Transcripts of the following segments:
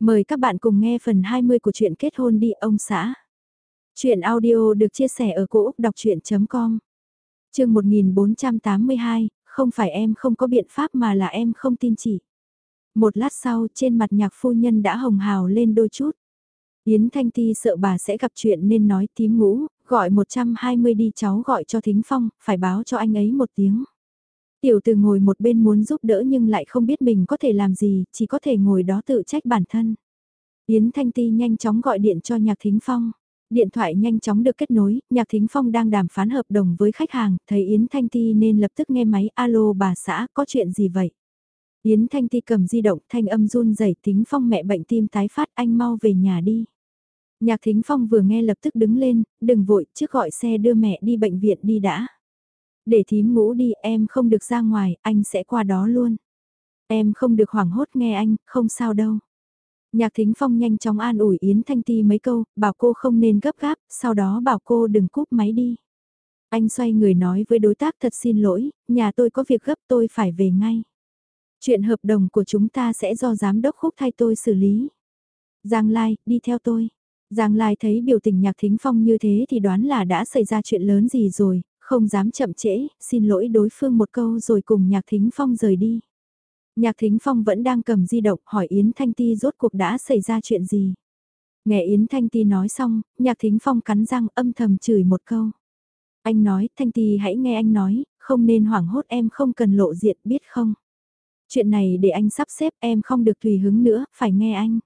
Mời các bạn cùng nghe phần 20 của truyện kết hôn đi ông xã. Chuyện audio được chia sẻ ở cỗ đọc chuyện.com Trường 1482, không phải em không có biện pháp mà là em không tin chỉ. Một lát sau trên mặt nhạc phu nhân đã hồng hào lên đôi chút. Yến Thanh Ti sợ bà sẽ gặp chuyện nên nói tím ngũ, gọi 120 đi cháu gọi cho Thính Phong, phải báo cho anh ấy một tiếng. Tiểu từ ngồi một bên muốn giúp đỡ nhưng lại không biết mình có thể làm gì, chỉ có thể ngồi đó tự trách bản thân. Yến Thanh Ti nhanh chóng gọi điện cho Nhạc Thính Phong. Điện thoại nhanh chóng được kết nối, Nhạc Thính Phong đang đàm phán hợp đồng với khách hàng, thấy Yến Thanh Ti nên lập tức nghe máy, alo bà xã, có chuyện gì vậy? Yến Thanh Ti cầm di động, thanh âm run rẩy Thính Phong mẹ bệnh tim tái phát, anh mau về nhà đi. Nhạc Thính Phong vừa nghe lập tức đứng lên, đừng vội, trước gọi xe đưa mẹ đi bệnh viện đi đã. Để thím ngủ đi, em không được ra ngoài, anh sẽ qua đó luôn. Em không được hoảng hốt nghe anh, không sao đâu. Nhạc Thính Phong nhanh chóng an ủi Yến Thanh Ti mấy câu, bảo cô không nên gấp gáp, sau đó bảo cô đừng cúp máy đi. Anh xoay người nói với đối tác thật xin lỗi, nhà tôi có việc gấp tôi phải về ngay. Chuyện hợp đồng của chúng ta sẽ do giám đốc khúc thay tôi xử lý. Giang Lai, đi theo tôi. Giang Lai thấy biểu tình Nhạc Thính Phong như thế thì đoán là đã xảy ra chuyện lớn gì rồi, không dám chậm trễ, xin lỗi đối phương một câu rồi cùng Nhạc Thính Phong rời đi. Nhạc Thính Phong vẫn đang cầm di động hỏi Yến Thanh Ti rốt cuộc đã xảy ra chuyện gì. Nghe Yến Thanh Ti nói xong, Nhạc Thính Phong cắn răng âm thầm chửi một câu. Anh nói, Thanh Ti hãy nghe anh nói, không nên hoảng hốt em không cần lộ diện biết không. Chuyện này để anh sắp xếp em không được tùy hứng nữa, phải nghe anh.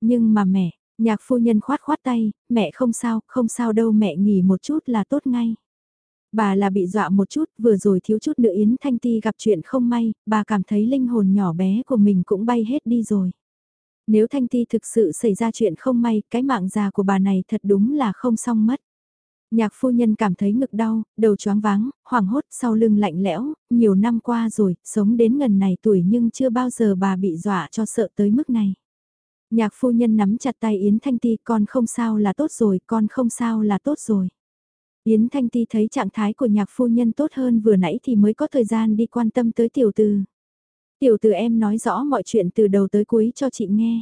Nhưng mà mẹ, nhạc phu nhân khoát khoát tay, mẹ không sao, không sao đâu mẹ nghỉ một chút là tốt ngay. Bà là bị dọa một chút, vừa rồi thiếu chút nữa Yến Thanh Ti gặp chuyện không may, bà cảm thấy linh hồn nhỏ bé của mình cũng bay hết đi rồi. Nếu Thanh Ti thực sự xảy ra chuyện không may, cái mạng già của bà này thật đúng là không xong mất. Nhạc phu nhân cảm thấy ngực đau, đầu choáng váng, hoảng hốt sau lưng lạnh lẽo, nhiều năm qua rồi, sống đến gần này tuổi nhưng chưa bao giờ bà bị dọa cho sợ tới mức này. Nhạc phu nhân nắm chặt tay Yến Thanh Ti con không sao là tốt rồi, con không sao là tốt rồi. Yến Thanh Ti thấy trạng thái của nhạc phu nhân tốt hơn vừa nãy thì mới có thời gian đi quan tâm tới tiểu từ. Tiểu từ em nói rõ mọi chuyện từ đầu tới cuối cho chị nghe.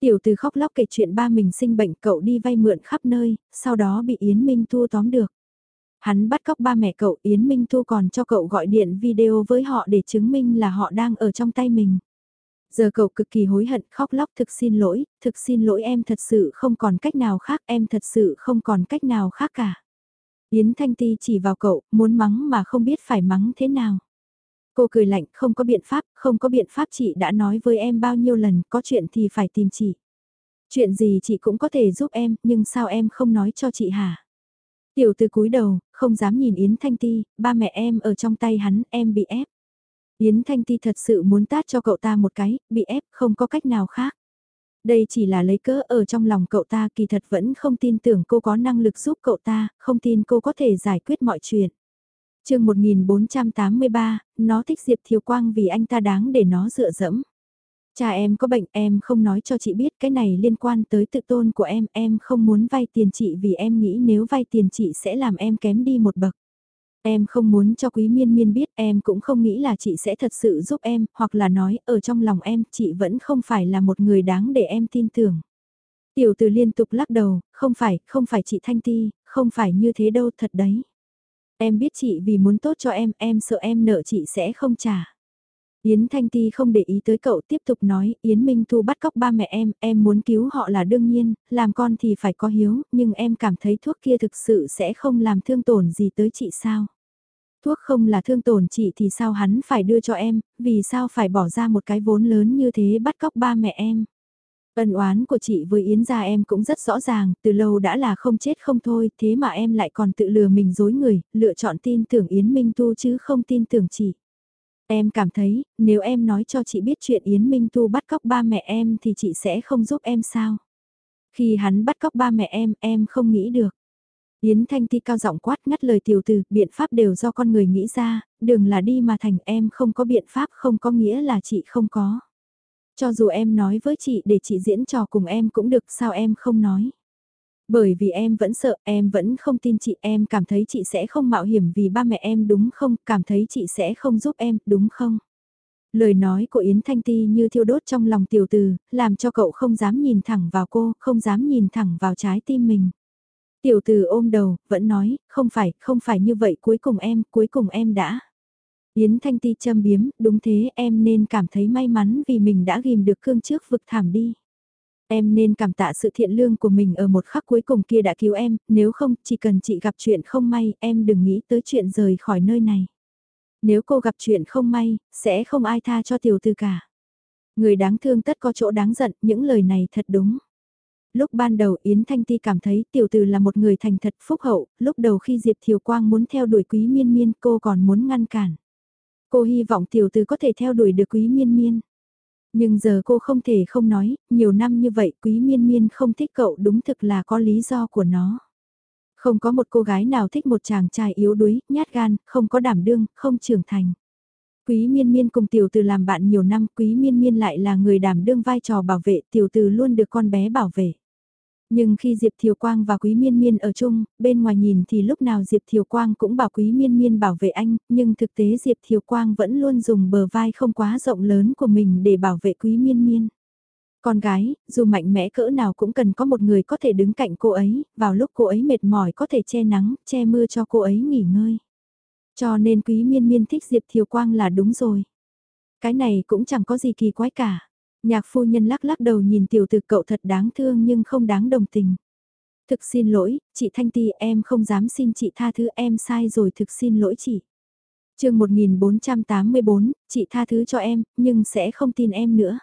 Tiểu từ khóc lóc kể chuyện ba mình sinh bệnh cậu đi vay mượn khắp nơi, sau đó bị Yến Minh Thu tóm được. Hắn bắt cóc ba mẹ cậu Yến Minh Thu còn cho cậu gọi điện video với họ để chứng minh là họ đang ở trong tay mình. Giờ cậu cực kỳ hối hận khóc lóc thực xin lỗi, thực xin lỗi em thật sự không còn cách nào khác em thật sự không còn cách nào khác cả. Yến Thanh Ti chỉ vào cậu, muốn mắng mà không biết phải mắng thế nào. Cô cười lạnh, không có biện pháp, không có biện pháp chị đã nói với em bao nhiêu lần, có chuyện thì phải tìm chị. Chuyện gì chị cũng có thể giúp em, nhưng sao em không nói cho chị hả? Tiểu từ cúi đầu, không dám nhìn Yến Thanh Ti, ba mẹ em ở trong tay hắn, em bị ép. Yến Thanh Ti thật sự muốn tát cho cậu ta một cái, bị ép, không có cách nào khác. Đây chỉ là lấy cớ ở trong lòng cậu ta kỳ thật vẫn không tin tưởng cô có năng lực giúp cậu ta, không tin cô có thể giải quyết mọi chuyện. chương 1483, nó thích Diệp Thiều Quang vì anh ta đáng để nó dựa dẫm. Cha em có bệnh em không nói cho chị biết cái này liên quan tới tự tôn của em, em không muốn vay tiền chị vì em nghĩ nếu vay tiền chị sẽ làm em kém đi một bậc. Em không muốn cho quý miên miên biết em cũng không nghĩ là chị sẽ thật sự giúp em, hoặc là nói ở trong lòng em chị vẫn không phải là một người đáng để em tin tưởng. Tiểu từ liên tục lắc đầu, không phải, không phải chị Thanh Ti, không phải như thế đâu thật đấy. Em biết chị vì muốn tốt cho em, em sợ em nợ chị sẽ không trả. Yến Thanh Ti không để ý tới cậu tiếp tục nói, Yến Minh Thu bắt cóc ba mẹ em, em muốn cứu họ là đương nhiên, làm con thì phải có hiếu, nhưng em cảm thấy thuốc kia thực sự sẽ không làm thương tổn gì tới chị sao. Thuốc không là thương tổn chị thì sao hắn phải đưa cho em, vì sao phải bỏ ra một cái vốn lớn như thế bắt cóc ba mẹ em. Ân oán của chị với Yến gia em cũng rất rõ ràng, từ lâu đã là không chết không thôi, thế mà em lại còn tự lừa mình dối người, lựa chọn tin tưởng Yến Minh Tu chứ không tin tưởng chị. Em cảm thấy, nếu em nói cho chị biết chuyện Yến Minh Tu bắt cóc ba mẹ em thì chị sẽ không giúp em sao? Khi hắn bắt cóc ba mẹ em, em không nghĩ được. Yến Thanh Ti cao giọng quát ngắt lời tiểu từ, biện pháp đều do con người nghĩ ra, đừng là đi mà thành em không có biện pháp không có nghĩa là chị không có. Cho dù em nói với chị để chị diễn trò cùng em cũng được sao em không nói. Bởi vì em vẫn sợ, em vẫn không tin chị, em cảm thấy chị sẽ không mạo hiểm vì ba mẹ em đúng không, cảm thấy chị sẽ không giúp em, đúng không? Lời nói của Yến Thanh Ti như thiêu đốt trong lòng tiểu từ, làm cho cậu không dám nhìn thẳng vào cô, không dám nhìn thẳng vào trái tim mình. Tiểu từ ôm đầu, vẫn nói, không phải, không phải như vậy cuối cùng em, cuối cùng em đã. Yến Thanh Ti châm biếm, đúng thế em nên cảm thấy may mắn vì mình đã ghim được cương trước vực thảm đi. Em nên cảm tạ sự thiện lương của mình ở một khắc cuối cùng kia đã cứu em, nếu không, chỉ cần chị gặp chuyện không may, em đừng nghĩ tới chuyện rời khỏi nơi này. Nếu cô gặp chuyện không may, sẽ không ai tha cho tiểu tư cả. Người đáng thương tất có chỗ đáng giận, những lời này thật đúng. Lúc ban đầu Yến Thanh Ti cảm thấy tiểu từ là một người thành thật phúc hậu, lúc đầu khi Diệp Thiều Quang muốn theo đuổi quý miên miên cô còn muốn ngăn cản. Cô hy vọng tiểu từ có thể theo đuổi được quý miên miên. Nhưng giờ cô không thể không nói, nhiều năm như vậy quý miên miên không thích cậu đúng thực là có lý do của nó. Không có một cô gái nào thích một chàng trai yếu đuối, nhát gan, không có đảm đương, không trưởng thành. Quý miên miên cùng tiểu từ làm bạn nhiều năm, quý miên miên lại là người đảm đương vai trò bảo vệ, tiểu từ luôn được con bé bảo vệ. Nhưng khi Diệp Thiều Quang và Quý Miên Miên ở chung, bên ngoài nhìn thì lúc nào Diệp Thiều Quang cũng bảo Quý Miên Miên bảo vệ anh, nhưng thực tế Diệp Thiều Quang vẫn luôn dùng bờ vai không quá rộng lớn của mình để bảo vệ Quý Miên Miên. Con gái, dù mạnh mẽ cỡ nào cũng cần có một người có thể đứng cạnh cô ấy, vào lúc cô ấy mệt mỏi có thể che nắng, che mưa cho cô ấy nghỉ ngơi. Cho nên Quý Miên Miên thích Diệp Thiều Quang là đúng rồi. Cái này cũng chẳng có gì kỳ quái cả. Nhạc phu nhân lắc lắc đầu nhìn tiểu tử cậu thật đáng thương nhưng không đáng đồng tình. Thực xin lỗi, chị Thanh Ti em không dám xin chị tha thứ em sai rồi thực xin lỗi chị. chương 1484, chị tha thứ cho em, nhưng sẽ không tin em nữa.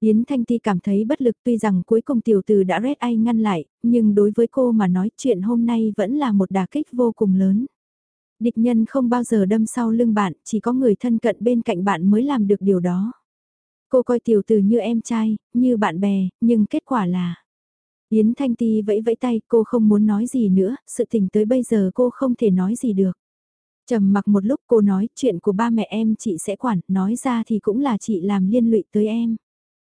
Yến Thanh Ti cảm thấy bất lực tuy rằng cuối cùng tiểu tử đã rét ai ngăn lại, nhưng đối với cô mà nói chuyện hôm nay vẫn là một đả kích vô cùng lớn. Địch nhân không bao giờ đâm sau lưng bạn, chỉ có người thân cận bên cạnh bạn mới làm được điều đó. Cô coi tiểu tử như em trai, như bạn bè, nhưng kết quả là... Yến Thanh Ti vẫy vẫy tay, cô không muốn nói gì nữa, sự tình tới bây giờ cô không thể nói gì được. trầm mặc một lúc cô nói, chuyện của ba mẹ em chị sẽ quản, nói ra thì cũng là chị làm liên lụy tới em.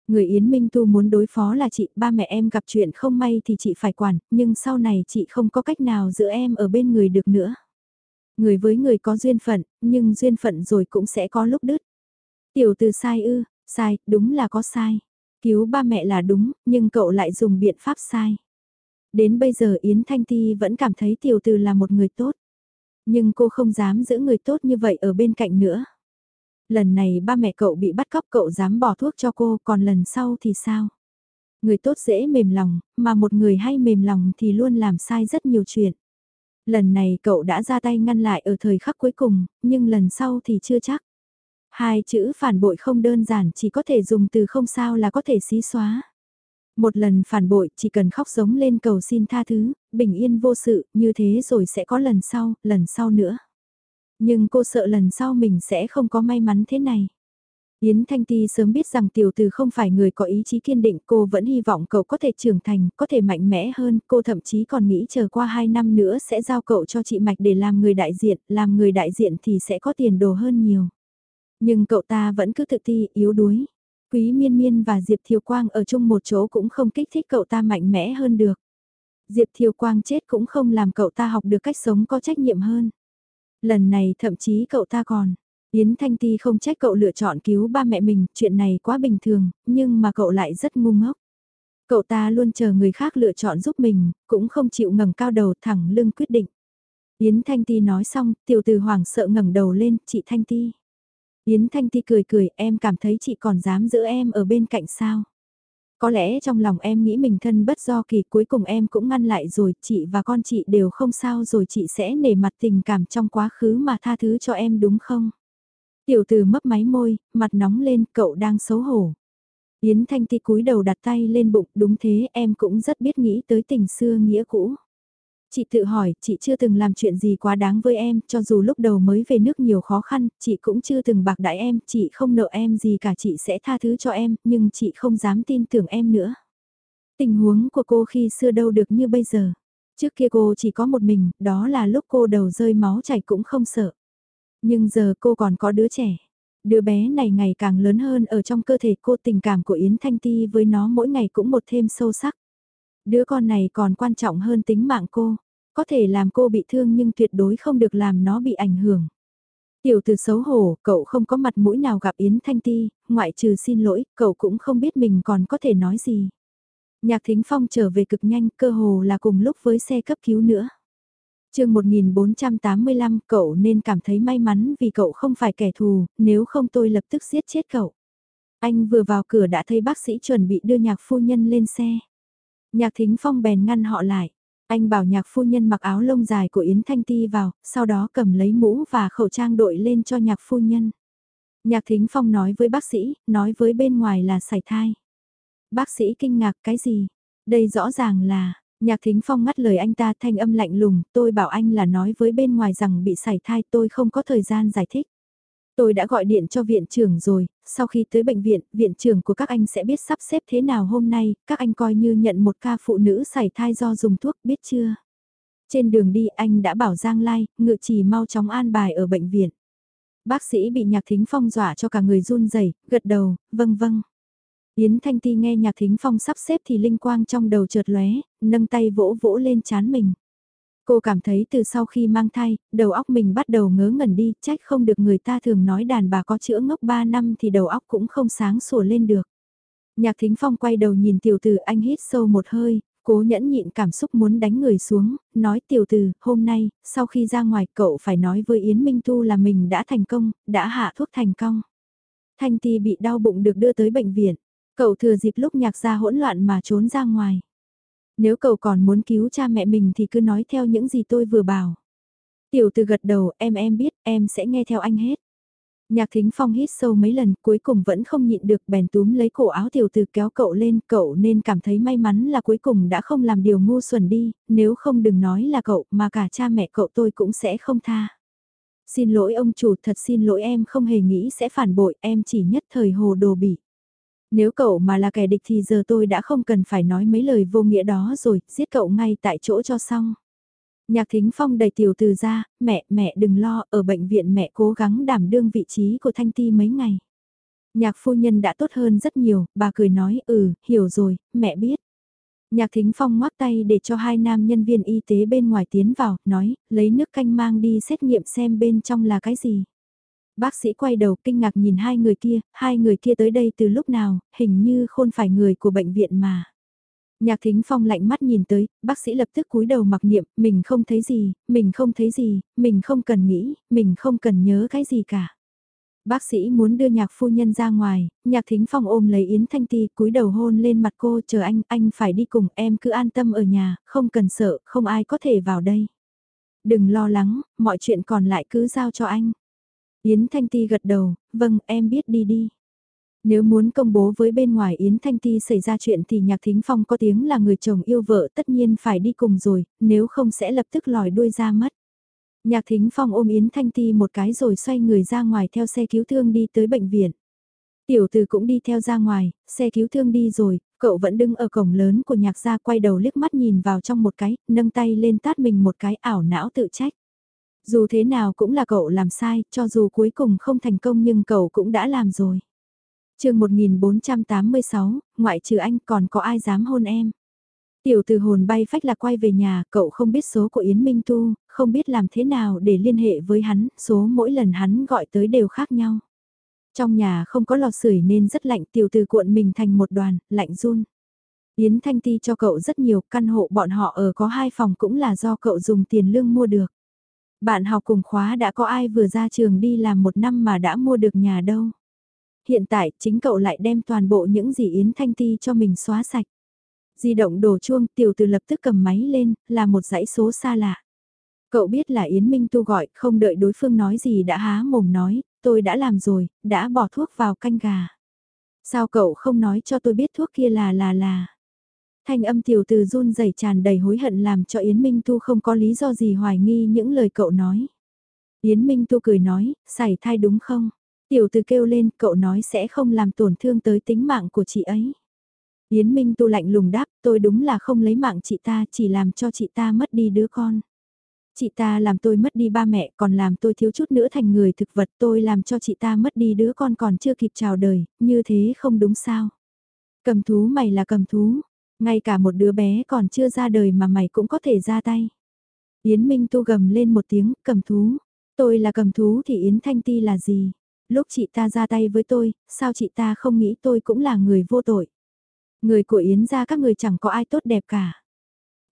Người Yến Minh Tu muốn đối phó là chị, ba mẹ em gặp chuyện không may thì chị phải quản, nhưng sau này chị không có cách nào giữ em ở bên người được nữa. Người với người có duyên phận, nhưng duyên phận rồi cũng sẽ có lúc đứt. Tiểu từ sai ư, Sai, đúng là có sai. Cứu ba mẹ là đúng, nhưng cậu lại dùng biện pháp sai. Đến bây giờ Yến Thanh Ti vẫn cảm thấy tiểu từ là một người tốt. Nhưng cô không dám giữ người tốt như vậy ở bên cạnh nữa. Lần này ba mẹ cậu bị bắt cóc cậu dám bỏ thuốc cho cô, còn lần sau thì sao? Người tốt dễ mềm lòng, mà một người hay mềm lòng thì luôn làm sai rất nhiều chuyện. Lần này cậu đã ra tay ngăn lại ở thời khắc cuối cùng, nhưng lần sau thì chưa chắc. Hai chữ phản bội không đơn giản chỉ có thể dùng từ không sao là có thể xí xóa. Một lần phản bội chỉ cần khóc giống lên cầu xin tha thứ, bình yên vô sự, như thế rồi sẽ có lần sau, lần sau nữa. Nhưng cô sợ lần sau mình sẽ không có may mắn thế này. Yến Thanh Ti sớm biết rằng tiểu từ không phải người có ý chí kiên định, cô vẫn hy vọng cậu có thể trưởng thành, có thể mạnh mẽ hơn, cô thậm chí còn nghĩ chờ qua 2 năm nữa sẽ giao cậu cho chị Mạch để làm người đại diện, làm người đại diện thì sẽ có tiền đồ hơn nhiều. Nhưng cậu ta vẫn cứ tự ti, yếu đuối. Quý Miên Miên và Diệp Thiều Quang ở chung một chỗ cũng không kích thích cậu ta mạnh mẽ hơn được. Diệp Thiều Quang chết cũng không làm cậu ta học được cách sống có trách nhiệm hơn. Lần này thậm chí cậu ta còn, Yến Thanh Ti không trách cậu lựa chọn cứu ba mẹ mình, chuyện này quá bình thường, nhưng mà cậu lại rất ngu ngốc. Cậu ta luôn chờ người khác lựa chọn giúp mình, cũng không chịu ngẩng cao đầu thẳng lưng quyết định. Yến Thanh Ti nói xong, tiểu từ Hoàng sợ ngẩng đầu lên, chị Thanh Ti. Yến Thanh Ti cười cười, em cảm thấy chị còn dám giữ em ở bên cạnh sao? Có lẽ trong lòng em nghĩ mình thân bất do kỳ cuối cùng em cũng ngăn lại rồi, chị và con chị đều không sao rồi chị sẽ nể mặt tình cảm trong quá khứ mà tha thứ cho em đúng không? Tiểu từ mấp máy môi, mặt nóng lên, cậu đang xấu hổ. Yến Thanh Ti cúi đầu đặt tay lên bụng, đúng thế em cũng rất biết nghĩ tới tình xưa nghĩa cũ. Chị tự hỏi, chị chưa từng làm chuyện gì quá đáng với em, cho dù lúc đầu mới về nước nhiều khó khăn, chị cũng chưa từng bạc đãi em, chị không nợ em gì cả chị sẽ tha thứ cho em, nhưng chị không dám tin tưởng em nữa. Tình huống của cô khi xưa đâu được như bây giờ. Trước kia cô chỉ có một mình, đó là lúc cô đầu rơi máu chảy cũng không sợ. Nhưng giờ cô còn có đứa trẻ. Đứa bé này ngày càng lớn hơn ở trong cơ thể cô tình cảm của Yến Thanh Ti với nó mỗi ngày cũng một thêm sâu sắc. Đứa con này còn quan trọng hơn tính mạng cô. Có thể làm cô bị thương nhưng tuyệt đối không được làm nó bị ảnh hưởng. Tiểu từ xấu hổ, cậu không có mặt mũi nào gặp Yến Thanh Ti, ngoại trừ xin lỗi, cậu cũng không biết mình còn có thể nói gì. Nhạc Thính Phong trở về cực nhanh, cơ hồ là cùng lúc với xe cấp cứu nữa. chương 1485, cậu nên cảm thấy may mắn vì cậu không phải kẻ thù, nếu không tôi lập tức giết chết cậu. Anh vừa vào cửa đã thấy bác sĩ chuẩn bị đưa nhạc phu nhân lên xe. Nhạc Thính Phong bèn ngăn họ lại. Anh bảo nhạc phu nhân mặc áo lông dài của Yến Thanh Ti vào, sau đó cầm lấy mũ và khẩu trang đội lên cho nhạc phu nhân. Nhạc Thính Phong nói với bác sĩ, nói với bên ngoài là sảy thai. Bác sĩ kinh ngạc cái gì? Đây rõ ràng là, nhạc thính phong ngắt lời anh ta thanh âm lạnh lùng, tôi bảo anh là nói với bên ngoài rằng bị sảy thai tôi không có thời gian giải thích. Tôi đã gọi điện cho viện trưởng rồi, sau khi tới bệnh viện, viện trưởng của các anh sẽ biết sắp xếp thế nào hôm nay, các anh coi như nhận một ca phụ nữ sảy thai do dùng thuốc, biết chưa? Trên đường đi anh đã bảo Giang Lai, ngự chỉ mau chóng an bài ở bệnh viện. Bác sĩ bị nhạc thính phong dọa cho cả người run rẩy gật đầu, vâng vâng. Yến Thanh Ti nghe nhạc thính phong sắp xếp thì linh quang trong đầu chợt lóe, nâng tay vỗ vỗ lên chán mình. Cô cảm thấy từ sau khi mang thai, đầu óc mình bắt đầu ngớ ngẩn đi, trách không được người ta thường nói đàn bà có chữa ngốc 3 năm thì đầu óc cũng không sáng sủa lên được. Nhạc thính phong quay đầu nhìn tiểu tử anh hít sâu một hơi, cố nhẫn nhịn cảm xúc muốn đánh người xuống, nói tiểu tử, hôm nay, sau khi ra ngoài cậu phải nói với Yến Minh Tu là mình đã thành công, đã hạ thuốc thành công. Thanh Ti bị đau bụng được đưa tới bệnh viện. Cậu thừa dịp lúc nhạc ra hỗn loạn mà trốn ra ngoài. Nếu cậu còn muốn cứu cha mẹ mình thì cứ nói theo những gì tôi vừa bảo. Tiểu từ gật đầu, em em biết, em sẽ nghe theo anh hết. Nhạc thính phong hít sâu mấy lần, cuối cùng vẫn không nhịn được bèn túm lấy cổ áo tiểu từ kéo cậu lên, cậu nên cảm thấy may mắn là cuối cùng đã không làm điều ngu xuẩn đi, nếu không đừng nói là cậu, mà cả cha mẹ cậu tôi cũng sẽ không tha. Xin lỗi ông chủ, thật xin lỗi em không hề nghĩ sẽ phản bội, em chỉ nhất thời hồ đồ bỉ. Nếu cậu mà là kẻ địch thì giờ tôi đã không cần phải nói mấy lời vô nghĩa đó rồi, giết cậu ngay tại chỗ cho xong. Nhạc Thính Phong đầy tiểu từ ra, mẹ, mẹ đừng lo, ở bệnh viện mẹ cố gắng đảm đương vị trí của Thanh Ti mấy ngày. Nhạc phu nhân đã tốt hơn rất nhiều, bà cười nói, ừ, hiểu rồi, mẹ biết. Nhạc Thính Phong ngoắc tay để cho hai nam nhân viên y tế bên ngoài tiến vào, nói, lấy nước canh mang đi xét nghiệm xem bên trong là cái gì. Bác sĩ quay đầu kinh ngạc nhìn hai người kia, hai người kia tới đây từ lúc nào, hình như không phải người của bệnh viện mà. Nhạc thính phong lạnh mắt nhìn tới, bác sĩ lập tức cúi đầu mặc niệm, mình không thấy gì, mình không thấy gì, mình không cần nghĩ, mình không cần nhớ cái gì cả. Bác sĩ muốn đưa nhạc phu nhân ra ngoài, nhạc thính phong ôm lấy Yến Thanh Ti cúi đầu hôn lên mặt cô chờ anh, anh phải đi cùng em cứ an tâm ở nhà, không cần sợ, không ai có thể vào đây. Đừng lo lắng, mọi chuyện còn lại cứ giao cho anh. Yến Thanh Ti gật đầu, vâng em biết đi đi. Nếu muốn công bố với bên ngoài Yến Thanh Ti xảy ra chuyện thì Nhạc Thính Phong có tiếng là người chồng yêu vợ tất nhiên phải đi cùng rồi, nếu không sẽ lập tức lòi đuôi ra mất. Nhạc Thính Phong ôm Yến Thanh Ti một cái rồi xoay người ra ngoài theo xe cứu thương đi tới bệnh viện. Tiểu từ cũng đi theo ra ngoài, xe cứu thương đi rồi, cậu vẫn đứng ở cổng lớn của nhạc gia quay đầu liếc mắt nhìn vào trong một cái, nâng tay lên tát mình một cái ảo não tự trách. Dù thế nào cũng là cậu làm sai, cho dù cuối cùng không thành công nhưng cậu cũng đã làm rồi. chương 1486, ngoại trừ anh còn có ai dám hôn em. Tiểu từ hồn bay phách là quay về nhà, cậu không biết số của Yến Minh Tu, không biết làm thế nào để liên hệ với hắn, số mỗi lần hắn gọi tới đều khác nhau. Trong nhà không có lò sưởi nên rất lạnh tiểu từ cuộn mình thành một đoàn, lạnh run. Yến Thanh Ti cho cậu rất nhiều, căn hộ bọn họ ở có hai phòng cũng là do cậu dùng tiền lương mua được. Bạn học cùng khóa đã có ai vừa ra trường đi làm một năm mà đã mua được nhà đâu. Hiện tại chính cậu lại đem toàn bộ những gì Yến Thanh Ti cho mình xóa sạch. Di động đổ chuông tiểu từ lập tức cầm máy lên, là một dãy số xa lạ. Cậu biết là Yến Minh Tu gọi, không đợi đối phương nói gì đã há mồm nói, tôi đã làm rồi, đã bỏ thuốc vào canh gà. Sao cậu không nói cho tôi biết thuốc kia là là là. Thanh âm tiểu từ run rẩy tràn đầy hối hận làm cho Yến Minh Tu không có lý do gì hoài nghi những lời cậu nói. Yến Minh Tu cười nói, xảy thai đúng không? Tiểu từ kêu lên, cậu nói sẽ không làm tổn thương tới tính mạng của chị ấy. Yến Minh Tu lạnh lùng đáp, tôi đúng là không lấy mạng chị ta, chỉ làm cho chị ta mất đi đứa con. Chị ta làm tôi mất đi ba mẹ, còn làm tôi thiếu chút nữa thành người thực vật, tôi làm cho chị ta mất đi đứa con còn chưa kịp chào đời, như thế không đúng sao. Cầm thú mày là cầm thú, ngay cả một đứa bé còn chưa ra đời mà mày cũng có thể ra tay. Yến Minh tu gầm lên một tiếng, cầm thú. Tôi là cầm thú thì Yến Thanh Ti là gì? Lúc chị ta ra tay với tôi, sao chị ta không nghĩ tôi cũng là người vô tội? Người của Yến gia các người chẳng có ai tốt đẹp cả.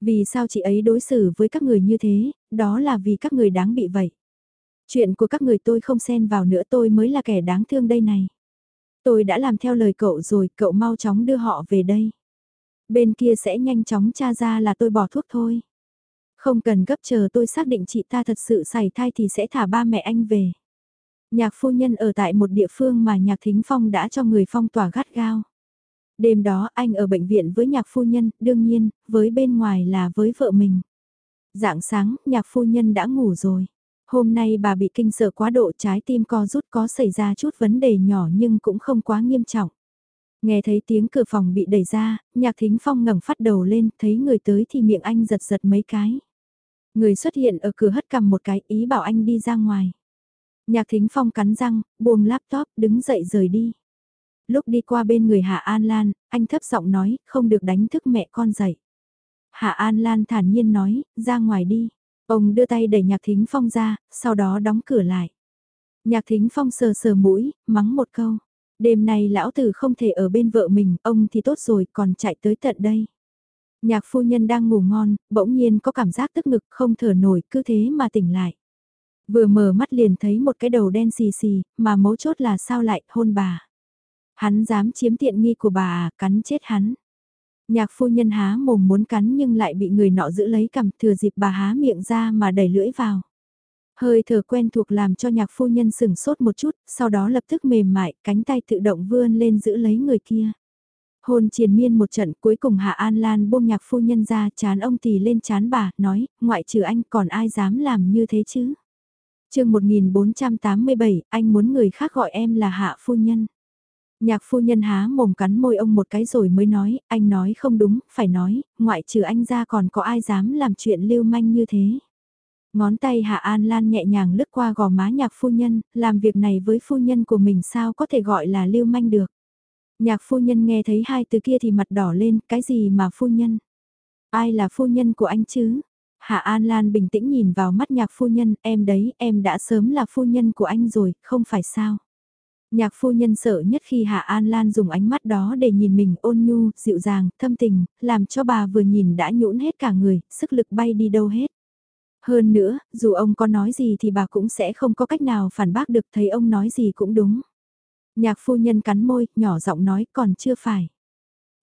Vì sao chị ấy đối xử với các người như thế, đó là vì các người đáng bị vậy. Chuyện của các người tôi không xen vào nữa tôi mới là kẻ đáng thương đây này. Tôi đã làm theo lời cậu rồi, cậu mau chóng đưa họ về đây. Bên kia sẽ nhanh chóng tra ra là tôi bỏ thuốc thôi. Không cần gấp chờ tôi xác định chị ta thật sự xảy thai thì sẽ thả ba mẹ anh về. Nhạc phu nhân ở tại một địa phương mà nhạc thính phong đã cho người phong tỏa gắt gao. Đêm đó anh ở bệnh viện với nhạc phu nhân, đương nhiên, với bên ngoài là với vợ mình. Dạng sáng, nhạc phu nhân đã ngủ rồi. Hôm nay bà bị kinh sợ quá độ trái tim co rút có xảy ra chút vấn đề nhỏ nhưng cũng không quá nghiêm trọng. Nghe thấy tiếng cửa phòng bị đẩy ra, nhạc thính phong ngẩng phát đầu lên, thấy người tới thì miệng anh giật giật mấy cái. Người xuất hiện ở cửa hất cầm một cái ý bảo anh đi ra ngoài. Nhạc thính phong cắn răng, buông laptop, đứng dậy rời đi. Lúc đi qua bên người Hạ An Lan, anh thấp giọng nói, không được đánh thức mẹ con dậy. Hạ An Lan thản nhiên nói, ra ngoài đi. Ông đưa tay đẩy Nhạc Thính Phong ra, sau đó đóng cửa lại. Nhạc Thính Phong sờ sờ mũi, mắng một câu. Đêm nay lão tử không thể ở bên vợ mình, ông thì tốt rồi, còn chạy tới tận đây. Nhạc phu nhân đang ngủ ngon, bỗng nhiên có cảm giác tức ngực không thở nổi, cứ thế mà tỉnh lại. Vừa mở mắt liền thấy một cái đầu đen xì xì, mà mấu chốt là sao lại hôn bà. Hắn dám chiếm tiện nghi của bà à, cắn chết hắn. Nhạc phu nhân há mồm muốn cắn nhưng lại bị người nọ giữ lấy cầm thừa dịp bà há miệng ra mà đẩy lưỡi vào. Hơi thở quen thuộc làm cho nhạc phu nhân sừng sốt một chút, sau đó lập tức mềm mại, cánh tay tự động vươn lên giữ lấy người kia. Hôn triền miên một trận cuối cùng Hạ An Lan buông nhạc phu nhân ra chán ông tì lên chán bà, nói, ngoại trừ anh còn ai dám làm như thế chứ? chương 1487, anh muốn người khác gọi em là Hạ phu nhân. Nhạc phu nhân há mồm cắn môi ông một cái rồi mới nói, anh nói không đúng, phải nói, ngoại trừ anh ra còn có ai dám làm chuyện lưu manh như thế. Ngón tay Hạ An Lan nhẹ nhàng lướt qua gò má nhạc phu nhân, làm việc này với phu nhân của mình sao có thể gọi là lưu manh được. Nhạc phu nhân nghe thấy hai từ kia thì mặt đỏ lên, cái gì mà phu nhân? Ai là phu nhân của anh chứ? Hạ An Lan bình tĩnh nhìn vào mắt nhạc phu nhân, em đấy, em đã sớm là phu nhân của anh rồi, không phải sao? Nhạc phu nhân sợ nhất khi Hạ An Lan dùng ánh mắt đó để nhìn mình ôn nhu, dịu dàng, thâm tình, làm cho bà vừa nhìn đã nhũn hết cả người, sức lực bay đi đâu hết. Hơn nữa, dù ông có nói gì thì bà cũng sẽ không có cách nào phản bác được thấy ông nói gì cũng đúng. Nhạc phu nhân cắn môi, nhỏ giọng nói còn chưa phải.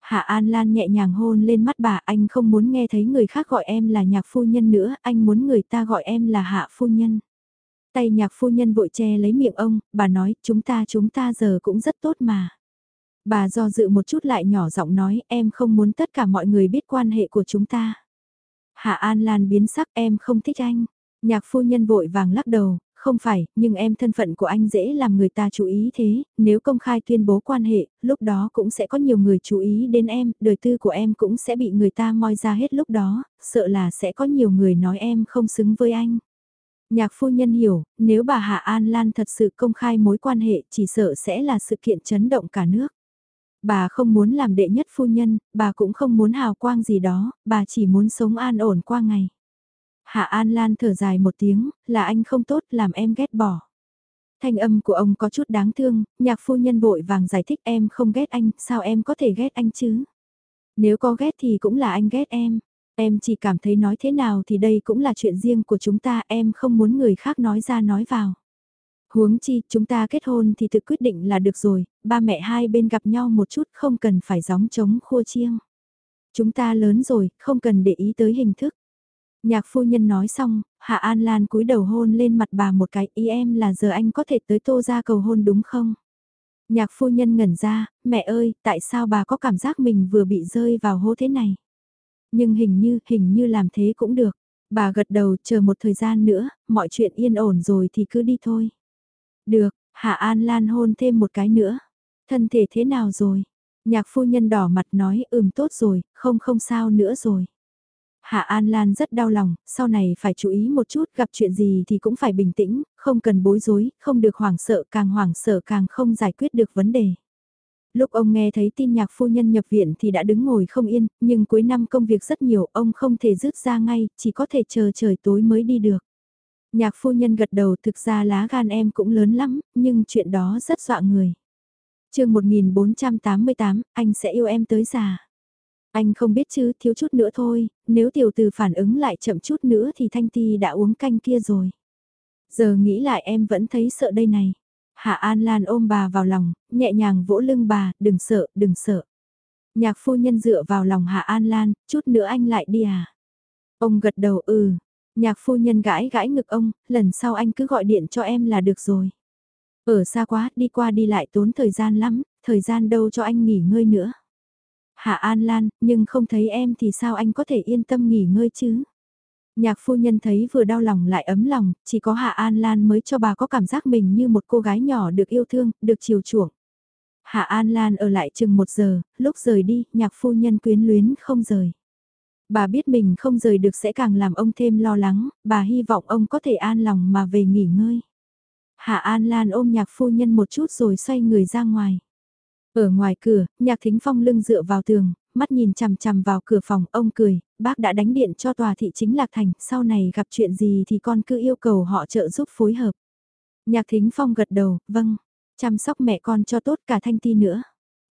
Hạ An Lan nhẹ nhàng hôn lên mắt bà, anh không muốn nghe thấy người khác gọi em là nhạc phu nhân nữa, anh muốn người ta gọi em là hạ phu nhân. Tay nhạc phu nhân vội che lấy miệng ông, bà nói, chúng ta chúng ta giờ cũng rất tốt mà. Bà do dự một chút lại nhỏ giọng nói, em không muốn tất cả mọi người biết quan hệ của chúng ta. Hạ An Lan biến sắc em không thích anh. Nhạc phu nhân vội vàng lắc đầu, không phải, nhưng em thân phận của anh dễ làm người ta chú ý thế, nếu công khai tuyên bố quan hệ, lúc đó cũng sẽ có nhiều người chú ý đến em, đời tư của em cũng sẽ bị người ta moi ra hết lúc đó, sợ là sẽ có nhiều người nói em không xứng với anh. Nhạc phu nhân hiểu, nếu bà Hạ An Lan thật sự công khai mối quan hệ chỉ sợ sẽ là sự kiện chấn động cả nước. Bà không muốn làm đệ nhất phu nhân, bà cũng không muốn hào quang gì đó, bà chỉ muốn sống an ổn qua ngày. Hạ An Lan thở dài một tiếng, là anh không tốt làm em ghét bỏ. Thanh âm của ông có chút đáng thương, nhạc phu nhân vội vàng giải thích em không ghét anh, sao em có thể ghét anh chứ? Nếu có ghét thì cũng là anh ghét em. Em chỉ cảm thấy nói thế nào thì đây cũng là chuyện riêng của chúng ta, em không muốn người khác nói ra nói vào. Huống chi, chúng ta kết hôn thì tự quyết định là được rồi, ba mẹ hai bên gặp nhau một chút không cần phải gióng trống khua chiêng. Chúng ta lớn rồi, không cần để ý tới hình thức. Nhạc phu nhân nói xong, Hạ An Lan cúi đầu hôn lên mặt bà một cái, ý em là giờ anh có thể tới tô ra cầu hôn đúng không? Nhạc phu nhân ngẩn ra, mẹ ơi, tại sao bà có cảm giác mình vừa bị rơi vào hố thế này? Nhưng hình như, hình như làm thế cũng được. Bà gật đầu chờ một thời gian nữa, mọi chuyện yên ổn rồi thì cứ đi thôi. Được, Hạ An Lan hôn thêm một cái nữa. Thân thể thế nào rồi? Nhạc phu nhân đỏ mặt nói ừm tốt rồi, không không sao nữa rồi. Hạ An Lan rất đau lòng, sau này phải chú ý một chút, gặp chuyện gì thì cũng phải bình tĩnh, không cần bối rối, không được hoảng sợ, càng hoảng sợ càng không giải quyết được vấn đề. Lúc ông nghe thấy tin nhạc phu nhân nhập viện thì đã đứng ngồi không yên, nhưng cuối năm công việc rất nhiều, ông không thể rút ra ngay, chỉ có thể chờ trời tối mới đi được. Nhạc phu nhân gật đầu thực ra lá gan em cũng lớn lắm, nhưng chuyện đó rất dọa người. chương 1488, anh sẽ yêu em tới già. Anh không biết chứ, thiếu chút nữa thôi, nếu tiểu từ phản ứng lại chậm chút nữa thì Thanh Ti đã uống canh kia rồi. Giờ nghĩ lại em vẫn thấy sợ đây này. Hạ An Lan ôm bà vào lòng, nhẹ nhàng vỗ lưng bà, đừng sợ, đừng sợ. Nhạc phu nhân dựa vào lòng Hạ An Lan, chút nữa anh lại đi à? Ông gật đầu ừ. Nhạc phu nhân gãi gãi ngực ông, lần sau anh cứ gọi điện cho em là được rồi. Ở xa quá, đi qua đi lại tốn thời gian lắm, thời gian đâu cho anh nghỉ ngơi nữa. Hạ An Lan, nhưng không thấy em thì sao anh có thể yên tâm nghỉ ngơi chứ? Nhạc phu nhân thấy vừa đau lòng lại ấm lòng, chỉ có Hạ An Lan mới cho bà có cảm giác mình như một cô gái nhỏ được yêu thương, được chiều chuộng. Hạ An Lan ở lại chừng một giờ, lúc rời đi, nhạc phu nhân quyến luyến không rời. Bà biết mình không rời được sẽ càng làm ông thêm lo lắng, bà hy vọng ông có thể an lòng mà về nghỉ ngơi. Hạ An Lan ôm nhạc phu nhân một chút rồi xoay người ra ngoài. Ở ngoài cửa, nhạc thính phong lưng dựa vào tường, mắt nhìn chằm chằm vào cửa phòng, ông cười, bác đã đánh điện cho tòa thị chính Lạc Thành, sau này gặp chuyện gì thì con cứ yêu cầu họ trợ giúp phối hợp. Nhạc thính phong gật đầu, vâng, chăm sóc mẹ con cho tốt cả thanh ti nữa.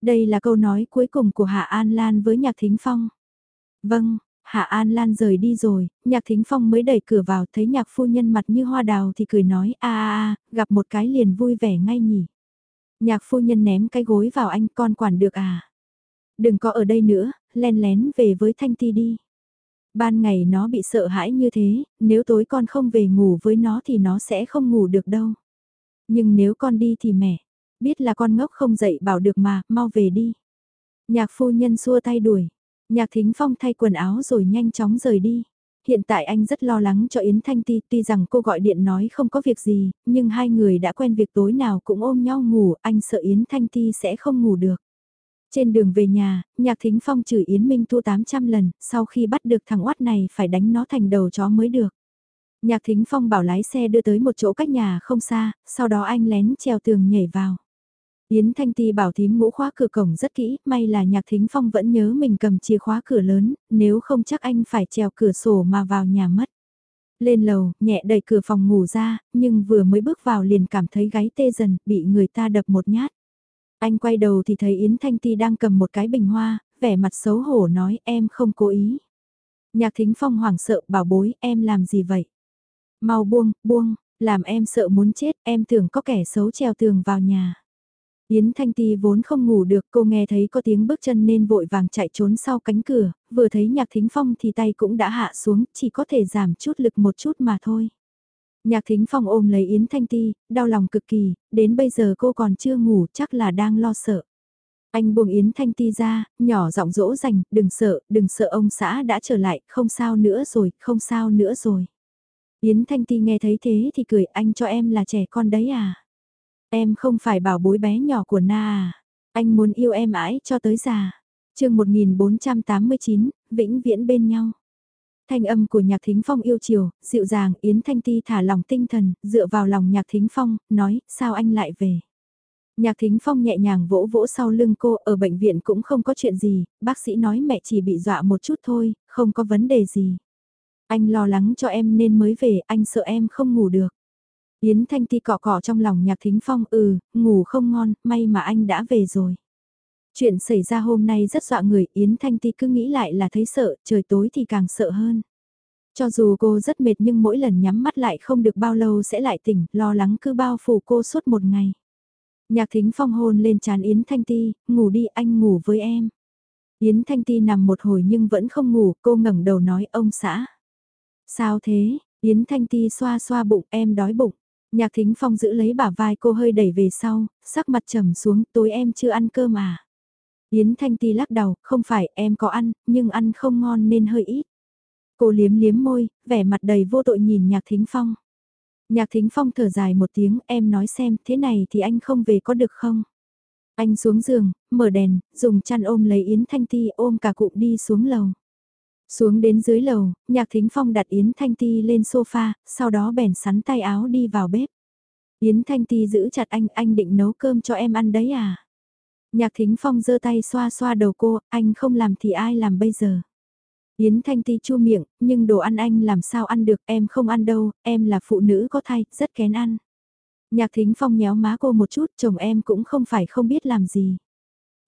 Đây là câu nói cuối cùng của Hạ An Lan với nhạc thính phong. Vâng, Hạ An Lan rời đi rồi, nhạc thính phong mới đẩy cửa vào thấy nhạc phu nhân mặt như hoa đào thì cười nói a a a, gặp một cái liền vui vẻ ngay nhỉ. Nhạc phu nhân ném cái gối vào anh con quản được à. Đừng có ở đây nữa, len lén về với Thanh Ti đi. Ban ngày nó bị sợ hãi như thế, nếu tối con không về ngủ với nó thì nó sẽ không ngủ được đâu. Nhưng nếu con đi thì mẹ, biết là con ngốc không dậy bảo được mà, mau về đi. Nhạc phu nhân xua tay đuổi, nhạc thính phong thay quần áo rồi nhanh chóng rời đi. Hiện tại anh rất lo lắng cho Yến Thanh Ti, tuy rằng cô gọi điện nói không có việc gì, nhưng hai người đã quen việc tối nào cũng ôm nhau ngủ, anh sợ Yến Thanh Ti sẽ không ngủ được. Trên đường về nhà, Nhạc Thính Phong chửi Yến Minh Thu 800 lần, sau khi bắt được thằng oát này phải đánh nó thành đầu chó mới được. Nhạc Thính Phong bảo lái xe đưa tới một chỗ cách nhà không xa, sau đó anh lén treo tường nhảy vào. Yến Thanh Ti bảo thím ngũ khóa cửa cổng rất kỹ, may là Nhạc Thính Phong vẫn nhớ mình cầm chìa khóa cửa lớn, nếu không chắc anh phải trèo cửa sổ mà vào nhà mất. Lên lầu, nhẹ đẩy cửa phòng ngủ ra, nhưng vừa mới bước vào liền cảm thấy gáy tê dần, bị người ta đập một nhát. Anh quay đầu thì thấy Yến Thanh Ti đang cầm một cái bình hoa, vẻ mặt xấu hổ nói em không cố ý. Nhạc Thính Phong hoảng sợ bảo bối em làm gì vậy? Mau buông, buông, làm em sợ muốn chết, em tưởng có kẻ xấu treo tường vào nhà. Yến Thanh Ti vốn không ngủ được, cô nghe thấy có tiếng bước chân nên vội vàng chạy trốn sau cánh cửa, vừa thấy Nhạc Thính Phong thì tay cũng đã hạ xuống, chỉ có thể giảm chút lực một chút mà thôi. Nhạc Thính Phong ôm lấy Yến Thanh Ti, đau lòng cực kỳ, đến bây giờ cô còn chưa ngủ, chắc là đang lo sợ. Anh buông Yến Thanh Ti ra, nhỏ giọng dỗ dành, đừng sợ, đừng sợ ông xã đã trở lại, không sao nữa rồi, không sao nữa rồi. Yến Thanh Ti nghe thấy thế thì cười, anh cho em là trẻ con đấy à? Em không phải bảo bối bé nhỏ của Na à? Anh muốn yêu em mãi cho tới già. chương 1489, vĩnh viễn bên nhau. Thanh âm của nhạc thính phong yêu chiều, dịu dàng, Yến Thanh Ti thả lòng tinh thần, dựa vào lòng nhạc thính phong, nói, sao anh lại về? Nhạc thính phong nhẹ nhàng vỗ vỗ sau lưng cô, ở bệnh viện cũng không có chuyện gì, bác sĩ nói mẹ chỉ bị dọa một chút thôi, không có vấn đề gì. Anh lo lắng cho em nên mới về, anh sợ em không ngủ được. Yến Thanh Ti cọ cọ trong lòng nhạc thính phong, ừ, ngủ không ngon, may mà anh đã về rồi. Chuyện xảy ra hôm nay rất dọa người, Yến Thanh Ti cứ nghĩ lại là thấy sợ, trời tối thì càng sợ hơn. Cho dù cô rất mệt nhưng mỗi lần nhắm mắt lại không được bao lâu sẽ lại tỉnh, lo lắng cứ bao phủ cô suốt một ngày. Nhạc thính phong hôn lên chán Yến Thanh Ti, ngủ đi anh ngủ với em. Yến Thanh Ti nằm một hồi nhưng vẫn không ngủ, cô ngẩng đầu nói ông xã. Sao thế, Yến Thanh Ti xoa xoa bụng em đói bụng. Nhạc thính phong giữ lấy bả vai cô hơi đẩy về sau, sắc mặt trầm xuống tối em chưa ăn cơm à. Yến Thanh Ti lắc đầu, không phải em có ăn, nhưng ăn không ngon nên hơi ít. Cô liếm liếm môi, vẻ mặt đầy vô tội nhìn Nhạc Thính Phong. Nhạc Thính Phong thở dài một tiếng, em nói xem, thế này thì anh không về có được không? Anh xuống giường, mở đèn, dùng chăn ôm lấy Yến Thanh Ti ôm cả cụm đi xuống lầu. Xuống đến dưới lầu, Nhạc Thính Phong đặt Yến Thanh Ti lên sofa, sau đó bèn sắn tay áo đi vào bếp. Yến Thanh Ti giữ chặt anh, anh định nấu cơm cho em ăn đấy à? Nhạc Thính Phong giơ tay xoa xoa đầu cô, anh không làm thì ai làm bây giờ? Yến Thanh Ti chu miệng, nhưng đồ ăn anh làm sao ăn được, em không ăn đâu, em là phụ nữ có thai, rất kén ăn. Nhạc Thính Phong nhéo má cô một chút, chồng em cũng không phải không biết làm gì.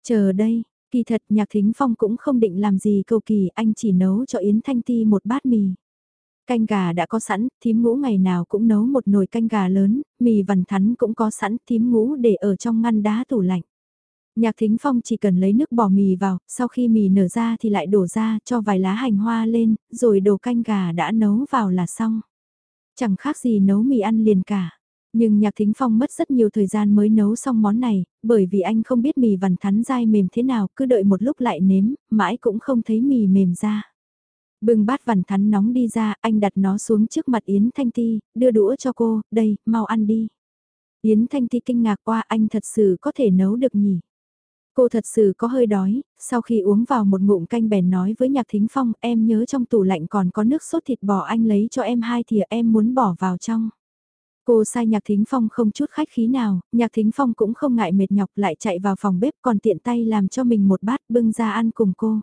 Chờ đây, kỳ thật Nhạc Thính Phong cũng không định làm gì cầu kỳ, anh chỉ nấu cho Yến Thanh Ti một bát mì. Canh gà đã có sẵn, thím ngũ ngày nào cũng nấu một nồi canh gà lớn, mì vằn thắn cũng có sẵn, thím ngũ để ở trong ngăn đá tủ lạnh. Nhạc Thính Phong chỉ cần lấy nước bỏ mì vào, sau khi mì nở ra thì lại đổ ra, cho vài lá hành hoa lên, rồi đổ canh gà đã nấu vào là xong. Chẳng khác gì nấu mì ăn liền cả. Nhưng Nhạc Thính Phong mất rất nhiều thời gian mới nấu xong món này, bởi vì anh không biết mì vằn thắn dai mềm thế nào, cứ đợi một lúc lại nếm, mãi cũng không thấy mì mềm ra. Bưng bát vằn thắn nóng đi ra, anh đặt nó xuống trước mặt Yến Thanh Ti, đưa đũa cho cô, đây, mau ăn đi. Yến Thanh Ti kinh ngạc qua anh thật sự có thể nấu được nhỉ. Cô thật sự có hơi đói, sau khi uống vào một ngụm canh bèn nói với Nhạc Thính Phong em nhớ trong tủ lạnh còn có nước sốt thịt bò anh lấy cho em hai thìa em muốn bỏ vào trong. Cô sai Nhạc Thính Phong không chút khách khí nào, Nhạc Thính Phong cũng không ngại mệt nhọc lại chạy vào phòng bếp còn tiện tay làm cho mình một bát bưng ra ăn cùng cô.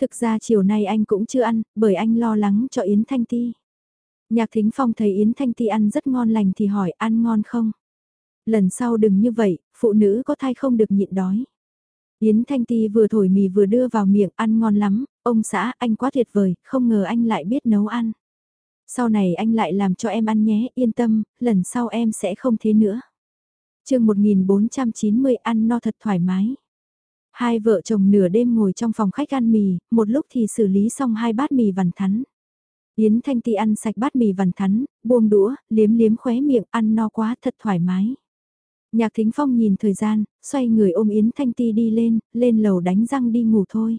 Thực ra chiều nay anh cũng chưa ăn, bởi anh lo lắng cho Yến Thanh Ti. Nhạc Thính Phong thấy Yến Thanh Ti ăn rất ngon lành thì hỏi ăn ngon không? Lần sau đừng như vậy, phụ nữ có thai không được nhịn đói. Yến Thanh Ti vừa thổi mì vừa đưa vào miệng ăn ngon lắm, ông xã anh quá tuyệt vời, không ngờ anh lại biết nấu ăn. Sau này anh lại làm cho em ăn nhé, yên tâm, lần sau em sẽ không thế nữa. chương 1490 ăn no thật thoải mái. Hai vợ chồng nửa đêm ngồi trong phòng khách ăn mì, một lúc thì xử lý xong hai bát mì vằn thắn. Yến Thanh Ti ăn sạch bát mì vằn thắn, buông đũa, liếm liếm khóe miệng ăn no quá thật thoải mái. Nhạc Thính Phong nhìn thời gian, xoay người ôm Yến Thanh Ti đi lên, lên lầu đánh răng đi ngủ thôi.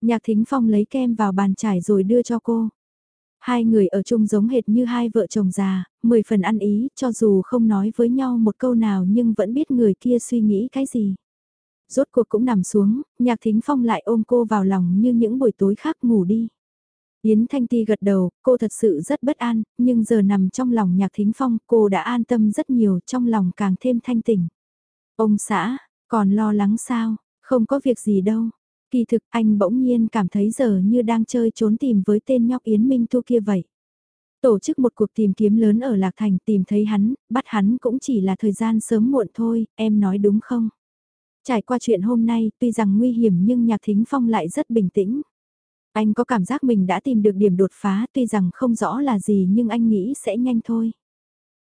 Nhạc Thính Phong lấy kem vào bàn trải rồi đưa cho cô. Hai người ở chung giống hệt như hai vợ chồng già, mười phần ăn ý, cho dù không nói với nhau một câu nào nhưng vẫn biết người kia suy nghĩ cái gì. Rốt cuộc cũng nằm xuống, nhạc thính phong lại ôm cô vào lòng như những buổi tối khác ngủ đi. Yến Thanh Ti gật đầu, cô thật sự rất bất an, nhưng giờ nằm trong lòng nhạc thính phong, cô đã an tâm rất nhiều, trong lòng càng thêm thanh tỉnh. Ông xã, còn lo lắng sao, không có việc gì đâu. Kỳ thực anh bỗng nhiên cảm thấy giờ như đang chơi trốn tìm với tên nhóc Yến Minh Thu kia vậy. Tổ chức một cuộc tìm kiếm lớn ở Lạc Thành tìm thấy hắn, bắt hắn cũng chỉ là thời gian sớm muộn thôi, em nói đúng không? Trải qua chuyện hôm nay, tuy rằng nguy hiểm nhưng Nhạc Thính Phong lại rất bình tĩnh. Anh có cảm giác mình đã tìm được điểm đột phá tuy rằng không rõ là gì nhưng anh nghĩ sẽ nhanh thôi.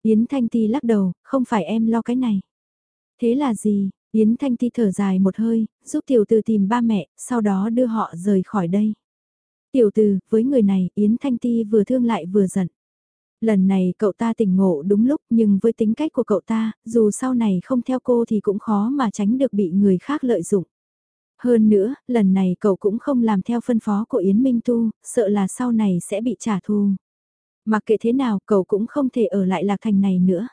Yến Thanh Ti lắc đầu, không phải em lo cái này. Thế là gì? Yến Thanh Ti thở dài một hơi, giúp tiểu từ tìm ba mẹ, sau đó đưa họ rời khỏi đây. Tiểu từ, với người này, Yến Thanh Ti vừa thương lại vừa giận. Lần này cậu ta tỉnh ngộ đúng lúc nhưng với tính cách của cậu ta, dù sau này không theo cô thì cũng khó mà tránh được bị người khác lợi dụng. Hơn nữa, lần này cậu cũng không làm theo phân phó của Yến Minh Tu, sợ là sau này sẽ bị trả thù. Mặc kệ thế nào, cậu cũng không thể ở lại Lạc Thành này nữa.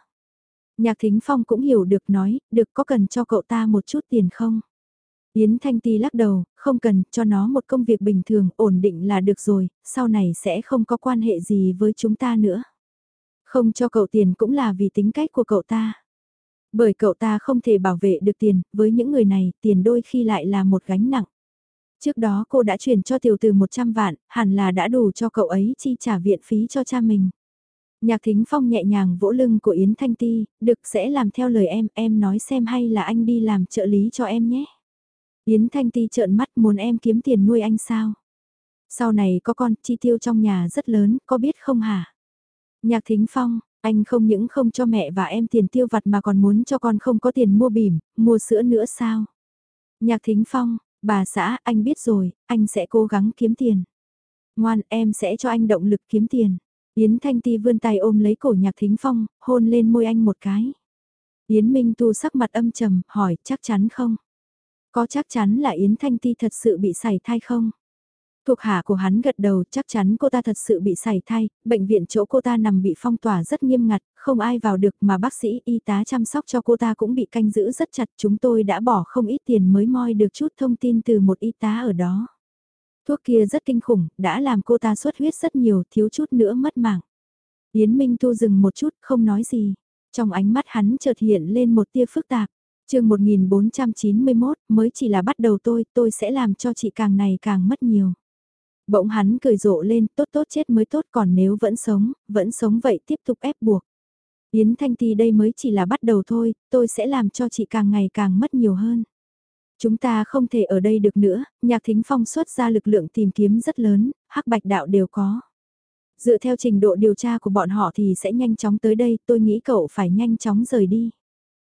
Nhạc Thính Phong cũng hiểu được nói, được có cần cho cậu ta một chút tiền không? Yến Thanh Ti lắc đầu, không cần, cho nó một công việc bình thường, ổn định là được rồi, sau này sẽ không có quan hệ gì với chúng ta nữa. Không cho cậu tiền cũng là vì tính cách của cậu ta. Bởi cậu ta không thể bảo vệ được tiền, với những người này, tiền đôi khi lại là một gánh nặng. Trước đó cô đã chuyển cho tiểu từ 100 vạn, hẳn là đã đủ cho cậu ấy chi trả viện phí cho cha mình. Nhạc Thính Phong nhẹ nhàng vỗ lưng của Yến Thanh Ti, được sẽ làm theo lời em, em nói xem hay là anh đi làm trợ lý cho em nhé. Yến Thanh Ti trợn mắt muốn em kiếm tiền nuôi anh sao? Sau này có con, chi tiêu trong nhà rất lớn, có biết không hả? Nhạc Thính Phong, anh không những không cho mẹ và em tiền tiêu vặt mà còn muốn cho con không có tiền mua bỉm, mua sữa nữa sao? Nhạc Thính Phong, bà xã, anh biết rồi, anh sẽ cố gắng kiếm tiền. Ngoan, em sẽ cho anh động lực kiếm tiền. Yến Thanh Ti vươn tay ôm lấy cổ Nhạc Thính Phong, hôn lên môi anh một cái. Yến Minh Tu sắc mặt âm trầm, hỏi, chắc chắn không? Có chắc chắn là Yến Thanh Ti thật sự bị sảy thai không? Thuộc hạ của hắn gật đầu chắc chắn cô ta thật sự bị sảy thai, bệnh viện chỗ cô ta nằm bị phong tỏa rất nghiêm ngặt, không ai vào được mà bác sĩ y tá chăm sóc cho cô ta cũng bị canh giữ rất chặt. Chúng tôi đã bỏ không ít tiền mới moi được chút thông tin từ một y tá ở đó. Thuốc kia rất kinh khủng, đã làm cô ta xuất huyết rất nhiều, thiếu chút nữa mất mạng. Yến Minh Thu dừng một chút, không nói gì. Trong ánh mắt hắn chợt hiện lên một tia phức tạp. chương 1491, mới chỉ là bắt đầu tôi, tôi sẽ làm cho chị càng này càng mất nhiều. Bỗng hắn cười rộ lên, tốt tốt chết mới tốt còn nếu vẫn sống, vẫn sống vậy tiếp tục ép buộc. Yến Thanh Ti đây mới chỉ là bắt đầu thôi, tôi sẽ làm cho chị càng ngày càng mất nhiều hơn. Chúng ta không thể ở đây được nữa, nhạc thính phong xuất ra lực lượng tìm kiếm rất lớn, hắc bạch đạo đều có. Dựa theo trình độ điều tra của bọn họ thì sẽ nhanh chóng tới đây, tôi nghĩ cậu phải nhanh chóng rời đi.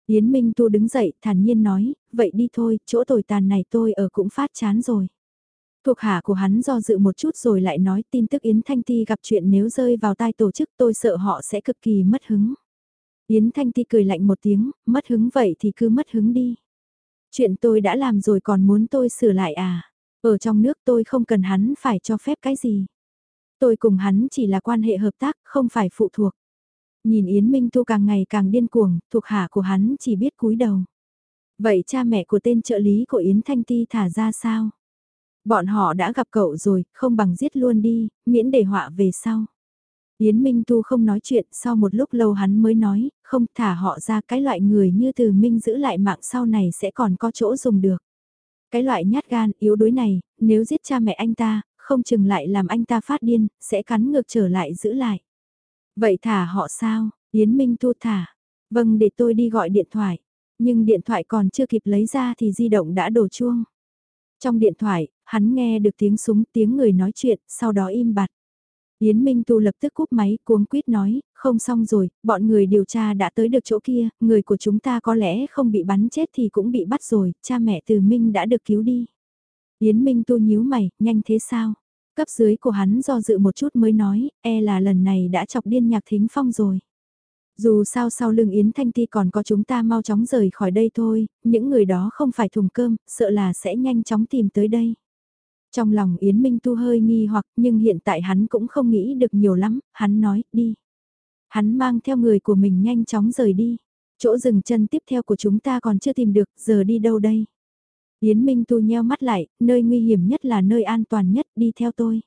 Yến Minh Tu đứng dậy, thản nhiên nói, vậy đi thôi, chỗ tồi tàn này tôi ở cũng phát chán rồi. Thuộc hạ của hắn do dự một chút rồi lại nói tin tức Yến Thanh Ti gặp chuyện nếu rơi vào tai tổ chức tôi sợ họ sẽ cực kỳ mất hứng. Yến Thanh Ti cười lạnh một tiếng, mất hứng vậy thì cứ mất hứng đi. Chuyện tôi đã làm rồi còn muốn tôi sửa lại à? Ở trong nước tôi không cần hắn phải cho phép cái gì. Tôi cùng hắn chỉ là quan hệ hợp tác, không phải phụ thuộc. Nhìn Yến Minh Tu càng ngày càng điên cuồng, thuộc hạ của hắn chỉ biết cúi đầu. Vậy cha mẹ của tên trợ lý của Yến Thanh Ti thả ra sao? Bọn họ đã gặp cậu rồi, không bằng giết luôn đi, miễn để họa về sau. Yến Minh Tu không nói chuyện, sau một lúc lâu hắn mới nói, không thả họ ra cái loại người như từ Minh giữ lại mạng sau này sẽ còn có chỗ dùng được. Cái loại nhát gan, yếu đuối này, nếu giết cha mẹ anh ta, không chừng lại làm anh ta phát điên, sẽ cắn ngược trở lại giữ lại. Vậy thả họ sao? Yến Minh Tu thả. Vâng để tôi đi gọi điện thoại. Nhưng điện thoại còn chưa kịp lấy ra thì di động đã đổ chuông. Trong điện thoại, hắn nghe được tiếng súng tiếng người nói chuyện, sau đó im bặt. Yến Minh Tu lập tức cúp máy, cuống quýt nói, không xong rồi, bọn người điều tra đã tới được chỗ kia, người của chúng ta có lẽ không bị bắn chết thì cũng bị bắt rồi, cha mẹ từ Minh đã được cứu đi. Yến Minh Tu nhíu mày, nhanh thế sao? Cấp dưới của hắn do dự một chút mới nói, e là lần này đã chọc điên nhạc thính phong rồi. Dù sao sau lưng Yến Thanh Ti còn có chúng ta mau chóng rời khỏi đây thôi, những người đó không phải thùng cơm, sợ là sẽ nhanh chóng tìm tới đây. Trong lòng Yến Minh Tu hơi nghi hoặc nhưng hiện tại hắn cũng không nghĩ được nhiều lắm, hắn nói, đi. Hắn mang theo người của mình nhanh chóng rời đi. Chỗ dừng chân tiếp theo của chúng ta còn chưa tìm được, giờ đi đâu đây? Yến Minh Tu nheo mắt lại, nơi nguy hiểm nhất là nơi an toàn nhất, đi theo tôi.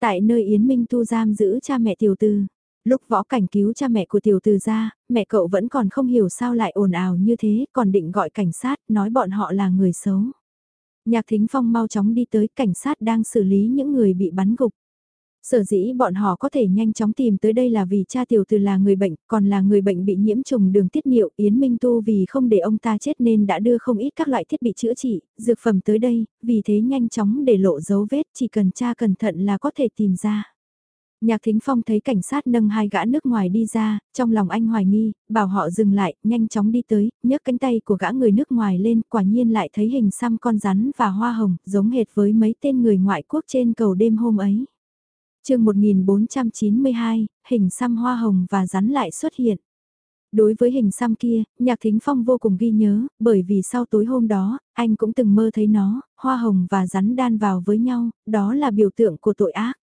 Tại nơi Yến Minh Tu giam giữ cha mẹ tiểu tư. Lúc võ cảnh cứu cha mẹ của tiểu từ ra, mẹ cậu vẫn còn không hiểu sao lại ồn ào như thế, còn định gọi cảnh sát, nói bọn họ là người xấu. Nhạc Thính Phong mau chóng đi tới cảnh sát đang xử lý những người bị bắn gục. Sở dĩ bọn họ có thể nhanh chóng tìm tới đây là vì cha tiểu từ là người bệnh, còn là người bệnh bị nhiễm trùng đường tiết niệu, Yến Minh Tu vì không để ông ta chết nên đã đưa không ít các loại thiết bị chữa trị, dược phẩm tới đây, vì thế nhanh chóng để lộ dấu vết, chỉ cần cha cẩn thận là có thể tìm ra. Nhạc Thính Phong thấy cảnh sát nâng hai gã nước ngoài đi ra, trong lòng anh hoài nghi, bảo họ dừng lại, nhanh chóng đi tới, nhấc cánh tay của gã người nước ngoài lên, quả nhiên lại thấy hình xăm con rắn và hoa hồng, giống hệt với mấy tên người ngoại quốc trên cầu đêm hôm ấy. chương 1492, hình xăm hoa hồng và rắn lại xuất hiện. Đối với hình xăm kia, Nhạc Thính Phong vô cùng ghi nhớ, bởi vì sau tối hôm đó, anh cũng từng mơ thấy nó, hoa hồng và rắn đan vào với nhau, đó là biểu tượng của tội ác.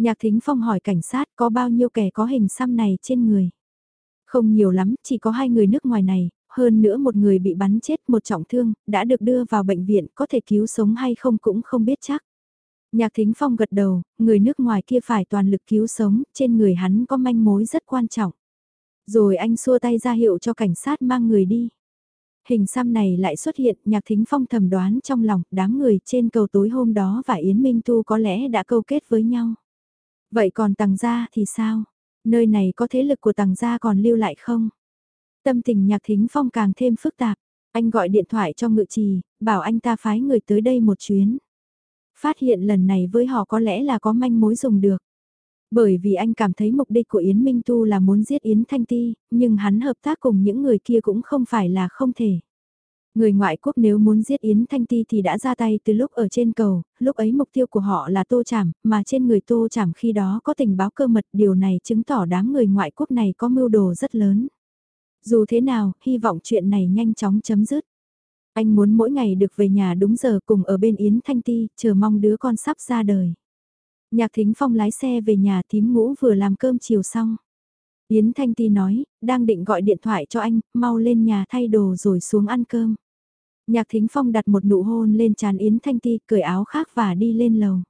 Nhạc Thính Phong hỏi cảnh sát có bao nhiêu kẻ có hình xăm này trên người. Không nhiều lắm, chỉ có hai người nước ngoài này, hơn nữa một người bị bắn chết một trọng thương, đã được đưa vào bệnh viện, có thể cứu sống hay không cũng không biết chắc. Nhạc Thính Phong gật đầu, người nước ngoài kia phải toàn lực cứu sống, trên người hắn có manh mối rất quan trọng. Rồi anh xua tay ra hiệu cho cảnh sát mang người đi. Hình xăm này lại xuất hiện, Nhạc Thính Phong thầm đoán trong lòng, đám người trên cầu tối hôm đó và Yến Minh Tu có lẽ đã câu kết với nhau. Vậy còn tàng gia thì sao? Nơi này có thế lực của tàng gia còn lưu lại không? Tâm tình nhạc thính phong càng thêm phức tạp. Anh gọi điện thoại cho ngự trì, bảo anh ta phái người tới đây một chuyến. Phát hiện lần này với họ có lẽ là có manh mối dùng được. Bởi vì anh cảm thấy mục đích của Yến Minh Tu là muốn giết Yến Thanh Ti, nhưng hắn hợp tác cùng những người kia cũng không phải là không thể. Người ngoại quốc nếu muốn giết Yến Thanh Ti thì đã ra tay từ lúc ở trên cầu, lúc ấy mục tiêu của họ là Tô Chảm, mà trên người Tô Chảm khi đó có tình báo cơ mật điều này chứng tỏ đám người ngoại quốc này có mưu đồ rất lớn. Dù thế nào, hy vọng chuyện này nhanh chóng chấm dứt. Anh muốn mỗi ngày được về nhà đúng giờ cùng ở bên Yến Thanh Ti, chờ mong đứa con sắp ra đời. Nhạc Thính Phong lái xe về nhà thím ngũ vừa làm cơm chiều xong. Yến Thanh Ti nói, đang định gọi điện thoại cho anh, mau lên nhà thay đồ rồi xuống ăn cơm. Nhạc Thính Phong đặt một nụ hôn lên trán Yến Thanh Ti, cởi áo khác và đi lên lầu.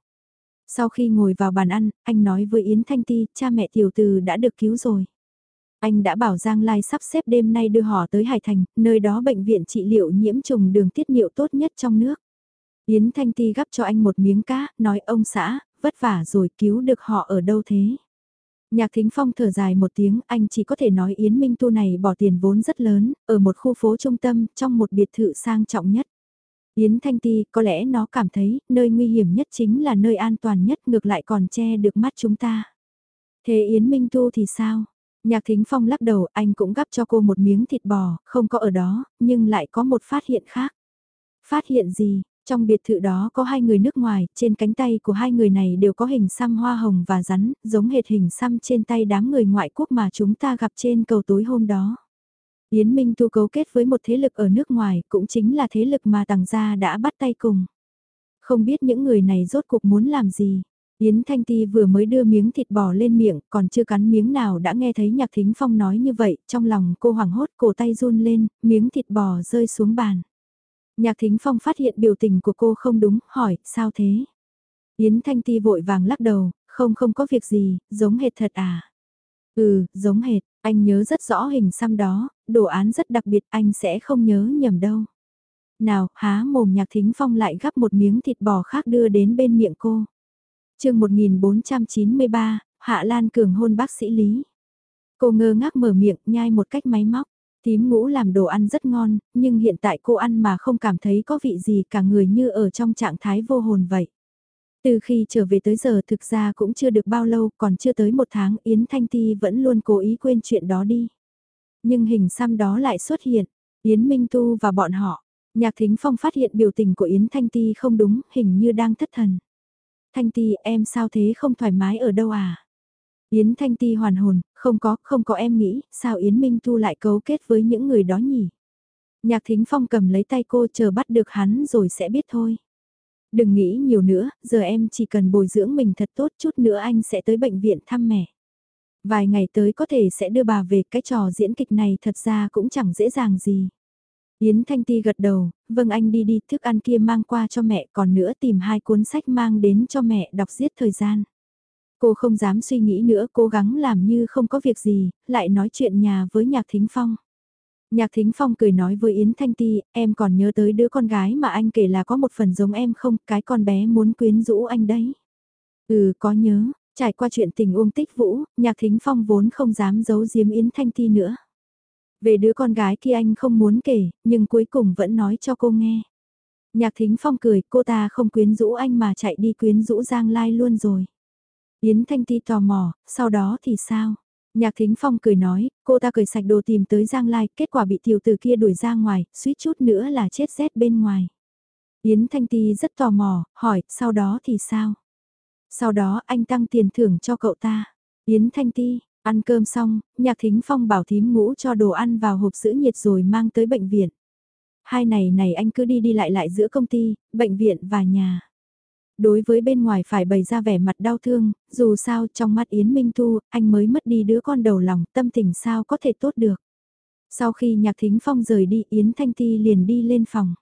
Sau khi ngồi vào bàn ăn, anh nói với Yến Thanh Ti, cha mẹ tiểu từ đã được cứu rồi. Anh đã bảo Giang Lai sắp xếp đêm nay đưa họ tới Hải Thành, nơi đó bệnh viện trị liệu nhiễm trùng đường tiết niệu tốt nhất trong nước. Yến Thanh Ti gắp cho anh một miếng cá, nói ông xã, vất vả rồi cứu được họ ở đâu thế. Nhạc Thính Phong thở dài một tiếng, anh chỉ có thể nói Yến Minh Tu này bỏ tiền vốn rất lớn, ở một khu phố trung tâm, trong một biệt thự sang trọng nhất. Yến Thanh Ti, có lẽ nó cảm thấy, nơi nguy hiểm nhất chính là nơi an toàn nhất ngược lại còn che được mắt chúng ta. Thế Yến Minh Tu thì sao? Nhạc Thính Phong lắc đầu, anh cũng gắp cho cô một miếng thịt bò, không có ở đó, nhưng lại có một phát hiện khác. Phát hiện gì? Trong biệt thự đó có hai người nước ngoài, trên cánh tay của hai người này đều có hình xăm hoa hồng và rắn, giống hệt hình xăm trên tay đám người ngoại quốc mà chúng ta gặp trên cầu tối hôm đó. Yến Minh Tu cấu kết với một thế lực ở nước ngoài, cũng chính là thế lực mà tàng gia đã bắt tay cùng. Không biết những người này rốt cuộc muốn làm gì. Yến Thanh Ti vừa mới đưa miếng thịt bò lên miệng, còn chưa cắn miếng nào đã nghe thấy Nhạc Thính Phong nói như vậy, trong lòng cô hoảng hốt cổ tay run lên, miếng thịt bò rơi xuống bàn. Nhạc Thính Phong phát hiện biểu tình của cô không đúng, hỏi, sao thế? Yến Thanh Ti vội vàng lắc đầu, không không có việc gì, giống hệt thật à? Ừ, giống hệt, anh nhớ rất rõ hình xăm đó, đồ án rất đặc biệt, anh sẽ không nhớ nhầm đâu. Nào, há mồm Nhạc Thính Phong lại gắp một miếng thịt bò khác đưa đến bên miệng cô. chương 1493, Hạ Lan Cường hôn bác sĩ Lý. Cô ngơ ngác mở miệng, nhai một cách máy móc. Tím ngũ làm đồ ăn rất ngon, nhưng hiện tại cô ăn mà không cảm thấy có vị gì cả người như ở trong trạng thái vô hồn vậy. Từ khi trở về tới giờ thực ra cũng chưa được bao lâu, còn chưa tới một tháng Yến Thanh Ti vẫn luôn cố ý quên chuyện đó đi. Nhưng hình xăm đó lại xuất hiện, Yến Minh Tu và bọn họ. Nhạc Thính Phong phát hiện biểu tình của Yến Thanh Ti không đúng, hình như đang thất thần. Thanh Ti em sao thế không thoải mái ở đâu à? Yến Thanh Ti hoàn hồn, không có, không có em nghĩ, sao Yến Minh Tu lại cấu kết với những người đó nhỉ? Nhạc Thính Phong cầm lấy tay cô chờ bắt được hắn rồi sẽ biết thôi. Đừng nghĩ nhiều nữa, giờ em chỉ cần bồi dưỡng mình thật tốt chút nữa anh sẽ tới bệnh viện thăm mẹ. Vài ngày tới có thể sẽ đưa bà về cái trò diễn kịch này thật ra cũng chẳng dễ dàng gì. Yến Thanh Ti gật đầu, vâng anh đi đi thức ăn kia mang qua cho mẹ còn nữa tìm hai cuốn sách mang đến cho mẹ đọc giết thời gian. Cô không dám suy nghĩ nữa cố gắng làm như không có việc gì, lại nói chuyện nhà với Nhạc Thính Phong. Nhạc Thính Phong cười nói với Yến Thanh Ti, em còn nhớ tới đứa con gái mà anh kể là có một phần giống em không, cái con bé muốn quyến rũ anh đấy. Ừ, có nhớ, trải qua chuyện tình Uông Tích Vũ, Nhạc Thính Phong vốn không dám giấu giếm Yến Thanh Ti nữa. Về đứa con gái kia anh không muốn kể, nhưng cuối cùng vẫn nói cho cô nghe. Nhạc Thính Phong cười, cô ta không quyến rũ anh mà chạy đi quyến rũ Giang Lai luôn rồi. Yến Thanh Ti tò mò, sau đó thì sao? Nhạc Thính Phong cười nói, cô ta cười sạch đồ tìm tới Giang Lai, kết quả bị tiểu tử kia đuổi ra ngoài, suýt chút nữa là chết rét bên ngoài. Yến Thanh Ti rất tò mò, hỏi, sau đó thì sao? Sau đó anh tăng tiền thưởng cho cậu ta. Yến Thanh Ti, ăn cơm xong, Nhạc Thính Phong bảo thím ngũ cho đồ ăn vào hộp giữ nhiệt rồi mang tới bệnh viện. Hai này này anh cứ đi đi lại lại giữa công ty, bệnh viện và nhà. Đối với bên ngoài phải bày ra vẻ mặt đau thương, dù sao trong mắt Yến Minh Thu, anh mới mất đi đứa con đầu lòng, tâm tình sao có thể tốt được. Sau khi nhạc thính phong rời đi Yến Thanh Ti liền đi lên phòng.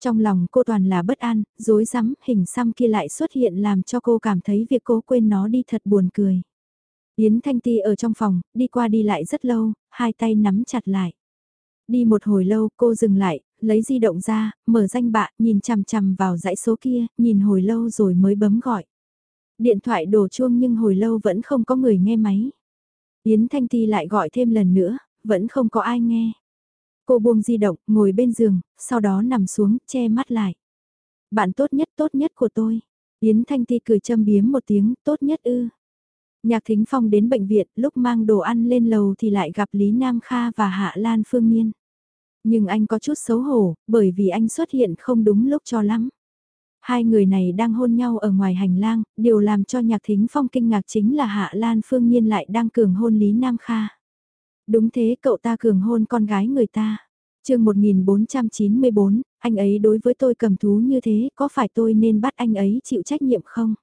Trong lòng cô toàn là bất an, dối rắm hình xăm kia lại xuất hiện làm cho cô cảm thấy việc cố quên nó đi thật buồn cười. Yến Thanh Ti ở trong phòng, đi qua đi lại rất lâu, hai tay nắm chặt lại. Đi một hồi lâu cô dừng lại, lấy di động ra, mở danh bạ, nhìn chằm chằm vào dãy số kia, nhìn hồi lâu rồi mới bấm gọi. Điện thoại đổ chuông nhưng hồi lâu vẫn không có người nghe máy. Yến Thanh Ti lại gọi thêm lần nữa, vẫn không có ai nghe. Cô buông di động, ngồi bên giường, sau đó nằm xuống, che mắt lại. Bạn tốt nhất tốt nhất của tôi. Yến Thanh Ti cười châm biếm một tiếng, tốt nhất ư. Nhạc Thính Phong đến bệnh viện, lúc mang đồ ăn lên lầu thì lại gặp Lý Nam Kha và Hạ Lan Phương Nhiên. Nhưng anh có chút xấu hổ, bởi vì anh xuất hiện không đúng lúc cho lắm. Hai người này đang hôn nhau ở ngoài hành lang, điều làm cho nhạc thính phong kinh ngạc chính là Hạ Lan Phương Nhiên lại đang cường hôn Lý Nam Kha. Đúng thế cậu ta cường hôn con gái người ta. chương 1494, anh ấy đối với tôi cầm thú như thế, có phải tôi nên bắt anh ấy chịu trách nhiệm không?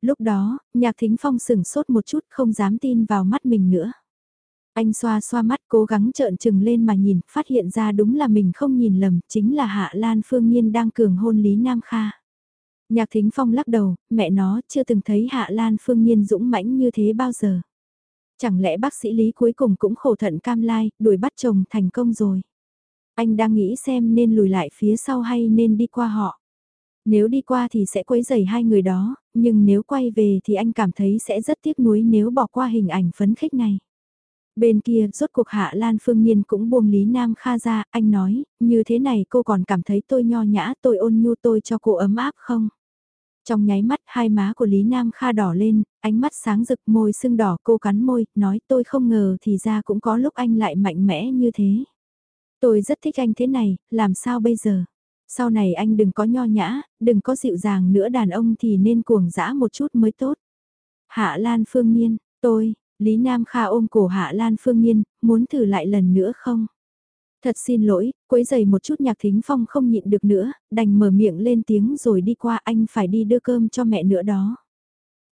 Lúc đó, nhạc thính phong sửng sốt một chút không dám tin vào mắt mình nữa. Anh xoa xoa mắt cố gắng trợn trừng lên mà nhìn, phát hiện ra đúng là mình không nhìn lầm, chính là Hạ Lan Phương Nhiên đang cường hôn Lý Nam Kha. Nhạc Thính Phong lắc đầu, mẹ nó chưa từng thấy Hạ Lan Phương Nhiên dũng mãnh như thế bao giờ. Chẳng lẽ bác sĩ Lý cuối cùng cũng khổ thận cam lai, đuổi bắt chồng thành công rồi. Anh đang nghĩ xem nên lùi lại phía sau hay nên đi qua họ. Nếu đi qua thì sẽ quấy rầy hai người đó, nhưng nếu quay về thì anh cảm thấy sẽ rất tiếc nuối nếu bỏ qua hình ảnh phấn khích này. Bên kia, rốt cuộc Hạ Lan Phương Nhiên cũng buông Lý Nam Kha ra, anh nói, như thế này cô còn cảm thấy tôi nho nhã, tôi ôn nhu tôi cho cô ấm áp không? Trong nháy mắt hai má của Lý Nam Kha đỏ lên, ánh mắt sáng rực môi sưng đỏ cô cắn môi, nói tôi không ngờ thì ra cũng có lúc anh lại mạnh mẽ như thế. Tôi rất thích anh thế này, làm sao bây giờ? Sau này anh đừng có nho nhã, đừng có dịu dàng nữa đàn ông thì nên cuồng dã một chút mới tốt. Hạ Lan Phương Nhiên, tôi, Lý Nam Kha ôm cổ Hạ Lan Phương Nhiên, muốn thử lại lần nữa không? Thật xin lỗi, quấy giày một chút nhạc thính phong không nhịn được nữa, đành mở miệng lên tiếng rồi đi qua anh phải đi đưa cơm cho mẹ nữa đó.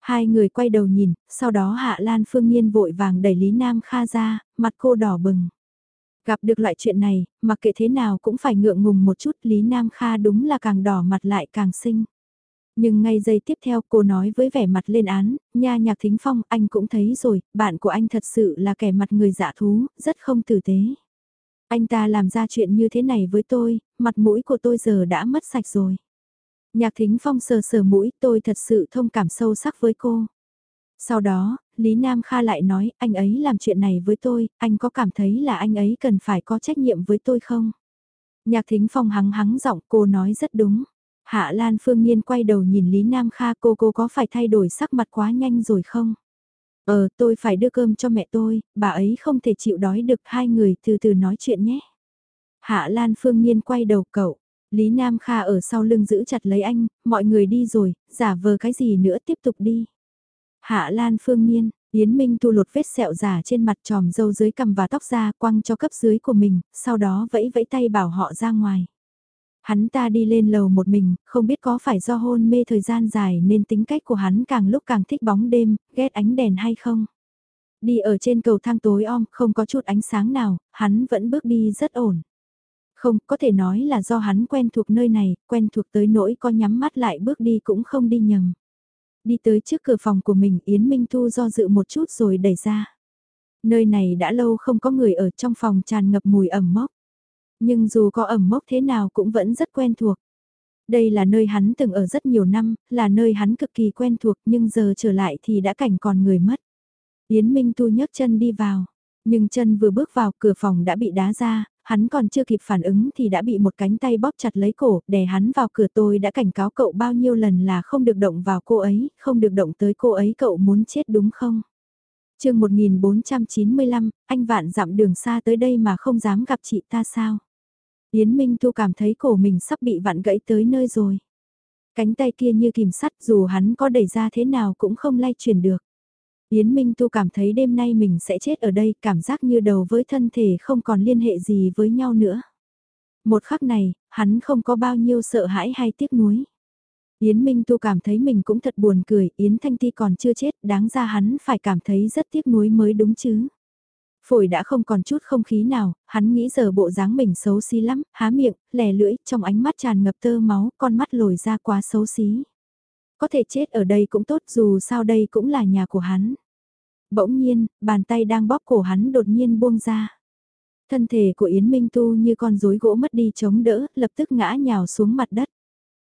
Hai người quay đầu nhìn, sau đó Hạ Lan Phương Nhiên vội vàng đẩy Lý Nam Kha ra, mặt cô đỏ bừng. Gặp được loại chuyện này, mặc kệ thế nào cũng phải ngượng ngùng một chút Lý Nam Kha đúng là càng đỏ mặt lại càng xinh. Nhưng ngay giây tiếp theo cô nói với vẻ mặt lên án, nha nhạc thính phong anh cũng thấy rồi, bạn của anh thật sự là kẻ mặt người dạ thú, rất không tử tế. Anh ta làm ra chuyện như thế này với tôi, mặt mũi của tôi giờ đã mất sạch rồi. Nhạc thính phong sờ sờ mũi tôi thật sự thông cảm sâu sắc với cô. Sau đó, Lý Nam Kha lại nói anh ấy làm chuyện này với tôi, anh có cảm thấy là anh ấy cần phải có trách nhiệm với tôi không? Nhạc thính phong hắng hắng giọng cô nói rất đúng. Hạ Lan Phương Nhiên quay đầu nhìn Lý Nam Kha cô cô có phải thay đổi sắc mặt quá nhanh rồi không? Ờ tôi phải đưa cơm cho mẹ tôi, bà ấy không thể chịu đói được hai người từ từ nói chuyện nhé. Hạ Lan Phương Nhiên quay đầu cậu, Lý Nam Kha ở sau lưng giữ chặt lấy anh, mọi người đi rồi, giả vờ cái gì nữa tiếp tục đi. Hạ Lan Phương Nhiên, Yến Minh tu lột vết sẹo giả trên mặt tròm dâu dưới cằm và tóc ra quăng cho cấp dưới của mình, sau đó vẫy vẫy tay bảo họ ra ngoài. Hắn ta đi lên lầu một mình, không biết có phải do hôn mê thời gian dài nên tính cách của hắn càng lúc càng thích bóng đêm, ghét ánh đèn hay không. Đi ở trên cầu thang tối om, không có chút ánh sáng nào, hắn vẫn bước đi rất ổn. Không, có thể nói là do hắn quen thuộc nơi này, quen thuộc tới nỗi có nhắm mắt lại bước đi cũng không đi nhầm. Đi tới trước cửa phòng của mình Yến Minh Thu do dự một chút rồi đẩy ra. Nơi này đã lâu không có người ở trong phòng tràn ngập mùi ẩm mốc. Nhưng dù có ẩm mốc thế nào cũng vẫn rất quen thuộc. Đây là nơi hắn từng ở rất nhiều năm, là nơi hắn cực kỳ quen thuộc nhưng giờ trở lại thì đã cảnh còn người mất. Yến Minh Tu nhấc chân đi vào, nhưng chân vừa bước vào cửa phòng đã bị đá ra, hắn còn chưa kịp phản ứng thì đã bị một cánh tay bóp chặt lấy cổ, đè hắn vào cửa tôi đã cảnh cáo cậu bao nhiêu lần là không được động vào cô ấy, không được động tới cô ấy cậu muốn chết đúng không? chương 1495, anh vạn dặm đường xa tới đây mà không dám gặp chị ta sao? Yến Minh Thu cảm thấy cổ mình sắp bị vặn gãy tới nơi rồi. Cánh tay kia như kìm sắt dù hắn có đẩy ra thế nào cũng không lay chuyển được. Yến Minh Tu cảm thấy đêm nay mình sẽ chết ở đây, cảm giác như đầu với thân thể không còn liên hệ gì với nhau nữa. Một khắc này, hắn không có bao nhiêu sợ hãi hay tiếc nuối. Yến Minh Tu cảm thấy mình cũng thật buồn cười, Yến Thanh Ti còn chưa chết, đáng ra hắn phải cảm thấy rất tiếc nuối mới đúng chứ. Phổi đã không còn chút không khí nào, hắn nghĩ giờ bộ dáng mình xấu xí lắm, há miệng, lè lưỡi, trong ánh mắt tràn ngập tơ máu, con mắt lồi ra quá xấu xí. Có thể chết ở đây cũng tốt dù sao đây cũng là nhà của hắn. Bỗng nhiên, bàn tay đang bóp cổ hắn đột nhiên buông ra. Thân thể của Yến Minh Tu như con rối gỗ mất đi chống đỡ, lập tức ngã nhào xuống mặt đất.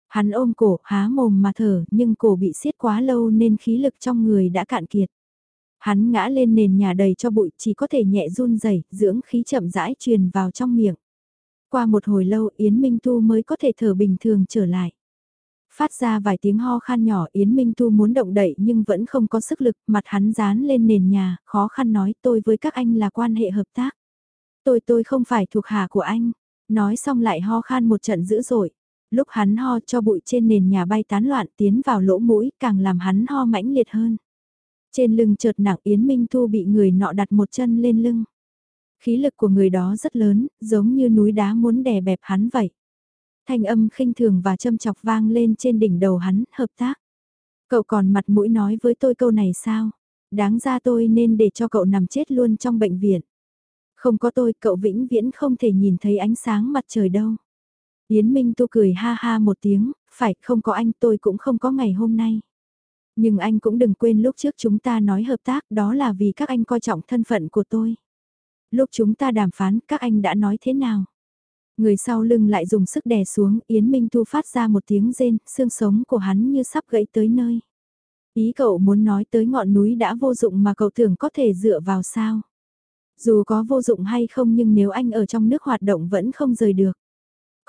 Hắn ôm cổ, há mồm mà thở, nhưng cổ bị siết quá lâu nên khí lực trong người đã cạn kiệt. Hắn ngã lên nền nhà đầy cho bụi, chỉ có thể nhẹ run rẩy, dưỡng khí chậm rãi truyền vào trong miệng. Qua một hồi lâu Yến Minh Tu mới có thể thở bình thường trở lại. Phát ra vài tiếng ho khan nhỏ Yến Minh Tu muốn động đậy nhưng vẫn không có sức lực, mặt hắn dán lên nền nhà, khó khăn nói tôi với các anh là quan hệ hợp tác. Tôi tôi không phải thuộc hạ của anh. Nói xong lại ho khan một trận dữ dội. Lúc hắn ho cho bụi trên nền nhà bay tán loạn tiến vào lỗ mũi càng làm hắn ho mãnh liệt hơn. Trên lưng chợt nặng Yến Minh Thu bị người nọ đặt một chân lên lưng. Khí lực của người đó rất lớn, giống như núi đá muốn đè bẹp hắn vậy thanh âm khinh thường và châm chọc vang lên trên đỉnh đầu hắn, hợp tác. Cậu còn mặt mũi nói với tôi câu này sao? Đáng ra tôi nên để cho cậu nằm chết luôn trong bệnh viện. Không có tôi, cậu vĩnh viễn không thể nhìn thấy ánh sáng mặt trời đâu. Yến Minh Tu cười ha ha một tiếng, phải không có anh tôi cũng không có ngày hôm nay. Nhưng anh cũng đừng quên lúc trước chúng ta nói hợp tác đó là vì các anh coi trọng thân phận của tôi. Lúc chúng ta đàm phán các anh đã nói thế nào? Người sau lưng lại dùng sức đè xuống, Yến Minh thu phát ra một tiếng rên, xương sống của hắn như sắp gãy tới nơi. Ý cậu muốn nói tới ngọn núi đã vô dụng mà cậu tưởng có thể dựa vào sao. Dù có vô dụng hay không nhưng nếu anh ở trong nước hoạt động vẫn không rời được.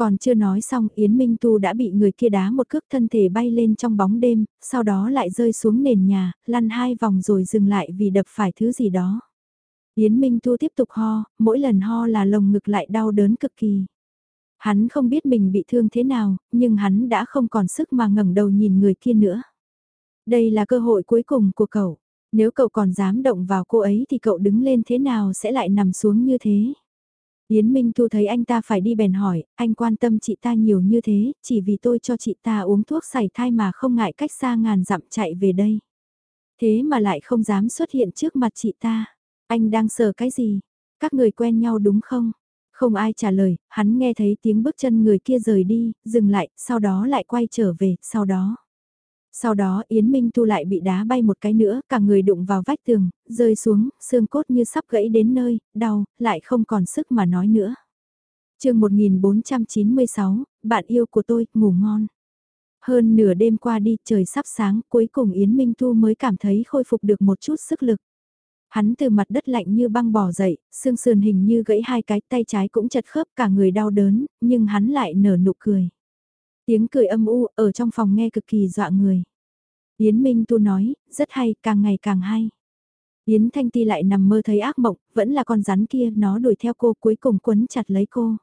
Còn chưa nói xong Yến Minh Tu đã bị người kia đá một cước thân thể bay lên trong bóng đêm, sau đó lại rơi xuống nền nhà, lăn hai vòng rồi dừng lại vì đập phải thứ gì đó. Yến Minh Tu tiếp tục ho, mỗi lần ho là lồng ngực lại đau đớn cực kỳ. Hắn không biết mình bị thương thế nào, nhưng hắn đã không còn sức mà ngẩng đầu nhìn người kia nữa. Đây là cơ hội cuối cùng của cậu. Nếu cậu còn dám động vào cô ấy thì cậu đứng lên thế nào sẽ lại nằm xuống như thế. Yến Minh Thu thấy anh ta phải đi bèn hỏi, anh quan tâm chị ta nhiều như thế, chỉ vì tôi cho chị ta uống thuốc sảy thai mà không ngại cách xa ngàn dặm chạy về đây. Thế mà lại không dám xuất hiện trước mặt chị ta. Anh đang sợ cái gì? Các người quen nhau đúng không? Không ai trả lời, hắn nghe thấy tiếng bước chân người kia rời đi, dừng lại, sau đó lại quay trở về, sau đó. Sau đó Yến Minh Tu lại bị đá bay một cái nữa, cả người đụng vào vách tường, rơi xuống, xương cốt như sắp gãy đến nơi, đau, lại không còn sức mà nói nữa. chương 1496, bạn yêu của tôi, ngủ ngon. Hơn nửa đêm qua đi, trời sắp sáng, cuối cùng Yến Minh Tu mới cảm thấy khôi phục được một chút sức lực. Hắn từ mặt đất lạnh như băng bò dậy, xương sườn hình như gãy hai cái tay trái cũng chật khớp cả người đau đớn, nhưng hắn lại nở nụ cười. Tiếng cười âm u ở trong phòng nghe cực kỳ dọa người. Yến Minh Tu nói, rất hay, càng ngày càng hay. Yến Thanh Ti lại nằm mơ thấy ác mộng, vẫn là con rắn kia, nó đuổi theo cô cuối cùng quấn chặt lấy cô.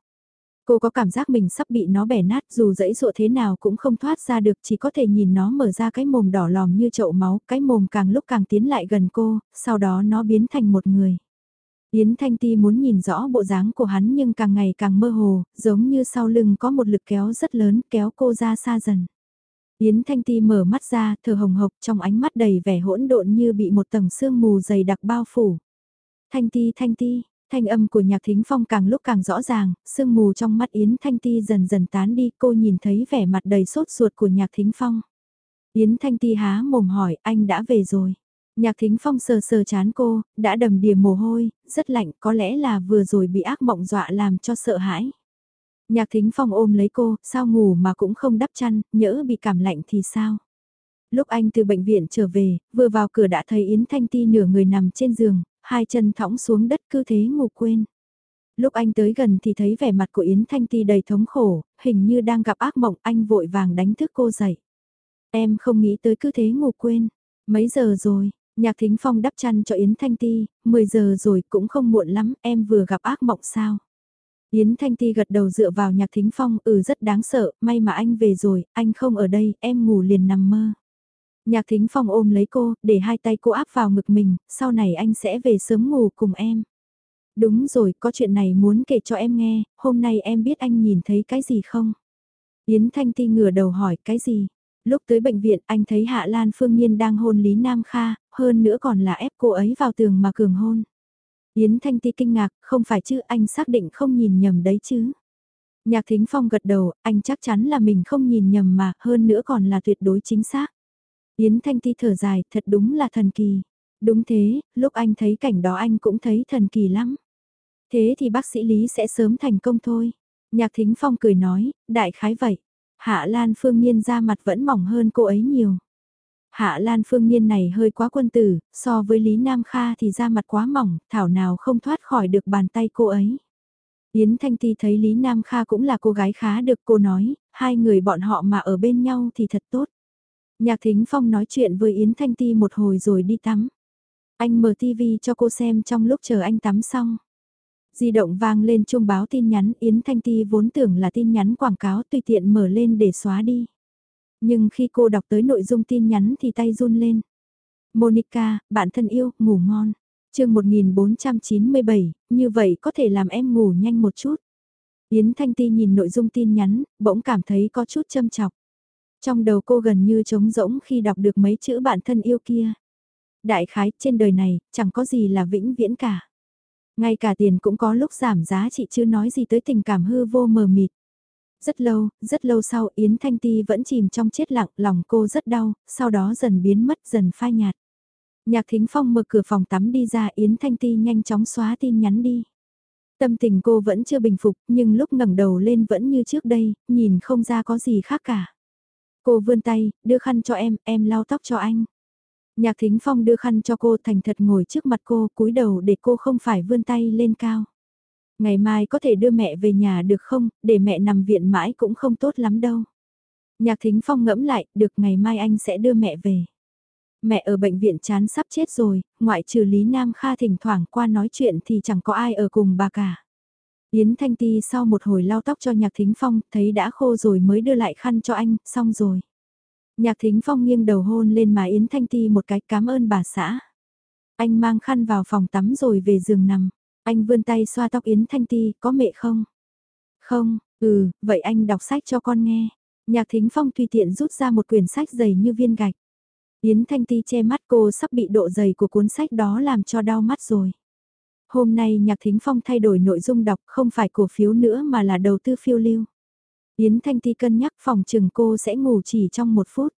Cô có cảm giác mình sắp bị nó bẻ nát dù dẫy dụa thế nào cũng không thoát ra được chỉ có thể nhìn nó mở ra cái mồm đỏ lòm như chậu máu, cái mồm càng lúc càng tiến lại gần cô, sau đó nó biến thành một người. Yến Thanh Ti muốn nhìn rõ bộ dáng của hắn nhưng càng ngày càng mơ hồ, giống như sau lưng có một lực kéo rất lớn kéo cô ra xa dần. Yến Thanh Ti mở mắt ra, thở hồng hộc trong ánh mắt đầy vẻ hỗn độn như bị một tầng sương mù dày đặc bao phủ. Thanh Ti, Thanh Ti, thanh âm của nhạc thính phong càng lúc càng rõ ràng, sương mù trong mắt Yến Thanh Ti dần dần tán đi, cô nhìn thấy vẻ mặt đầy sốt ruột của nhạc thính phong. Yến Thanh Ti há mồm hỏi, anh đã về rồi. Nhạc thính phong sờ sờ chán cô, đã đầm đìa mồ hôi, rất lạnh, có lẽ là vừa rồi bị ác mộng dọa làm cho sợ hãi. Nhạc thính phong ôm lấy cô, sao ngủ mà cũng không đắp chăn, nhỡ bị cảm lạnh thì sao? Lúc anh từ bệnh viện trở về, vừa vào cửa đã thấy Yến Thanh Ti nửa người nằm trên giường, hai chân thõng xuống đất cứ thế ngủ quên. Lúc anh tới gần thì thấy vẻ mặt của Yến Thanh Ti đầy thống khổ, hình như đang gặp ác mộng anh vội vàng đánh thức cô dậy. Em không nghĩ tới cứ thế ngủ quên. Mấy giờ rồi, nhạc thính phong đắp chăn cho Yến Thanh Ti, 10 giờ rồi cũng không muộn lắm, em vừa gặp ác mộng sao. Yến Thanh Ti gật đầu dựa vào nhạc thính phong, ừ rất đáng sợ, may mà anh về rồi, anh không ở đây, em ngủ liền nằm mơ. Nhạc thính phong ôm lấy cô, để hai tay cô áp vào ngực mình, sau này anh sẽ về sớm ngủ cùng em. Đúng rồi, có chuyện này muốn kể cho em nghe, hôm nay em biết anh nhìn thấy cái gì không? Yến Thanh Ti ngửa đầu hỏi cái gì? Lúc tới bệnh viện anh thấy Hạ Lan Phương Nhiên đang hôn Lý Nam Kha, hơn nữa còn là ép cô ấy vào tường mà cường hôn. Yến Thanh Ti kinh ngạc, không phải chứ anh xác định không nhìn nhầm đấy chứ. Nhạc Thính Phong gật đầu, anh chắc chắn là mình không nhìn nhầm mà, hơn nữa còn là tuyệt đối chính xác. Yến Thanh Ti thở dài, thật đúng là thần kỳ. Đúng thế, lúc anh thấy cảnh đó anh cũng thấy thần kỳ lắm. Thế thì bác sĩ Lý sẽ sớm thành công thôi. Nhạc Thính Phong cười nói, đại khái vậy. Hạ Lan Phương Nhiên ra mặt vẫn mỏng hơn cô ấy nhiều. Hạ Lan Phương Nhiên này hơi quá quân tử, so với Lý Nam Kha thì ra mặt quá mỏng, thảo nào không thoát khỏi được bàn tay cô ấy. Yến Thanh Ti thấy Lý Nam Kha cũng là cô gái khá được cô nói, hai người bọn họ mà ở bên nhau thì thật tốt. Nhạc Thính Phong nói chuyện với Yến Thanh Ti một hồi rồi đi tắm. Anh mở TV cho cô xem trong lúc chờ anh tắm xong. Di động vang lên chuông báo tin nhắn Yến Thanh Ti vốn tưởng là tin nhắn quảng cáo tùy tiện mở lên để xóa đi. Nhưng khi cô đọc tới nội dung tin nhắn thì tay run lên. Monica, bạn thân yêu, ngủ ngon. chương 1497, như vậy có thể làm em ngủ nhanh một chút. Yến Thanh Ti nhìn nội dung tin nhắn, bỗng cảm thấy có chút châm chọc. Trong đầu cô gần như trống rỗng khi đọc được mấy chữ bạn thân yêu kia. Đại khái, trên đời này, chẳng có gì là vĩnh viễn cả. Ngay cả tiền cũng có lúc giảm giá trị chứ nói gì tới tình cảm hư vô mờ mịt. Rất lâu, rất lâu sau Yến Thanh Ti vẫn chìm trong chết lặng, lòng cô rất đau, sau đó dần biến mất dần phai nhạt. Nhạc Thính Phong mở cửa phòng tắm đi ra Yến Thanh Ti nhanh chóng xóa tin nhắn đi. Tâm tình cô vẫn chưa bình phục, nhưng lúc ngẩng đầu lên vẫn như trước đây, nhìn không ra có gì khác cả. Cô vươn tay, đưa khăn cho em, em lau tóc cho anh. Nhạc Thính Phong đưa khăn cho cô thành thật ngồi trước mặt cô, cúi đầu để cô không phải vươn tay lên cao. Ngày mai có thể đưa mẹ về nhà được không, để mẹ nằm viện mãi cũng không tốt lắm đâu. Nhạc Thính Phong ngẫm lại, được ngày mai anh sẽ đưa mẹ về. Mẹ ở bệnh viện chán sắp chết rồi, ngoại trừ Lý Nam Kha thỉnh thoảng qua nói chuyện thì chẳng có ai ở cùng bà cả. Yến Thanh Ti sau một hồi lau tóc cho Nhạc Thính Phong, thấy đã khô rồi mới đưa lại khăn cho anh, xong rồi. Nhạc Thính Phong nghiêng đầu hôn lên má Yến Thanh Ti một cái cảm ơn bà xã. Anh mang khăn vào phòng tắm rồi về giường nằm. Anh vươn tay xoa tóc Yến Thanh Ti, có mẹ không? Không, ừ, vậy anh đọc sách cho con nghe. Nhạc Thính Phong tùy tiện rút ra một quyển sách dày như viên gạch. Yến Thanh Ti che mắt cô sắp bị độ dày của cuốn sách đó làm cho đau mắt rồi. Hôm nay Nhạc Thính Phong thay đổi nội dung đọc không phải cổ phiếu nữa mà là đầu tư phiêu lưu. Yến Thanh Ti cân nhắc phòng trường cô sẽ ngủ chỉ trong một phút.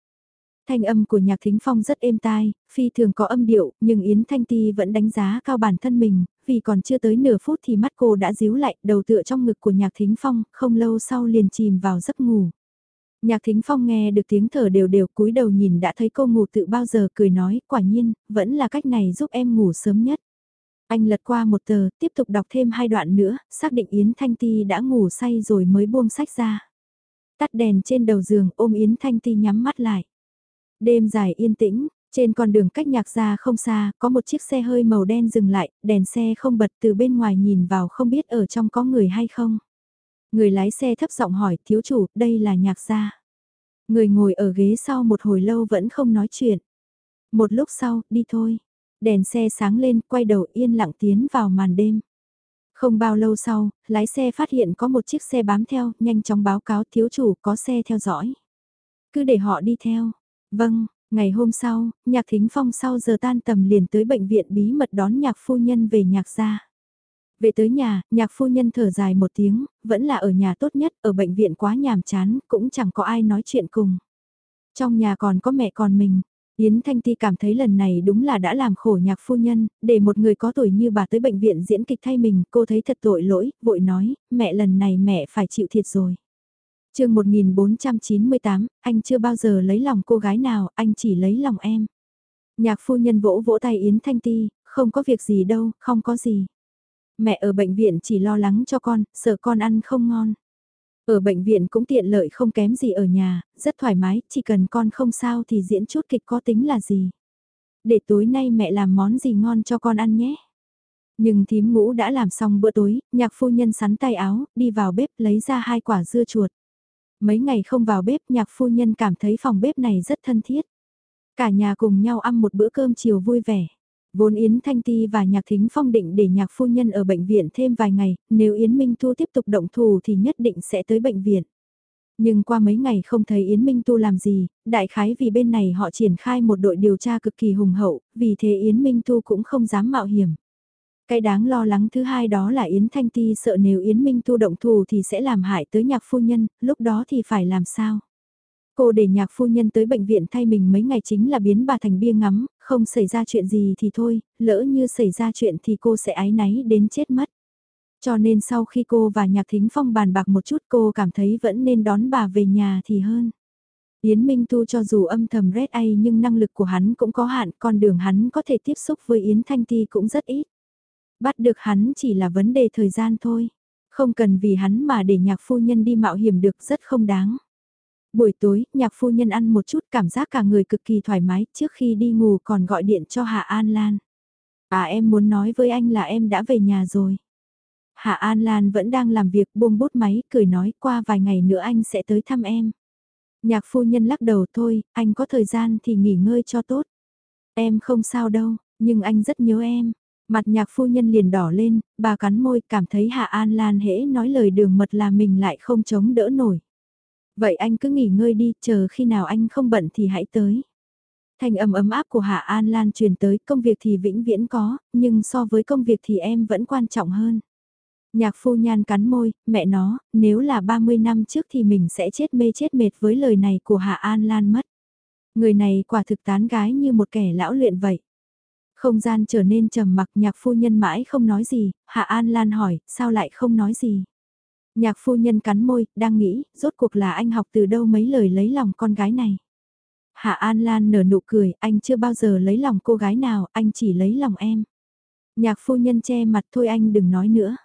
Thanh âm của Nhạc Thính Phong rất êm tai, phi thường có âm điệu, nhưng Yến Thanh Ti vẫn đánh giá cao bản thân mình, vì còn chưa tới nửa phút thì mắt cô đã díu lại, đầu tựa trong ngực của Nhạc Thính Phong, không lâu sau liền chìm vào giấc ngủ. Nhạc Thính Phong nghe được tiếng thở đều đều cúi đầu nhìn đã thấy cô ngủ tự bao giờ cười nói, quả nhiên, vẫn là cách này giúp em ngủ sớm nhất. Anh lật qua một tờ, tiếp tục đọc thêm hai đoạn nữa, xác định Yến Thanh Ti đã ngủ say rồi mới buông sách ra. Tắt đèn trên đầu giường ôm Yến Thanh Ti nhắm mắt lại. Đêm dài yên tĩnh, trên con đường cách nhạc ra không xa, có một chiếc xe hơi màu đen dừng lại, đèn xe không bật từ bên ngoài nhìn vào không biết ở trong có người hay không. Người lái xe thấp giọng hỏi thiếu chủ, đây là nhạc gia. Người ngồi ở ghế sau một hồi lâu vẫn không nói chuyện. Một lúc sau, đi thôi. Đèn xe sáng lên, quay đầu yên lặng tiến vào màn đêm. Không bao lâu sau, lái xe phát hiện có một chiếc xe bám theo, nhanh chóng báo cáo thiếu chủ có xe theo dõi. Cứ để họ đi theo. Vâng, ngày hôm sau, nhạc thính phong sau giờ tan tầm liền tới bệnh viện bí mật đón nhạc phu nhân về nhạc gia. Về tới nhà, nhạc phu nhân thở dài một tiếng, vẫn là ở nhà tốt nhất, ở bệnh viện quá nhàm chán, cũng chẳng có ai nói chuyện cùng. Trong nhà còn có mẹ còn mình, Yến Thanh Ti cảm thấy lần này đúng là đã làm khổ nhạc phu nhân, để một người có tuổi như bà tới bệnh viện diễn kịch thay mình, cô thấy thật tội lỗi, vội nói, mẹ lần này mẹ phải chịu thiệt rồi. chương 1498, anh chưa bao giờ lấy lòng cô gái nào, anh chỉ lấy lòng em. Nhạc phu nhân vỗ vỗ tay Yến Thanh Ti, không có việc gì đâu, không có gì. Mẹ ở bệnh viện chỉ lo lắng cho con, sợ con ăn không ngon. Ở bệnh viện cũng tiện lợi không kém gì ở nhà, rất thoải mái, chỉ cần con không sao thì diễn chút kịch có tính là gì. Để tối nay mẹ làm món gì ngon cho con ăn nhé. Nhưng thím ngũ đã làm xong bữa tối, nhạc phu nhân sắn tay áo, đi vào bếp lấy ra hai quả dưa chuột. Mấy ngày không vào bếp nhạc phu nhân cảm thấy phòng bếp này rất thân thiết. Cả nhà cùng nhau ăn một bữa cơm chiều vui vẻ. Vốn Yến Thanh Ti và Nhạc Thính Phong định để nhạc phu nhân ở bệnh viện thêm vài ngày, nếu Yến Minh Thu tiếp tục động thù thì nhất định sẽ tới bệnh viện. Nhưng qua mấy ngày không thấy Yến Minh Tu làm gì, đại khái vì bên này họ triển khai một đội điều tra cực kỳ hùng hậu, vì thế Yến Minh Tu cũng không dám mạo hiểm. Cái đáng lo lắng thứ hai đó là Yến Thanh Ti sợ nếu Yến Minh Tu động thù thì sẽ làm hại tới nhạc phu nhân, lúc đó thì phải làm sao? Cô để nhạc phu nhân tới bệnh viện thay mình mấy ngày chính là biến bà thành bia ngắm, không xảy ra chuyện gì thì thôi, lỡ như xảy ra chuyện thì cô sẽ ái náy đến chết mất. Cho nên sau khi cô và Nhạc Thính Phong bàn bạc một chút cô cảm thấy vẫn nên đón bà về nhà thì hơn. Yến Minh Tu cho dù âm thầm red ai nhưng năng lực của hắn cũng có hạn, con đường hắn có thể tiếp xúc với Yến Thanh Ti cũng rất ít. Bắt được hắn chỉ là vấn đề thời gian thôi. Không cần vì hắn mà để nhạc phu nhân đi mạo hiểm được rất không đáng. Buổi tối, nhạc phu nhân ăn một chút cảm giác cả người cực kỳ thoải mái trước khi đi ngủ còn gọi điện cho Hạ An Lan. À em muốn nói với anh là em đã về nhà rồi. Hạ An Lan vẫn đang làm việc buông bút máy, cười nói qua vài ngày nữa anh sẽ tới thăm em. Nhạc phu nhân lắc đầu thôi, anh có thời gian thì nghỉ ngơi cho tốt. Em không sao đâu, nhưng anh rất nhớ em. Mặt nhạc phu nhân liền đỏ lên, bà cắn môi cảm thấy Hạ An Lan hễ nói lời đường mật là mình lại không chống đỡ nổi. Vậy anh cứ nghỉ ngơi đi, chờ khi nào anh không bận thì hãy tới. Thành âm ấm áp của Hạ An Lan truyền tới công việc thì vĩnh viễn có, nhưng so với công việc thì em vẫn quan trọng hơn. Nhạc phu nhan cắn môi, mẹ nó, nếu là 30 năm trước thì mình sẽ chết mê chết mệt với lời này của Hạ An Lan mất. Người này quả thực tán gái như một kẻ lão luyện vậy. Không gian trở nên trầm mặc nhạc phu nhân mãi không nói gì, Hạ An Lan hỏi, sao lại không nói gì? Nhạc phu nhân cắn môi, đang nghĩ, rốt cuộc là anh học từ đâu mấy lời lấy lòng con gái này. Hạ An Lan nở nụ cười, anh chưa bao giờ lấy lòng cô gái nào, anh chỉ lấy lòng em. Nhạc phu nhân che mặt thôi anh đừng nói nữa.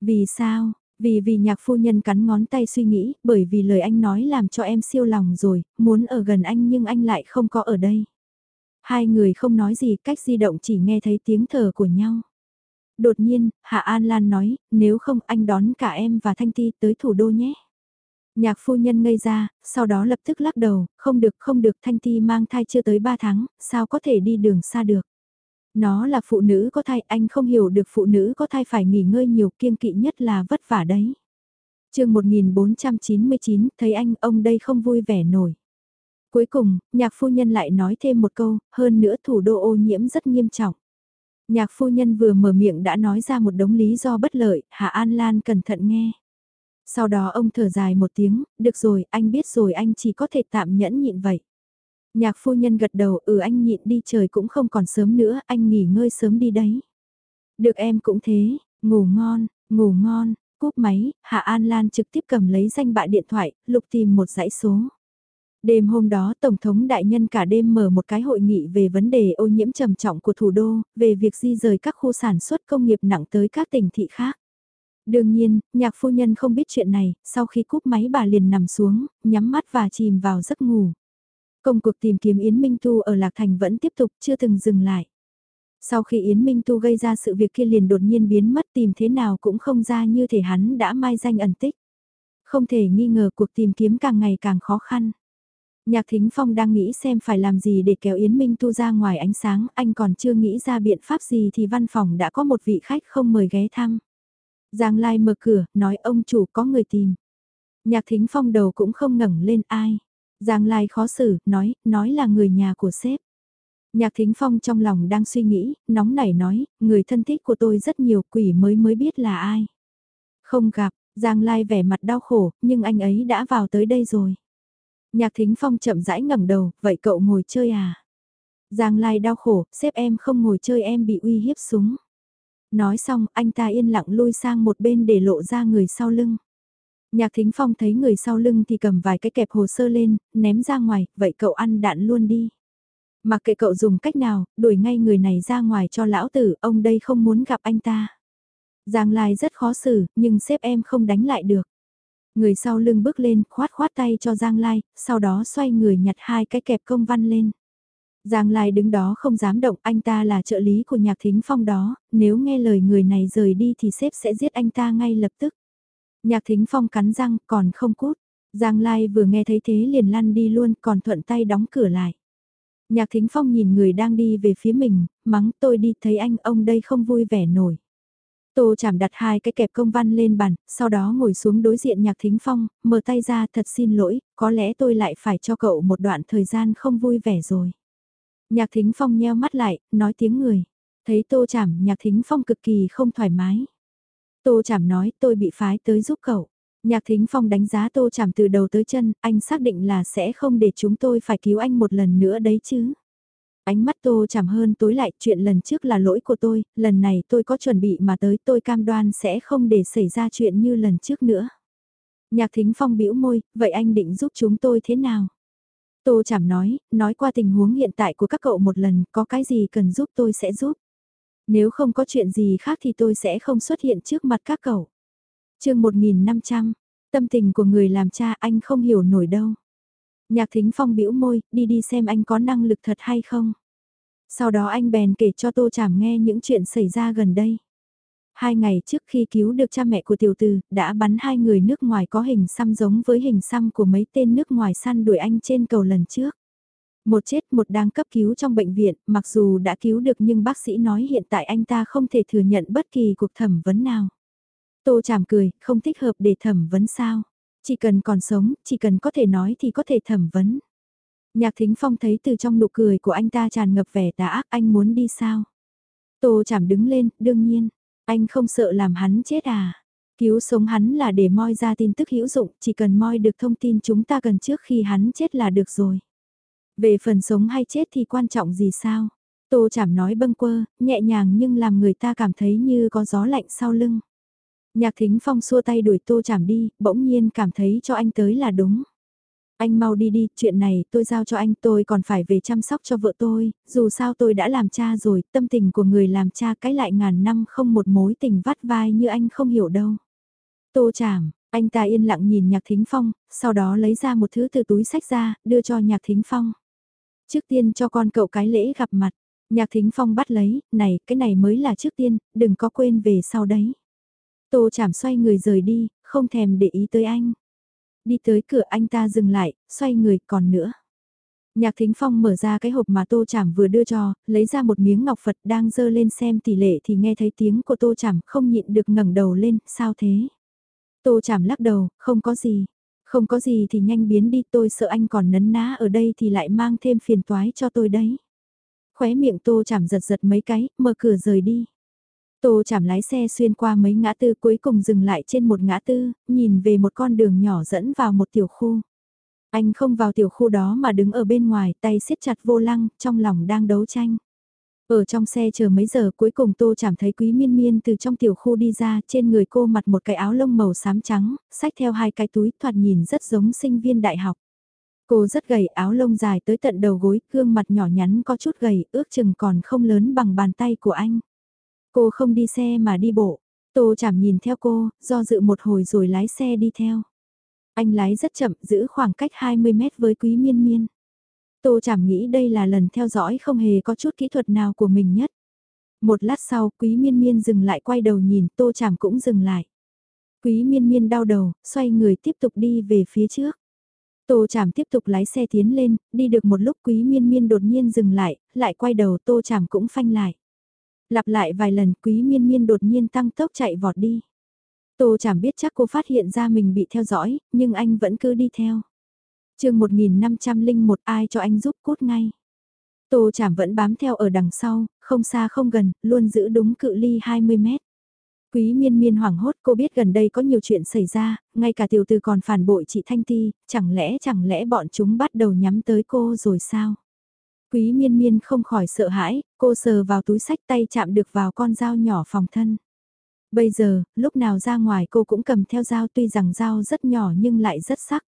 Vì sao? Vì vì nhạc phu nhân cắn ngón tay suy nghĩ, bởi vì lời anh nói làm cho em siêu lòng rồi, muốn ở gần anh nhưng anh lại không có ở đây. Hai người không nói gì, cách di động chỉ nghe thấy tiếng thở của nhau. Đột nhiên, Hạ An Lan nói, nếu không anh đón cả em và Thanh Ti tới thủ đô nhé. Nhạc phu nhân ngây ra, sau đó lập tức lắc đầu, không được không được Thanh Ti mang thai chưa tới 3 tháng, sao có thể đi đường xa được. Nó là phụ nữ có thai, anh không hiểu được phụ nữ có thai phải nghỉ ngơi nhiều kiêng kỵ nhất là vất vả đấy. Trường 1499, thấy anh, ông đây không vui vẻ nổi. Cuối cùng, nhạc phu nhân lại nói thêm một câu, hơn nữa thủ đô ô nhiễm rất nghiêm trọng. Nhạc phu nhân vừa mở miệng đã nói ra một đống lý do bất lợi, Hạ An Lan cẩn thận nghe. Sau đó ông thở dài một tiếng, được rồi, anh biết rồi anh chỉ có thể tạm nhẫn nhịn vậy. Nhạc phu nhân gật đầu, ừ anh nhịn đi trời cũng không còn sớm nữa, anh nghỉ ngơi sớm đi đấy. Được em cũng thế, ngủ ngon, ngủ ngon, cúp máy, Hạ An Lan trực tiếp cầm lấy danh bạ điện thoại, lục tìm một dãy số. Đêm hôm đó Tổng thống đại nhân cả đêm mở một cái hội nghị về vấn đề ô nhiễm trầm trọng của thủ đô, về việc di rời các khu sản xuất công nghiệp nặng tới các tỉnh thị khác. Đương nhiên, nhạc phu nhân không biết chuyện này, sau khi cúp máy bà liền nằm xuống, nhắm mắt và chìm vào giấc ngủ. Công cuộc tìm kiếm Yến Minh Tu ở Lạc Thành vẫn tiếp tục chưa từng dừng lại. Sau khi Yến Minh Tu gây ra sự việc kia liền đột nhiên biến mất tìm thế nào cũng không ra như thể hắn đã mai danh ẩn tích. Không thể nghi ngờ cuộc tìm kiếm càng ngày càng khó khăn. Nhạc Thính Phong đang nghĩ xem phải làm gì để kéo Yến Minh Tu ra ngoài ánh sáng, anh còn chưa nghĩ ra biện pháp gì thì văn phòng đã có một vị khách không mời ghé thăm. Giang Lai mở cửa, nói ông chủ có người tìm. Nhạc Thính Phong đầu cũng không ngẩng lên ai. Giang Lai khó xử, nói, nói là người nhà của sếp. Nhạc Thính Phong trong lòng đang suy nghĩ, nóng nảy nói, người thân thích của tôi rất nhiều quỷ mới mới biết là ai. Không gặp, Giang Lai vẻ mặt đau khổ, nhưng anh ấy đã vào tới đây rồi. Nhạc Thính Phong chậm rãi ngẩng đầu, vậy cậu ngồi chơi à? Giang Lai đau khổ, xếp em không ngồi chơi em bị uy hiếp súng. Nói xong, anh ta yên lặng lui sang một bên để lộ ra người sau lưng. Nhạc Thính Phong thấy người sau lưng thì cầm vài cái kẹp hồ sơ lên, ném ra ngoài, vậy cậu ăn đạn luôn đi. Mặc kệ cậu dùng cách nào, đuổi ngay người này ra ngoài cho lão tử, ông đây không muốn gặp anh ta. Giang Lai rất khó xử, nhưng sếp em không đánh lại được. Người sau lưng bước lên, khoát khoát tay cho Giang Lai, sau đó xoay người nhặt hai cái kẹp công văn lên. Giang Lai đứng đó không dám động, anh ta là trợ lý của nhạc thính phong đó, nếu nghe lời người này rời đi thì sếp sẽ giết anh ta ngay lập tức. Nhạc thính phong cắn răng, còn không cút. Giang Lai vừa nghe thấy thế liền lăn đi luôn, còn thuận tay đóng cửa lại. Nhạc thính phong nhìn người đang đi về phía mình, mắng tôi đi thấy anh ông đây không vui vẻ nổi. Tô chảm đặt hai cái kẹp công văn lên bàn, sau đó ngồi xuống đối diện nhạc thính phong, mở tay ra thật xin lỗi, có lẽ tôi lại phải cho cậu một đoạn thời gian không vui vẻ rồi. Nhạc thính phong nheo mắt lại, nói tiếng người. Thấy tô chảm nhạc thính phong cực kỳ không thoải mái. Tô chảm nói tôi bị phái tới giúp cậu. Nhạc thính phong đánh giá tô chảm từ đầu tới chân, anh xác định là sẽ không để chúng tôi phải cứu anh một lần nữa đấy chứ. Ánh mắt tô chảm hơn tối lại chuyện lần trước là lỗi của tôi, lần này tôi có chuẩn bị mà tới tôi cam đoan sẽ không để xảy ra chuyện như lần trước nữa. Nhạc thính phong bĩu môi, vậy anh định giúp chúng tôi thế nào? Tô chảm nói, nói qua tình huống hiện tại của các cậu một lần, có cái gì cần giúp tôi sẽ giúp. Nếu không có chuyện gì khác thì tôi sẽ không xuất hiện trước mặt các cậu. chương 1500, tâm tình của người làm cha anh không hiểu nổi đâu. Nhạc thính phong bĩu môi, đi đi xem anh có năng lực thật hay không. Sau đó anh bèn kể cho tô chảm nghe những chuyện xảy ra gần đây. Hai ngày trước khi cứu được cha mẹ của tiểu tử, đã bắn hai người nước ngoài có hình xăm giống với hình xăm của mấy tên nước ngoài săn đuổi anh trên cầu lần trước. Một chết một đang cấp cứu trong bệnh viện, mặc dù đã cứu được nhưng bác sĩ nói hiện tại anh ta không thể thừa nhận bất kỳ cuộc thẩm vấn nào. Tô chảm cười, không thích hợp để thẩm vấn sao. Chỉ cần còn sống, chỉ cần có thể nói thì có thể thẩm vấn. Nhạc thính phong thấy từ trong nụ cười của anh ta tràn ngập vẻ tà ác anh muốn đi sao. Tô chảm đứng lên, đương nhiên, anh không sợ làm hắn chết à. Cứu sống hắn là để moi ra tin tức hữu dụng, chỉ cần moi được thông tin chúng ta cần trước khi hắn chết là được rồi. Về phần sống hay chết thì quan trọng gì sao? Tô chảm nói bâng quơ, nhẹ nhàng nhưng làm người ta cảm thấy như có gió lạnh sau lưng. Nhạc thính phong xua tay đuổi tô chảm đi, bỗng nhiên cảm thấy cho anh tới là đúng. Anh mau đi đi, chuyện này tôi giao cho anh tôi còn phải về chăm sóc cho vợ tôi, dù sao tôi đã làm cha rồi, tâm tình của người làm cha cái lại ngàn năm không một mối tình vắt vai như anh không hiểu đâu. Tô chảm, anh ta yên lặng nhìn nhạc thính phong, sau đó lấy ra một thứ từ túi sách ra, đưa cho nhạc thính phong. Trước tiên cho con cậu cái lễ gặp mặt, nhạc thính phong bắt lấy, này, cái này mới là trước tiên, đừng có quên về sau đấy. Tô chảm xoay người rời đi, không thèm để ý tới anh. Đi tới cửa anh ta dừng lại, xoay người còn nữa. Nhạc Thính Phong mở ra cái hộp mà Tô Chảm vừa đưa cho, lấy ra một miếng ngọc Phật đang dơ lên xem tỷ lệ thì nghe thấy tiếng của Tô Chảm không nhịn được ngẩng đầu lên, sao thế? Tô Chảm lắc đầu, không có gì. Không có gì thì nhanh biến đi tôi sợ anh còn nấn ná ở đây thì lại mang thêm phiền toái cho tôi đấy. Khóe miệng Tô Chảm giật giật mấy cái, mở cửa rời đi. Tô chảm lái xe xuyên qua mấy ngã tư cuối cùng dừng lại trên một ngã tư, nhìn về một con đường nhỏ dẫn vào một tiểu khu. Anh không vào tiểu khu đó mà đứng ở bên ngoài tay siết chặt vô lăng, trong lòng đang đấu tranh. Ở trong xe chờ mấy giờ cuối cùng Tô chảm thấy Quý Miên Miên từ trong tiểu khu đi ra, trên người cô mặc một cái áo lông màu xám trắng, sách theo hai cái túi thoạt nhìn rất giống sinh viên đại học. Cô rất gầy áo lông dài tới tận đầu gối, gương mặt nhỏ nhắn có chút gầy, ước chừng còn không lớn bằng bàn tay của anh. Cô không đi xe mà đi bộ. Tô chảm nhìn theo cô, do dự một hồi rồi lái xe đi theo. Anh lái rất chậm, giữ khoảng cách 20 mét với quý miên miên. Tô chảm nghĩ đây là lần theo dõi không hề có chút kỹ thuật nào của mình nhất. Một lát sau, quý miên miên dừng lại quay đầu nhìn, tô chảm cũng dừng lại. Quý miên miên đau đầu, xoay người tiếp tục đi về phía trước. Tô chảm tiếp tục lái xe tiến lên, đi được một lúc quý miên miên đột nhiên dừng lại, lại quay đầu tô chảm cũng phanh lại. Lặp lại vài lần quý miên miên đột nhiên tăng tốc chạy vọt đi. Tô chảm biết chắc cô phát hiện ra mình bị theo dõi, nhưng anh vẫn cứ đi theo. chương 1501 ai cho anh giúp cút ngay. Tô chảm vẫn bám theo ở đằng sau, không xa không gần, luôn giữ đúng cự ly 20 mét. Quý miên miên hoảng hốt cô biết gần đây có nhiều chuyện xảy ra, ngay cả tiểu từ còn phản bội chị Thanh Ti, chẳng lẽ chẳng lẽ bọn chúng bắt đầu nhắm tới cô rồi sao? Quý miên miên không khỏi sợ hãi, cô sờ vào túi sách tay chạm được vào con dao nhỏ phòng thân. Bây giờ, lúc nào ra ngoài cô cũng cầm theo dao tuy rằng dao rất nhỏ nhưng lại rất sắc.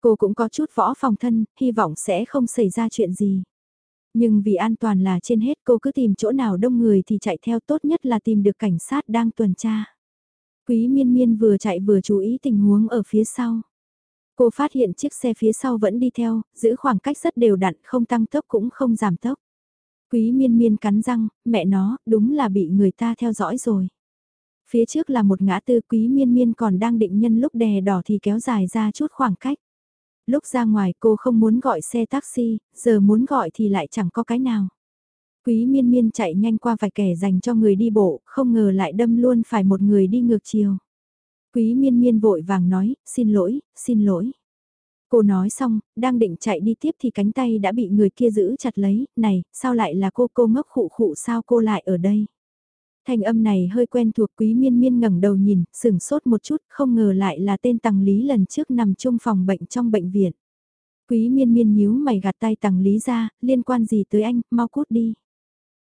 Cô cũng có chút võ phòng thân, hy vọng sẽ không xảy ra chuyện gì. Nhưng vì an toàn là trên hết cô cứ tìm chỗ nào đông người thì chạy theo tốt nhất là tìm được cảnh sát đang tuần tra. Quý miên miên vừa chạy vừa chú ý tình huống ở phía sau. Cô phát hiện chiếc xe phía sau vẫn đi theo, giữ khoảng cách rất đều đặn, không tăng tốc cũng không giảm tốc. Quý miên miên cắn răng, mẹ nó, đúng là bị người ta theo dõi rồi. Phía trước là một ngã tư quý miên miên còn đang định nhân lúc đè đỏ thì kéo dài ra chút khoảng cách. Lúc ra ngoài cô không muốn gọi xe taxi, giờ muốn gọi thì lại chẳng có cái nào. Quý miên miên chạy nhanh qua vài kẻ dành cho người đi bộ, không ngờ lại đâm luôn phải một người đi ngược chiều. Quý miên miên vội vàng nói, xin lỗi, xin lỗi. Cô nói xong, đang định chạy đi tiếp thì cánh tay đã bị người kia giữ chặt lấy, này, sao lại là cô cô ngốc khụ khụ sao cô lại ở đây? Thanh âm này hơi quen thuộc quý miên miên ngẩng đầu nhìn, sửng sốt một chút, không ngờ lại là tên tàng lý lần trước nằm chung phòng bệnh trong bệnh viện. Quý miên miên nhíu mày gạt tay tàng lý ra, liên quan gì tới anh, mau cút đi.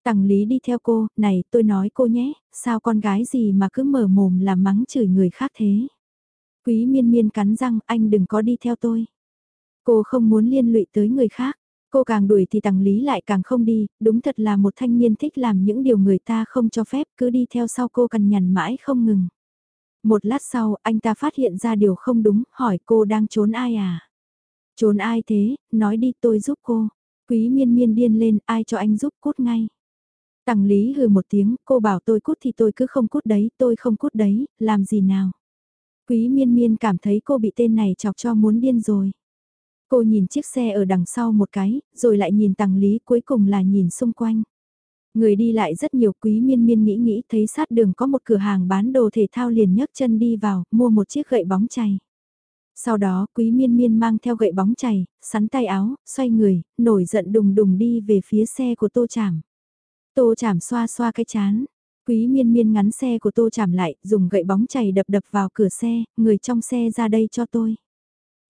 Tằng Lý đi theo cô, này tôi nói cô nhé, sao con gái gì mà cứ mở mồm làm mắng chửi người khác thế. Quý miên miên cắn răng, anh đừng có đi theo tôi. Cô không muốn liên lụy tới người khác. Cô càng đuổi thì Tằng Lý lại càng không đi, đúng thật là một thanh niên thích làm những điều người ta không cho phép, cứ đi theo sau cô cằn nhằn mãi không ngừng. Một lát sau, anh ta phát hiện ra điều không đúng, hỏi cô đang trốn ai à? Trốn ai thế, nói đi tôi giúp cô. Quý miên miên điên lên, ai cho anh giúp cút ngay. Tằng Lý hừ một tiếng, cô bảo tôi cút thì tôi cứ không cút đấy, tôi không cút đấy, làm gì nào. Quý miên miên cảm thấy cô bị tên này chọc cho muốn điên rồi. Cô nhìn chiếc xe ở đằng sau một cái, rồi lại nhìn Tàng Lý cuối cùng là nhìn xung quanh. Người đi lại rất nhiều quý miên miên nghĩ nghĩ thấy sát đường có một cửa hàng bán đồ thể thao liền nhấc chân đi vào, mua một chiếc gậy bóng chày. Sau đó quý miên miên mang theo gậy bóng chày, sắn tay áo, xoay người, nổi giận đùng đùng đi về phía xe của tô chảm. Tô chảm xoa xoa cái chán. Quý miên miên ngắn xe của tô chảm lại, dùng gậy bóng chảy đập đập vào cửa xe, người trong xe ra đây cho tôi.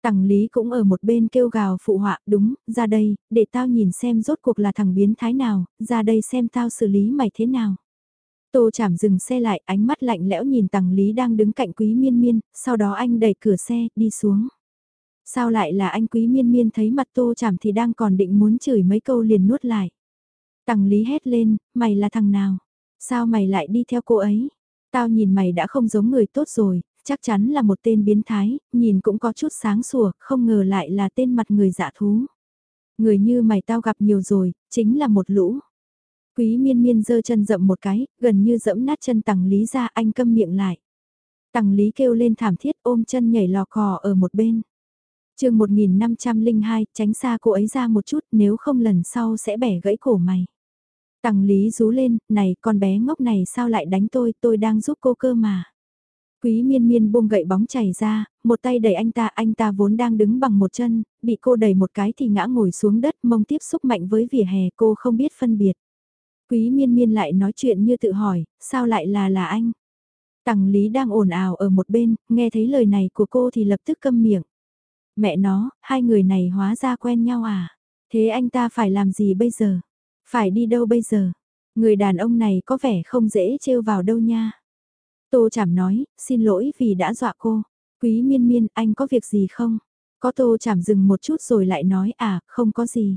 Tằng Lý cũng ở một bên kêu gào phụ họa, đúng, ra đây, để tao nhìn xem rốt cuộc là thằng biến thái nào, ra đây xem tao xử lý mày thế nào. Tô chảm dừng xe lại, ánh mắt lạnh lẽo nhìn Tằng Lý đang đứng cạnh Quý Miên Miên, sau đó anh đẩy cửa xe, đi xuống. Sao lại là anh Quý Miên Miên thấy mặt Tô chảm thì đang còn định muốn chửi mấy câu liền nuốt lại. Tằng Lý hét lên, mày là thằng nào? Sao mày lại đi theo cô ấy? Tao nhìn mày đã không giống người tốt rồi, chắc chắn là một tên biến thái, nhìn cũng có chút sáng sủa, không ngờ lại là tên mặt người dạ thú. Người như mày tao gặp nhiều rồi, chính là một lũ. Quý miên miên giơ chân dậm một cái, gần như dẫm nát chân tằng lý ra anh câm miệng lại. Tằng lý kêu lên thảm thiết ôm chân nhảy lò cò ở một bên. chương 1502, tránh xa cô ấy ra một chút nếu không lần sau sẽ bẻ gãy cổ mày. Tằng lý rú lên, này con bé ngốc này sao lại đánh tôi, tôi đang giúp cô cơ mà. Quý miên miên buông gậy bóng chảy ra, một tay đẩy anh ta, anh ta vốn đang đứng bằng một chân, bị cô đẩy một cái thì ngã ngồi xuống đất, mông tiếp xúc mạnh với vỉa hè, cô không biết phân biệt. Quý miên miên lại nói chuyện như tự hỏi, sao lại là là anh? Tằng Lý đang ồn ào ở một bên, nghe thấy lời này của cô thì lập tức câm miệng. Mẹ nó, hai người này hóa ra quen nhau à? Thế anh ta phải làm gì bây giờ? Phải đi đâu bây giờ? Người đàn ông này có vẻ không dễ trêu vào đâu nha. Tô Chảm nói, xin lỗi vì đã dọa cô. Quý miên miên, anh có việc gì không? Có Tô Chảm dừng một chút rồi lại nói, à, không có gì.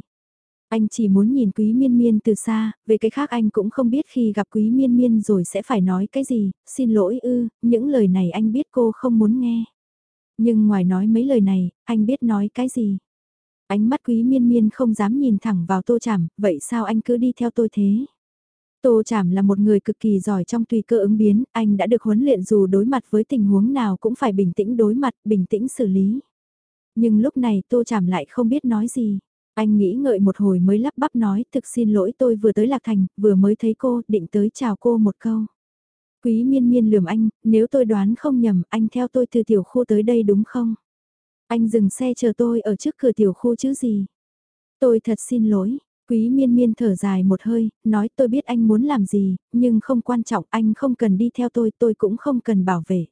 Anh chỉ muốn nhìn quý miên miên từ xa, về cái khác anh cũng không biết khi gặp quý miên miên rồi sẽ phải nói cái gì, xin lỗi ư, những lời này anh biết cô không muốn nghe. Nhưng ngoài nói mấy lời này, anh biết nói cái gì. Ánh mắt quý miên miên không dám nhìn thẳng vào tô chảm, vậy sao anh cứ đi theo tôi thế? Tô Chảm là một người cực kỳ giỏi trong tùy cơ ứng biến, anh đã được huấn luyện dù đối mặt với tình huống nào cũng phải bình tĩnh đối mặt, bình tĩnh xử lý. Nhưng lúc này Tô Chảm lại không biết nói gì. Anh nghĩ ngợi một hồi mới lắp bắp nói thực xin lỗi tôi vừa tới Lạc Thành, vừa mới thấy cô, định tới chào cô một câu. Quý miên miên lườm anh, nếu tôi đoán không nhầm, anh theo tôi từ tiểu khu tới đây đúng không? Anh dừng xe chờ tôi ở trước cửa tiểu khu chứ gì? Tôi thật xin lỗi, Quý miên miên thở dài một hơi, nói tôi biết anh muốn làm gì, nhưng không quan trọng anh không cần đi theo tôi, tôi cũng không cần bảo vệ.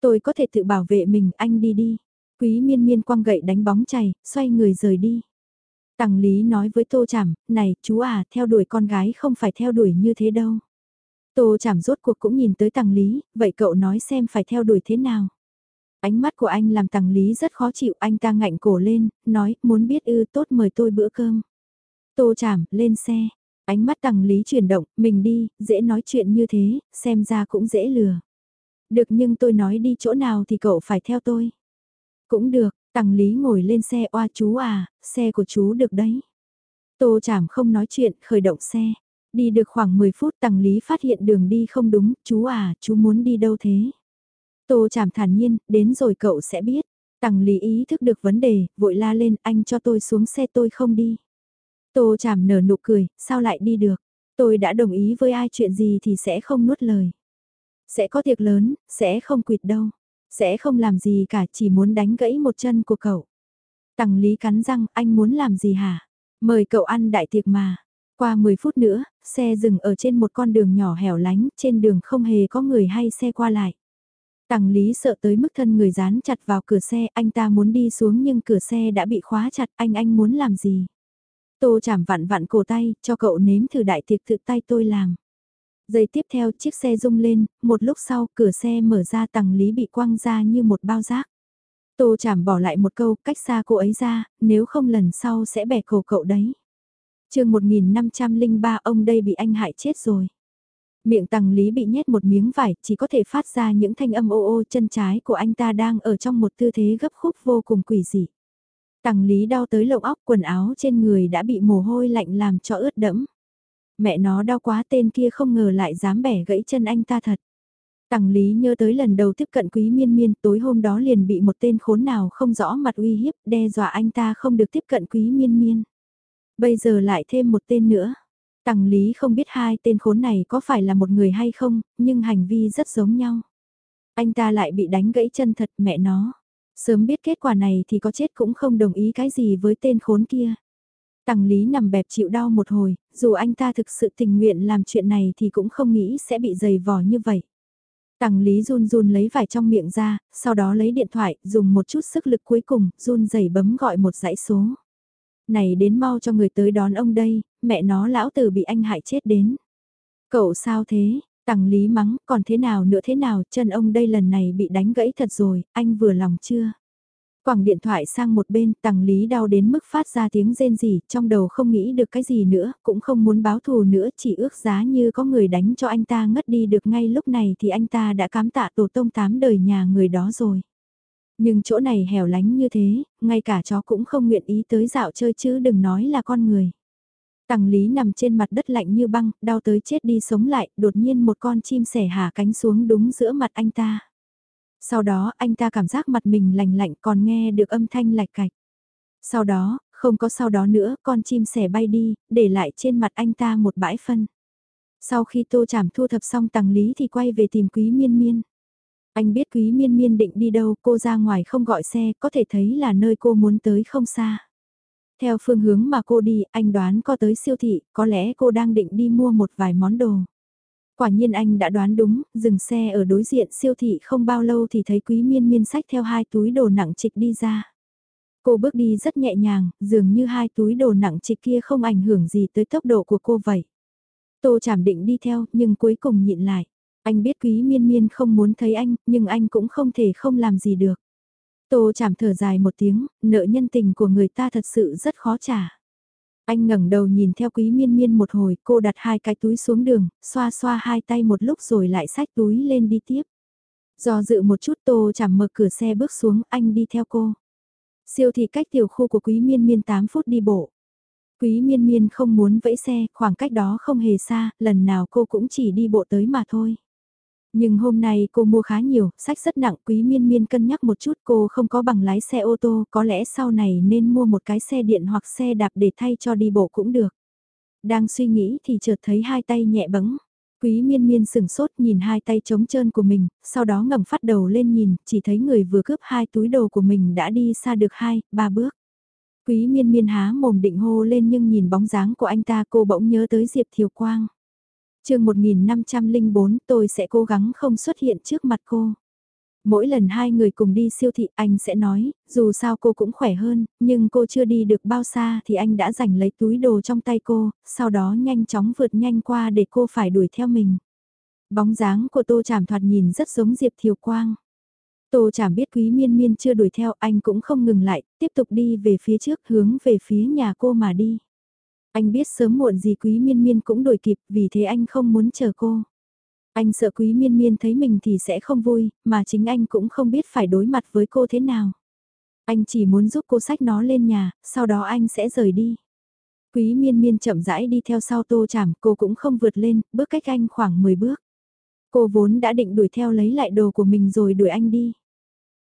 Tôi có thể tự bảo vệ mình, anh đi đi. Quý miên miên quăng gậy đánh bóng chày, xoay người rời đi. Tằng Lý nói với Tô Chảm, này chú à, theo đuổi con gái không phải theo đuổi như thế đâu. Tô Chảm rốt cuộc cũng nhìn tới Tằng Lý, vậy cậu nói xem phải theo đuổi thế nào. Ánh mắt của anh làm Tằng Lý rất khó chịu, anh ta ngạnh cổ lên, nói, muốn biết ư tốt mời tôi bữa cơm. Tô chảm, lên xe. Ánh mắt tằng lý chuyển động, mình đi, dễ nói chuyện như thế, xem ra cũng dễ lừa. Được nhưng tôi nói đi chỗ nào thì cậu phải theo tôi. Cũng được, tằng lý ngồi lên xe oa chú à, xe của chú được đấy. Tô chảm không nói chuyện, khởi động xe. Đi được khoảng 10 phút tằng lý phát hiện đường đi không đúng, chú à, chú muốn đi đâu thế? Tô chảm thản nhiên, đến rồi cậu sẽ biết. Tằng lý ý thức được vấn đề, vội la lên, anh cho tôi xuống xe tôi không đi. Tô chảm nở nụ cười, sao lại đi được? Tôi đã đồng ý với ai chuyện gì thì sẽ không nuốt lời. Sẽ có tiệc lớn, sẽ không quỵt đâu. Sẽ không làm gì cả, chỉ muốn đánh gãy một chân của cậu. Tằng Lý cắn răng, anh muốn làm gì hả? Mời cậu ăn đại tiệc mà. Qua 10 phút nữa, xe dừng ở trên một con đường nhỏ hẻo lánh, trên đường không hề có người hay xe qua lại. Tằng Lý sợ tới mức thân người dán chặt vào cửa xe, anh ta muốn đi xuống nhưng cửa xe đã bị khóa chặt, anh anh muốn làm gì? Tô chảm vặn vặn cổ tay, cho cậu nếm thử đại tiệc tự tay tôi làm. Giây tiếp theo chiếc xe rung lên, một lúc sau cửa xe mở ra Tằng lý bị quăng ra như một bao rác. Tô chảm bỏ lại một câu cách xa cô ấy ra, nếu không lần sau sẽ bẻ cổ cậu đấy. chương 1503 ông đây bị anh hại chết rồi. Miệng Tằng lý bị nhét một miếng vải, chỉ có thể phát ra những thanh âm ô ô, chân trái của anh ta đang ở trong một tư thế gấp khúc vô cùng quỷ dị. Tằng lý đau tới lộng óc, quần áo trên người đã bị mồ hôi lạnh làm cho ướt đẫm. Mẹ nó đau quá, tên kia không ngờ lại dám bẻ gãy chân anh ta thật. Tằng Lý nhớ tới lần đầu tiếp cận Quý Miên Miên, tối hôm đó liền bị một tên khốn nào không rõ mặt uy hiếp, đe dọa anh ta không được tiếp cận Quý Miên Miên. Bây giờ lại thêm một tên nữa. Tằng Lý không biết hai tên khốn này có phải là một người hay không, nhưng hành vi rất giống nhau. Anh ta lại bị đánh gãy chân thật mẹ nó. Sớm biết kết quả này thì có chết cũng không đồng ý cái gì với tên khốn kia. Tằng Lý nằm bẹp chịu đau một hồi, dù anh ta thực sự tình nguyện làm chuyện này thì cũng không nghĩ sẽ bị dày vò như vậy. Tằng Lý run run lấy vải trong miệng ra, sau đó lấy điện thoại, dùng một chút sức lực cuối cùng, run rẩy bấm gọi một dãy số. Này đến mau cho người tới đón ông đây, mẹ nó lão tử bị anh hại chết đến. Cậu sao thế, Tằng Lý mắng, còn thế nào nữa thế nào, chân ông đây lần này bị đánh gãy thật rồi, anh vừa lòng chưa? Quảng điện thoại sang một bên, Tằng Lý đau đến mức phát ra tiếng rên rỉ, trong đầu không nghĩ được cái gì nữa, cũng không muốn báo thù nữa, chỉ ước giá như có người đánh cho anh ta ngất đi được ngay lúc này thì anh ta đã cám tạ tổ tông tám đời nhà người đó rồi. Nhưng chỗ này hẻo lánh như thế, ngay cả chó cũng không nguyện ý tới dạo chơi chứ đừng nói là con người. Tằng Lý nằm trên mặt đất lạnh như băng, đau tới chết đi sống lại, đột nhiên một con chim sẻ hạ cánh xuống đúng giữa mặt anh ta. Sau đó anh ta cảm giác mặt mình lành lạnh còn nghe được âm thanh lạch cạch. Sau đó, không có sau đó nữa, con chim sẻ bay đi, để lại trên mặt anh ta một bãi phân. Sau khi tô chảm thu thập xong tàng lý thì quay về tìm quý miên miên. Anh biết quý miên miên định đi đâu, cô ra ngoài không gọi xe, có thể thấy là nơi cô muốn tới không xa. Theo phương hướng mà cô đi, anh đoán có tới siêu thị, có lẽ cô đang định đi mua một vài món đồ. Quả nhiên anh đã đoán đúng, dừng xe ở đối diện siêu thị không bao lâu thì thấy quý miên miên sách theo hai túi đồ nặng trịch đi ra. Cô bước đi rất nhẹ nhàng, dường như hai túi đồ nặng trịch kia không ảnh hưởng gì tới tốc độ của cô vậy. Tô chảm định đi theo, nhưng cuối cùng nhịn lại. Anh biết quý miên miên không muốn thấy anh, nhưng anh cũng không thể không làm gì được. Tô chảm thở dài một tiếng, nợ nhân tình của người ta thật sự rất khó trả. Anh ngẩng đầu nhìn theo quý miên miên một hồi, cô đặt hai cái túi xuống đường, xoa xoa hai tay một lúc rồi lại xách túi lên đi tiếp. Do dự một chút tô chảm mở cửa xe bước xuống, anh đi theo cô. Siêu thị cách tiểu khu của quý miên miên 8 phút đi bộ. Quý miên miên không muốn vẫy xe, khoảng cách đó không hề xa, lần nào cô cũng chỉ đi bộ tới mà thôi. Nhưng hôm nay cô mua khá nhiều, sách rất nặng, quý miên miên cân nhắc một chút cô không có bằng lái xe ô tô, có lẽ sau này nên mua một cái xe điện hoặc xe đạp để thay cho đi bộ cũng được. Đang suy nghĩ thì chợt thấy hai tay nhẹ bẫng. Quý miên miên sửng sốt nhìn hai tay trống trơn của mình, sau đó ngẩng phát đầu lên nhìn, chỉ thấy người vừa cướp hai túi đồ của mình đã đi xa được hai, ba bước. Quý miên miên há mồm định hô lên nhưng nhìn bóng dáng của anh ta cô bỗng nhớ tới Diệp Thiều Quang chương 1504 tôi sẽ cố gắng không xuất hiện trước mặt cô. Mỗi lần hai người cùng đi siêu thị anh sẽ nói, dù sao cô cũng khỏe hơn, nhưng cô chưa đi được bao xa thì anh đã giành lấy túi đồ trong tay cô, sau đó nhanh chóng vượt nhanh qua để cô phải đuổi theo mình. Bóng dáng của tô chảm thoạt nhìn rất giống Diệp Thiều Quang. Tô chảm biết quý miên miên chưa đuổi theo anh cũng không ngừng lại, tiếp tục đi về phía trước hướng về phía nhà cô mà đi. Anh biết sớm muộn gì quý miên miên cũng đổi kịp vì thế anh không muốn chờ cô. Anh sợ quý miên miên thấy mình thì sẽ không vui, mà chính anh cũng không biết phải đối mặt với cô thế nào. Anh chỉ muốn giúp cô sách nó lên nhà, sau đó anh sẽ rời đi. Quý miên miên chậm rãi đi theo sau tô chảm, cô cũng không vượt lên, bước cách anh khoảng 10 bước. Cô vốn đã định đuổi theo lấy lại đồ của mình rồi đuổi anh đi.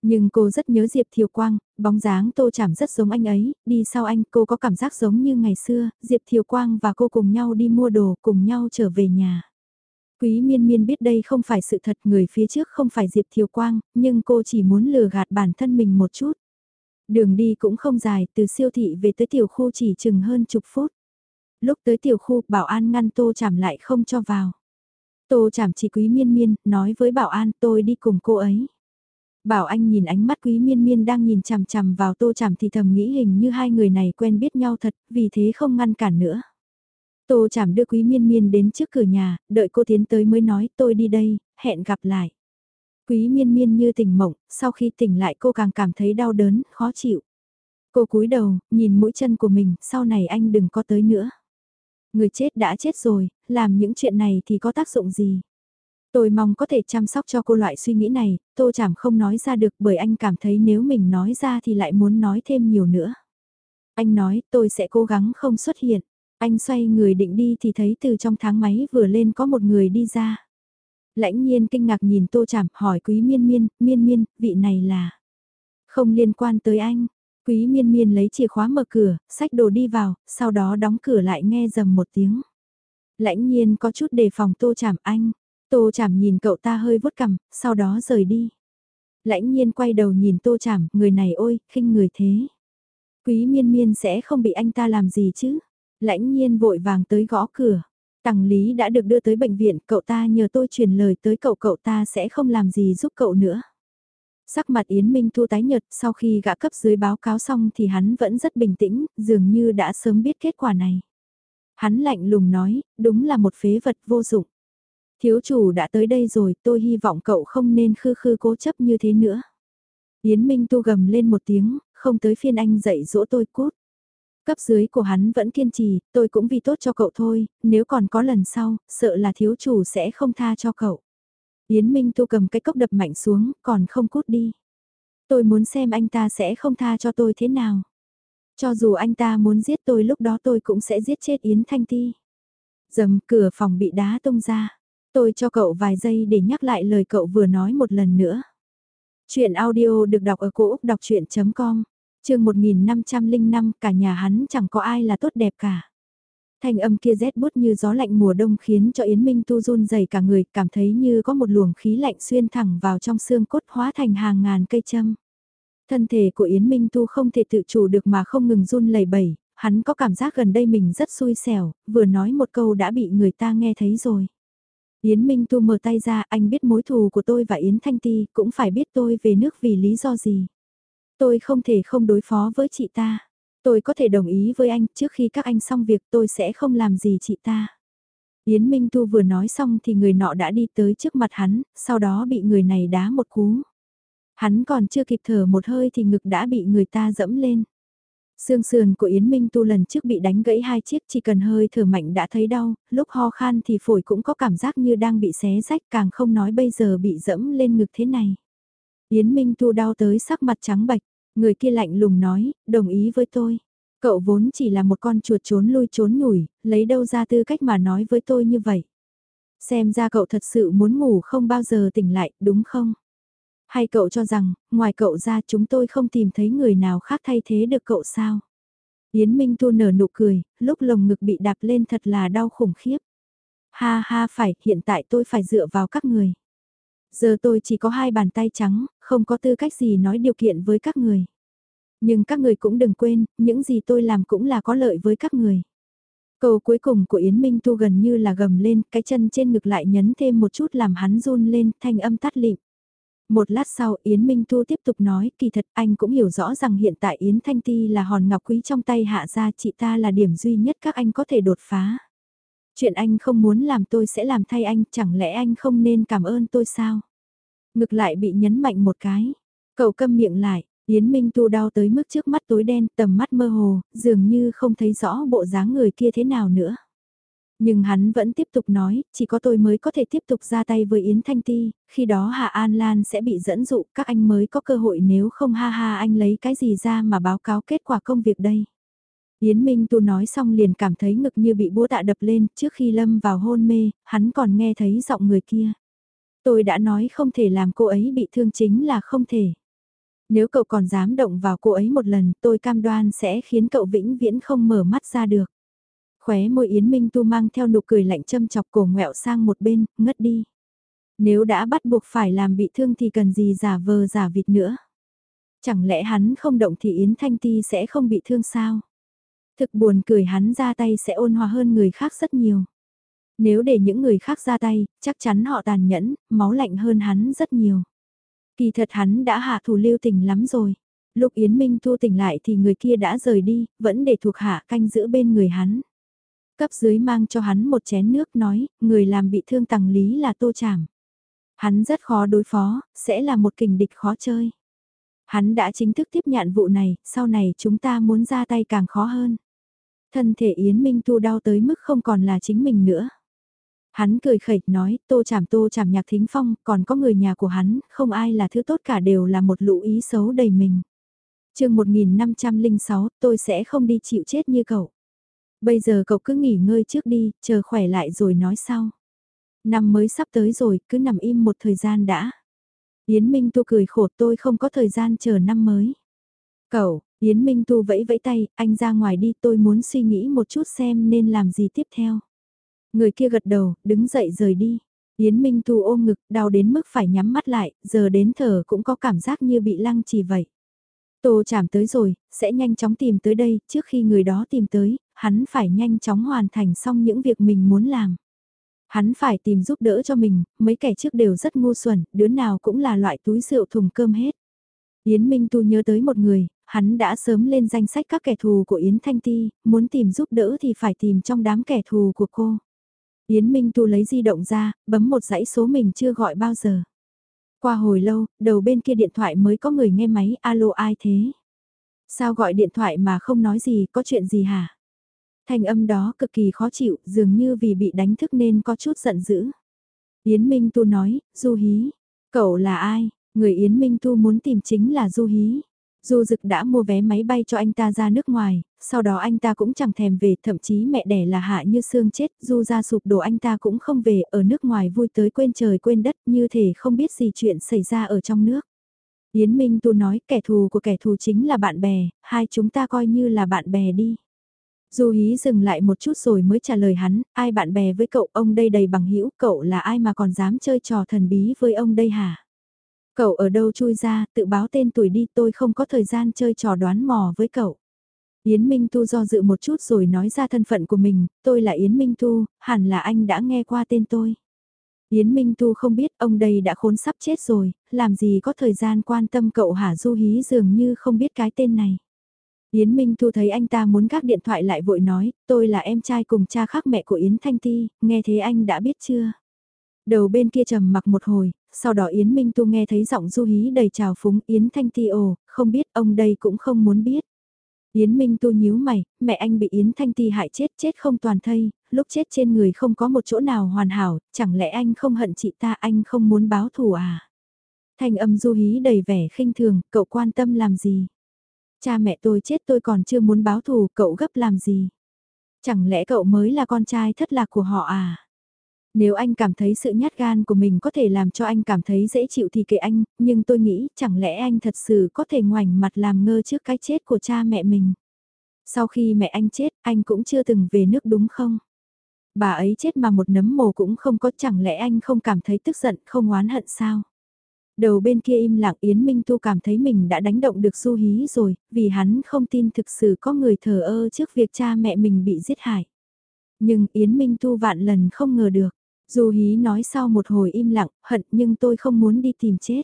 Nhưng cô rất nhớ Diệp Thiều Quang, bóng dáng tô chảm rất giống anh ấy, đi sau anh cô có cảm giác giống như ngày xưa, Diệp Thiều Quang và cô cùng nhau đi mua đồ, cùng nhau trở về nhà. Quý miên miên biết đây không phải sự thật người phía trước không phải Diệp Thiều Quang, nhưng cô chỉ muốn lừa gạt bản thân mình một chút. Đường đi cũng không dài, từ siêu thị về tới tiểu khu chỉ chừng hơn chục phút. Lúc tới tiểu khu, bảo an ngăn tô chảm lại không cho vào. Tô chảm chỉ quý miên miên, nói với bảo an tôi đi cùng cô ấy. Bảo anh nhìn ánh mắt quý miên miên đang nhìn chằm chằm vào tô chằm thì thầm nghĩ hình như hai người này quen biết nhau thật, vì thế không ngăn cản nữa. Tô chảm đưa quý miên miên đến trước cửa nhà, đợi cô tiến tới mới nói tôi đi đây, hẹn gặp lại. Quý miên miên như tỉnh mộng, sau khi tỉnh lại cô càng cảm thấy đau đớn, khó chịu. Cô cúi đầu, nhìn mũi chân của mình, sau này anh đừng có tới nữa. Người chết đã chết rồi, làm những chuyện này thì có tác dụng gì? Tôi mong có thể chăm sóc cho cô loại suy nghĩ này, tô chảm không nói ra được bởi anh cảm thấy nếu mình nói ra thì lại muốn nói thêm nhiều nữa. Anh nói tôi sẽ cố gắng không xuất hiện. Anh xoay người định đi thì thấy từ trong tháng máy vừa lên có một người đi ra. Lãnh nhiên kinh ngạc nhìn tô chảm hỏi quý miên miên, miên miên, vị này là... Không liên quan tới anh. Quý miên miên lấy chìa khóa mở cửa, xách đồ đi vào, sau đó đóng cửa lại nghe dầm một tiếng. Lãnh nhiên có chút đề phòng tô chảm anh. Tô Chảm nhìn cậu ta hơi vuốt cằm, sau đó rời đi. Lãnh nhiên quay đầu nhìn Tô Chảm, người này ôi, khinh người thế. Quý miên miên sẽ không bị anh ta làm gì chứ. Lãnh nhiên vội vàng tới gõ cửa. Tằng Lý đã được đưa tới bệnh viện, cậu ta nhờ tôi truyền lời tới cậu cậu ta sẽ không làm gì giúp cậu nữa. Sắc mặt Yến Minh Thu tái nhật sau khi gã cấp dưới báo cáo xong thì hắn vẫn rất bình tĩnh, dường như đã sớm biết kết quả này. Hắn lạnh lùng nói, đúng là một phế vật vô dụng. Thiếu chủ đã tới đây rồi, tôi hy vọng cậu không nên khư khư cố chấp như thế nữa. Yến Minh Tu gầm lên một tiếng, không tới phiên anh dạy dỗ tôi cút. Cấp dưới của hắn vẫn kiên trì, tôi cũng vì tốt cho cậu thôi, nếu còn có lần sau, sợ là thiếu chủ sẽ không tha cho cậu. Yến Minh Tu cầm cái cốc đập mạnh xuống, còn không cút đi. Tôi muốn xem anh ta sẽ không tha cho tôi thế nào. Cho dù anh ta muốn giết tôi lúc đó tôi cũng sẽ giết chết Yến Thanh Ti. Dầm cửa phòng bị đá tung ra. Tôi cho cậu vài giây để nhắc lại lời cậu vừa nói một lần nữa. Chuyện audio được đọc ở cổ Úc đọc chuyện.com, trường 1505 cả nhà hắn chẳng có ai là tốt đẹp cả. Thanh âm kia rét bút như gió lạnh mùa đông khiến cho Yến Minh Tu run dày cả người, cảm thấy như có một luồng khí lạnh xuyên thẳng vào trong xương cốt hóa thành hàng ngàn cây châm. Thân thể của Yến Minh Tu không thể tự chủ được mà không ngừng run lẩy bẩy, hắn có cảm giác gần đây mình rất xui xẻo, vừa nói một câu đã bị người ta nghe thấy rồi. Yến Minh Tu mở tay ra, anh biết mối thù của tôi và Yến Thanh Ti, cũng phải biết tôi về nước vì lý do gì. Tôi không thể không đối phó với chị ta. Tôi có thể đồng ý với anh, trước khi các anh xong việc tôi sẽ không làm gì chị ta. Yến Minh Tu vừa nói xong thì người nọ đã đi tới trước mặt hắn, sau đó bị người này đá một cú. Hắn còn chưa kịp thở một hơi thì ngực đã bị người ta dẫm lên. Xương sườn của Yến Minh Tu lần trước bị đánh gãy hai chiếc chỉ cần hơi thở mạnh đã thấy đau, lúc ho khan thì phổi cũng có cảm giác như đang bị xé rách càng không nói bây giờ bị dẫm lên ngực thế này. Yến Minh Tu đau tới sắc mặt trắng bạch, người kia lạnh lùng nói, đồng ý với tôi. Cậu vốn chỉ là một con chuột trốn lui trốn nhủi, lấy đâu ra tư cách mà nói với tôi như vậy. Xem ra cậu thật sự muốn ngủ không bao giờ tỉnh lại, đúng không? Hay cậu cho rằng, ngoài cậu ra chúng tôi không tìm thấy người nào khác thay thế được cậu sao? Yến Minh Tu nở nụ cười, lúc lồng ngực bị đạp lên thật là đau khủng khiếp. Ha ha phải, hiện tại tôi phải dựa vào các người. Giờ tôi chỉ có hai bàn tay trắng, không có tư cách gì nói điều kiện với các người. Nhưng các người cũng đừng quên, những gì tôi làm cũng là có lợi với các người. Câu cuối cùng của Yến Minh Tu gần như là gầm lên, cái chân trên ngực lại nhấn thêm một chút làm hắn run lên, thanh âm tắt lịm. Một lát sau Yến Minh Tu tiếp tục nói kỳ thật anh cũng hiểu rõ rằng hiện tại Yến Thanh Ti là hòn ngọc quý trong tay hạ gia chị ta là điểm duy nhất các anh có thể đột phá. Chuyện anh không muốn làm tôi sẽ làm thay anh chẳng lẽ anh không nên cảm ơn tôi sao? Ngực lại bị nhấn mạnh một cái. Cậu câm miệng lại, Yến Minh Tu đau tới mức trước mắt tối đen tầm mắt mơ hồ, dường như không thấy rõ bộ dáng người kia thế nào nữa. Nhưng hắn vẫn tiếp tục nói, chỉ có tôi mới có thể tiếp tục ra tay với Yến Thanh Ti, khi đó Hạ An Lan sẽ bị dẫn dụ, các anh mới có cơ hội nếu không ha ha anh lấy cái gì ra mà báo cáo kết quả công việc đây. Yến Minh Tu nói xong liền cảm thấy ngực như bị búa tạ đập lên, trước khi lâm vào hôn mê, hắn còn nghe thấy giọng người kia. Tôi đã nói không thể làm cô ấy bị thương chính là không thể. Nếu cậu còn dám động vào cô ấy một lần, tôi cam đoan sẽ khiến cậu vĩnh viễn không mở mắt ra được. Khóe môi Yến Minh Tu mang theo nụ cười lạnh châm chọc cổ ngẹo sang một bên, ngất đi. Nếu đã bắt buộc phải làm bị thương thì cần gì giả vờ giả vịt nữa. Chẳng lẽ hắn không động thì Yến Thanh Ti sẽ không bị thương sao? Thực buồn cười hắn ra tay sẽ ôn hòa hơn người khác rất nhiều. Nếu để những người khác ra tay, chắc chắn họ tàn nhẫn, máu lạnh hơn hắn rất nhiều. Kỳ thật hắn đã hạ thủ lưu tình lắm rồi. Lúc Yến Minh Thu tỉnh lại thì người kia đã rời đi, vẫn để thuộc hạ canh giữ bên người hắn. Cấp dưới mang cho hắn một chén nước nói, người làm bị thương tàng lý là tô chảm. Hắn rất khó đối phó, sẽ là một kình địch khó chơi. Hắn đã chính thức tiếp nhận vụ này, sau này chúng ta muốn ra tay càng khó hơn. Thân thể Yến Minh Thu đau tới mức không còn là chính mình nữa. Hắn cười khẩy nói, tô chảm tô chảm nhạc thính phong, còn có người nhà của hắn, không ai là thứ tốt cả đều là một lũ ý xấu đầy mình. chương 1506, tôi sẽ không đi chịu chết như cậu. Bây giờ cậu cứ nghỉ ngơi trước đi, chờ khỏe lại rồi nói sau. Năm mới sắp tới rồi, cứ nằm im một thời gian đã. Yến Minh Tu cười khổ tôi không có thời gian chờ năm mới. Cậu, Yến Minh Tu vẫy vẫy tay, anh ra ngoài đi tôi muốn suy nghĩ một chút xem nên làm gì tiếp theo. Người kia gật đầu, đứng dậy rời đi. Yến Minh Tu ôm ngực, đau đến mức phải nhắm mắt lại, giờ đến thở cũng có cảm giác như bị lăng trì vậy. Tô chảm tới rồi, sẽ nhanh chóng tìm tới đây, trước khi người đó tìm tới, hắn phải nhanh chóng hoàn thành xong những việc mình muốn làm. Hắn phải tìm giúp đỡ cho mình, mấy kẻ trước đều rất ngu xuẩn, đứa nào cũng là loại túi rượu thùng cơm hết. Yến Minh Tu nhớ tới một người, hắn đã sớm lên danh sách các kẻ thù của Yến Thanh Ti, muốn tìm giúp đỡ thì phải tìm trong đám kẻ thù của cô. Yến Minh Tu lấy di động ra, bấm một dãy số mình chưa gọi bao giờ. Qua hồi lâu, đầu bên kia điện thoại mới có người nghe máy, alo ai thế? Sao gọi điện thoại mà không nói gì, có chuyện gì hả? Thanh âm đó cực kỳ khó chịu, dường như vì bị đánh thức nên có chút giận dữ. Yến Minh Tu nói, Du Hí, cậu là ai? Người Yến Minh Tu muốn tìm chính là Du Hí. Du Dực đã mua vé máy bay cho anh ta ra nước ngoài, sau đó anh ta cũng chẳng thèm về, thậm chí mẹ đẻ là hạ như xương chết, Du ra sụp đổ anh ta cũng không về, ở nước ngoài vui tới quên trời quên đất, như thể không biết gì chuyện xảy ra ở trong nước. Yến Minh Tu nói kẻ thù của kẻ thù chính là bạn bè, hai chúng ta coi như là bạn bè đi. Du hí dừng lại một chút rồi mới trả lời hắn, ai bạn bè với cậu, ông đây đầy bằng hữu cậu là ai mà còn dám chơi trò thần bí với ông đây hả? Cậu ở đâu chui ra, tự báo tên tuổi đi tôi không có thời gian chơi trò đoán mò với cậu. Yến Minh Tu do dự một chút rồi nói ra thân phận của mình, tôi là Yến Minh Tu, hẳn là anh đã nghe qua tên tôi. Yến Minh Tu không biết ông đây đã khốn sắp chết rồi, làm gì có thời gian quan tâm cậu hả Du Hí dường như không biết cái tên này. Yến Minh Tu thấy anh ta muốn gác điện thoại lại vội nói, tôi là em trai cùng cha khác mẹ của Yến Thanh Ti, nghe thế anh đã biết chưa? Đầu bên kia trầm mặc một hồi, sau đó Yến Minh Tu nghe thấy giọng du hí đầy trào phúng Yến Thanh Ti ồ, không biết ông đây cũng không muốn biết. Yến Minh Tu nhíu mày, mẹ anh bị Yến Thanh Ti hại chết chết không toàn thây, lúc chết trên người không có một chỗ nào hoàn hảo, chẳng lẽ anh không hận chị ta anh không muốn báo thù à? Thanh âm du hí đầy vẻ khinh thường, cậu quan tâm làm gì? Cha mẹ tôi chết tôi còn chưa muốn báo thù, cậu gấp làm gì? Chẳng lẽ cậu mới là con trai thất lạc của họ à? Nếu anh cảm thấy sự nhát gan của mình có thể làm cho anh cảm thấy dễ chịu thì kệ anh, nhưng tôi nghĩ chẳng lẽ anh thật sự có thể ngoảnh mặt làm ngơ trước cái chết của cha mẹ mình. Sau khi mẹ anh chết, anh cũng chưa từng về nước đúng không? Bà ấy chết mà một nấm mồ cũng không có chẳng lẽ anh không cảm thấy tức giận không oán hận sao? Đầu bên kia im lặng Yến Minh Tu cảm thấy mình đã đánh động được Du Hí rồi, vì hắn không tin thực sự có người thờ ơ trước việc cha mẹ mình bị giết hại. Nhưng Yến Minh Tu vạn lần không ngờ được. Du Hí nói sau một hồi im lặng, hận nhưng tôi không muốn đi tìm chết.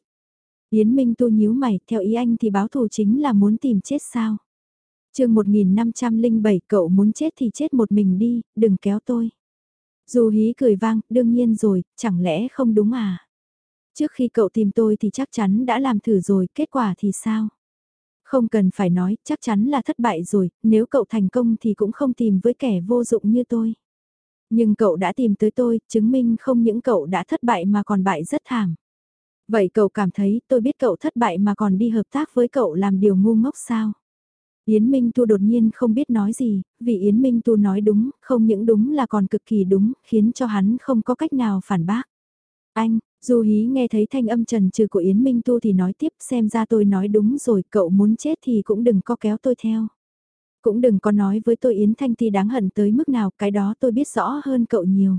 Yến Minh Tu nhíu mày, theo ý anh thì báo thù chính là muốn tìm chết sao? chương 1507 cậu muốn chết thì chết một mình đi, đừng kéo tôi. Du Hí cười vang, đương nhiên rồi, chẳng lẽ không đúng à? Trước khi cậu tìm tôi thì chắc chắn đã làm thử rồi, kết quả thì sao? Không cần phải nói, chắc chắn là thất bại rồi, nếu cậu thành công thì cũng không tìm với kẻ vô dụng như tôi. Nhưng cậu đã tìm tới tôi, chứng minh không những cậu đã thất bại mà còn bại rất thảm. Vậy cậu cảm thấy tôi biết cậu thất bại mà còn đi hợp tác với cậu làm điều ngu ngốc sao? Yến Minh Tu đột nhiên không biết nói gì, vì Yến Minh Tu nói đúng, không những đúng là còn cực kỳ đúng, khiến cho hắn không có cách nào phản bác. Anh, Du Hí nghe thấy thanh âm trần trừ của Yến Minh Tu thì nói tiếp xem ra tôi nói đúng rồi, cậu muốn chết thì cũng đừng có kéo tôi theo. Cũng đừng có nói với tôi Yến Thanh Ti đáng hận tới mức nào, cái đó tôi biết rõ hơn cậu nhiều.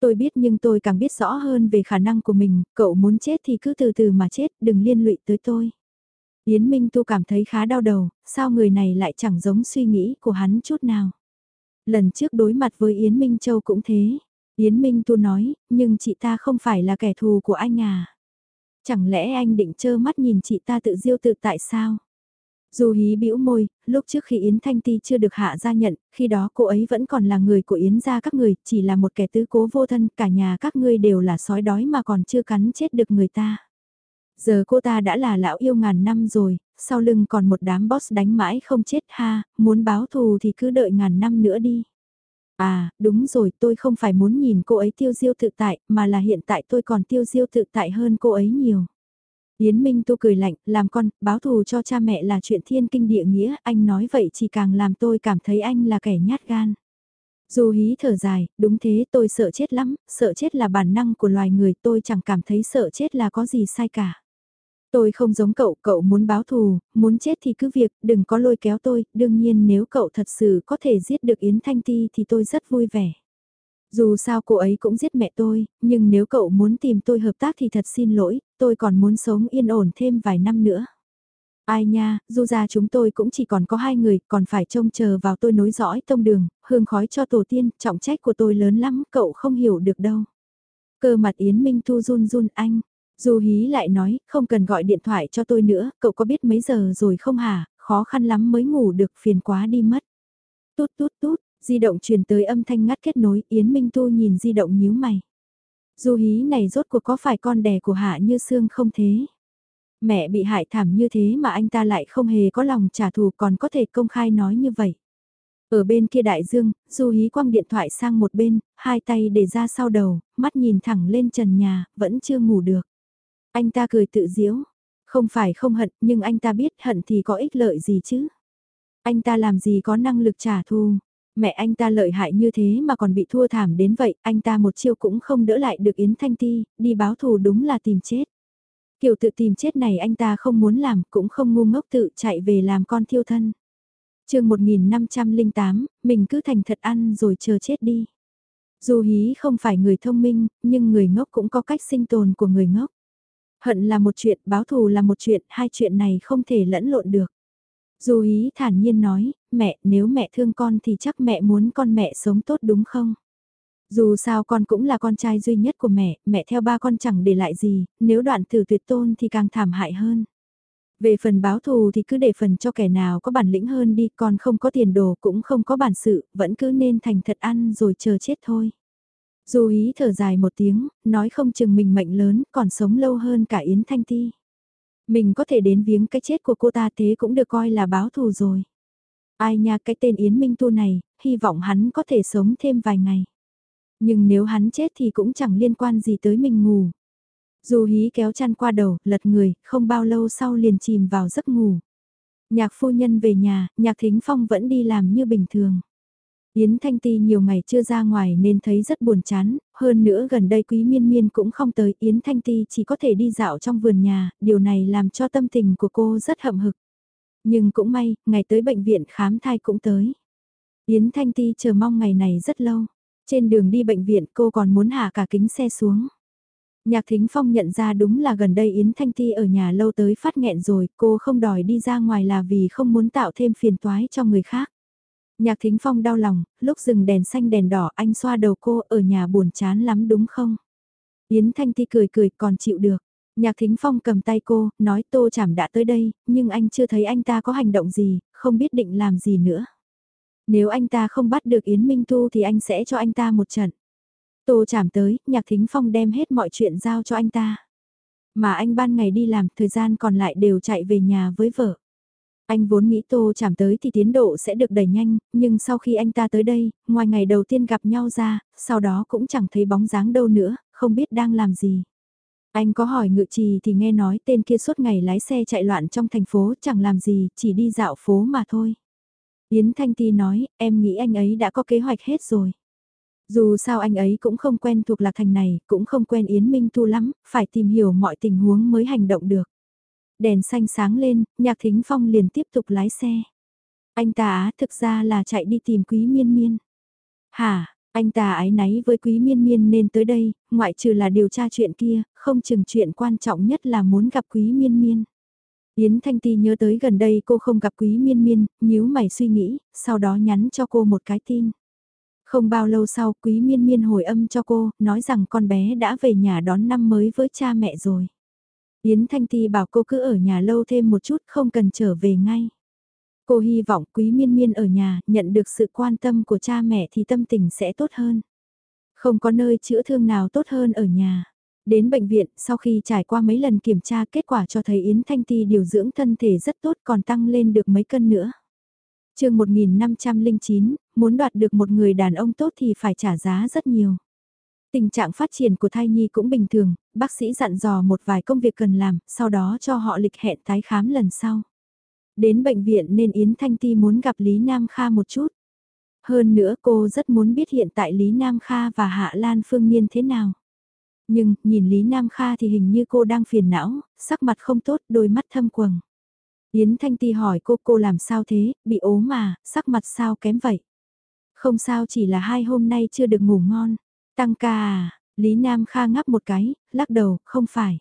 Tôi biết nhưng tôi càng biết rõ hơn về khả năng của mình, cậu muốn chết thì cứ từ từ mà chết, đừng liên lụy tới tôi. Yến Minh Tu cảm thấy khá đau đầu, sao người này lại chẳng giống suy nghĩ của hắn chút nào. Lần trước đối mặt với Yến Minh Châu cũng thế. Yến Minh Tu nói, nhưng chị ta không phải là kẻ thù của anh à. Chẳng lẽ anh định trơ mắt nhìn chị ta tự diêu tự tại sao? Dù hí bĩu môi, lúc trước khi Yến Thanh Ti chưa được hạ gia nhận, khi đó cô ấy vẫn còn là người của Yến gia các người, chỉ là một kẻ tứ cố vô thân, cả nhà các ngươi đều là sói đói mà còn chưa cắn chết được người ta. Giờ cô ta đã là lão yêu ngàn năm rồi, sau lưng còn một đám boss đánh mãi không chết ha, muốn báo thù thì cứ đợi ngàn năm nữa đi. À, đúng rồi, tôi không phải muốn nhìn cô ấy tiêu diêu tự tại, mà là hiện tại tôi còn tiêu diêu tự tại hơn cô ấy nhiều. Yến Minh Tu cười lạnh, làm con, báo thù cho cha mẹ là chuyện thiên kinh địa nghĩa, anh nói vậy chỉ càng làm tôi cảm thấy anh là kẻ nhát gan. Dù hí thở dài, đúng thế tôi sợ chết lắm, sợ chết là bản năng của loài người tôi chẳng cảm thấy sợ chết là có gì sai cả. Tôi không giống cậu, cậu muốn báo thù, muốn chết thì cứ việc, đừng có lôi kéo tôi, đương nhiên nếu cậu thật sự có thể giết được Yến Thanh Ti thì tôi rất vui vẻ. Dù sao cô ấy cũng giết mẹ tôi, nhưng nếu cậu muốn tìm tôi hợp tác thì thật xin lỗi, tôi còn muốn sống yên ổn thêm vài năm nữa. Ai nha, dù ra chúng tôi cũng chỉ còn có hai người, còn phải trông chờ vào tôi nối dõi tông đường, hương khói cho tổ tiên, trọng trách của tôi lớn lắm, cậu không hiểu được đâu. Cơ mặt Yến Minh Thu run run anh. Dù hí lại nói, không cần gọi điện thoại cho tôi nữa, cậu có biết mấy giờ rồi không hả, khó khăn lắm mới ngủ được phiền quá đi mất. Tút tút tút, di động truyền tới âm thanh ngắt kết nối, Yến Minh Tu nhìn di động nhíu mày. Dù hí này rốt cuộc có phải con đẻ của Hạ Như Sương không thế? Mẹ bị hại thảm như thế mà anh ta lại không hề có lòng trả thù còn có thể công khai nói như vậy. Ở bên kia đại dương, Du Hí quăng điện thoại sang một bên, hai tay để ra sau đầu, mắt nhìn thẳng lên trần nhà, vẫn chưa ngủ được. Anh ta cười tự diễu, không phải không hận nhưng anh ta biết hận thì có ích lợi gì chứ. Anh ta làm gì có năng lực trả thù, mẹ anh ta lợi hại như thế mà còn bị thua thảm đến vậy, anh ta một chiêu cũng không đỡ lại được Yến Thanh Ti, đi báo thù đúng là tìm chết. Kiểu tự tìm chết này anh ta không muốn làm, cũng không ngu ngốc tự chạy về làm con thiêu thân. chương 1508, mình cứ thành thật ăn rồi chờ chết đi. Dù hí không phải người thông minh, nhưng người ngốc cũng có cách sinh tồn của người ngốc. Hận là một chuyện, báo thù là một chuyện, hai chuyện này không thể lẫn lộn được. Dù ý thản nhiên nói, mẹ, nếu mẹ thương con thì chắc mẹ muốn con mẹ sống tốt đúng không? Dù sao con cũng là con trai duy nhất của mẹ, mẹ theo ba con chẳng để lại gì, nếu đoạn tử tuyệt tôn thì càng thảm hại hơn. Về phần báo thù thì cứ để phần cho kẻ nào có bản lĩnh hơn đi, con không có tiền đồ cũng không có bản sự, vẫn cứ nên thành thật ăn rồi chờ chết thôi. Dù ý thở dài một tiếng, nói không chừng mình mệnh lớn, còn sống lâu hơn cả Yến Thanh Ti. Mình có thể đến viếng cái chết của cô ta thế cũng được coi là báo thù rồi. Ai nha cái tên Yến Minh Tu này, hy vọng hắn có thể sống thêm vài ngày. Nhưng nếu hắn chết thì cũng chẳng liên quan gì tới mình ngủ. Dù hí kéo chăn qua đầu, lật người, không bao lâu sau liền chìm vào giấc ngủ. Nhạc phu nhân về nhà, nhạc thính phong vẫn đi làm như bình thường. Yến Thanh Ti nhiều ngày chưa ra ngoài nên thấy rất buồn chán, hơn nữa gần đây quý miên miên cũng không tới, Yến Thanh Ti chỉ có thể đi dạo trong vườn nhà, điều này làm cho tâm tình của cô rất hậm hực. Nhưng cũng may, ngày tới bệnh viện khám thai cũng tới. Yến Thanh Ti chờ mong ngày này rất lâu. Trên đường đi bệnh viện cô còn muốn hạ cả kính xe xuống. Nhạc Thính Phong nhận ra đúng là gần đây Yến Thanh Ti ở nhà lâu tới phát nghẹn rồi, cô không đòi đi ra ngoài là vì không muốn tạo thêm phiền toái cho người khác. Nhạc Thính Phong đau lòng, lúc dừng đèn xanh đèn đỏ anh xoa đầu cô ở nhà buồn chán lắm đúng không? Yến Thanh Ti cười cười còn chịu được. Nhạc Thính Phong cầm tay cô, nói tô chảm đã tới đây, nhưng anh chưa thấy anh ta có hành động gì, không biết định làm gì nữa. Nếu anh ta không bắt được Yến Minh Tu thì anh sẽ cho anh ta một trận. Tô chảm tới, Nhạc Thính Phong đem hết mọi chuyện giao cho anh ta. Mà anh ban ngày đi làm, thời gian còn lại đều chạy về nhà với vợ. Anh vốn nghĩ Tô chạm tới thì tiến độ sẽ được đẩy nhanh, nhưng sau khi anh ta tới đây, ngoài ngày đầu tiên gặp nhau ra, sau đó cũng chẳng thấy bóng dáng đâu nữa, không biết đang làm gì. Anh có hỏi ngự trì thì nghe nói tên kia suốt ngày lái xe chạy loạn trong thành phố chẳng làm gì, chỉ đi dạo phố mà thôi. Yến Thanh Ti nói, em nghĩ anh ấy đã có kế hoạch hết rồi. Dù sao anh ấy cũng không quen thuộc lạc thành này, cũng không quen Yến Minh Tu lắm, phải tìm hiểu mọi tình huống mới hành động được. Đèn xanh sáng lên, nhạc thính phong liền tiếp tục lái xe. Anh ta á thực ra là chạy đi tìm quý miên miên. Hả, anh ta ái náy với quý miên miên nên tới đây, ngoại trừ là điều tra chuyện kia, không chừng chuyện quan trọng nhất là muốn gặp quý miên miên. Yến Thanh Ti nhớ tới gần đây cô không gặp quý miên miên, nhíu mày suy nghĩ, sau đó nhắn cho cô một cái tin. Không bao lâu sau quý miên miên hồi âm cho cô, nói rằng con bé đã về nhà đón năm mới với cha mẹ rồi. Yến Thanh Ti bảo cô cứ ở nhà lâu thêm một chút không cần trở về ngay. Cô hy vọng quý miên miên ở nhà nhận được sự quan tâm của cha mẹ thì tâm tình sẽ tốt hơn. Không có nơi chữa thương nào tốt hơn ở nhà. Đến bệnh viện, sau khi trải qua mấy lần kiểm tra kết quả cho thấy Yến Thanh Ti điều dưỡng thân thể rất tốt còn tăng lên được mấy cân nữa. chương 1509, muốn đoạt được một người đàn ông tốt thì phải trả giá rất nhiều. Tình trạng phát triển của thai nhi cũng bình thường, bác sĩ dặn dò một vài công việc cần làm, sau đó cho họ lịch hẹn tái khám lần sau. Đến bệnh viện nên Yến Thanh Ti muốn gặp Lý Nam Kha một chút. Hơn nữa cô rất muốn biết hiện tại Lý Nam Kha và Hạ Lan Phương Nhiên thế nào. Nhưng, nhìn Lý Nam Kha thì hình như cô đang phiền não, sắc mặt không tốt, đôi mắt thâm quầng. Yến Thanh Ti hỏi cô cô làm sao thế, bị ốm mà, sắc mặt sao kém vậy. Không sao chỉ là hai hôm nay chưa được ngủ ngon. Tăng ca à, Lý Nam Kha ngắp một cái, lắc đầu, không phải.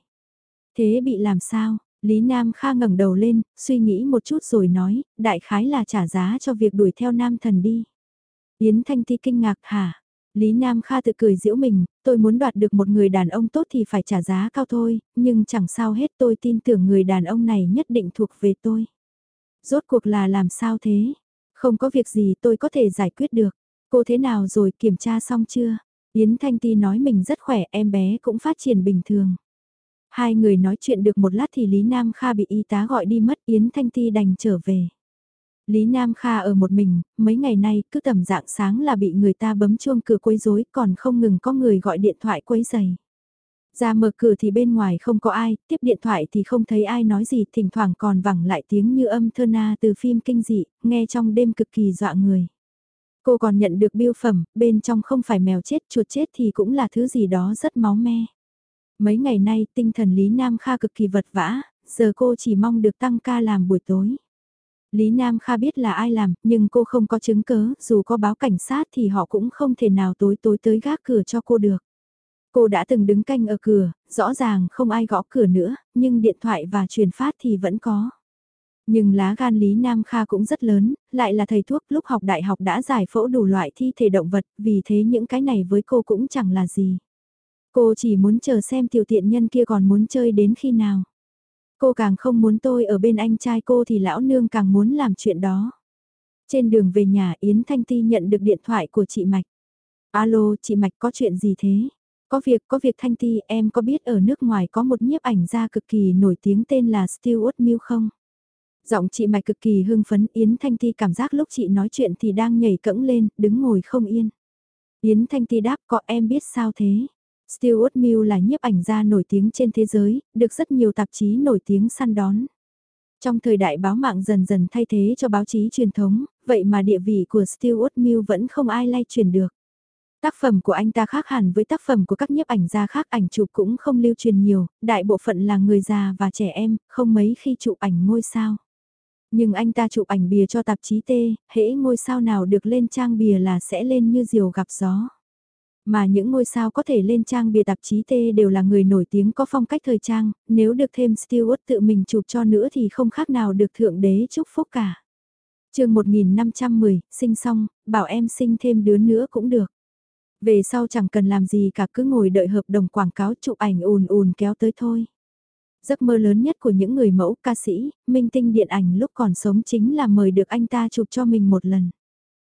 Thế bị làm sao, Lý Nam Kha ngẩng đầu lên, suy nghĩ một chút rồi nói, đại khái là trả giá cho việc đuổi theo nam thần đi. Yến Thanh Ti kinh ngạc hả? Lý Nam Kha tự cười giễu mình, tôi muốn đoạt được một người đàn ông tốt thì phải trả giá cao thôi, nhưng chẳng sao hết tôi tin tưởng người đàn ông này nhất định thuộc về tôi. Rốt cuộc là làm sao thế? Không có việc gì tôi có thể giải quyết được. Cô thế nào rồi kiểm tra xong chưa? Yến Thanh Ti nói mình rất khỏe em bé cũng phát triển bình thường. Hai người nói chuyện được một lát thì Lý Nam Kha bị y tá gọi đi mất Yến Thanh Ti đành trở về. Lý Nam Kha ở một mình, mấy ngày nay cứ tầm dạng sáng là bị người ta bấm chuông cửa quấy rối còn không ngừng có người gọi điện thoại quấy giày. Ra mở cửa thì bên ngoài không có ai, tiếp điện thoại thì không thấy ai nói gì, thỉnh thoảng còn vẳng lại tiếng như âm thơ na từ phim kinh dị, nghe trong đêm cực kỳ dọa người. Cô còn nhận được biêu phẩm, bên trong không phải mèo chết, chuột chết thì cũng là thứ gì đó rất máu me. Mấy ngày nay tinh thần Lý Nam Kha cực kỳ vật vã, giờ cô chỉ mong được tăng ca làm buổi tối. Lý Nam Kha biết là ai làm, nhưng cô không có chứng cớ, dù có báo cảnh sát thì họ cũng không thể nào tối tối tới gác cửa cho cô được. Cô đã từng đứng canh ở cửa, rõ ràng không ai gõ cửa nữa, nhưng điện thoại và truyền phát thì vẫn có. Nhưng lá gan Lý Nam Kha cũng rất lớn, lại là thầy thuốc lúc học đại học đã giải phẫu đủ loại thi thể động vật, vì thế những cái này với cô cũng chẳng là gì. Cô chỉ muốn chờ xem tiểu tiện nhân kia còn muốn chơi đến khi nào. Cô càng không muốn tôi ở bên anh trai cô thì lão nương càng muốn làm chuyện đó. Trên đường về nhà Yến Thanh Ti nhận được điện thoại của chị Mạch. Alo, chị Mạch có chuyện gì thế? Có việc, có việc Thanh Ti, em có biết ở nước ngoài có một nhiếp ảnh gia cực kỳ nổi tiếng tên là Stuart Mill không? Giọng chị Mạch cực kỳ hưng phấn, Yến Thanh Ti cảm giác lúc chị nói chuyện thì đang nhảy cẫng lên, đứng ngồi không yên. Yến Thanh Ti đáp có em biết sao thế? Stuart Mill là nhiếp ảnh gia nổi tiếng trên thế giới, được rất nhiều tạp chí nổi tiếng săn đón. Trong thời đại báo mạng dần dần thay thế cho báo chí truyền thống, vậy mà địa vị của Stuart Mill vẫn không ai lay truyền được. Tác phẩm của anh ta khác hẳn với tác phẩm của các nhiếp ảnh gia khác ảnh chụp cũng không lưu truyền nhiều, đại bộ phận là người già và trẻ em, không mấy khi chụp ảnh ngôi sao. Nhưng anh ta chụp ảnh bìa cho tạp chí T, hễ ngôi sao nào được lên trang bìa là sẽ lên như diều gặp gió. Mà những ngôi sao có thể lên trang bìa tạp chí T đều là người nổi tiếng có phong cách thời trang, nếu được thêm Stewart tự mình chụp cho nữa thì không khác nào được thượng đế chúc phúc cả. chương 1510, sinh xong, bảo em sinh thêm đứa nữa cũng được. Về sau chẳng cần làm gì cả cứ ngồi đợi hợp đồng quảng cáo chụp ảnh ùn ùn kéo tới thôi. Giấc mơ lớn nhất của những người mẫu ca sĩ, minh tinh điện ảnh lúc còn sống chính là mời được anh ta chụp cho mình một lần.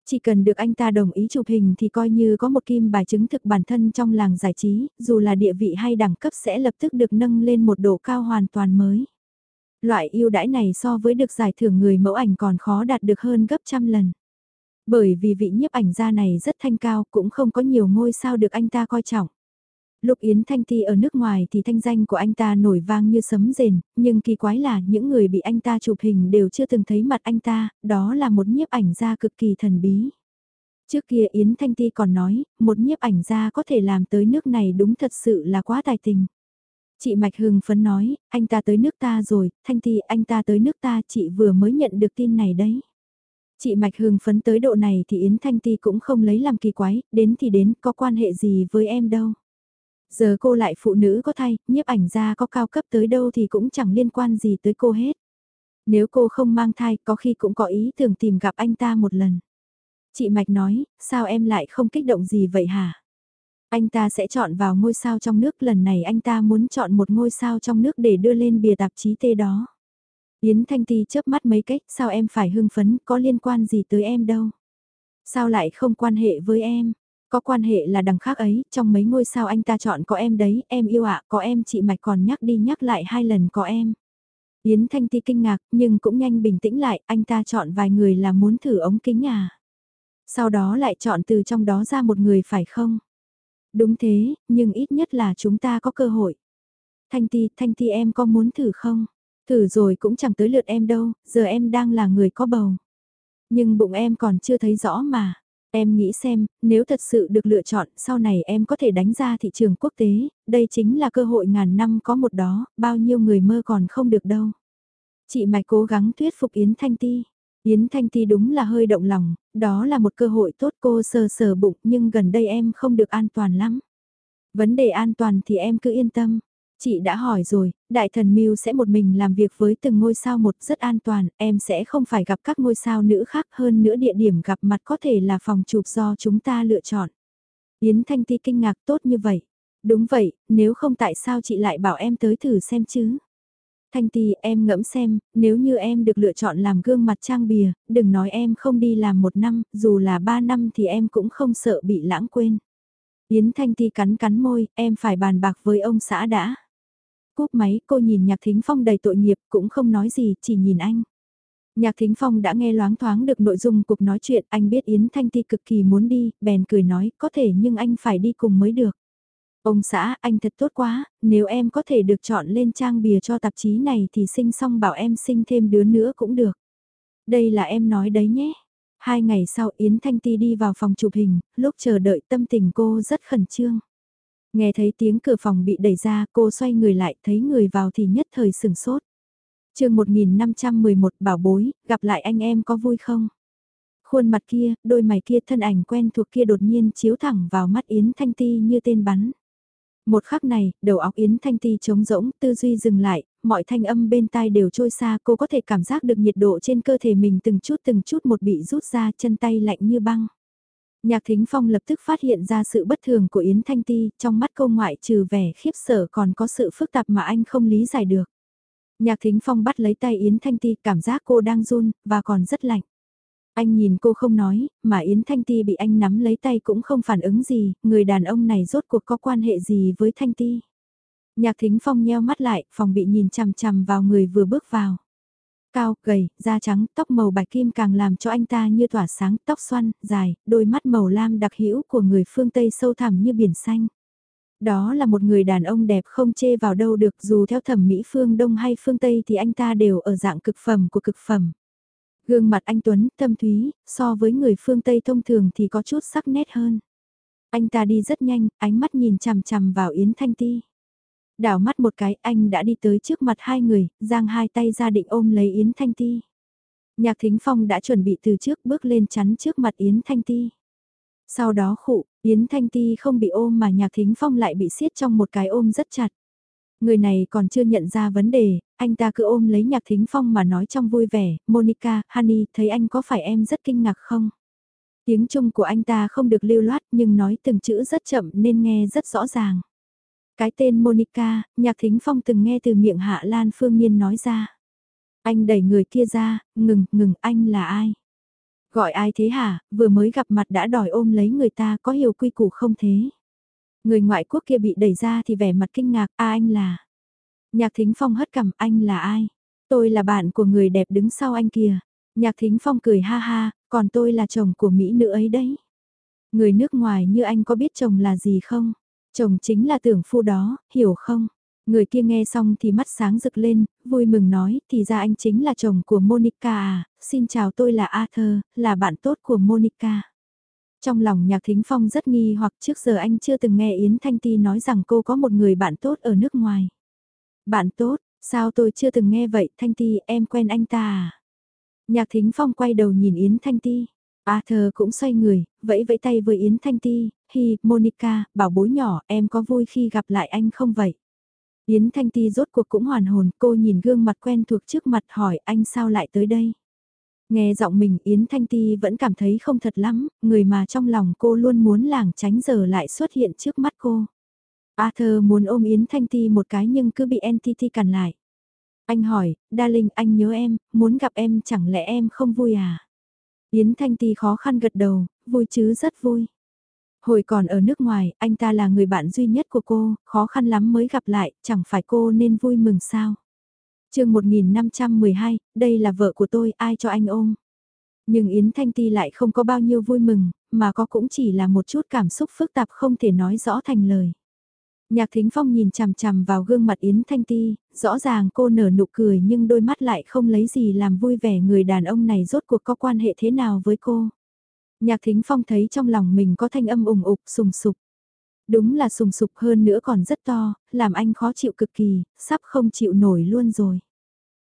Chỉ cần được anh ta đồng ý chụp hình thì coi như có một kim bài chứng thực bản thân trong làng giải trí, dù là địa vị hay đẳng cấp sẽ lập tức được nâng lên một độ cao hoàn toàn mới. Loại ưu đãi này so với được giải thưởng người mẫu ảnh còn khó đạt được hơn gấp trăm lần. Bởi vì vị nhiếp ảnh gia này rất thanh cao cũng không có nhiều ngôi sao được anh ta coi trọng. Lúc Yến Thanh Ti ở nước ngoài thì thanh danh của anh ta nổi vang như sấm rền, nhưng kỳ quái là những người bị anh ta chụp hình đều chưa từng thấy mặt anh ta, đó là một nhiếp ảnh gia cực kỳ thần bí. Trước kia Yến Thanh Ti còn nói, một nhiếp ảnh gia có thể làm tới nước này đúng thật sự là quá tài tình. Chị Mạch Hưng phấn nói, anh ta tới nước ta rồi, Thanh Ti anh ta tới nước ta chị vừa mới nhận được tin này đấy. Chị Mạch Hưng phấn tới độ này thì Yến Thanh Ti cũng không lấy làm kỳ quái, đến thì đến, có quan hệ gì với em đâu. Giờ cô lại phụ nữ có thay, nhiếp ảnh gia có cao cấp tới đâu thì cũng chẳng liên quan gì tới cô hết. Nếu cô không mang thai có khi cũng có ý tưởng tìm gặp anh ta một lần. Chị Mạch nói, sao em lại không kích động gì vậy hả? Anh ta sẽ chọn vào ngôi sao trong nước lần này anh ta muốn chọn một ngôi sao trong nước để đưa lên bìa tạp chí tê đó. Yến Thanh Ti chớp mắt mấy cách, sao em phải hưng phấn, có liên quan gì tới em đâu. Sao lại không quan hệ với em? Có quan hệ là đằng khác ấy, trong mấy ngôi sao anh ta chọn có em đấy, em yêu ạ, có em chị Mạch còn nhắc đi nhắc lại hai lần có em. Yến Thanh Ti kinh ngạc, nhưng cũng nhanh bình tĩnh lại, anh ta chọn vài người là muốn thử ống kính à. Sau đó lại chọn từ trong đó ra một người phải không? Đúng thế, nhưng ít nhất là chúng ta có cơ hội. Thanh Ti, Thanh Ti em có muốn thử không? Thử rồi cũng chẳng tới lượt em đâu, giờ em đang là người có bầu. Nhưng bụng em còn chưa thấy rõ mà. Em nghĩ xem, nếu thật sự được lựa chọn, sau này em có thể đánh ra thị trường quốc tế, đây chính là cơ hội ngàn năm có một đó, bao nhiêu người mơ còn không được đâu. Chị Mạch cố gắng thuyết phục Yến Thanh Ti. Yến Thanh Ti đúng là hơi động lòng, đó là một cơ hội tốt cô sờ sờ bụng nhưng gần đây em không được an toàn lắm. Vấn đề an toàn thì em cứ yên tâm. Chị đã hỏi rồi, đại thần Mưu sẽ một mình làm việc với từng ngôi sao một rất an toàn, em sẽ không phải gặp các ngôi sao nữ khác hơn nữa địa điểm gặp mặt có thể là phòng chụp do chúng ta lựa chọn. Yến Thanh Ti kinh ngạc tốt như vậy. Đúng vậy, nếu không tại sao chị lại bảo em tới thử xem chứ? Thanh Ti em ngẫm xem, nếu như em được lựa chọn làm gương mặt trang bìa, đừng nói em không đi làm một năm, dù là ba năm thì em cũng không sợ bị lãng quên. Yến Thanh Ti cắn cắn môi, em phải bàn bạc với ông xã đã. Cúp máy cô nhìn Nhạc Thính Phong đầy tội nghiệp cũng không nói gì, chỉ nhìn anh. Nhạc Thính Phong đã nghe loáng thoáng được nội dung cuộc nói chuyện, anh biết Yến Thanh Ti cực kỳ muốn đi, bèn cười nói, có thể nhưng anh phải đi cùng mới được. Ông xã, anh thật tốt quá, nếu em có thể được chọn lên trang bìa cho tạp chí này thì sinh xong bảo em sinh thêm đứa nữa cũng được. Đây là em nói đấy nhé. Hai ngày sau Yến Thanh Ti đi vào phòng chụp hình, lúc chờ đợi tâm tình cô rất khẩn trương. Nghe thấy tiếng cửa phòng bị đẩy ra cô xoay người lại thấy người vào thì nhất thời sừng sốt. chương 1511 bảo bối, gặp lại anh em có vui không? Khuôn mặt kia, đôi mày kia thân ảnh quen thuộc kia đột nhiên chiếu thẳng vào mắt Yến Thanh Ti như tên bắn. Một khắc này, đầu óc Yến Thanh Ti trống rỗng, tư duy dừng lại, mọi thanh âm bên tai đều trôi xa, cô có thể cảm giác được nhiệt độ trên cơ thể mình từng chút từng chút một bị rút ra, chân tay lạnh như băng. Nhạc Thính Phong lập tức phát hiện ra sự bất thường của Yến Thanh Ti, trong mắt cô ngoại trừ vẻ khiếp sợ còn có sự phức tạp mà anh không lý giải được. Nhạc Thính Phong bắt lấy tay Yến Thanh Ti, cảm giác cô đang run, và còn rất lạnh. Anh nhìn cô không nói, mà Yến Thanh Ti bị anh nắm lấy tay cũng không phản ứng gì, người đàn ông này rốt cuộc có quan hệ gì với Thanh Ti. Nhạc Thính Phong nheo mắt lại, phòng bị nhìn chằm chằm vào người vừa bước vào. Cao, gầy, da trắng, tóc màu bạch kim càng làm cho anh ta như tỏa sáng, tóc xoăn, dài, đôi mắt màu lam đặc hữu của người phương Tây sâu thẳm như biển xanh. Đó là một người đàn ông đẹp không chê vào đâu được dù theo thẩm mỹ phương Đông hay phương Tây thì anh ta đều ở dạng cực phẩm của cực phẩm. Gương mặt anh Tuấn, thâm thúy, so với người phương Tây thông thường thì có chút sắc nét hơn. Anh ta đi rất nhanh, ánh mắt nhìn chằm chằm vào Yến Thanh Ti. Đảo mắt một cái, anh đã đi tới trước mặt hai người, giang hai tay ra định ôm lấy Yến Thanh Ti. Nhạc Thính Phong đã chuẩn bị từ trước bước lên chắn trước mặt Yến Thanh Ti. Sau đó khụ, Yến Thanh Ti không bị ôm mà Nhạc Thính Phong lại bị siết trong một cái ôm rất chặt. Người này còn chưa nhận ra vấn đề, anh ta cứ ôm lấy Nhạc Thính Phong mà nói trong vui vẻ, Monica, Honey, thấy anh có phải em rất kinh ngạc không? Tiếng Trung của anh ta không được lưu loát nhưng nói từng chữ rất chậm nên nghe rất rõ ràng. Cái tên Monica, Nhạc Thính Phong từng nghe từ miệng Hạ Lan Phương Nhiên nói ra. Anh đẩy người kia ra, ngừng, ngừng, anh là ai? Gọi ai thế hả, vừa mới gặp mặt đã đòi ôm lấy người ta có hiểu quy củ không thế? Người ngoại quốc kia bị đẩy ra thì vẻ mặt kinh ngạc, à anh là... Nhạc Thính Phong hất cằm, anh là ai? Tôi là bạn của người đẹp đứng sau anh kìa. Nhạc Thính Phong cười ha ha, còn tôi là chồng của Mỹ nữ ấy đấy. Người nước ngoài như anh có biết chồng là gì không? Chồng chính là tưởng phu đó, hiểu không? Người kia nghe xong thì mắt sáng rực lên, vui mừng nói, thì ra anh chính là chồng của Monica à, xin chào tôi là Arthur, là bạn tốt của Monica. Trong lòng nhạc thính phong rất nghi hoặc trước giờ anh chưa từng nghe Yến Thanh Ti nói rằng cô có một người bạn tốt ở nước ngoài. Bạn tốt, sao tôi chưa từng nghe vậy Thanh Ti em quen anh ta à? Nhạc thính phong quay đầu nhìn Yến Thanh Ti. Arthur cũng xoay người, vẫy vẫy tay với Yến Thanh Ti, hi, Monica, bảo bối nhỏ, em có vui khi gặp lại anh không vậy? Yến Thanh Ti rốt cuộc cũng hoàn hồn, cô nhìn gương mặt quen thuộc trước mặt hỏi anh sao lại tới đây? Nghe giọng mình Yến Thanh Ti vẫn cảm thấy không thật lắm, người mà trong lòng cô luôn muốn lảng tránh giờ lại xuất hiện trước mắt cô. Arthur muốn ôm Yến Thanh Ti một cái nhưng cứ bị NTT cản lại. Anh hỏi, Darling anh nhớ em, muốn gặp em chẳng lẽ em không vui à? Yến Thanh Ti khó khăn gật đầu, vui chứ rất vui. Hồi còn ở nước ngoài, anh ta là người bạn duy nhất của cô, khó khăn lắm mới gặp lại, chẳng phải cô nên vui mừng sao? chương 1512, đây là vợ của tôi, ai cho anh ôm? Nhưng Yến Thanh Ti lại không có bao nhiêu vui mừng, mà có cũng chỉ là một chút cảm xúc phức tạp không thể nói rõ thành lời. Nhạc Thính Phong nhìn chằm chằm vào gương mặt Yến Thanh Ti, rõ ràng cô nở nụ cười nhưng đôi mắt lại không lấy gì làm vui vẻ người đàn ông này rốt cuộc có quan hệ thế nào với cô. Nhạc Thính Phong thấy trong lòng mình có thanh âm ủng ục sùng sục. Đúng là sùng sục hơn nữa còn rất to, làm anh khó chịu cực kỳ, sắp không chịu nổi luôn rồi.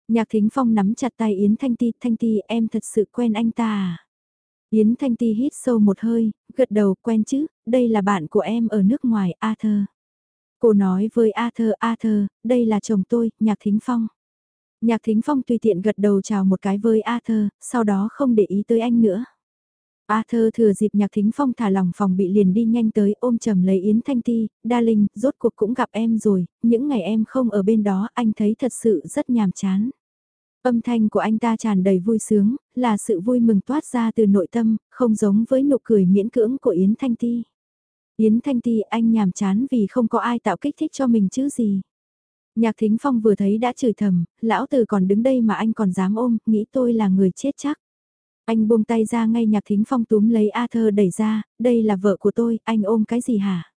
Nhạc Thính Phong nắm chặt tay Yến Thanh Ti, Thanh Ti em thật sự quen anh ta à? Yến Thanh Ti hít sâu một hơi, gật đầu quen chứ, đây là bạn của em ở nước ngoài, Arthur. Cô nói với Arthur, Arthur, đây là chồng tôi, Nhạc Thính Phong. Nhạc Thính Phong tùy tiện gật đầu chào một cái với Arthur, sau đó không để ý tới anh nữa. Arthur thừa dịp Nhạc Thính Phong thả lòng phòng bị liền đi nhanh tới ôm chầm lấy Yến Thanh Ti, Darling, rốt cuộc cũng gặp em rồi, những ngày em không ở bên đó anh thấy thật sự rất nhàm chán. Âm thanh của anh ta tràn đầy vui sướng, là sự vui mừng toát ra từ nội tâm, không giống với nụ cười miễn cưỡng của Yến Thanh Ti. Yến Thanh Ti anh nhàm chán vì không có ai tạo kích thích cho mình chứ gì. Nhạc Thính Phong vừa thấy đã chửi thầm, lão tử còn đứng đây mà anh còn dám ôm, nghĩ tôi là người chết chắc. Anh buông tay ra ngay Nhạc Thính Phong túm lấy Arthur đẩy ra, đây là vợ của tôi, anh ôm cái gì hả?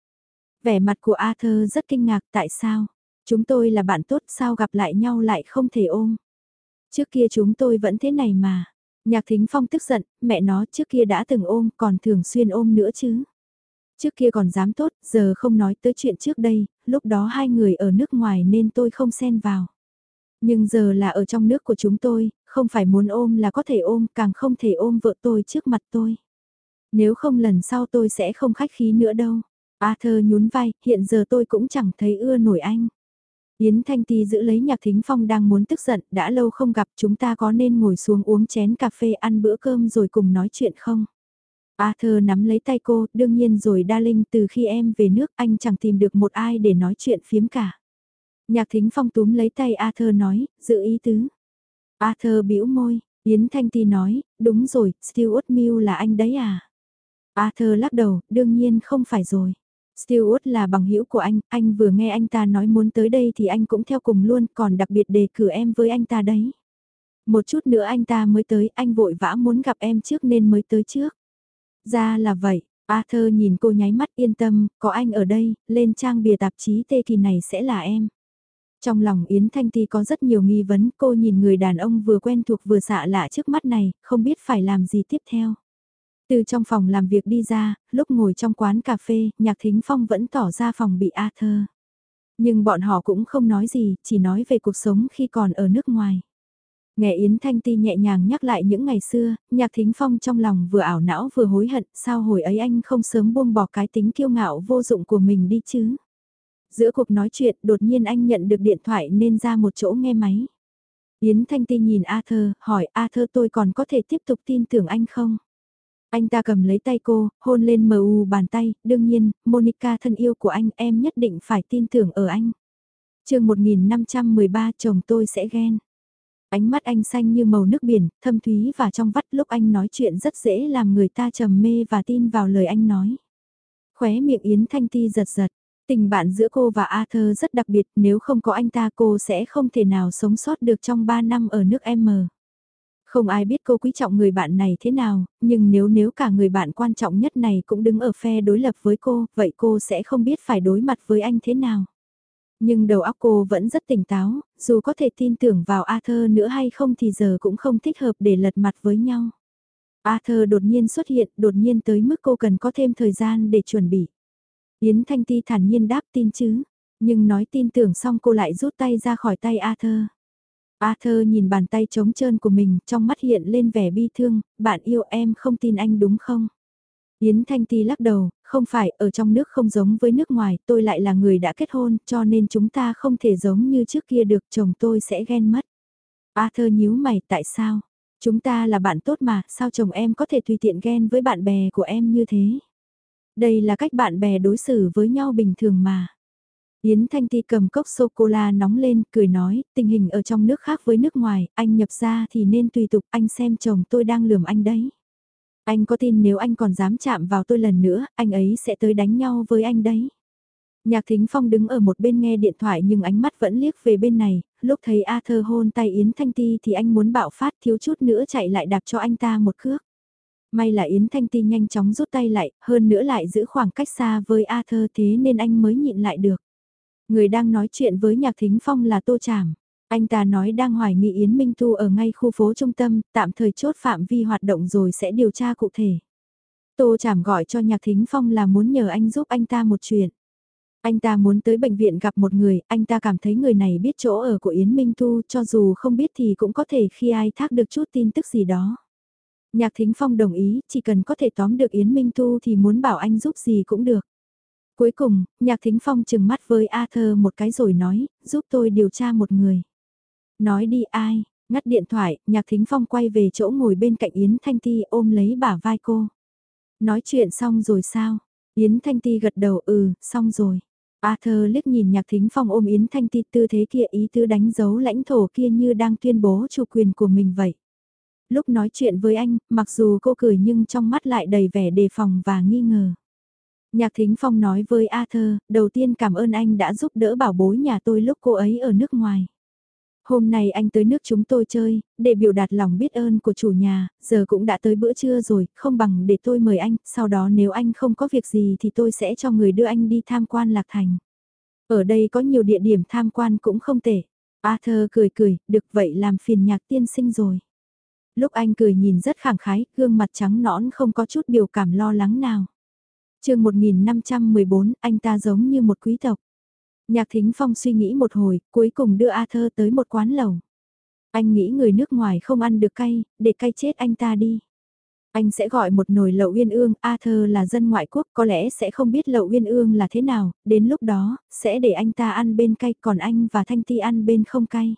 Vẻ mặt của Arthur rất kinh ngạc, tại sao? Chúng tôi là bạn tốt, sao gặp lại nhau lại không thể ôm? Trước kia chúng tôi vẫn thế này mà. Nhạc Thính Phong tức giận, mẹ nó trước kia đã từng ôm, còn thường xuyên ôm nữa chứ. Trước kia còn dám tốt, giờ không nói tới chuyện trước đây, lúc đó hai người ở nước ngoài nên tôi không xen vào. Nhưng giờ là ở trong nước của chúng tôi, không phải muốn ôm là có thể ôm, càng không thể ôm vợ tôi trước mặt tôi. Nếu không lần sau tôi sẽ không khách khí nữa đâu. Arthur nhún vai, hiện giờ tôi cũng chẳng thấy ưa nổi anh. Yến Thanh Ti giữ lấy nhạc thính phong đang muốn tức giận, đã lâu không gặp chúng ta có nên ngồi xuống uống chén cà phê ăn bữa cơm rồi cùng nói chuyện không? Arthur nắm lấy tay cô, đương nhiên rồi Darling từ khi em về nước anh chẳng tìm được một ai để nói chuyện phiếm cả. Nhạc thính phong túm lấy tay Arthur nói, giữ ý tứ. Arthur bĩu môi, Yến Thanh Ti nói, đúng rồi, Stuart Mill là anh đấy à? Arthur lắc đầu, đương nhiên không phải rồi. Stuart là bằng hữu của anh, anh vừa nghe anh ta nói muốn tới đây thì anh cũng theo cùng luôn, còn đặc biệt đề cử em với anh ta đấy. Một chút nữa anh ta mới tới, anh vội vã muốn gặp em trước nên mới tới trước. Ra là vậy, Arthur nhìn cô nháy mắt yên tâm, có anh ở đây, lên trang bìa tạp chí tê kỳ này sẽ là em. Trong lòng Yến Thanh Ti có rất nhiều nghi vấn, cô nhìn người đàn ông vừa quen thuộc vừa xạ lạ trước mắt này, không biết phải làm gì tiếp theo. Từ trong phòng làm việc đi ra, lúc ngồi trong quán cà phê, Nhạc Thính Phong vẫn tỏ ra phòng bị Arthur. Nhưng bọn họ cũng không nói gì, chỉ nói về cuộc sống khi còn ở nước ngoài. Nghe Yến Thanh Ti nhẹ nhàng nhắc lại những ngày xưa, Nhạc Thính Phong trong lòng vừa ảo não vừa hối hận, sao hồi ấy anh không sớm buông bỏ cái tính kiêu ngạo vô dụng của mình đi chứ. Giữa cuộc nói chuyện đột nhiên anh nhận được điện thoại nên ra một chỗ nghe máy. Yến Thanh Ti nhìn Arthur, hỏi Arthur tôi còn có thể tiếp tục tin tưởng anh không? Anh ta cầm lấy tay cô, hôn lên mờ u bàn tay, đương nhiên, Monica thân yêu của anh em nhất định phải tin tưởng ở anh. chương 1513 chồng tôi sẽ ghen. Ánh mắt anh xanh như màu nước biển, thâm thúy và trong vắt lúc anh nói chuyện rất dễ làm người ta trầm mê và tin vào lời anh nói. Khóe miệng Yến Thanh Ti giật giật, tình bạn giữa cô và Arthur rất đặc biệt, nếu không có anh ta cô sẽ không thể nào sống sót được trong 3 năm ở nước M. Không ai biết cô quý trọng người bạn này thế nào, nhưng nếu nếu cả người bạn quan trọng nhất này cũng đứng ở phe đối lập với cô, vậy cô sẽ không biết phải đối mặt với anh thế nào. Nhưng đầu óc cô vẫn rất tỉnh táo, dù có thể tin tưởng vào Arthur nữa hay không thì giờ cũng không thích hợp để lật mặt với nhau. Arthur đột nhiên xuất hiện, đột nhiên tới mức cô cần có thêm thời gian để chuẩn bị. Yến Thanh Ti thản nhiên đáp tin chứ, nhưng nói tin tưởng xong cô lại rút tay ra khỏi tay Arthur. Arthur nhìn bàn tay trống trơn của mình, trong mắt hiện lên vẻ bi thương, bạn yêu em không tin anh đúng không? Yến Thanh Ti lắc đầu, không phải, ở trong nước không giống với nước ngoài, tôi lại là người đã kết hôn, cho nên chúng ta không thể giống như trước kia được, chồng tôi sẽ ghen mất. Arthur nhíu mày, tại sao? Chúng ta là bạn tốt mà, sao chồng em có thể tùy tiện ghen với bạn bè của em như thế? Đây là cách bạn bè đối xử với nhau bình thường mà. Yến Thanh Ti cầm cốc sô-cô-la nóng lên, cười nói, tình hình ở trong nước khác với nước ngoài, anh nhập ra thì nên tùy tục, anh xem chồng tôi đang lườm anh đấy. Anh có tin nếu anh còn dám chạm vào tôi lần nữa, anh ấy sẽ tới đánh nhau với anh đấy. Nhạc Thính Phong đứng ở một bên nghe điện thoại nhưng ánh mắt vẫn liếc về bên này, lúc thấy a thơ hôn tay Yến Thanh Ti thì anh muốn bạo phát thiếu chút nữa chạy lại đạp cho anh ta một cước. May là Yến Thanh Ti nhanh chóng rút tay lại, hơn nữa lại giữ khoảng cách xa với Arthur thế nên anh mới nhịn lại được. Người đang nói chuyện với Nhạc Thính Phong là Tô Trảm. Anh ta nói đang hoài nghi Yến Minh thu ở ngay khu phố trung tâm, tạm thời chốt phạm vi hoạt động rồi sẽ điều tra cụ thể. Tô Trảm gọi cho Nhạc Thính Phong là muốn nhờ anh giúp anh ta một chuyện. Anh ta muốn tới bệnh viện gặp một người, anh ta cảm thấy người này biết chỗ ở của Yến Minh thu cho dù không biết thì cũng có thể khi ai thác được chút tin tức gì đó. Nhạc Thính Phong đồng ý, chỉ cần có thể tóm được Yến Minh Tu thì muốn bảo anh giúp gì cũng được. Cuối cùng, Nhạc Thính Phong chừng mắt với Arthur một cái rồi nói, giúp tôi điều tra một người. Nói đi ai, ngắt điện thoại, Nhạc Thính Phong quay về chỗ ngồi bên cạnh Yến Thanh Ti ôm lấy bả vai cô. Nói chuyện xong rồi sao? Yến Thanh Ti gật đầu ừ, xong rồi. Arthur liếc nhìn Nhạc Thính Phong ôm Yến Thanh Ti tư thế kia ý tứ đánh dấu lãnh thổ kia như đang tuyên bố chủ quyền của mình vậy. Lúc nói chuyện với anh, mặc dù cô cười nhưng trong mắt lại đầy vẻ đề phòng và nghi ngờ. Nhạc Thính Phong nói với Arthur, đầu tiên cảm ơn anh đã giúp đỡ bảo bối nhà tôi lúc cô ấy ở nước ngoài. Hôm nay anh tới nước chúng tôi chơi, để biểu đạt lòng biết ơn của chủ nhà, giờ cũng đã tới bữa trưa rồi, không bằng để tôi mời anh, sau đó nếu anh không có việc gì thì tôi sẽ cho người đưa anh đi tham quan Lạc Thành. Ở đây có nhiều địa điểm tham quan cũng không tệ. Arthur cười cười, được vậy làm phiền nhạc tiên sinh rồi. Lúc anh cười nhìn rất khẳng khái, gương mặt trắng nõn không có chút biểu cảm lo lắng nào. chương 1514, anh ta giống như một quý tộc. Nhạc Thính Phong suy nghĩ một hồi, cuối cùng đưa Arthur tới một quán lẩu. Anh nghĩ người nước ngoài không ăn được cay, để cay chết anh ta đi. Anh sẽ gọi một nồi lẩu uyên ương, Arthur là dân ngoại quốc có lẽ sẽ không biết lẩu uyên ương là thế nào, đến lúc đó, sẽ để anh ta ăn bên cay còn anh và Thanh Ti ăn bên không cay.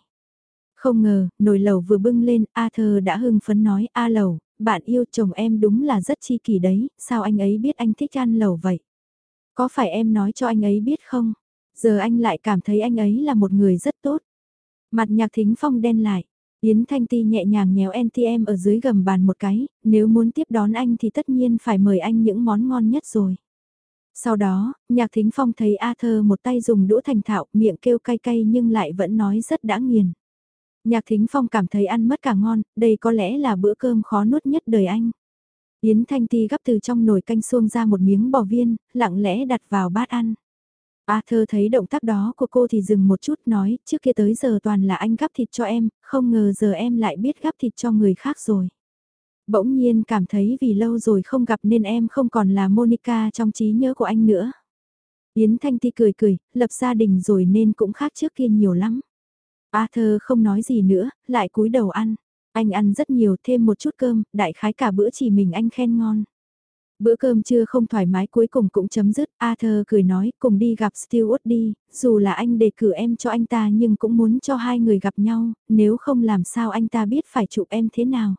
Không ngờ, nồi lẩu vừa bưng lên, Arthur đã hưng phấn nói, A lẩu, bạn yêu chồng em đúng là rất chi kỷ đấy, sao anh ấy biết anh thích ăn lẩu vậy? Có phải em nói cho anh ấy biết không? Giờ anh lại cảm thấy anh ấy là một người rất tốt. Mặt nhạc thính phong đen lại. Yến Thanh Ti nhẹ nhàng nhéo NTM ở dưới gầm bàn một cái, nếu muốn tiếp đón anh thì tất nhiên phải mời anh những món ngon nhất rồi. Sau đó, nhạc thính phong thấy A Thơ một tay dùng đũa thành thạo, miệng kêu cay cay nhưng lại vẫn nói rất đã nghiền. Nhạc thính phong cảm thấy ăn mất cả ngon, đây có lẽ là bữa cơm khó nuốt nhất đời anh. Yến Thanh Ti gắp từ trong nồi canh xuông ra một miếng bò viên, lặng lẽ đặt vào bát ăn. Arthur thấy động tác đó của cô thì dừng một chút nói, trước kia tới giờ toàn là anh gắp thịt cho em, không ngờ giờ em lại biết gắp thịt cho người khác rồi. Bỗng nhiên cảm thấy vì lâu rồi không gặp nên em không còn là Monica trong trí nhớ của anh nữa. Yến Thanh Ti cười cười, lập gia đình rồi nên cũng khác trước kia nhiều lắm. Arthur không nói gì nữa, lại cúi đầu ăn. Anh ăn rất nhiều thêm một chút cơm, đại khái cả bữa chỉ mình anh khen ngon. Bữa cơm trưa không thoải mái cuối cùng cũng chấm dứt, Arthur cười nói cùng đi gặp Stewart đi, dù là anh đề cử em cho anh ta nhưng cũng muốn cho hai người gặp nhau, nếu không làm sao anh ta biết phải chụp em thế nào.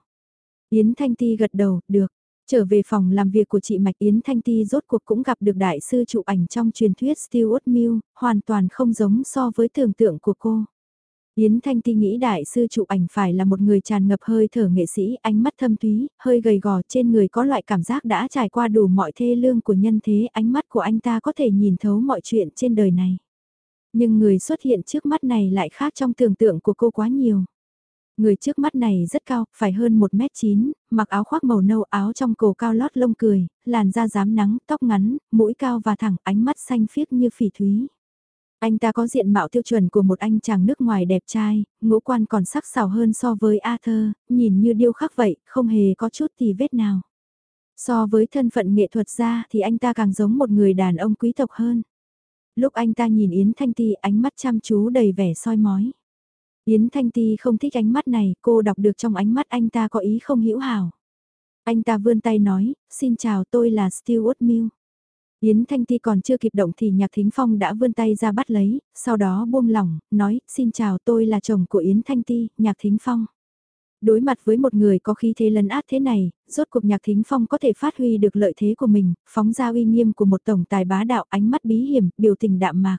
Yến Thanh Ti gật đầu, được. Trở về phòng làm việc của chị Mạch Yến Thanh Ti rốt cuộc cũng gặp được đại sư chụp ảnh trong truyền thuyết Stewart Mill, hoàn toàn không giống so với tưởng tượng của cô. Yến Thanh Ti nghĩ đại sư chụp ảnh phải là một người tràn ngập hơi thở nghệ sĩ, ánh mắt thâm thúy, hơi gầy gò trên người có loại cảm giác đã trải qua đủ mọi thê lương của nhân thế, ánh mắt của anh ta có thể nhìn thấu mọi chuyện trên đời này. Nhưng người xuất hiện trước mắt này lại khác trong tưởng tượng của cô quá nhiều. Người trước mắt này rất cao, phải hơn 1m9, mặc áo khoác màu nâu áo trong cổ cao lót lông cười, làn da rám nắng, tóc ngắn, mũi cao và thẳng, ánh mắt xanh phiếc như phỉ thúy. Anh ta có diện mạo tiêu chuẩn của một anh chàng nước ngoài đẹp trai, ngũ quan còn sắc sảo hơn so với Arthur, nhìn như điêu khắc vậy, không hề có chút tì vết nào. So với thân phận nghệ thuật ra thì anh ta càng giống một người đàn ông quý tộc hơn. Lúc anh ta nhìn Yến Thanh Ti ánh mắt chăm chú đầy vẻ soi mói. Yến Thanh Ti không thích ánh mắt này, cô đọc được trong ánh mắt anh ta có ý không hiểu hảo. Anh ta vươn tay nói, xin chào tôi là Stewart Mill. Yến Thanh Ti còn chưa kịp động thì Nhạc Thính Phong đã vươn tay ra bắt lấy, sau đó buông lỏng, nói, xin chào tôi là chồng của Yến Thanh Ti, Nhạc Thính Phong. Đối mặt với một người có khí thế lấn át thế này, rốt cuộc Nhạc Thính Phong có thể phát huy được lợi thế của mình, phóng ra uy nghiêm của một tổng tài bá đạo ánh mắt bí hiểm, biểu tình đạm mạc.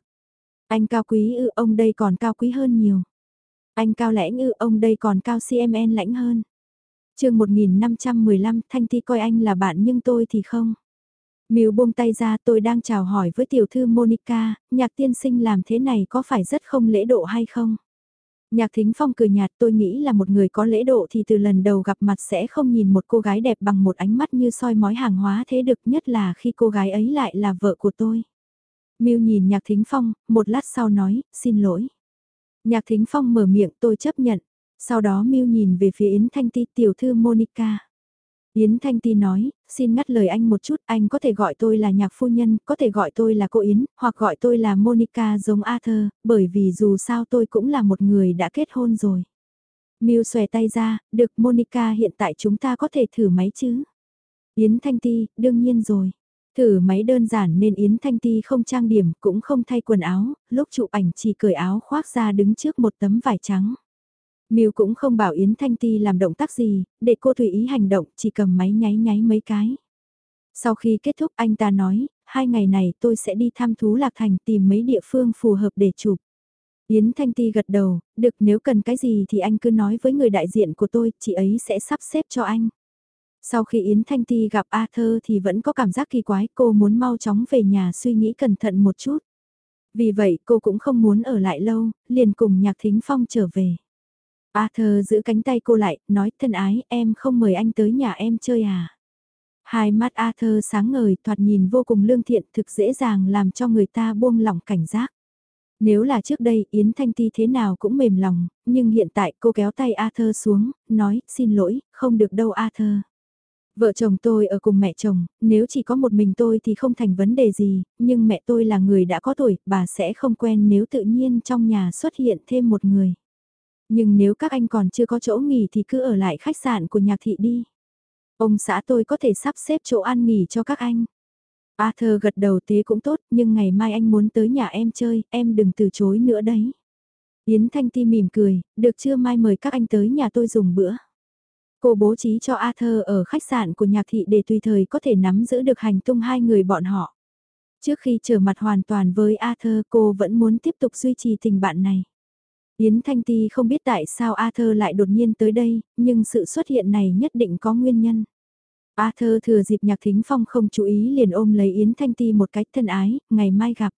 Anh cao quý ư ông đây còn cao quý hơn nhiều. Anh cao lãnh ư ông đây còn cao CMN lãnh hơn. chương 1515 Thanh Ti coi anh là bạn nhưng tôi thì không. Miu buông tay ra tôi đang chào hỏi với tiểu thư Monica, nhạc tiên sinh làm thế này có phải rất không lễ độ hay không? Nhạc thính phong cười nhạt tôi nghĩ là một người có lễ độ thì từ lần đầu gặp mặt sẽ không nhìn một cô gái đẹp bằng một ánh mắt như soi mói hàng hóa thế được nhất là khi cô gái ấy lại là vợ của tôi. Miu nhìn nhạc thính phong, một lát sau nói, xin lỗi. Nhạc thính phong mở miệng tôi chấp nhận. Sau đó Miu nhìn về phía Yến Thanh Ti tiểu thư Monica. Yến Thanh Ti nói, xin ngắt lời anh một chút, anh có thể gọi tôi là nhạc phu nhân, có thể gọi tôi là cô Yến, hoặc gọi tôi là Monica giống Arthur, bởi vì dù sao tôi cũng là một người đã kết hôn rồi. Miu xòe tay ra, được Monica hiện tại chúng ta có thể thử máy chứ? Yến Thanh Ti, đương nhiên rồi. Thử máy đơn giản nên Yến Thanh Ti không trang điểm cũng không thay quần áo, lúc chụp ảnh chỉ cởi áo khoác ra đứng trước một tấm vải trắng. Miu cũng không bảo Yến Thanh Ti làm động tác gì, để cô tùy ý hành động, chỉ cầm máy nháy nháy mấy cái. Sau khi kết thúc anh ta nói, hai ngày này tôi sẽ đi thăm thú lạc thành tìm mấy địa phương phù hợp để chụp. Yến Thanh Ti gật đầu, được nếu cần cái gì thì anh cứ nói với người đại diện của tôi, chị ấy sẽ sắp xếp cho anh. Sau khi Yến Thanh Ti gặp Arthur thì vẫn có cảm giác kỳ quái, cô muốn mau chóng về nhà suy nghĩ cẩn thận một chút. Vì vậy cô cũng không muốn ở lại lâu, liền cùng Nhạc Thính Phong trở về. Arthur giữ cánh tay cô lại, nói thân ái em không mời anh tới nhà em chơi à. Hai mắt Arthur sáng ngời thoạt nhìn vô cùng lương thiện thực dễ dàng làm cho người ta buông lỏng cảnh giác. Nếu là trước đây Yến Thanh Ti thế nào cũng mềm lòng, nhưng hiện tại cô kéo tay Arthur xuống, nói xin lỗi, không được đâu Arthur. Vợ chồng tôi ở cùng mẹ chồng, nếu chỉ có một mình tôi thì không thành vấn đề gì, nhưng mẹ tôi là người đã có tuổi, bà sẽ không quen nếu tự nhiên trong nhà xuất hiện thêm một người. Nhưng nếu các anh còn chưa có chỗ nghỉ thì cứ ở lại khách sạn của nhạc thị đi. Ông xã tôi có thể sắp xếp chỗ ăn nghỉ cho các anh. Arthur gật đầu thế cũng tốt, nhưng ngày mai anh muốn tới nhà em chơi, em đừng từ chối nữa đấy. Yến Thanh Ti mỉm cười, được chưa mai mời các anh tới nhà tôi dùng bữa. Cô bố trí cho Arthur ở khách sạn của nhạc thị để tùy thời có thể nắm giữ được hành tung hai người bọn họ. Trước khi trở mặt hoàn toàn với Arthur cô vẫn muốn tiếp tục duy trì tình bạn này. Yến Thanh Ti không biết tại sao Arthur lại đột nhiên tới đây, nhưng sự xuất hiện này nhất định có nguyên nhân. Arthur thừa dịp nhạc thính phong không chú ý liền ôm lấy Yến Thanh Ti một cách thân ái, ngày mai gặp.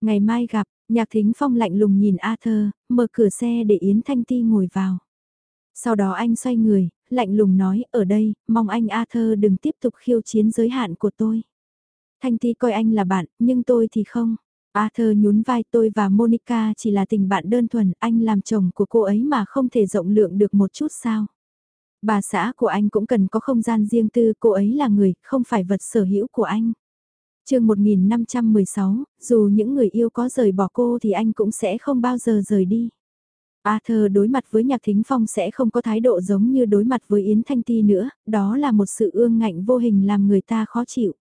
Ngày mai gặp, nhạc thính phong lạnh lùng nhìn Arthur, mở cửa xe để Yến Thanh Ti ngồi vào. Sau đó anh xoay người, lạnh lùng nói, ở đây, mong anh Arthur đừng tiếp tục khiêu chiến giới hạn của tôi. Thanh Ti coi anh là bạn, nhưng tôi thì không. Arthur nhún vai tôi và Monica chỉ là tình bạn đơn thuần, anh làm chồng của cô ấy mà không thể rộng lượng được một chút sao. Bà xã của anh cũng cần có không gian riêng tư, cô ấy là người, không phải vật sở hữu của anh. chương 1516, dù những người yêu có rời bỏ cô thì anh cũng sẽ không bao giờ rời đi. Arthur đối mặt với Nhạc Thính Phong sẽ không có thái độ giống như đối mặt với Yến Thanh Ti nữa, đó là một sự ương ngạnh vô hình làm người ta khó chịu.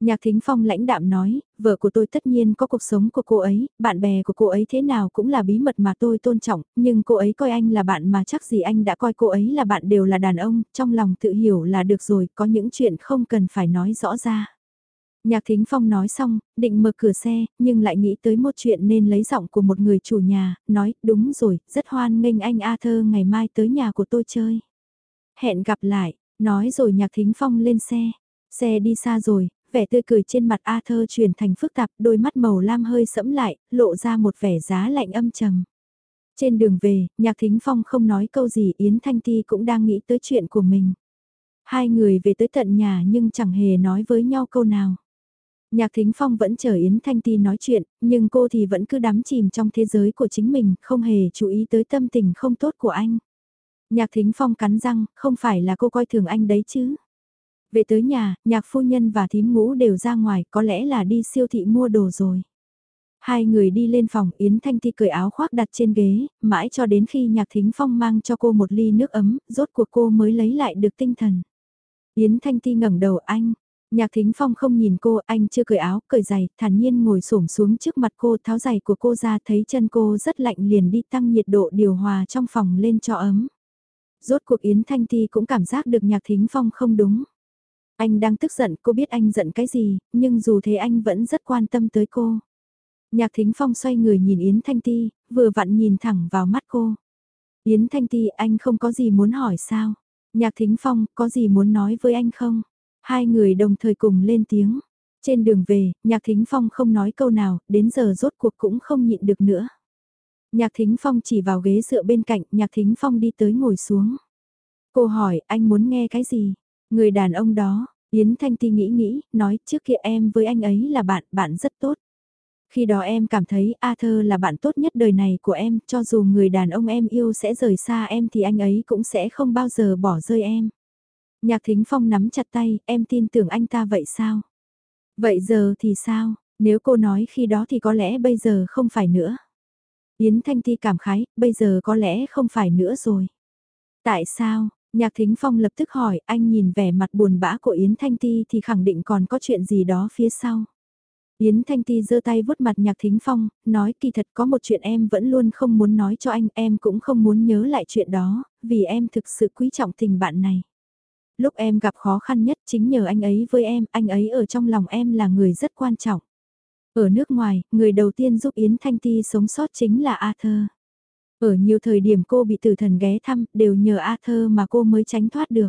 Nhạc Thính Phong lãnh đạm nói, vợ của tôi tất nhiên có cuộc sống của cô ấy, bạn bè của cô ấy thế nào cũng là bí mật mà tôi tôn trọng, nhưng cô ấy coi anh là bạn mà chắc gì anh đã coi cô ấy là bạn đều là đàn ông, trong lòng tự hiểu là được rồi, có những chuyện không cần phải nói rõ ra. Nhạc Thính Phong nói xong, định mở cửa xe, nhưng lại nghĩ tới một chuyện nên lấy giọng của một người chủ nhà, nói, đúng rồi, rất hoan nghênh anh Arthur ngày mai tới nhà của tôi chơi. Hẹn gặp lại, nói rồi Nhạc Thính Phong lên xe. Xe đi xa rồi, vẻ tươi cười trên mặt Arthur chuyển thành phức tạp, đôi mắt màu lam hơi sẫm lại, lộ ra một vẻ giá lạnh âm trầm. Trên đường về, Nhạc Thính Phong không nói câu gì Yến Thanh Ti cũng đang nghĩ tới chuyện của mình. Hai người về tới tận nhà nhưng chẳng hề nói với nhau câu nào. Nhạc Thính Phong vẫn chờ Yến Thanh Ti nói chuyện, nhưng cô thì vẫn cứ đắm chìm trong thế giới của chính mình, không hề chú ý tới tâm tình không tốt của anh. Nhạc Thính Phong cắn răng, không phải là cô coi thường anh đấy chứ. Về tới nhà, nhạc phu nhân và thím ngũ đều ra ngoài, có lẽ là đi siêu thị mua đồ rồi. Hai người đi lên phòng, Yến Thanh Ti cởi áo khoác đặt trên ghế, mãi cho đến khi nhạc thính phong mang cho cô một ly nước ấm, rốt cuộc cô mới lấy lại được tinh thần. Yến Thanh Ti ngẩng đầu anh, Nhạc Thính Phong không nhìn cô, anh chưa cởi áo, cởi giày, thản nhiên ngồi xổm xuống trước mặt cô, tháo giày của cô ra, thấy chân cô rất lạnh liền đi tăng nhiệt độ điều hòa trong phòng lên cho ấm. Rốt cuộc Yến Thanh Ti cũng cảm giác được Nhạc Thính Phong không đúng. Anh đang tức giận, cô biết anh giận cái gì, nhưng dù thế anh vẫn rất quan tâm tới cô. Nhạc Thính Phong xoay người nhìn Yến Thanh Ti, vừa vặn nhìn thẳng vào mắt cô. Yến Thanh Ti, anh không có gì muốn hỏi sao? Nhạc Thính Phong, có gì muốn nói với anh không? Hai người đồng thời cùng lên tiếng. Trên đường về, Nhạc Thính Phong không nói câu nào, đến giờ rốt cuộc cũng không nhịn được nữa. Nhạc Thính Phong chỉ vào ghế dựa bên cạnh, Nhạc Thính Phong đi tới ngồi xuống. Cô hỏi, anh muốn nghe cái gì? Người đàn ông đó, Yến Thanh Ti nghĩ nghĩ, nói trước kia em với anh ấy là bạn, bạn rất tốt. Khi đó em cảm thấy Arthur là bạn tốt nhất đời này của em, cho dù người đàn ông em yêu sẽ rời xa em thì anh ấy cũng sẽ không bao giờ bỏ rơi em. Nhạc Thính Phong nắm chặt tay, em tin tưởng anh ta vậy sao? Vậy giờ thì sao? Nếu cô nói khi đó thì có lẽ bây giờ không phải nữa. Yến Thanh Ti cảm khái, bây giờ có lẽ không phải nữa rồi. Tại sao? Nhạc Thính Phong lập tức hỏi, anh nhìn vẻ mặt buồn bã của Yến Thanh Ti thì khẳng định còn có chuyện gì đó phía sau. Yến Thanh Ti giơ tay vuốt mặt Nhạc Thính Phong, nói kỳ thật có một chuyện em vẫn luôn không muốn nói cho anh, em cũng không muốn nhớ lại chuyện đó, vì em thực sự quý trọng tình bạn này. Lúc em gặp khó khăn nhất chính nhờ anh ấy với em, anh ấy ở trong lòng em là người rất quan trọng. Ở nước ngoài, người đầu tiên giúp Yến Thanh Ti sống sót chính là Arthur. Ở nhiều thời điểm cô bị tử thần ghé thăm, đều nhờ Arthur mà cô mới tránh thoát được.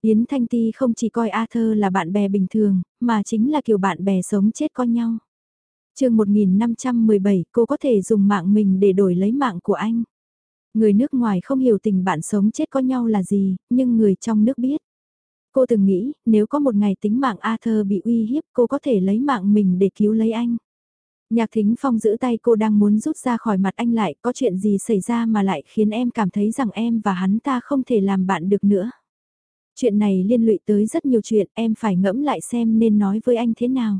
Yến Thanh Ti không chỉ coi Arthur là bạn bè bình thường, mà chính là kiểu bạn bè sống chết con nhau. chương 1517, cô có thể dùng mạng mình để đổi lấy mạng của anh. Người nước ngoài không hiểu tình bạn sống chết có nhau là gì, nhưng người trong nước biết. Cô từng nghĩ, nếu có một ngày tính mạng Arthur bị uy hiếp cô có thể lấy mạng mình để cứu lấy anh. Nhạc thính phong giữ tay cô đang muốn rút ra khỏi mặt anh lại, có chuyện gì xảy ra mà lại khiến em cảm thấy rằng em và hắn ta không thể làm bạn được nữa. Chuyện này liên lụy tới rất nhiều chuyện, em phải ngẫm lại xem nên nói với anh thế nào.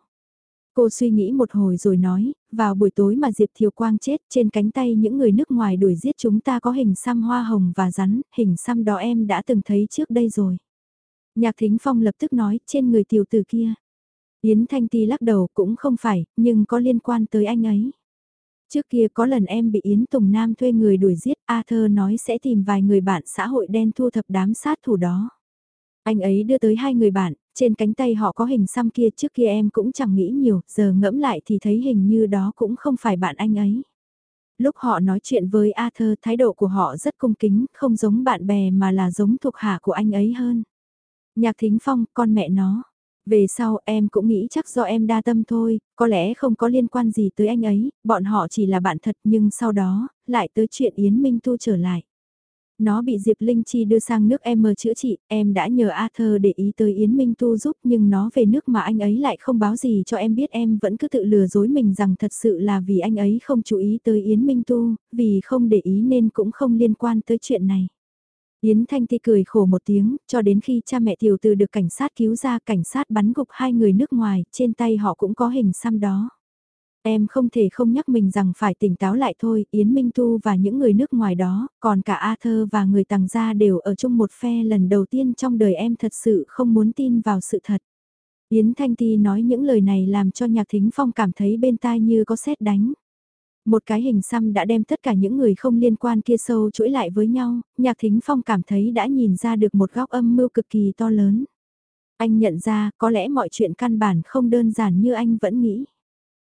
Cô suy nghĩ một hồi rồi nói, vào buổi tối mà Diệp Thiều Quang chết trên cánh tay những người nước ngoài đuổi giết chúng ta có hình xăm hoa hồng và rắn, hình xăm đó em đã từng thấy trước đây rồi. Nhạc Thính Phong lập tức nói trên người tiểu tử kia. Yến Thanh Ti lắc đầu cũng không phải, nhưng có liên quan tới anh ấy. Trước kia có lần em bị Yến Tùng Nam thuê người đuổi giết, Arthur nói sẽ tìm vài người bạn xã hội đen thu thập đám sát thủ đó. Anh ấy đưa tới hai người bạn, trên cánh tay họ có hình xăm kia trước kia em cũng chẳng nghĩ nhiều, giờ ngẫm lại thì thấy hình như đó cũng không phải bạn anh ấy. Lúc họ nói chuyện với Arthur thái độ của họ rất cung kính, không giống bạn bè mà là giống thuộc hạ của anh ấy hơn. Nhạc Thính Phong, con mẹ nó. Về sau em cũng nghĩ chắc do em đa tâm thôi, có lẽ không có liên quan gì tới anh ấy, bọn họ chỉ là bạn thật nhưng sau đó, lại tới chuyện Yến Minh Tu trở lại. Nó bị Diệp Linh Chi đưa sang nước em mờ chữa trị, em đã nhờ Arthur để ý tới Yến Minh Tu giúp nhưng nó về nước mà anh ấy lại không báo gì cho em biết em vẫn cứ tự lừa dối mình rằng thật sự là vì anh ấy không chú ý tới Yến Minh Tu, vì không để ý nên cũng không liên quan tới chuyện này. Yến Thanh Ti cười khổ một tiếng, cho đến khi cha mẹ tiểu từ được cảnh sát cứu ra cảnh sát bắn gục hai người nước ngoài, trên tay họ cũng có hình xăm đó. Em không thể không nhắc mình rằng phải tỉnh táo lại thôi, Yến Minh Tu và những người nước ngoài đó, còn cả Arthur và người tàng gia đều ở chung một phe lần đầu tiên trong đời em thật sự không muốn tin vào sự thật. Yến Thanh Ti nói những lời này làm cho Nhạc Thính Phong cảm thấy bên tai như có sét đánh. Một cái hình xăm đã đem tất cả những người không liên quan kia sâu chuỗi lại với nhau, Nhạc Thính Phong cảm thấy đã nhìn ra được một góc âm mưu cực kỳ to lớn. Anh nhận ra có lẽ mọi chuyện căn bản không đơn giản như anh vẫn nghĩ.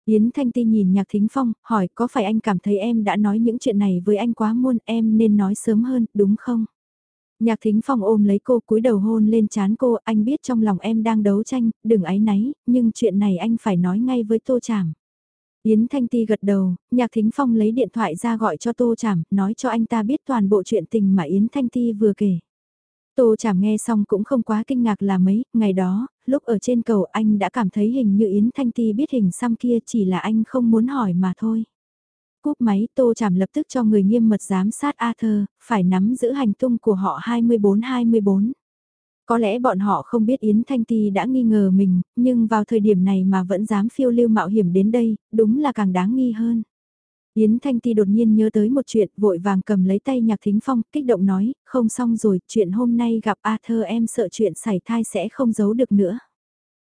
Yến Thanh Ti nhìn Nhạc Thính Phong, hỏi có phải anh cảm thấy em đã nói những chuyện này với anh quá muôn em nên nói sớm hơn, đúng không? Nhạc Thính Phong ôm lấy cô cúi đầu hôn lên chán cô, anh biết trong lòng em đang đấu tranh, đừng áy náy, nhưng chuyện này anh phải nói ngay với Tô Trảm. Yến Thanh Ti gật đầu, Nhạc Thính Phong lấy điện thoại ra gọi cho Tô Chảm, nói cho anh ta biết toàn bộ chuyện tình mà Yến Thanh Ti vừa kể. Tô Chảm nghe xong cũng không quá kinh ngạc là mấy, ngày đó, lúc ở trên cầu anh đã cảm thấy hình như Yến Thanh Ti biết hình xăm kia chỉ là anh không muốn hỏi mà thôi. Cúp máy Tô Chảm lập tức cho người nghiêm mật giám sát Arthur, phải nắm giữ hành tung của họ 24-24. Có lẽ bọn họ không biết Yến Thanh Ti đã nghi ngờ mình, nhưng vào thời điểm này mà vẫn dám phiêu lưu mạo hiểm đến đây, đúng là càng đáng nghi hơn. Yến Thanh Ti đột nhiên nhớ tới một chuyện, vội vàng cầm lấy tay Nhạc Thính Phong, kích động nói, không xong rồi, chuyện hôm nay gặp Arthur em sợ chuyện xảy thai sẽ không giấu được nữa.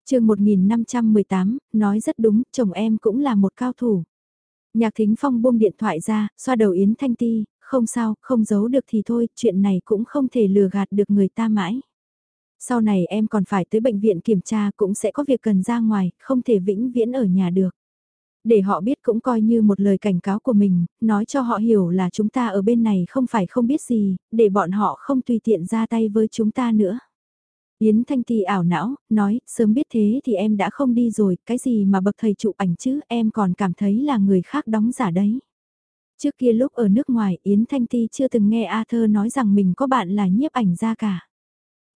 chương 1518, nói rất đúng, chồng em cũng là một cao thủ. Nhạc Thính Phong buông điện thoại ra, xoa đầu Yến Thanh Ti, không sao, không giấu được thì thôi, chuyện này cũng không thể lừa gạt được người ta mãi. Sau này em còn phải tới bệnh viện kiểm tra cũng sẽ có việc cần ra ngoài, không thể vĩnh viễn ở nhà được. Để họ biết cũng coi như một lời cảnh cáo của mình, nói cho họ hiểu là chúng ta ở bên này không phải không biết gì, để bọn họ không tùy tiện ra tay với chúng ta nữa. Yến Thanh Ti ảo não, nói, sớm biết thế thì em đã không đi rồi, cái gì mà bậc thầy chụp ảnh chứ, em còn cảm thấy là người khác đóng giả đấy. Trước kia lúc ở nước ngoài, Yến Thanh Ti chưa từng nghe Arthur nói rằng mình có bạn là nhiếp ảnh gia cả.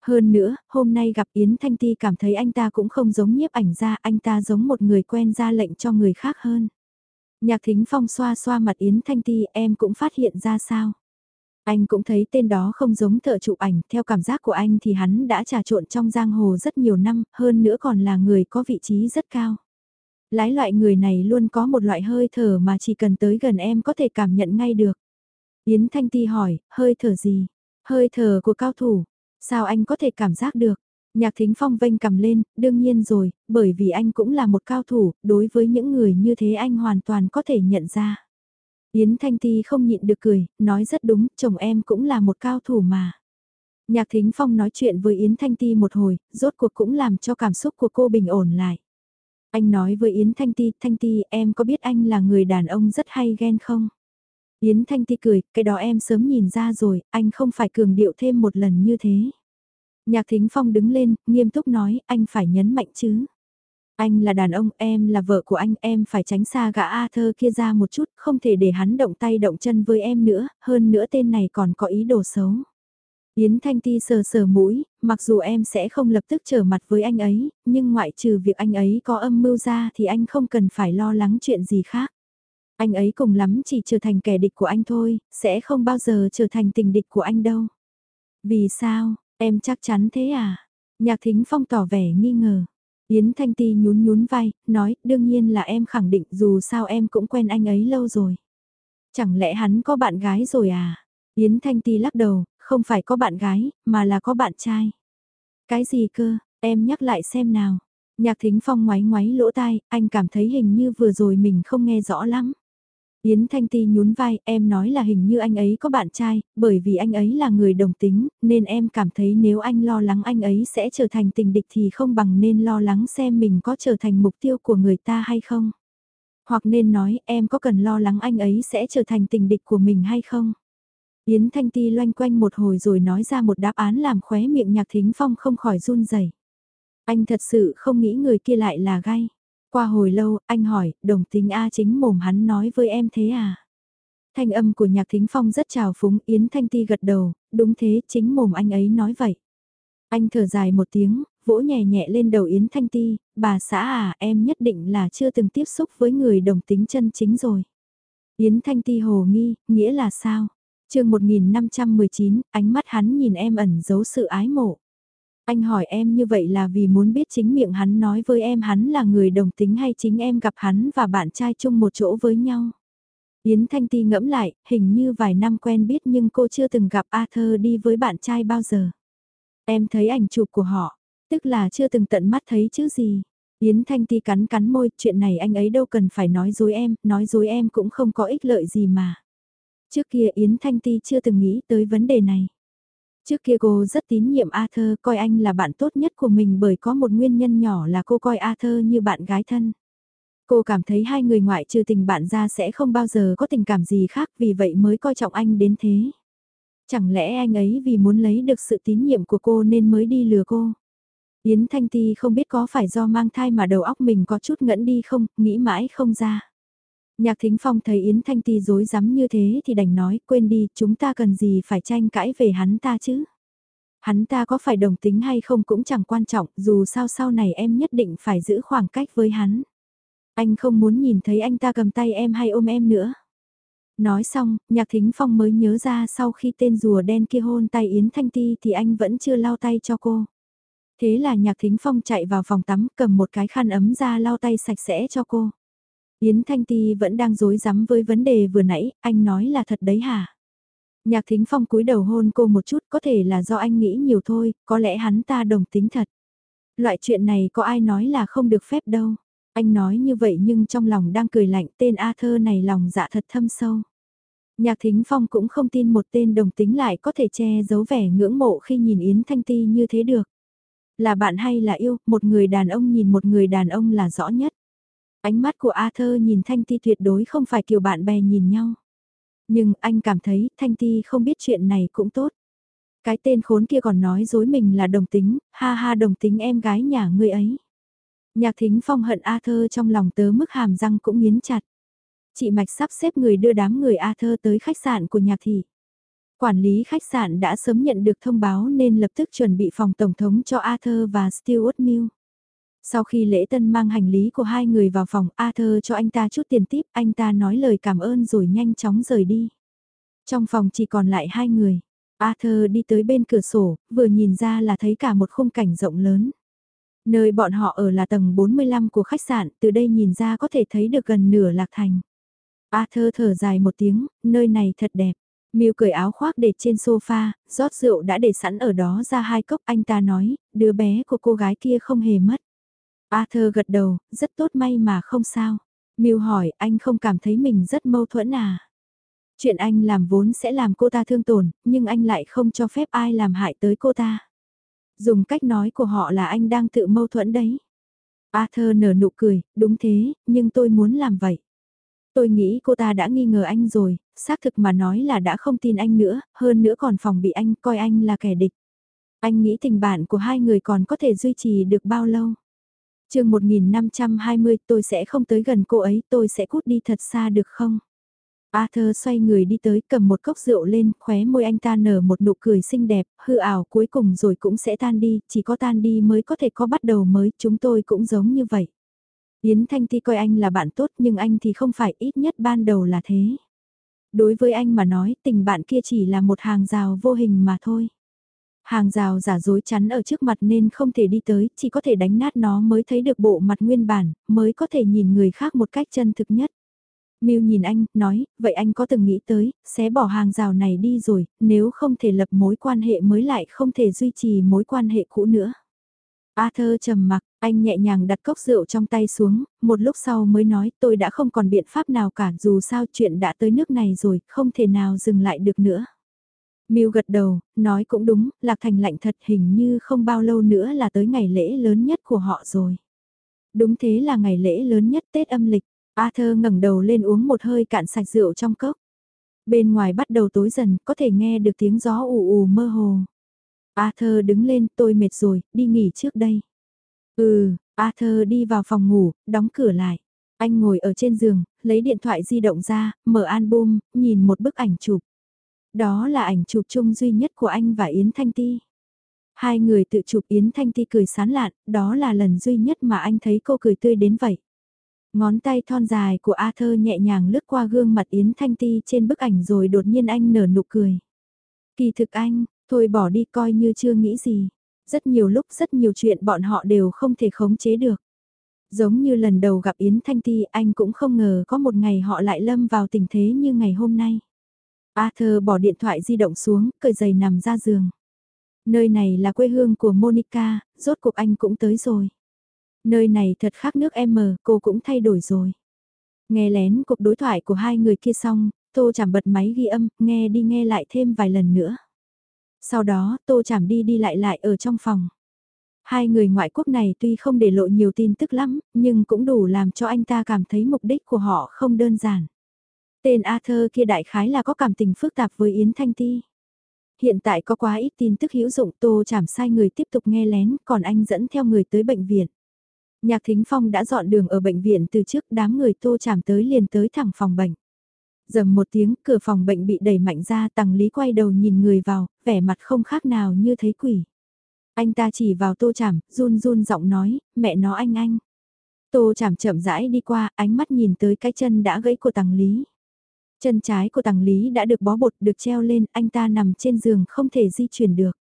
Hơn nữa, hôm nay gặp Yến Thanh Ti cảm thấy anh ta cũng không giống nhiếp ảnh ra, anh ta giống một người quen ra lệnh cho người khác hơn. Nhạc Thính Phong xoa xoa mặt Yến Thanh Ti em cũng phát hiện ra sao. Anh cũng thấy tên đó không giống thợ chụp ảnh, theo cảm giác của anh thì hắn đã trà trộn trong giang hồ rất nhiều năm, hơn nữa còn là người có vị trí rất cao. Lái loại người này luôn có một loại hơi thở mà chỉ cần tới gần em có thể cảm nhận ngay được. Yến Thanh Ti hỏi, hơi thở gì? Hơi thở của cao thủ, sao anh có thể cảm giác được? Nhạc thính phong vênh cầm lên, đương nhiên rồi, bởi vì anh cũng là một cao thủ, đối với những người như thế anh hoàn toàn có thể nhận ra. Yến Thanh Ti không nhịn được cười, nói rất đúng, chồng em cũng là một cao thủ mà. Nhạc Thính Phong nói chuyện với Yến Thanh Ti một hồi, rốt cuộc cũng làm cho cảm xúc của cô bình ổn lại. Anh nói với Yến Thanh Ti, Thanh Ti em có biết anh là người đàn ông rất hay ghen không? Yến Thanh Ti cười, cái đó em sớm nhìn ra rồi, anh không phải cường điệu thêm một lần như thế. Nhạc Thính Phong đứng lên, nghiêm túc nói, anh phải nhấn mạnh chứ. Anh là đàn ông, em là vợ của anh, em phải tránh xa gã A thơ kia ra một chút, không thể để hắn động tay động chân với em nữa, hơn nữa tên này còn có ý đồ xấu. Yến Thanh Ti sờ sờ mũi, mặc dù em sẽ không lập tức trở mặt với anh ấy, nhưng ngoại trừ việc anh ấy có âm mưu ra thì anh không cần phải lo lắng chuyện gì khác. Anh ấy cùng lắm chỉ trở thành kẻ địch của anh thôi, sẽ không bao giờ trở thành tình địch của anh đâu. Vì sao, em chắc chắn thế à? Nhạc Thính Phong tỏ vẻ nghi ngờ. Yến Thanh Ti nhún nhún vai, nói, đương nhiên là em khẳng định dù sao em cũng quen anh ấy lâu rồi. Chẳng lẽ hắn có bạn gái rồi à? Yến Thanh Ti lắc đầu, không phải có bạn gái, mà là có bạn trai. Cái gì cơ, em nhắc lại xem nào. Nhạc Thính Phong ngoáy ngoáy lỗ tai, anh cảm thấy hình như vừa rồi mình không nghe rõ lắm. Yến Thanh Ti nhún vai, em nói là hình như anh ấy có bạn trai, bởi vì anh ấy là người đồng tính, nên em cảm thấy nếu anh lo lắng anh ấy sẽ trở thành tình địch thì không bằng nên lo lắng xem mình có trở thành mục tiêu của người ta hay không. Hoặc nên nói em có cần lo lắng anh ấy sẽ trở thành tình địch của mình hay không. Yến Thanh Ti loanh quanh một hồi rồi nói ra một đáp án làm khóe miệng nhạc thính phong không khỏi run rẩy. Anh thật sự không nghĩ người kia lại là gay. Qua hồi lâu, anh hỏi, đồng tính A chính mồm hắn nói với em thế à? Thanh âm của nhạc thính phong rất trào phúng, Yến Thanh Ti gật đầu, đúng thế, chính mồm anh ấy nói vậy. Anh thở dài một tiếng, vỗ nhẹ nhẹ lên đầu Yến Thanh Ti, bà xã à, em nhất định là chưa từng tiếp xúc với người đồng tính chân chính rồi. Yến Thanh Ti hồ nghi, nghĩa là sao? Trường 1519, ánh mắt hắn nhìn em ẩn giấu sự ái mộ. Anh hỏi em như vậy là vì muốn biết chính miệng hắn nói với em hắn là người đồng tính hay chính em gặp hắn và bạn trai chung một chỗ với nhau. Yến Thanh Ti ngẫm lại, hình như vài năm quen biết nhưng cô chưa từng gặp Arthur đi với bạn trai bao giờ. Em thấy ảnh chụp của họ, tức là chưa từng tận mắt thấy chứ gì. Yến Thanh Ti cắn cắn môi, chuyện này anh ấy đâu cần phải nói dối em, nói dối em cũng không có ích lợi gì mà. Trước kia Yến Thanh Ti chưa từng nghĩ tới vấn đề này. Trước kia cô rất tín nhiệm Arthur, coi anh là bạn tốt nhất của mình bởi có một nguyên nhân nhỏ là cô coi Arthur như bạn gái thân. Cô cảm thấy hai người ngoại trừ tình bạn ra sẽ không bao giờ có tình cảm gì khác vì vậy mới coi trọng anh đến thế. Chẳng lẽ anh ấy vì muốn lấy được sự tín nhiệm của cô nên mới đi lừa cô? Yến Thanh Ti không biết có phải do mang thai mà đầu óc mình có chút ngẫn đi không, nghĩ mãi không ra. Nhạc Thính Phong thấy Yến Thanh Ti dối rắm như thế thì đành nói, quên đi, chúng ta cần gì phải tranh cãi về hắn ta chứ. Hắn ta có phải đồng tính hay không cũng chẳng quan trọng, dù sao sau này em nhất định phải giữ khoảng cách với hắn. Anh không muốn nhìn thấy anh ta cầm tay em hay ôm em nữa. Nói xong, Nhạc Thính Phong mới nhớ ra sau khi tên rùa đen kia hôn tay Yến Thanh Ti thì anh vẫn chưa lau tay cho cô. Thế là Nhạc Thính Phong chạy vào phòng tắm cầm một cái khăn ấm ra lau tay sạch sẽ cho cô. Yến Thanh Ti vẫn đang dối rắm với vấn đề vừa nãy, anh nói là thật đấy hả? Nhạc Thính Phong cúi đầu hôn cô một chút có thể là do anh nghĩ nhiều thôi, có lẽ hắn ta đồng tính thật. Loại chuyện này có ai nói là không được phép đâu. Anh nói như vậy nhưng trong lòng đang cười lạnh tên A thơ này lòng dạ thật thâm sâu. Nhạc Thính Phong cũng không tin một tên đồng tính lại có thể che giấu vẻ ngưỡng mộ khi nhìn Yến Thanh Ti như thế được. Là bạn hay là yêu, một người đàn ông nhìn một người đàn ông là rõ nhất. Ánh mắt của Arthur nhìn Thanh Ti tuyệt đối không phải kiểu bạn bè nhìn nhau. Nhưng anh cảm thấy Thanh Ti không biết chuyện này cũng tốt. Cái tên khốn kia còn nói dối mình là đồng tính, ha ha đồng tính em gái nhà ngươi ấy. Nhạc thính phong hận Arthur trong lòng tớ mức hàm răng cũng nghiến chặt. Chị Mạch sắp xếp người đưa đám người Arthur tới khách sạn của nhạc thị. Quản lý khách sạn đã sớm nhận được thông báo nên lập tức chuẩn bị phòng tổng thống cho Arthur và Stuart Mill. Sau khi lễ tân mang hành lý của hai người vào phòng, Arthur cho anh ta chút tiền tiếp, anh ta nói lời cảm ơn rồi nhanh chóng rời đi. Trong phòng chỉ còn lại hai người. Arthur đi tới bên cửa sổ, vừa nhìn ra là thấy cả một khung cảnh rộng lớn. Nơi bọn họ ở là tầng 45 của khách sạn, từ đây nhìn ra có thể thấy được gần nửa lạc thành. Arthur thở dài một tiếng, nơi này thật đẹp. Miu cởi áo khoác để trên sofa, rót rượu đã để sẵn ở đó ra hai cốc anh ta nói, đứa bé của cô gái kia không hề mất. Arthur gật đầu, rất tốt may mà không sao. Miu hỏi anh không cảm thấy mình rất mâu thuẫn à? Chuyện anh làm vốn sẽ làm cô ta thương tổn, nhưng anh lại không cho phép ai làm hại tới cô ta. Dùng cách nói của họ là anh đang tự mâu thuẫn đấy. Arthur nở nụ cười, đúng thế, nhưng tôi muốn làm vậy. Tôi nghĩ cô ta đã nghi ngờ anh rồi, xác thực mà nói là đã không tin anh nữa, hơn nữa còn phòng bị anh coi anh là kẻ địch. Anh nghĩ tình bạn của hai người còn có thể duy trì được bao lâu? Chương 1520 tôi sẽ không tới gần cô ấy, tôi sẽ cút đi thật xa được không? Arthur xoay người đi tới cầm một cốc rượu lên, khóe môi anh ta nở một nụ cười xinh đẹp, hư ảo cuối cùng rồi cũng sẽ tan đi, chỉ có tan đi mới có thể có bắt đầu mới, chúng tôi cũng giống như vậy. Yến Thanh Ti coi anh là bạn tốt nhưng anh thì không phải ít nhất ban đầu là thế. Đối với anh mà nói tình bạn kia chỉ là một hàng rào vô hình mà thôi. Hàng rào giả dối chắn ở trước mặt nên không thể đi tới, chỉ có thể đánh nát nó mới thấy được bộ mặt nguyên bản, mới có thể nhìn người khác một cách chân thực nhất. Miu nhìn anh, nói, vậy anh có từng nghĩ tới, sẽ bỏ hàng rào này đi rồi, nếu không thể lập mối quan hệ mới lại không thể duy trì mối quan hệ cũ nữa. Arthur trầm mặc, anh nhẹ nhàng đặt cốc rượu trong tay xuống, một lúc sau mới nói tôi đã không còn biện pháp nào cả dù sao chuyện đã tới nước này rồi, không thể nào dừng lại được nữa. Miu gật đầu, nói cũng đúng, Lạc Thành lạnh thật hình như không bao lâu nữa là tới ngày lễ lớn nhất của họ rồi. Đúng thế là ngày lễ lớn nhất Tết âm lịch, Arthur ngẩng đầu lên uống một hơi cạn sạch rượu trong cốc. Bên ngoài bắt đầu tối dần, có thể nghe được tiếng gió ù ù mơ hồ. Arthur đứng lên, tôi mệt rồi, đi nghỉ trước đây. Ừ, Arthur đi vào phòng ngủ, đóng cửa lại. Anh ngồi ở trên giường, lấy điện thoại di động ra, mở album, nhìn một bức ảnh chụp. Đó là ảnh chụp chung duy nhất của anh và Yến Thanh Ti. Hai người tự chụp Yến Thanh Ti cười sán lạn, đó là lần duy nhất mà anh thấy cô cười tươi đến vậy. Ngón tay thon dài của Arthur nhẹ nhàng lướt qua gương mặt Yến Thanh Ti trên bức ảnh rồi đột nhiên anh nở nụ cười. Kỳ thực anh, thôi bỏ đi coi như chưa nghĩ gì. Rất nhiều lúc rất nhiều chuyện bọn họ đều không thể khống chế được. Giống như lần đầu gặp Yến Thanh Ti anh cũng không ngờ có một ngày họ lại lâm vào tình thế như ngày hôm nay. Arthur bỏ điện thoại di động xuống, cởi giày nằm ra giường. Nơi này là quê hương của Monica, rốt cuộc anh cũng tới rồi. Nơi này thật khác nước em mờ, cô cũng thay đổi rồi. Nghe lén cuộc đối thoại của hai người kia xong, Tô Chảm bật máy ghi âm, nghe đi nghe lại thêm vài lần nữa. Sau đó, Tô Chảm đi đi lại lại ở trong phòng. Hai người ngoại quốc này tuy không để lộ nhiều tin tức lắm, nhưng cũng đủ làm cho anh ta cảm thấy mục đích của họ không đơn giản. Tên Arthur kia đại khái là có cảm tình phức tạp với Yến Thanh Ti. Hiện tại có quá ít tin tức hữu dụng Tô Chảm sai người tiếp tục nghe lén, còn anh dẫn theo người tới bệnh viện. Nhạc Thính Phong đã dọn đường ở bệnh viện từ trước đám người tô chảm tới liền tới thẳng phòng bệnh. Dầm một tiếng cửa phòng bệnh bị đẩy mạnh ra tầng lý quay đầu nhìn người vào, vẻ mặt không khác nào như thấy quỷ. Anh ta chỉ vào tô chảm, run run giọng nói, mẹ nó anh anh. Tô chảm chậm rãi đi qua, ánh mắt nhìn tới cái chân đã gãy của tầng lý. Chân trái của tàng lý đã được bó bột được treo lên, anh ta nằm trên giường không thể di chuyển được.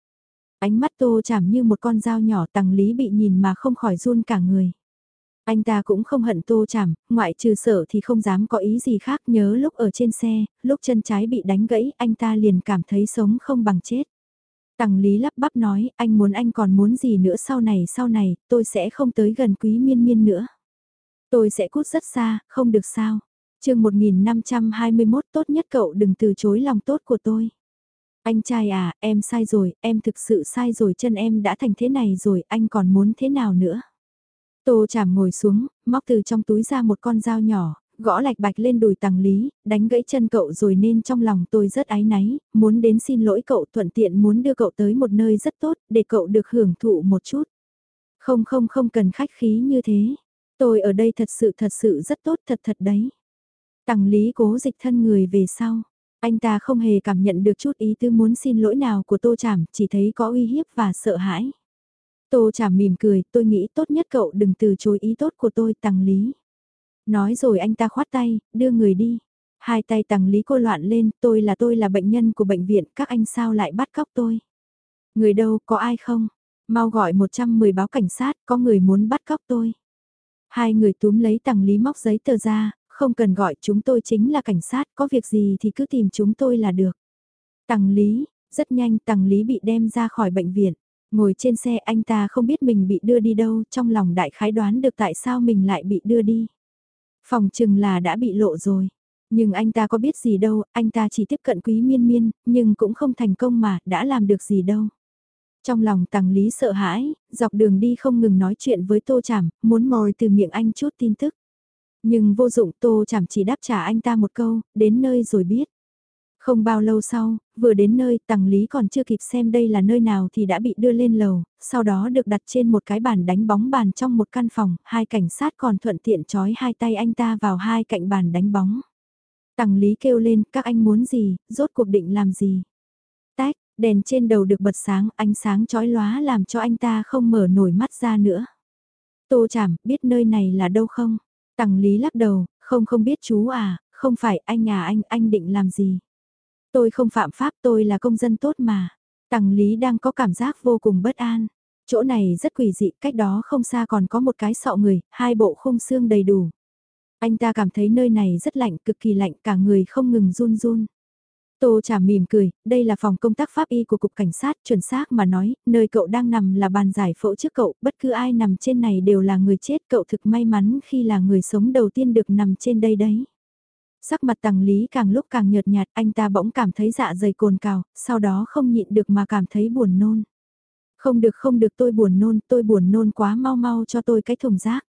Ánh mắt tô chảm như một con dao nhỏ tằng lý bị nhìn mà không khỏi run cả người. Anh ta cũng không hận tô chảm, ngoại trừ sợ thì không dám có ý gì khác nhớ lúc ở trên xe, lúc chân trái bị đánh gãy anh ta liền cảm thấy sống không bằng chết. Tằng lý lắp bắp nói, anh muốn anh còn muốn gì nữa sau này sau này, tôi sẽ không tới gần quý miên miên nữa. Tôi sẽ cút rất xa, không được sao chương 1521 tốt nhất cậu đừng từ chối lòng tốt của tôi. Anh trai à, em sai rồi, em thực sự sai rồi chân em đã thành thế này rồi, anh còn muốn thế nào nữa? Tô chảm ngồi xuống, móc từ trong túi ra một con dao nhỏ, gõ lạch bạch lên đùi tàng lý, đánh gãy chân cậu rồi nên trong lòng tôi rất ái náy, muốn đến xin lỗi cậu thuận tiện muốn đưa cậu tới một nơi rất tốt, để cậu được hưởng thụ một chút. Không không không cần khách khí như thế, tôi ở đây thật sự thật sự rất tốt thật thật đấy. Tằng lý cố dịch thân người về sau. Anh ta không hề cảm nhận được chút ý tư muốn xin lỗi nào của Tô Chảm, chỉ thấy có uy hiếp và sợ hãi. Tô Chảm mỉm cười, tôi nghĩ tốt nhất cậu đừng từ chối ý tốt của tôi, Tằng Lý. Nói rồi anh ta khoát tay, đưa người đi. Hai tay Tằng Lý cô loạn lên, tôi là tôi là bệnh nhân của bệnh viện, các anh sao lại bắt cóc tôi? Người đâu, có ai không? Mau gọi 110 báo cảnh sát, có người muốn bắt cóc tôi. Hai người túm lấy Tằng Lý móc giấy tờ ra, không cần gọi chúng tôi chính là cảnh sát, có việc gì thì cứ tìm chúng tôi là được. Tằng Lý, rất nhanh Tằng Lý bị đem ra khỏi bệnh viện. Ngồi trên xe anh ta không biết mình bị đưa đi đâu, trong lòng đại khái đoán được tại sao mình lại bị đưa đi. Phòng chừng là đã bị lộ rồi. Nhưng anh ta có biết gì đâu, anh ta chỉ tiếp cận quý miên miên, nhưng cũng không thành công mà, đã làm được gì đâu. Trong lòng tàng lý sợ hãi, dọc đường đi không ngừng nói chuyện với tô chảm, muốn mồi từ miệng anh chút tin tức. Nhưng vô dụng tô chảm chỉ đáp trả anh ta một câu, đến nơi rồi biết. Không bao lâu sau, vừa đến nơi tàng lý còn chưa kịp xem đây là nơi nào thì đã bị đưa lên lầu, sau đó được đặt trên một cái bàn đánh bóng bàn trong một căn phòng, hai cảnh sát còn thuận tiện trói hai tay anh ta vào hai cạnh bàn đánh bóng. tàng Lý kêu lên, các anh muốn gì, rốt cuộc định làm gì? Tách, đèn trên đầu được bật sáng, ánh sáng chói lóa làm cho anh ta không mở nổi mắt ra nữa. Tô chảm, biết nơi này là đâu không? Tằng Lý lắc đầu, không không biết chú à, không phải anh à anh, anh định làm gì? Tôi không phạm pháp tôi là công dân tốt mà. Tằng Lý đang có cảm giác vô cùng bất an. Chỗ này rất quỷ dị, cách đó không xa còn có một cái sọ người, hai bộ khung xương đầy đủ. Anh ta cảm thấy nơi này rất lạnh, cực kỳ lạnh, cả người không ngừng run run. Tô Trà mỉm cười, đây là phòng công tác pháp y của Cục Cảnh sát, chuẩn xác mà nói, nơi cậu đang nằm là bàn giải phẫu trước cậu, bất cứ ai nằm trên này đều là người chết, cậu thực may mắn khi là người sống đầu tiên được nằm trên đây đấy. Sắc mặt tàng lý càng lúc càng nhợt nhạt, anh ta bỗng cảm thấy dạ dày cồn cào, sau đó không nhịn được mà cảm thấy buồn nôn. Không được không được tôi buồn nôn, tôi buồn nôn quá mau mau cho tôi cái thùng rác.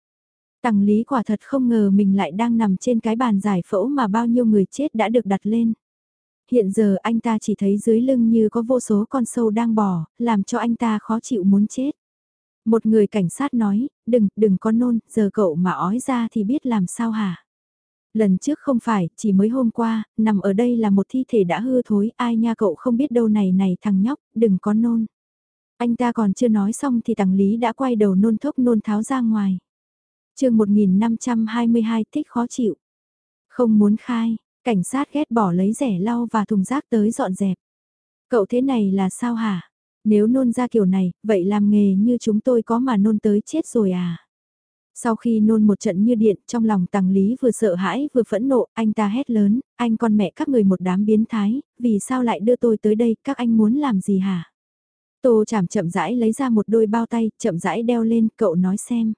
Tàng lý quả thật không ngờ mình lại đang nằm trên cái bàn giải phẫu mà bao nhiêu người chết đã được đặt lên. Hiện giờ anh ta chỉ thấy dưới lưng như có vô số con sâu đang bò, làm cho anh ta khó chịu muốn chết. Một người cảnh sát nói, đừng, đừng có nôn, giờ cậu mà ói ra thì biết làm sao hả? Lần trước không phải, chỉ mới hôm qua, nằm ở đây là một thi thể đã hư thối, ai nha cậu không biết đâu này này thằng nhóc, đừng có nôn. Anh ta còn chưa nói xong thì tàng lý đã quay đầu nôn thốc nôn tháo ra ngoài chương 1522 thích khó chịu. Không muốn khai, cảnh sát ghét bỏ lấy rẻ lau và thùng rác tới dọn dẹp. Cậu thế này là sao hả? Nếu nôn ra kiểu này, vậy làm nghề như chúng tôi có mà nôn tới chết rồi à? Sau khi nôn một trận như điện, trong lòng tàng lý vừa sợ hãi vừa phẫn nộ, anh ta hét lớn, anh con mẹ các người một đám biến thái, vì sao lại đưa tôi tới đây, các anh muốn làm gì hả? Tô chảm chậm rãi lấy ra một đôi bao tay, chậm rãi đeo lên, cậu nói xem.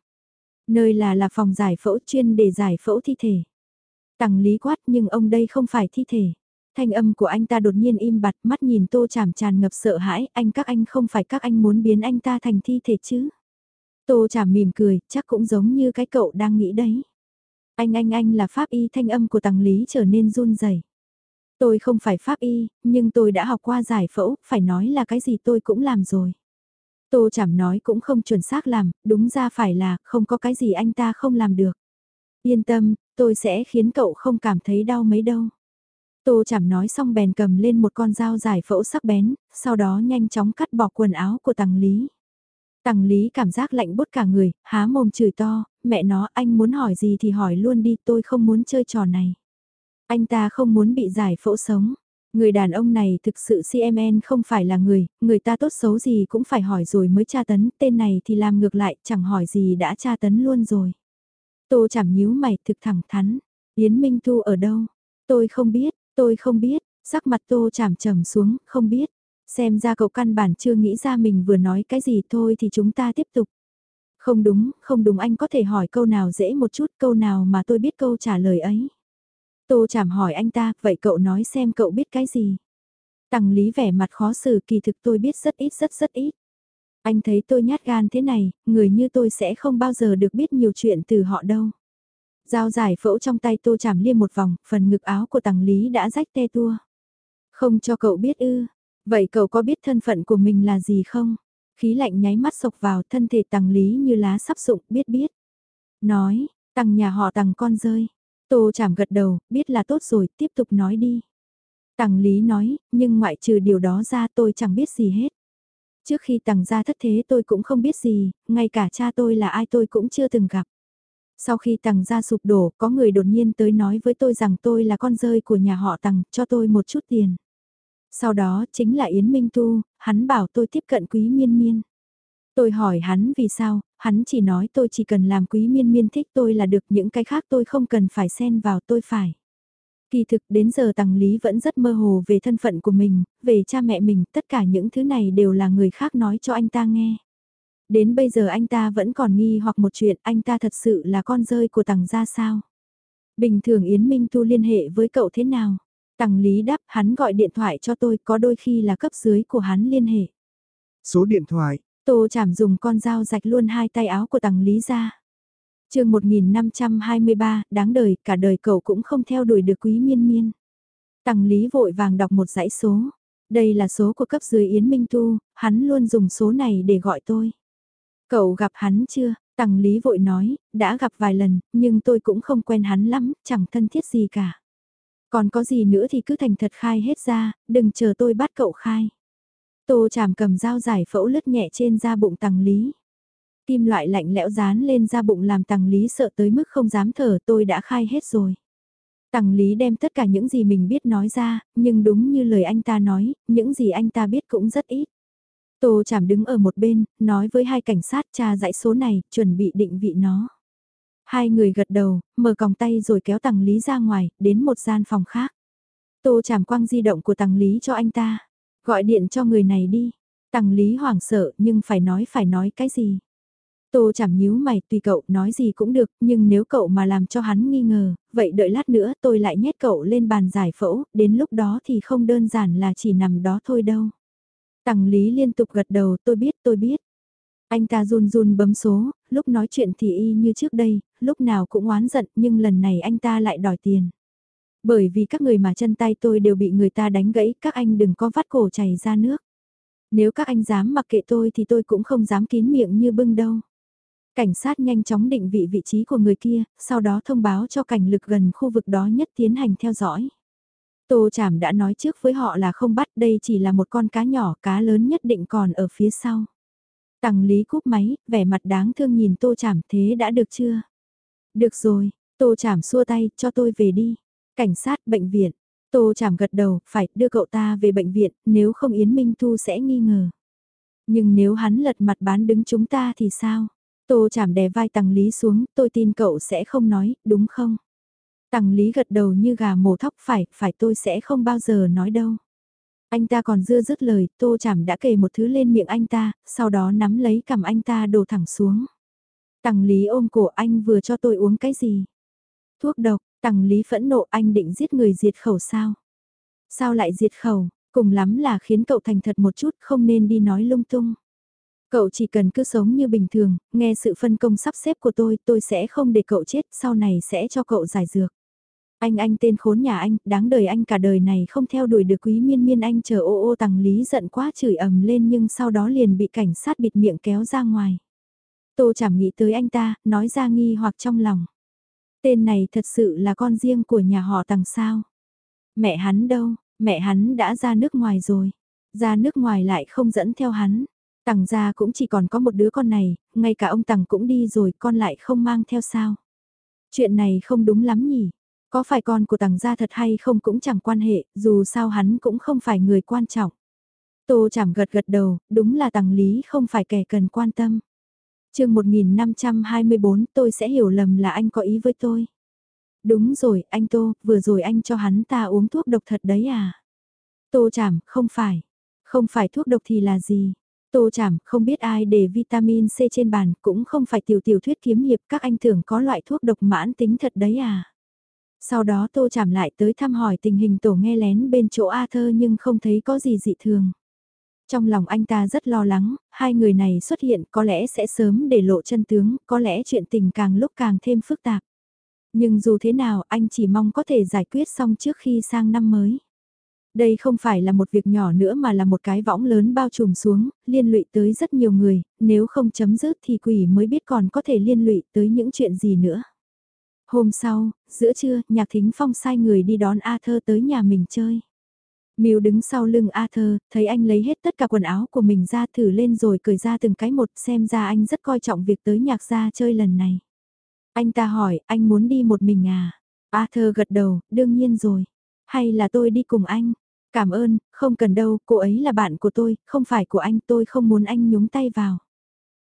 Nơi là là phòng giải phẫu chuyên để giải phẫu thi thể. Tằng lý quát nhưng ông đây không phải thi thể. Thanh âm của anh ta đột nhiên im bặt mắt nhìn tô chảm tràn ngập sợ hãi, anh các anh không phải các anh muốn biến anh ta thành thi thể chứ. Tô chảm mỉm cười, chắc cũng giống như cái cậu đang nghĩ đấy. Anh anh anh là pháp y thanh âm của tàng lý trở nên run rẩy. Tôi không phải pháp y, nhưng tôi đã học qua giải phẫu, phải nói là cái gì tôi cũng làm rồi. Tô Chảm nói cũng không chuẩn xác làm, đúng ra phải là không có cái gì anh ta không làm được. Yên tâm, tôi sẽ khiến cậu không cảm thấy đau mấy đâu. Tô Chảm nói xong bèn cầm lên một con dao giải phẫu sắc bén, sau đó nhanh chóng cắt bỏ quần áo của tàng Lý. Tàng Lý cảm giác lạnh bút cả người, há mồm chửi to, mẹ nó anh muốn hỏi gì thì hỏi luôn đi tôi không muốn chơi trò này. Anh ta không muốn bị giải phẫu sống. Người đàn ông này thực sự CMN không phải là người, người ta tốt xấu gì cũng phải hỏi rồi mới tra tấn, tên này thì làm ngược lại, chẳng hỏi gì đã tra tấn luôn rồi. Tô chảm nhíu mày thực thẳng thắn, Yến Minh Thu ở đâu? Tôi không biết, tôi không biết, sắc mặt tô chảm trầm xuống, không biết. Xem ra cậu căn bản chưa nghĩ ra mình vừa nói cái gì thôi thì chúng ta tiếp tục. Không đúng, không đúng anh có thể hỏi câu nào dễ một chút, câu nào mà tôi biết câu trả lời ấy. Tô chảm hỏi anh ta, vậy cậu nói xem cậu biết cái gì? Tằng lý vẻ mặt khó xử kỳ thực tôi biết rất ít rất rất ít. Anh thấy tôi nhát gan thế này, người như tôi sẽ không bao giờ được biết nhiều chuyện từ họ đâu. Dao giải phẫu trong tay tô chảm liêm một vòng, phần ngực áo của tàng lý đã rách te tua. Không cho cậu biết ư, vậy cậu có biết thân phận của mình là gì không? Khí lạnh nháy mắt sộc vào thân thể tàng lý như lá sắp sụng, biết biết. Nói, tàng nhà họ tàng con rơi, Tô chảm gật đầu, biết là tốt rồi, tiếp tục nói đi. Tàng Lý nói, nhưng ngoại trừ điều đó ra tôi chẳng biết gì hết. Trước khi tằng gia thất thế tôi cũng không biết gì, ngay cả cha tôi là ai tôi cũng chưa từng gặp. Sau khi tằng gia sụp đổ, có người đột nhiên tới nói với tôi rằng tôi là con rơi của nhà họ tằng, cho tôi một chút tiền. Sau đó chính là Yến Minh Tu, hắn bảo tôi tiếp cận quý miên miên. Tôi hỏi hắn vì sao, hắn chỉ nói tôi chỉ cần làm quý miên miên thích tôi là được những cái khác tôi không cần phải xen vào tôi phải. Kỳ thực đến giờ Tằng Lý vẫn rất mơ hồ về thân phận của mình, về cha mẹ mình, tất cả những thứ này đều là người khác nói cho anh ta nghe. Đến bây giờ anh ta vẫn còn nghi hoặc một chuyện anh ta thật sự là con rơi của Tằng gia sao. Bình thường Yến Minh Tu liên hệ với cậu thế nào? Tằng Lý đáp hắn gọi điện thoại cho tôi có đôi khi là cấp dưới của hắn liên hệ. Số điện thoại. Tô chảm dùng con dao rạch luôn hai tay áo của Tằng Lý ra chương 1523, đáng đời, cả đời cậu cũng không theo đuổi được quý miên miên. Tằng Lý vội vàng đọc một dãy số. Đây là số của cấp dưới Yến Minh Tu, hắn luôn dùng số này để gọi tôi. Cậu gặp hắn chưa? Tằng Lý vội nói, đã gặp vài lần, nhưng tôi cũng không quen hắn lắm, chẳng thân thiết gì cả. Còn có gì nữa thì cứ thành thật khai hết ra, đừng chờ tôi bắt cậu khai. Tô chàm cầm dao giải phẫu lướt nhẹ trên da bụng Tằng Lý. Tim loại lạnh lẽo dán lên da bụng làm Tằng Lý sợ tới mức không dám thở tôi đã khai hết rồi. Tằng Lý đem tất cả những gì mình biết nói ra, nhưng đúng như lời anh ta nói, những gì anh ta biết cũng rất ít. Tô Chảm đứng ở một bên, nói với hai cảnh sát tra dãy số này, chuẩn bị định vị nó. Hai người gật đầu, mở còng tay rồi kéo Tằng Lý ra ngoài, đến một gian phòng khác. Tô Chảm quăng di động của Tằng Lý cho anh ta. Gọi điện cho người này đi. Tằng Lý hoảng sợ nhưng phải nói phải nói cái gì. Tô Chảm nhíu mày tùy cậu nói gì cũng được nhưng nếu cậu mà làm cho hắn nghi ngờ, vậy đợi lát nữa tôi lại nhét cậu lên bàn giải phẫu, đến lúc đó thì không đơn giản là chỉ nằm đó thôi đâu. Tằng Lý liên tục gật đầu tôi biết tôi biết. Anh ta run run bấm số, lúc nói chuyện thì y như trước đây, lúc nào cũng oán giận nhưng lần này anh ta lại đòi tiền. Bởi vì các người mà chân tay tôi đều bị người ta đánh gãy, các anh đừng có vắt cổ chảy ra nước. Nếu các anh dám mặc kệ tôi thì tôi cũng không dám kín miệng như bưng đâu. Cảnh sát nhanh chóng định vị vị trí của người kia, sau đó thông báo cho cảnh lực gần khu vực đó nhất tiến hành theo dõi. Tô Chảm đã nói trước với họ là không bắt đây chỉ là một con cá nhỏ, cá lớn nhất định còn ở phía sau. Tằng Lý cúp máy, vẻ mặt đáng thương nhìn Tô Chảm thế đã được chưa? Được rồi, Tô Chảm xua tay, cho tôi về đi. Cảnh sát, bệnh viện. Tô Chảm gật đầu, phải đưa cậu ta về bệnh viện, nếu không Yến Minh Thu sẽ nghi ngờ. Nhưng nếu hắn lật mặt bán đứng chúng ta thì sao? Tô Chảm đè vai Tằng Lý xuống, tôi tin cậu sẽ không nói, đúng không? Tằng Lý gật đầu như gà mổ thóc phải, phải tôi sẽ không bao giờ nói đâu. Anh ta còn dưa dứt lời, tô chảm đã kề một thứ lên miệng anh ta, sau đó nắm lấy cầm anh ta đổ thẳng xuống. Tằng Lý ôm cổ anh vừa cho tôi uống cái gì? Thuốc độc, Tằng Lý phẫn nộ anh định giết người diệt khẩu sao? Sao lại diệt khẩu, cùng lắm là khiến cậu thành thật một chút không nên đi nói lung tung. Cậu chỉ cần cứ sống như bình thường, nghe sự phân công sắp xếp của tôi, tôi sẽ không để cậu chết, sau này sẽ cho cậu giải dược. Anh anh tên khốn nhà anh, đáng đời anh cả đời này không theo đuổi được quý miên miên anh chờ ô ô tàng lý giận quá chửi ầm lên nhưng sau đó liền bị cảnh sát bịt miệng kéo ra ngoài. Tô chẳng nghĩ tới anh ta, nói ra nghi hoặc trong lòng. Tên này thật sự là con riêng của nhà họ tàng sao. Mẹ hắn đâu, mẹ hắn đã ra nước ngoài rồi. Ra nước ngoài lại không dẫn theo hắn. Tằng gia cũng chỉ còn có một đứa con này, ngay cả ông Tằng cũng đi rồi con lại không mang theo sao. Chuyện này không đúng lắm nhỉ, có phải con của Tằng gia thật hay không cũng chẳng quan hệ, dù sao hắn cũng không phải người quan trọng. Tô chảm gật gật đầu, đúng là Tằng lý không phải kẻ cần quan tâm. chương 1524 tôi sẽ hiểu lầm là anh có ý với tôi. Đúng rồi, anh Tô, vừa rồi anh cho hắn ta uống thuốc độc thật đấy à? Tô chảm, không phải. Không phải thuốc độc thì là gì? Tô chảm, không biết ai để vitamin C trên bàn, cũng không phải tiểu tiểu thuyết kiếm hiệp, các anh tưởng có loại thuốc độc mãn tính thật đấy à? Sau đó tô chảm lại tới thăm hỏi tình hình tổ nghe lén bên chỗ A thơ nhưng không thấy có gì dị thường. Trong lòng anh ta rất lo lắng, hai người này xuất hiện có lẽ sẽ sớm để lộ chân tướng, có lẽ chuyện tình càng lúc càng thêm phức tạp. Nhưng dù thế nào anh chỉ mong có thể giải quyết xong trước khi sang năm mới. Đây không phải là một việc nhỏ nữa mà là một cái võng lớn bao trùm xuống, liên lụy tới rất nhiều người, nếu không chấm dứt thì quỷ mới biết còn có thể liên lụy tới những chuyện gì nữa. Hôm sau, giữa trưa, Nhạc Thính Phong sai người đi đón A Thơ tới nhà mình chơi. Miu đứng sau lưng A Thơ, thấy anh lấy hết tất cả quần áo của mình ra thử lên rồi cởi ra từng cái một xem ra anh rất coi trọng việc tới nhạc gia chơi lần này. Anh ta hỏi, anh muốn đi một mình à? A Thơ gật đầu, đương nhiên rồi. Hay là tôi đi cùng anh? Cảm ơn, không cần đâu, cô ấy là bạn của tôi, không phải của anh, tôi không muốn anh nhúng tay vào.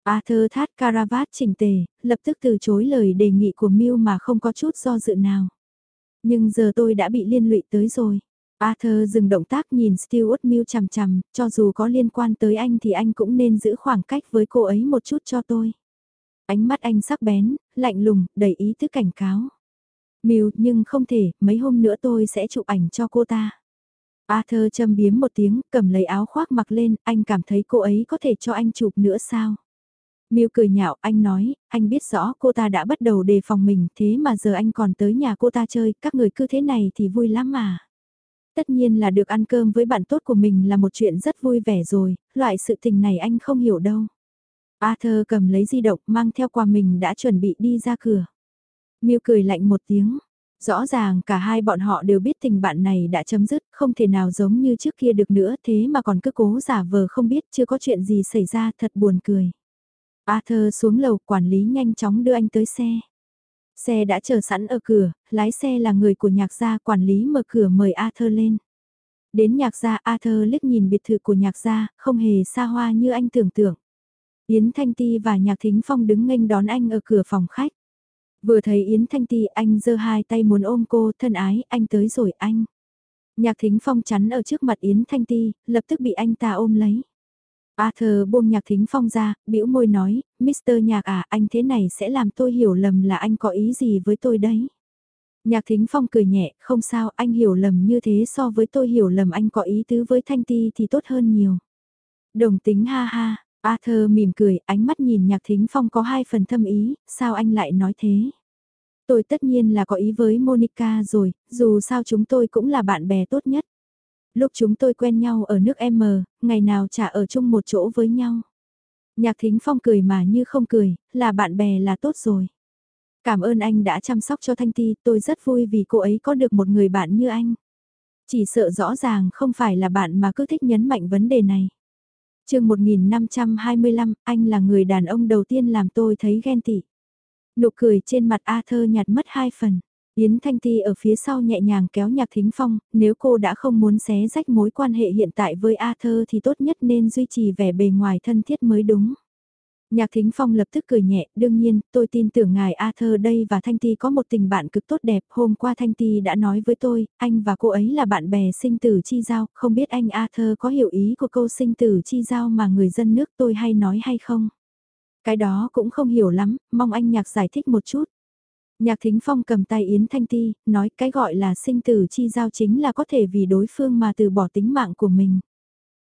Arthur thát caravat chỉnh tề, lập tức từ chối lời đề nghị của Miu mà không có chút do dự nào. Nhưng giờ tôi đã bị liên lụy tới rồi. Arthur dừng động tác nhìn Stuart Miu chằm chằm, cho dù có liên quan tới anh thì anh cũng nên giữ khoảng cách với cô ấy một chút cho tôi. Ánh mắt anh sắc bén, lạnh lùng, đầy ý thức cảnh cáo. Miu, nhưng không thể, mấy hôm nữa tôi sẽ chụp ảnh cho cô ta. Arthur châm biếm một tiếng, cầm lấy áo khoác mặc lên, anh cảm thấy cô ấy có thể cho anh chụp nữa sao? Miêu cười nhạo, anh nói, anh biết rõ cô ta đã bắt đầu đề phòng mình, thế mà giờ anh còn tới nhà cô ta chơi, các người cứ thế này thì vui lắm mà. Tất nhiên là được ăn cơm với bạn tốt của mình là một chuyện rất vui vẻ rồi, loại sự tình này anh không hiểu đâu. Arthur cầm lấy di động mang theo quà mình đã chuẩn bị đi ra cửa. Miêu cười lạnh một tiếng. Rõ ràng cả hai bọn họ đều biết tình bạn này đã chấm dứt, không thể nào giống như trước kia được nữa thế mà còn cứ cố giả vờ không biết chưa có chuyện gì xảy ra thật buồn cười. Arthur xuống lầu quản lý nhanh chóng đưa anh tới xe. Xe đã chờ sẵn ở cửa, lái xe là người của nhạc gia quản lý mở cửa mời Arthur lên. Đến nhạc gia Arthur liếc nhìn biệt thự của nhạc gia, không hề xa hoa như anh tưởng tượng. Yến Thanh Ti và Nhạc Thính Phong đứng nghênh đón anh ở cửa phòng khách. Vừa thấy Yến Thanh Ti anh giơ hai tay muốn ôm cô, thân ái, anh tới rồi anh. Nhạc Thính Phong chắn ở trước mặt Yến Thanh Ti, lập tức bị anh ta ôm lấy. Arthur buông nhạc thính phong ra, bĩu môi nói, Mr. Nhạc à, anh thế này sẽ làm tôi hiểu lầm là anh có ý gì với tôi đấy. Nhạc thính phong cười nhẹ, không sao, anh hiểu lầm như thế so với tôi hiểu lầm anh có ý tứ với Thanh Ti thì tốt hơn nhiều. Đồng tính ha ha, Arthur mỉm cười, ánh mắt nhìn nhạc thính phong có hai phần thâm ý, sao anh lại nói thế? Tôi tất nhiên là có ý với Monica rồi, dù sao chúng tôi cũng là bạn bè tốt nhất lúc chúng tôi quen nhau ở nước M, ngày nào chả ở chung một chỗ với nhau. Nhạc thính phong cười mà như không cười, là bạn bè là tốt rồi. Cảm ơn anh đã chăm sóc cho Thanh Ti, tôi rất vui vì cô ấy có được một người bạn như anh. Chỉ sợ rõ ràng không phải là bạn mà cứ thích nhấn mạnh vấn đề này chương 1525, anh là người đàn ông đầu tiên làm tôi thấy ghen tị. Nụ cười trên mặt Arthur nhạt mất hai phần. Yến Thanh Ti ở phía sau nhẹ nhàng kéo Nhạc Thính Phong, nếu cô đã không muốn xé rách mối quan hệ hiện tại với Arthur thì tốt nhất nên duy trì vẻ bề ngoài thân thiết mới đúng. Nhạc Thính Phong lập tức cười nhẹ, đương nhiên, tôi tin tưởng ngài Arthur đây và Thanh Ti có một tình bạn cực tốt đẹp. Hôm qua Thanh Ti đã nói với tôi, anh và cô ấy là bạn bè sinh tử chi giao, không biết anh Arthur có hiểu ý của câu sinh tử chi giao mà người dân nước tôi hay nói hay không? Cái đó cũng không hiểu lắm, mong anh Nhạc giải thích một chút. Nhạc Thính Phong cầm tay Yến Thanh Ti, nói cái gọi là sinh tử chi giao chính là có thể vì đối phương mà từ bỏ tính mạng của mình.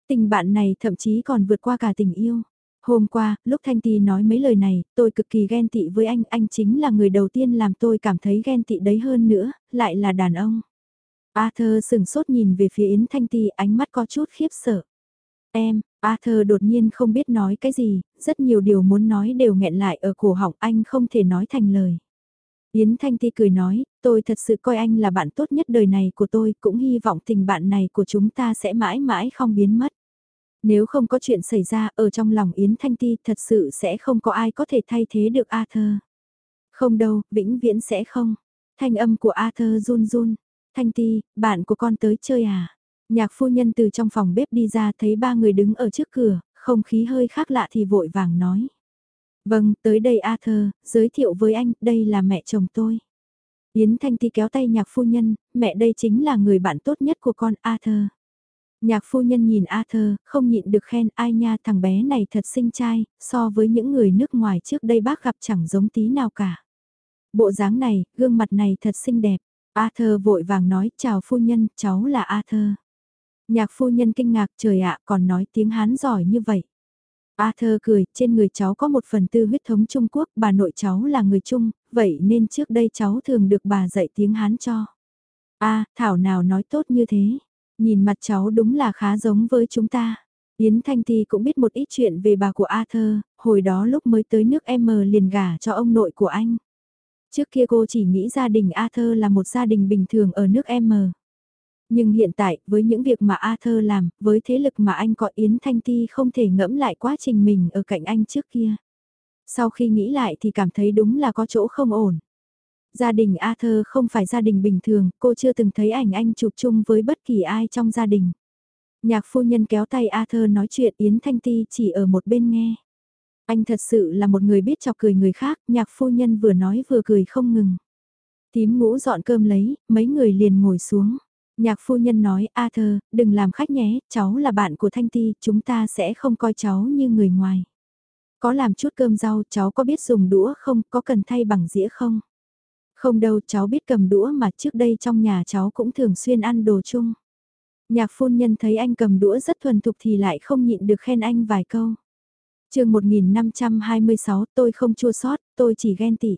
Tình bạn này thậm chí còn vượt qua cả tình yêu. Hôm qua, lúc Thanh Ti nói mấy lời này, tôi cực kỳ ghen tị với anh, anh chính là người đầu tiên làm tôi cảm thấy ghen tị đấy hơn nữa, lại là đàn ông. Arthur sừng sốt nhìn về phía Yến Thanh Ti ánh mắt có chút khiếp sợ. Em, Arthur đột nhiên không biết nói cái gì, rất nhiều điều muốn nói đều nghẹn lại ở cổ họng anh không thể nói thành lời. Yến Thanh Ti cười nói, tôi thật sự coi anh là bạn tốt nhất đời này của tôi, cũng hy vọng tình bạn này của chúng ta sẽ mãi mãi không biến mất. Nếu không có chuyện xảy ra ở trong lòng Yến Thanh Ti thật sự sẽ không có ai có thể thay thế được Arthur. Không đâu, vĩnh viễn sẽ không. Thanh âm của Arthur run run. Thanh Ti, bạn của con tới chơi à? Nhạc phu nhân từ trong phòng bếp đi ra thấy ba người đứng ở trước cửa, không khí hơi khác lạ thì vội vàng nói. Vâng, tới đây Arthur, giới thiệu với anh, đây là mẹ chồng tôi. Yến Thanh Ti kéo tay nhạc phu nhân, mẹ đây chính là người bạn tốt nhất của con Arthur. Nhạc phu nhân nhìn Arthur, không nhịn được khen ai nha thằng bé này thật xinh trai, so với những người nước ngoài trước đây bác gặp chẳng giống tí nào cả. Bộ dáng này, gương mặt này thật xinh đẹp. Arthur vội vàng nói chào phu nhân, cháu là Arthur. Nhạc phu nhân kinh ngạc trời ạ còn nói tiếng Hán giỏi như vậy. Arthur cười, trên người cháu có một phần tư huyết thống Trung Quốc, bà nội cháu là người Trung, vậy nên trước đây cháu thường được bà dạy tiếng Hán cho. a Thảo nào nói tốt như thế, nhìn mặt cháu đúng là khá giống với chúng ta. Yến Thanh Ti cũng biết một ít chuyện về bà của Arthur, hồi đó lúc mới tới nước M liền gả cho ông nội của anh. Trước kia cô chỉ nghĩ gia đình Arthur là một gia đình bình thường ở nước M. Nhưng hiện tại, với những việc mà Arthur làm, với thế lực mà anh có Yến Thanh Ti không thể ngẫm lại quá trình mình ở cạnh anh trước kia. Sau khi nghĩ lại thì cảm thấy đúng là có chỗ không ổn. Gia đình Arthur không phải gia đình bình thường, cô chưa từng thấy ảnh anh chụp chung với bất kỳ ai trong gia đình. Nhạc phu nhân kéo tay Arthur nói chuyện Yến Thanh Ti chỉ ở một bên nghe. Anh thật sự là một người biết chọc cười người khác, nhạc phu nhân vừa nói vừa cười không ngừng. Tím ngũ dọn cơm lấy, mấy người liền ngồi xuống. Nhạc phu nhân nói, A thơ, đừng làm khách nhé, cháu là bạn của Thanh Ti, chúng ta sẽ không coi cháu như người ngoài. Có làm chút cơm rau, cháu có biết dùng đũa không, có cần thay bằng dĩa không? Không đâu, cháu biết cầm đũa mà trước đây trong nhà cháu cũng thường xuyên ăn đồ chung. Nhạc phu nhân thấy anh cầm đũa rất thuần thục thì lại không nhịn được khen anh vài câu. chương 1526 tôi không chua sót, tôi chỉ ghen tị.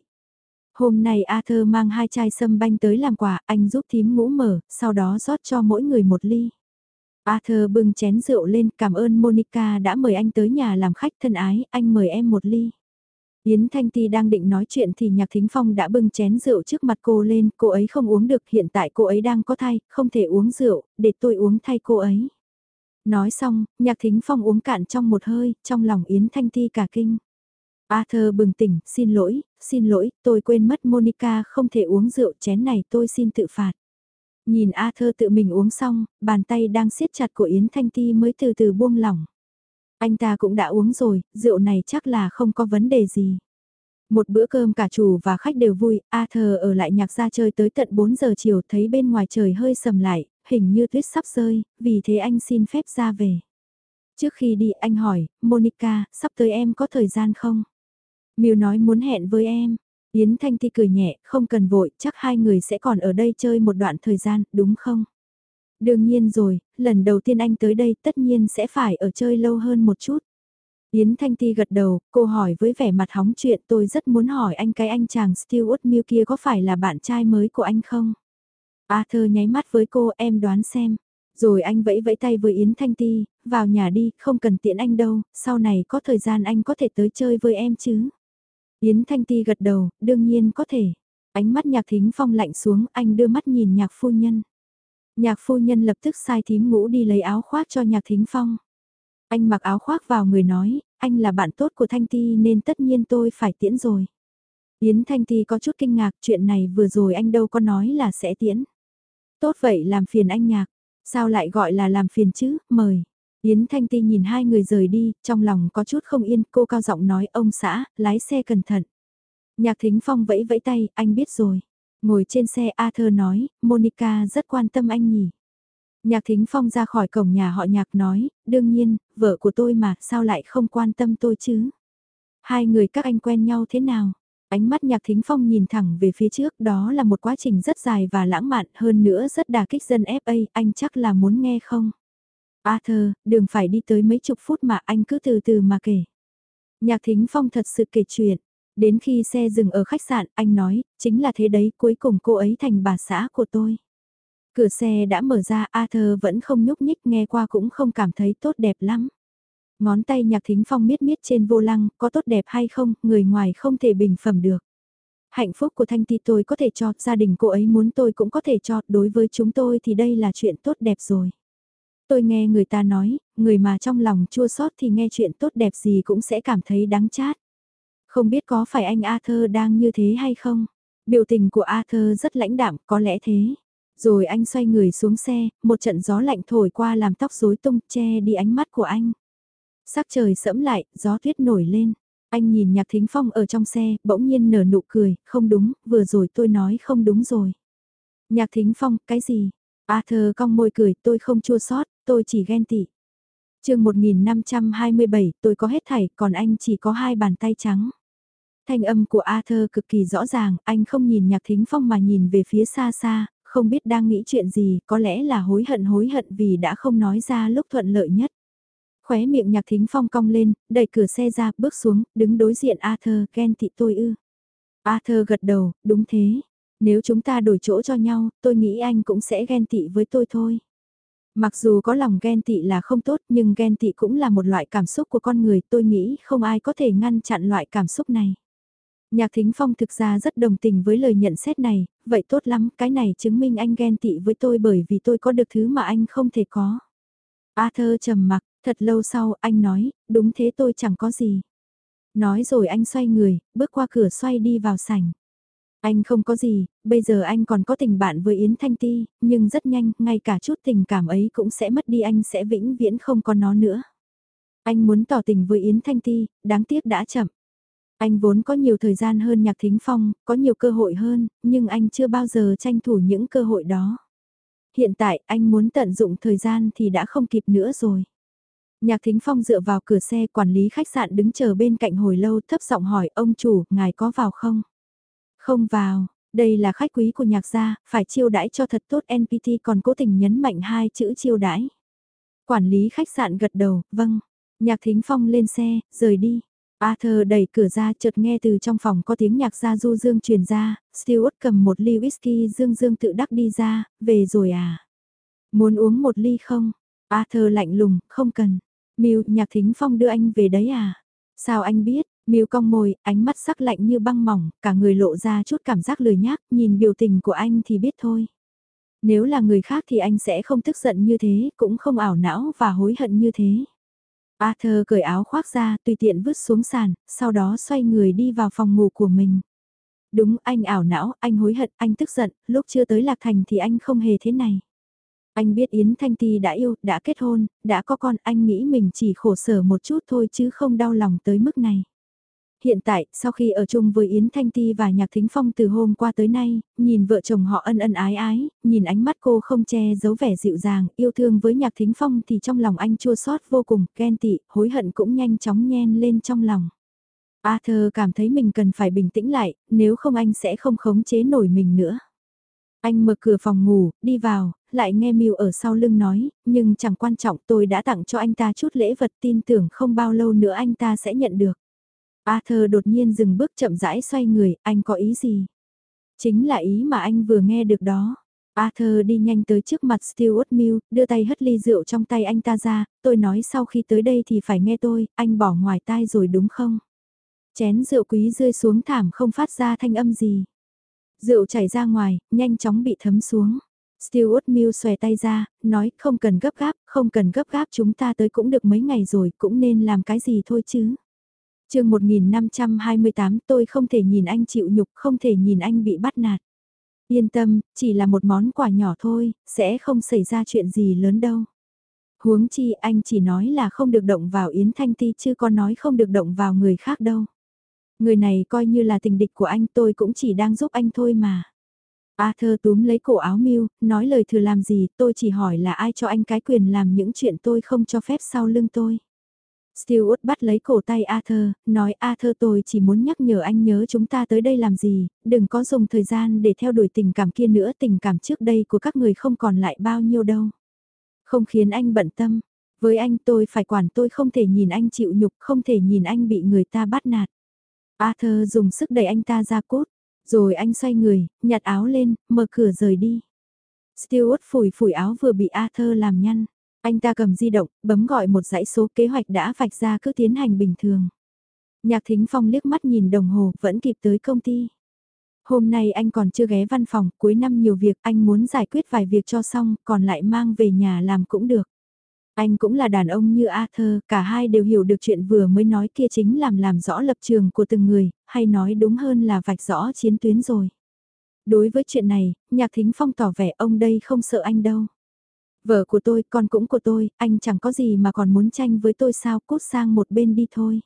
Hôm nay Arthur mang hai chai sâm banh tới làm quà, anh giúp thím ngũ mở, sau đó rót cho mỗi người một ly. Arthur bưng chén rượu lên cảm ơn Monica đã mời anh tới nhà làm khách thân ái, anh mời em một ly. Yến Thanh Ti đang định nói chuyện thì Nhạc Thính Phong đã bưng chén rượu trước mặt cô lên, cô ấy không uống được, hiện tại cô ấy đang có thai, không thể uống rượu, để tôi uống thay cô ấy. Nói xong, Nhạc Thính Phong uống cạn trong một hơi, trong lòng Yến Thanh Ti cả kinh. Arthur bừng tỉnh, xin lỗi, xin lỗi, tôi quên mất Monica không thể uống rượu chén này tôi xin tự phạt. Nhìn Arthur tự mình uống xong, bàn tay đang siết chặt của Yến Thanh Ti mới từ từ buông lỏng. Anh ta cũng đã uống rồi, rượu này chắc là không có vấn đề gì. Một bữa cơm cả chủ và khách đều vui, Arthur ở lại nhạc ra chơi tới tận 4 giờ chiều thấy bên ngoài trời hơi sầm lại, hình như tuyết sắp rơi, vì thế anh xin phép ra về. Trước khi đi anh hỏi, Monica, sắp tới em có thời gian không? Miu nói muốn hẹn với em. Yến Thanh Ti cười nhẹ, không cần vội, chắc hai người sẽ còn ở đây chơi một đoạn thời gian, đúng không? Đương nhiên rồi, lần đầu tiên anh tới đây tất nhiên sẽ phải ở chơi lâu hơn một chút. Yến Thanh Ti gật đầu, cô hỏi với vẻ mặt hóng chuyện tôi rất muốn hỏi anh cái anh chàng Stewart Mill kia có phải là bạn trai mới của anh không? Arthur nháy mắt với cô em đoán xem. Rồi anh vẫy vẫy tay với Yến Thanh Ti, vào nhà đi, không cần tiện anh đâu, sau này có thời gian anh có thể tới chơi với em chứ. Yến Thanh Ti gật đầu, đương nhiên có thể. Ánh mắt nhạc thính phong lạnh xuống, anh đưa mắt nhìn nhạc phu nhân. Nhạc phu nhân lập tức sai thím ngũ đi lấy áo khoác cho nhạc thính phong. Anh mặc áo khoác vào người nói, anh là bạn tốt của Thanh Ti nên tất nhiên tôi phải tiễn rồi. Yến Thanh Ti có chút kinh ngạc chuyện này vừa rồi anh đâu có nói là sẽ tiễn. Tốt vậy làm phiền anh nhạc, sao lại gọi là làm phiền chứ, mời. Yến Thanh Ti nhìn hai người rời đi, trong lòng có chút không yên, cô cao giọng nói ông xã, lái xe cẩn thận. Nhạc Thính Phong vẫy vẫy tay, anh biết rồi. Ngồi trên xe Arthur nói, Monica rất quan tâm anh nhỉ. Nhạc Thính Phong ra khỏi cổng nhà họ nhạc nói, đương nhiên, vợ của tôi mà, sao lại không quan tâm tôi chứ? Hai người các anh quen nhau thế nào? Ánh mắt nhạc thính phong nhìn thẳng về phía trước đó là một quá trình rất dài và lãng mạn hơn nữa rất đà kích dân FA, anh chắc là muốn nghe không? Arthur, đừng phải đi tới mấy chục phút mà anh cứ từ từ mà kể. Nhạc thính phong thật sự kể chuyện. Đến khi xe dừng ở khách sạn, anh nói, chính là thế đấy, cuối cùng cô ấy thành bà xã của tôi. Cửa xe đã mở ra, Arthur vẫn không nhúc nhích nghe qua cũng không cảm thấy tốt đẹp lắm. Ngón tay nhạc thính phong miết miết trên vô lăng, có tốt đẹp hay không, người ngoài không thể bình phẩm được. Hạnh phúc của Thanh Ti tôi có thể cho, gia đình cô ấy muốn tôi cũng có thể cho, đối với chúng tôi thì đây là chuyện tốt đẹp rồi. Tôi nghe người ta nói, người mà trong lòng chua xót thì nghe chuyện tốt đẹp gì cũng sẽ cảm thấy đáng chát. Không biết có phải anh Arthur đang như thế hay không? Biểu tình của Arthur rất lãnh đạm, có lẽ thế. Rồi anh xoay người xuống xe, một trận gió lạnh thổi qua làm tóc rối tung che đi ánh mắt của anh. Sắc trời sẫm lại, gió tuyết nổi lên. Anh nhìn Nhạc Thính Phong ở trong xe, bỗng nhiên nở nụ cười, không đúng, vừa rồi tôi nói không đúng rồi. Nhạc Thính Phong, cái gì? Arthur cong môi cười, tôi không chua sót, tôi chỉ ghen tị. chương 1527, tôi có hết thảy, còn anh chỉ có hai bàn tay trắng. Thanh âm của Arthur cực kỳ rõ ràng, anh không nhìn nhạc thính phong mà nhìn về phía xa xa, không biết đang nghĩ chuyện gì, có lẽ là hối hận hối hận vì đã không nói ra lúc thuận lợi nhất. Khóe miệng nhạc thính phong cong lên, đẩy cửa xe ra, bước xuống, đứng đối diện Arthur, ghen tị tôi ư. Arthur gật đầu, đúng thế. Nếu chúng ta đổi chỗ cho nhau, tôi nghĩ anh cũng sẽ ghen tị với tôi thôi. Mặc dù có lòng ghen tị là không tốt nhưng ghen tị cũng là một loại cảm xúc của con người tôi nghĩ không ai có thể ngăn chặn loại cảm xúc này. Nhạc Thính Phong thực ra rất đồng tình với lời nhận xét này, vậy tốt lắm, cái này chứng minh anh ghen tị với tôi bởi vì tôi có được thứ mà anh không thể có. Arthur trầm mặc, thật lâu sau anh nói, đúng thế tôi chẳng có gì. Nói rồi anh xoay người, bước qua cửa xoay đi vào sảnh. Anh không có gì, bây giờ anh còn có tình bạn với Yến Thanh Ti, nhưng rất nhanh, ngay cả chút tình cảm ấy cũng sẽ mất đi anh sẽ vĩnh viễn không có nó nữa. Anh muốn tỏ tình với Yến Thanh Ti, đáng tiếc đã chậm. Anh vốn có nhiều thời gian hơn Nhạc Thính Phong, có nhiều cơ hội hơn, nhưng anh chưa bao giờ tranh thủ những cơ hội đó. Hiện tại anh muốn tận dụng thời gian thì đã không kịp nữa rồi. Nhạc Thính Phong dựa vào cửa xe quản lý khách sạn đứng chờ bên cạnh hồi lâu thấp giọng hỏi ông chủ, ngài có vào không? Không vào, đây là khách quý của nhạc gia, phải chiêu đãi cho thật tốt NPT còn cố tình nhấn mạnh hai chữ chiêu đãi. Quản lý khách sạn gật đầu, vâng. Nhạc Thính Phong lên xe, rời đi. Arthur đẩy cửa ra chợt nghe từ trong phòng có tiếng nhạc gia du dương truyền ra, Stewart cầm một ly whisky dương dương tự đắc đi ra, về rồi à? Muốn uống một ly không? Arthur lạnh lùng, không cần. Miu, nhạc thính phong đưa anh về đấy à? Sao anh biết? Miu cong môi, ánh mắt sắc lạnh như băng mỏng, cả người lộ ra chút cảm giác lười nhác, nhìn biểu tình của anh thì biết thôi. Nếu là người khác thì anh sẽ không tức giận như thế, cũng không ảo não và hối hận như thế. Arthur cởi áo khoác ra, tùy tiện vứt xuống sàn, sau đó xoay người đi vào phòng ngủ của mình. Đúng, anh ảo não, anh hối hận, anh tức giận, lúc chưa tới Lạc Thành thì anh không hề thế này. Anh biết Yến Thanh Ti đã yêu, đã kết hôn, đã có con, anh nghĩ mình chỉ khổ sở một chút thôi chứ không đau lòng tới mức này. Hiện tại, sau khi ở chung với Yến Thanh Ti và Nhạc Thính Phong từ hôm qua tới nay, nhìn vợ chồng họ ân ân ái ái, nhìn ánh mắt cô không che giấu vẻ dịu dàng, yêu thương với Nhạc Thính Phong thì trong lòng anh chua xót vô cùng, ghen tị, hối hận cũng nhanh chóng nhen lên trong lòng. Arthur cảm thấy mình cần phải bình tĩnh lại, nếu không anh sẽ không khống chế nổi mình nữa. Anh mở cửa phòng ngủ, đi vào, lại nghe Miu ở sau lưng nói, nhưng chẳng quan trọng tôi đã tặng cho anh ta chút lễ vật tin tưởng không bao lâu nữa anh ta sẽ nhận được. Arthur đột nhiên dừng bước chậm rãi xoay người, anh có ý gì? Chính là ý mà anh vừa nghe được đó. Arthur đi nhanh tới trước mặt Stuart Mill, đưa tay hất ly rượu trong tay anh ta ra, tôi nói sau khi tới đây thì phải nghe tôi, anh bỏ ngoài tai rồi đúng không? Chén rượu quý rơi xuống thảm không phát ra thanh âm gì. Rượu chảy ra ngoài, nhanh chóng bị thấm xuống. Stuart Mill xòe tay ra, nói không cần gấp gáp, không cần gấp gáp chúng ta tới cũng được mấy ngày rồi, cũng nên làm cái gì thôi chứ chương 1528 tôi không thể nhìn anh chịu nhục, không thể nhìn anh bị bắt nạt. Yên tâm, chỉ là một món quà nhỏ thôi, sẽ không xảy ra chuyện gì lớn đâu. Huống chi anh chỉ nói là không được động vào Yến Thanh Ti chứ có nói không được động vào người khác đâu. Người này coi như là tình địch của anh tôi cũng chỉ đang giúp anh thôi mà. Arthur túm lấy cổ áo Miu, nói lời thừa làm gì, tôi chỉ hỏi là ai cho anh cái quyền làm những chuyện tôi không cho phép sau lưng tôi. Stewart bắt lấy cổ tay Arthur, nói Arthur tôi chỉ muốn nhắc nhở anh nhớ chúng ta tới đây làm gì, đừng có dùng thời gian để theo đuổi tình cảm kia nữa, tình cảm trước đây của các người không còn lại bao nhiêu đâu. Không khiến anh bận tâm, với anh tôi phải quản tôi không thể nhìn anh chịu nhục, không thể nhìn anh bị người ta bắt nạt. Arthur dùng sức đẩy anh ta ra cốt, rồi anh xoay người, nhặt áo lên, mở cửa rời đi. Stewart phủi phủi áo vừa bị Arthur làm nhăn. Anh ta cầm di động, bấm gọi một dãy số kế hoạch đã vạch ra cứ tiến hành bình thường. Nhạc Thính Phong liếc mắt nhìn đồng hồ, vẫn kịp tới công ty. Hôm nay anh còn chưa ghé văn phòng, cuối năm nhiều việc, anh muốn giải quyết vài việc cho xong, còn lại mang về nhà làm cũng được. Anh cũng là đàn ông như Arthur, cả hai đều hiểu được chuyện vừa mới nói kia chính làm làm rõ lập trường của từng người, hay nói đúng hơn là vạch rõ chiến tuyến rồi. Đối với chuyện này, Nhạc Thính Phong tỏ vẻ ông đây không sợ anh đâu. Vợ của tôi, con cũng của tôi, anh chẳng có gì mà còn muốn tranh với tôi sao, cút sang một bên đi thôi.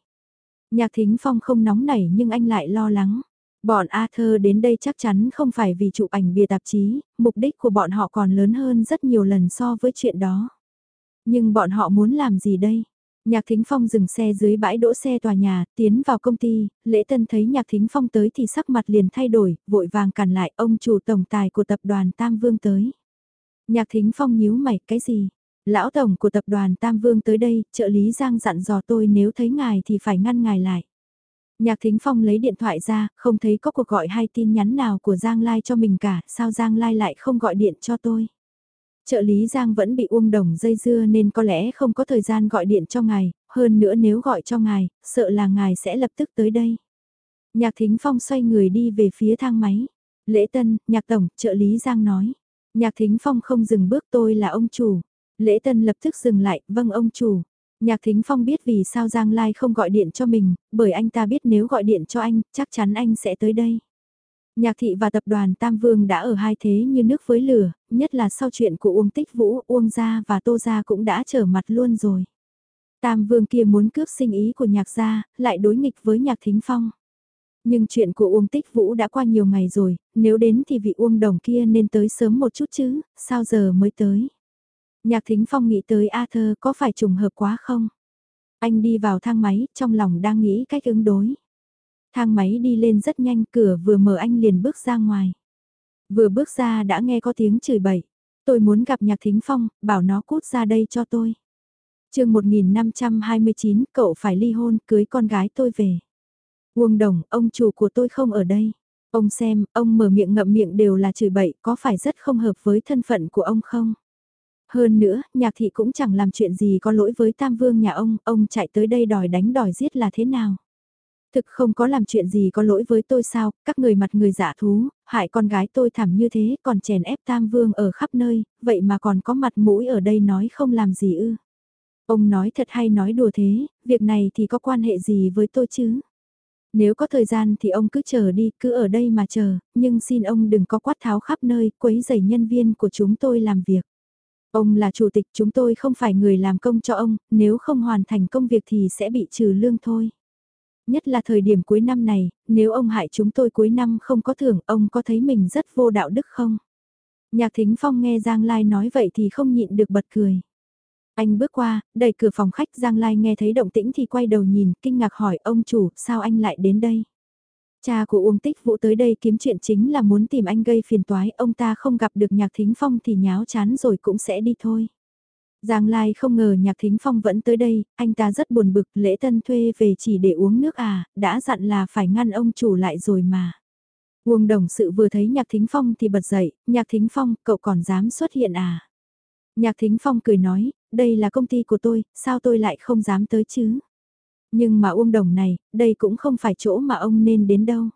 Nhạc thính phong không nóng nảy nhưng anh lại lo lắng. Bọn Arthur đến đây chắc chắn không phải vì chụp ảnh bìa tạp chí, mục đích của bọn họ còn lớn hơn rất nhiều lần so với chuyện đó. Nhưng bọn họ muốn làm gì đây? Nhạc Thính Phong dừng xe dưới bãi đỗ xe tòa nhà, tiến vào công ty, lễ tân thấy Nhạc Thính Phong tới thì sắc mặt liền thay đổi, vội vàng cản lại ông chủ tổng tài của tập đoàn Tam Vương tới. Nhạc thính phong nhíu mày, cái gì? Lão tổng của tập đoàn Tam Vương tới đây, trợ lý Giang dặn dò tôi nếu thấy ngài thì phải ngăn ngài lại. Nhạc Thính Phong lấy điện thoại ra, không thấy có cuộc gọi hay tin nhắn nào của Giang Lai cho mình cả, sao Giang Lai lại không gọi điện cho tôi? Trợ lý Giang vẫn bị uông đồng dây dưa nên có lẽ không có thời gian gọi điện cho ngài, hơn nữa nếu gọi cho ngài, sợ là ngài sẽ lập tức tới đây. Nhạc Thính Phong xoay người đi về phía thang máy. Lễ Tân, Nhạc Tổng, trợ lý Giang nói. Nhạc Thính Phong không dừng bước tôi là ông chủ. Lễ Tân lập tức dừng lại, vâng ông chủ. Nhạc Thính Phong biết vì sao Giang Lai không gọi điện cho mình, bởi anh ta biết nếu gọi điện cho anh, chắc chắn anh sẽ tới đây. Nhạc thị và tập đoàn Tam Vương đã ở hai thế như nước với lửa, nhất là sau chuyện của Uông Tích Vũ, Uông Gia và Tô Gia cũng đã trở mặt luôn rồi. Tam Vương kia muốn cướp sinh ý của nhạc gia, lại đối nghịch với nhạc Thính Phong. Nhưng chuyện của Uông Tích Vũ đã qua nhiều ngày rồi, nếu đến thì vị Uông Đồng kia nên tới sớm một chút chứ, sao giờ mới tới. Nhạc Thính Phong nghĩ tới A Thơ có phải trùng hợp quá không? Anh đi vào thang máy, trong lòng đang nghĩ cách ứng đối. Thang máy đi lên rất nhanh, cửa vừa mở anh liền bước ra ngoài. Vừa bước ra đã nghe có tiếng chửi bậy. Tôi muốn gặp Nhạc Thính Phong, bảo nó cút ra đây cho tôi. chương 1529, cậu phải ly hôn, cưới con gái tôi về. Uông Đồng, ông chủ của tôi không ở đây. Ông xem, ông mở miệng ngậm miệng đều là chửi bậy, có phải rất không hợp với thân phận của ông không? Hơn nữa, nhạc thị cũng chẳng làm chuyện gì có lỗi với tam vương nhà ông, ông chạy tới đây đòi đánh đòi giết là thế nào? Thực không có làm chuyện gì có lỗi với tôi sao, các người mặt người giả thú, hại con gái tôi thảm như thế còn chèn ép tam vương ở khắp nơi, vậy mà còn có mặt mũi ở đây nói không làm gì ư. Ông nói thật hay nói đùa thế, việc này thì có quan hệ gì với tôi chứ? Nếu có thời gian thì ông cứ chờ đi, cứ ở đây mà chờ, nhưng xin ông đừng có quát tháo khắp nơi, quấy rầy nhân viên của chúng tôi làm việc. Ông là chủ tịch chúng tôi không phải người làm công cho ông, nếu không hoàn thành công việc thì sẽ bị trừ lương thôi. Nhất là thời điểm cuối năm này, nếu ông hại chúng tôi cuối năm không có thưởng, ông có thấy mình rất vô đạo đức không? Nhạc Thính Phong nghe Giang Lai nói vậy thì không nhịn được bật cười. Anh bước qua, đẩy cửa phòng khách Giang Lai nghe thấy động tĩnh thì quay đầu nhìn, kinh ngạc hỏi ông chủ, sao anh lại đến đây? Cha của Uông Tích Vũ tới đây kiếm chuyện chính là muốn tìm anh gây phiền toái, ông ta không gặp được Nhạc Thính Phong thì nháo chán rồi cũng sẽ đi thôi. Giang Lai không ngờ Nhạc Thính Phong vẫn tới đây, anh ta rất buồn bực, lễ tân thuê về chỉ để uống nước à, đã dặn là phải ngăn ông chủ lại rồi mà. Uông Đồng sự vừa thấy Nhạc Thính Phong thì bật dậy, Nhạc Thính Phong, cậu còn dám xuất hiện à? Nhạc Thính Phong cười nói, đây là công ty của tôi, sao tôi lại không dám tới chứ? Nhưng mà Uông Đồng này, đây cũng không phải chỗ mà ông nên đến đâu.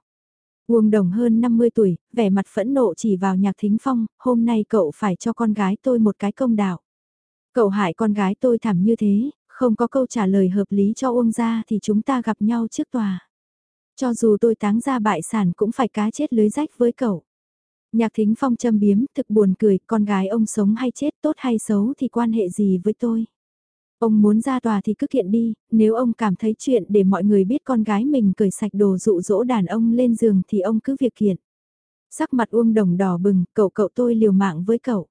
Uông Đồng hơn 50 tuổi, vẻ mặt phẫn nộ chỉ vào Nhạc Thính Phong, hôm nay cậu phải cho con gái tôi một cái công đạo. Cậu hại con gái tôi thảm như thế, không có câu trả lời hợp lý cho Uông ra thì chúng ta gặp nhau trước tòa. Cho dù tôi táng ra bại sản cũng phải cá chết lưới rách với cậu. Nhạc thính phong châm biếm, thực buồn cười, con gái ông sống hay chết tốt hay xấu thì quan hệ gì với tôi. Ông muốn ra tòa thì cứ kiện đi, nếu ông cảm thấy chuyện để mọi người biết con gái mình cởi sạch đồ dụ dỗ đàn ông lên giường thì ông cứ việc kiện. Sắc mặt Uông Đồng đỏ bừng, cậu cậu tôi liều mạng với cậu.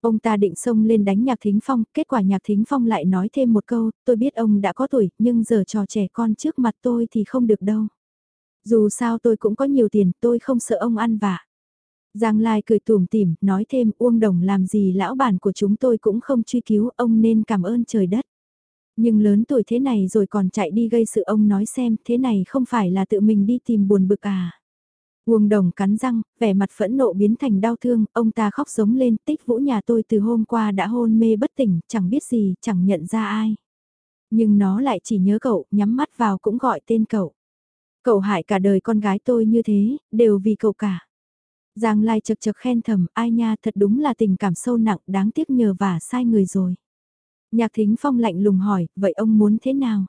Ông ta định xông lên đánh Nhạc Thính Phong, kết quả Nhạc Thính Phong lại nói thêm một câu, tôi biết ông đã có tuổi, nhưng giờ trò trẻ con trước mặt tôi thì không được đâu. Dù sao tôi cũng có nhiều tiền, tôi không sợ ông ăn vạ. Giang Lai cười tủm tỉm, nói thêm Uông Đồng làm gì lão bản của chúng tôi cũng không truy cứu, ông nên cảm ơn trời đất. Nhưng lớn tuổi thế này rồi còn chạy đi gây sự ông nói xem, thế này không phải là tự mình đi tìm buồn bực à. Uông đồng cắn răng, vẻ mặt phẫn nộ biến thành đau thương, ông ta khóc giống lên, tích vũ nhà tôi từ hôm qua đã hôn mê bất tỉnh, chẳng biết gì, chẳng nhận ra ai. Nhưng nó lại chỉ nhớ cậu, nhắm mắt vào cũng gọi tên cậu. Cậu hại cả đời con gái tôi như thế, đều vì cậu cả. Giang Lai chật chật khen thầm, ai nha thật đúng là tình cảm sâu nặng, đáng tiếc nhờ vả sai người rồi. Nhạc Thính Phong lạnh lùng hỏi, vậy ông muốn thế nào?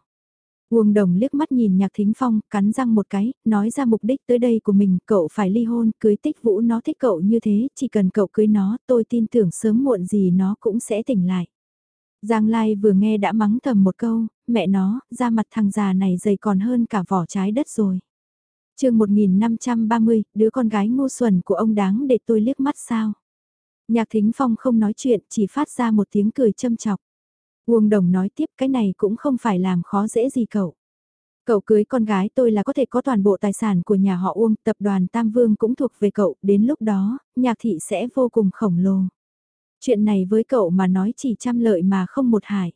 Uông Đồng liếc mắt nhìn Nhạc Thính Phong, cắn răng một cái, nói ra mục đích tới đây của mình, cậu phải ly hôn, cưới tích vũ nó thích cậu như thế, chỉ cần cậu cưới nó, tôi tin tưởng sớm muộn gì nó cũng sẽ tỉnh lại. Giang Lai vừa nghe đã mắng thầm một câu, mẹ nó, da mặt thằng già này dày còn hơn cả vỏ trái đất rồi chương 1530, đứa con gái ngu xuẩn của ông đáng để tôi liếc mắt sao. Nhạc Thính Phong không nói chuyện, chỉ phát ra một tiếng cười châm chọc. Uông Đồng nói tiếp cái này cũng không phải làm khó dễ gì cậu. Cậu cưới con gái tôi là có thể có toàn bộ tài sản của nhà họ Uông, tập đoàn Tam Vương cũng thuộc về cậu, đến lúc đó, nhạc thị sẽ vô cùng khổng lồ. Chuyện này với cậu mà nói chỉ trăm lợi mà không một hại.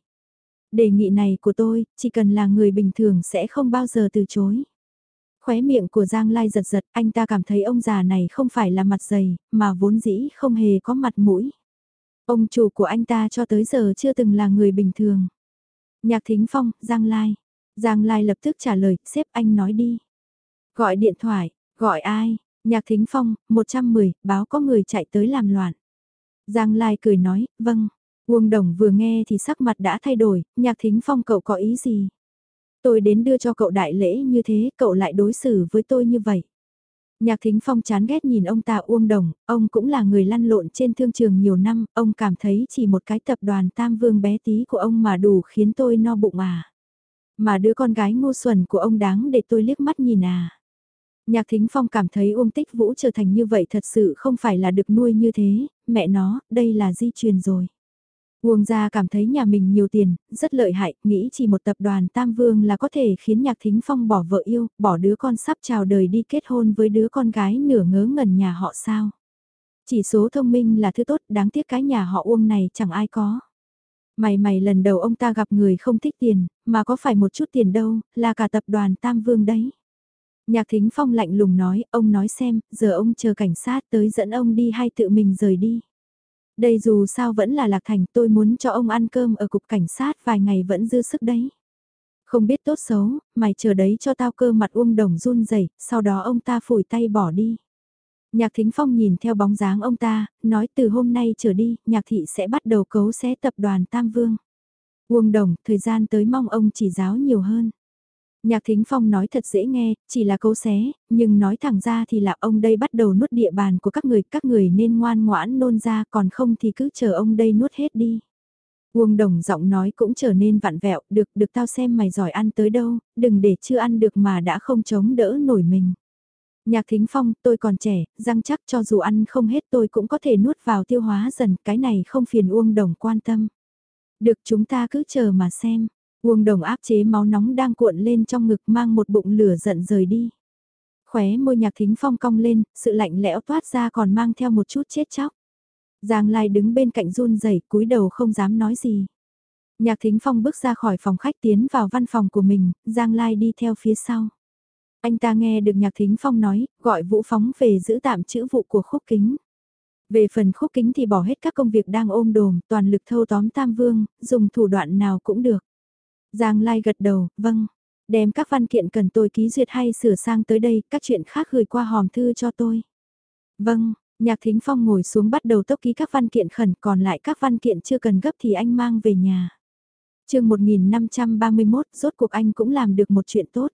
Đề nghị này của tôi, chỉ cần là người bình thường sẽ không bao giờ từ chối. Khóe miệng của Giang Lai giật giật, anh ta cảm thấy ông già này không phải là mặt dày, mà vốn dĩ không hề có mặt mũi. Ông chủ của anh ta cho tới giờ chưa từng là người bình thường. Nhạc Thính Phong, Giang Lai. Giang Lai lập tức trả lời, xếp anh nói đi. Gọi điện thoại, gọi ai? Nhạc Thính Phong, 110, báo có người chạy tới làm loạn. Giang Lai cười nói, vâng. Uông Đồng vừa nghe thì sắc mặt đã thay đổi, Nhạc Thính Phong cậu có ý gì? Tôi đến đưa cho cậu đại lễ như thế, cậu lại đối xử với tôi như vậy. Nhạc Thính Phong chán ghét nhìn ông ta uông đồng, ông cũng là người lăn lộn trên thương trường nhiều năm, ông cảm thấy chỉ một cái tập đoàn tam vương bé tí của ông mà đủ khiến tôi no bụng à. Mà đứa con gái ngu xuẩn của ông đáng để tôi liếc mắt nhìn à. Nhạc Thính Phong cảm thấy Uông Tích Vũ trở thành như vậy thật sự không phải là được nuôi như thế, mẹ nó, đây là di truyền rồi. Uông gia cảm thấy nhà mình nhiều tiền, rất lợi hại, nghĩ chỉ một tập đoàn Tam Vương là có thể khiến Nhạc Thính Phong bỏ vợ yêu, bỏ đứa con sắp chào đời đi kết hôn với đứa con gái nửa ngớ ngẩn nhà họ sao. Chỉ số thông minh là thứ tốt, đáng tiếc cái nhà họ Uông này chẳng ai có. Mày mày lần đầu ông ta gặp người không thích tiền, mà có phải một chút tiền đâu, là cả tập đoàn Tam Vương đấy. Nhạc Thính Phong lạnh lùng nói, ông nói xem, giờ ông chờ cảnh sát tới dẫn ông đi hay tự mình rời đi. Đây dù sao vẫn là Lạc Thành, tôi muốn cho ông ăn cơm ở cục cảnh sát vài ngày vẫn dư sức đấy. Không biết tốt xấu, mày chờ đấy cho tao cơ mặt uông đồng run rẩy sau đó ông ta phủi tay bỏ đi. Nhạc Thính Phong nhìn theo bóng dáng ông ta, nói từ hôm nay trở đi, nhạc thị sẽ bắt đầu cấu xé tập đoàn Tam Vương. Uông Đồng, thời gian tới mong ông chỉ giáo nhiều hơn. Nhạc Thính Phong nói thật dễ nghe, chỉ là câu xé, nhưng nói thẳng ra thì là ông đây bắt đầu nuốt địa bàn của các người, các người nên ngoan ngoãn nôn ra còn không thì cứ chờ ông đây nuốt hết đi. Uông Đồng giọng nói cũng trở nên vặn vẹo, được, được tao xem mày giỏi ăn tới đâu, đừng để chưa ăn được mà đã không chống đỡ nổi mình. Nhạc Thính Phong, tôi còn trẻ, răng chắc cho dù ăn không hết tôi cũng có thể nuốt vào tiêu hóa dần, cái này không phiền Uông Đồng quan tâm. Được chúng ta cứ chờ mà xem. Uông Đồng áp chế máu nóng đang cuộn lên trong ngực mang một bụng lửa giận rời đi. Khóe môi Nhạc Thính Phong cong lên, sự lạnh lẽo toát ra còn mang theo một chút chết chóc. Giang Lai đứng bên cạnh run rẩy, cúi đầu không dám nói gì. Nhạc Thính Phong bước ra khỏi phòng khách tiến vào văn phòng của mình, Giang Lai đi theo phía sau. Anh ta nghe được Nhạc Thính Phong nói, gọi Vũ Phóng về giữ tạm chữ vụ của khúc kính. Về phần khúc kính thì bỏ hết các công việc đang ôm đồm, toàn lực thâu tóm Tam Vương, dùng thủ đoạn nào cũng được. Giang Lai gật đầu, vâng. Đem các văn kiện cần tôi ký duyệt hay sửa sang tới đây, các chuyện khác gửi qua hòm thư cho tôi. Vâng, Nhạc Thính Phong ngồi xuống bắt đầu tốc ký các văn kiện khẩn, còn lại các văn kiện chưa cần gấp thì anh mang về nhà. chương 1531, rốt cuộc anh cũng làm được một chuyện tốt.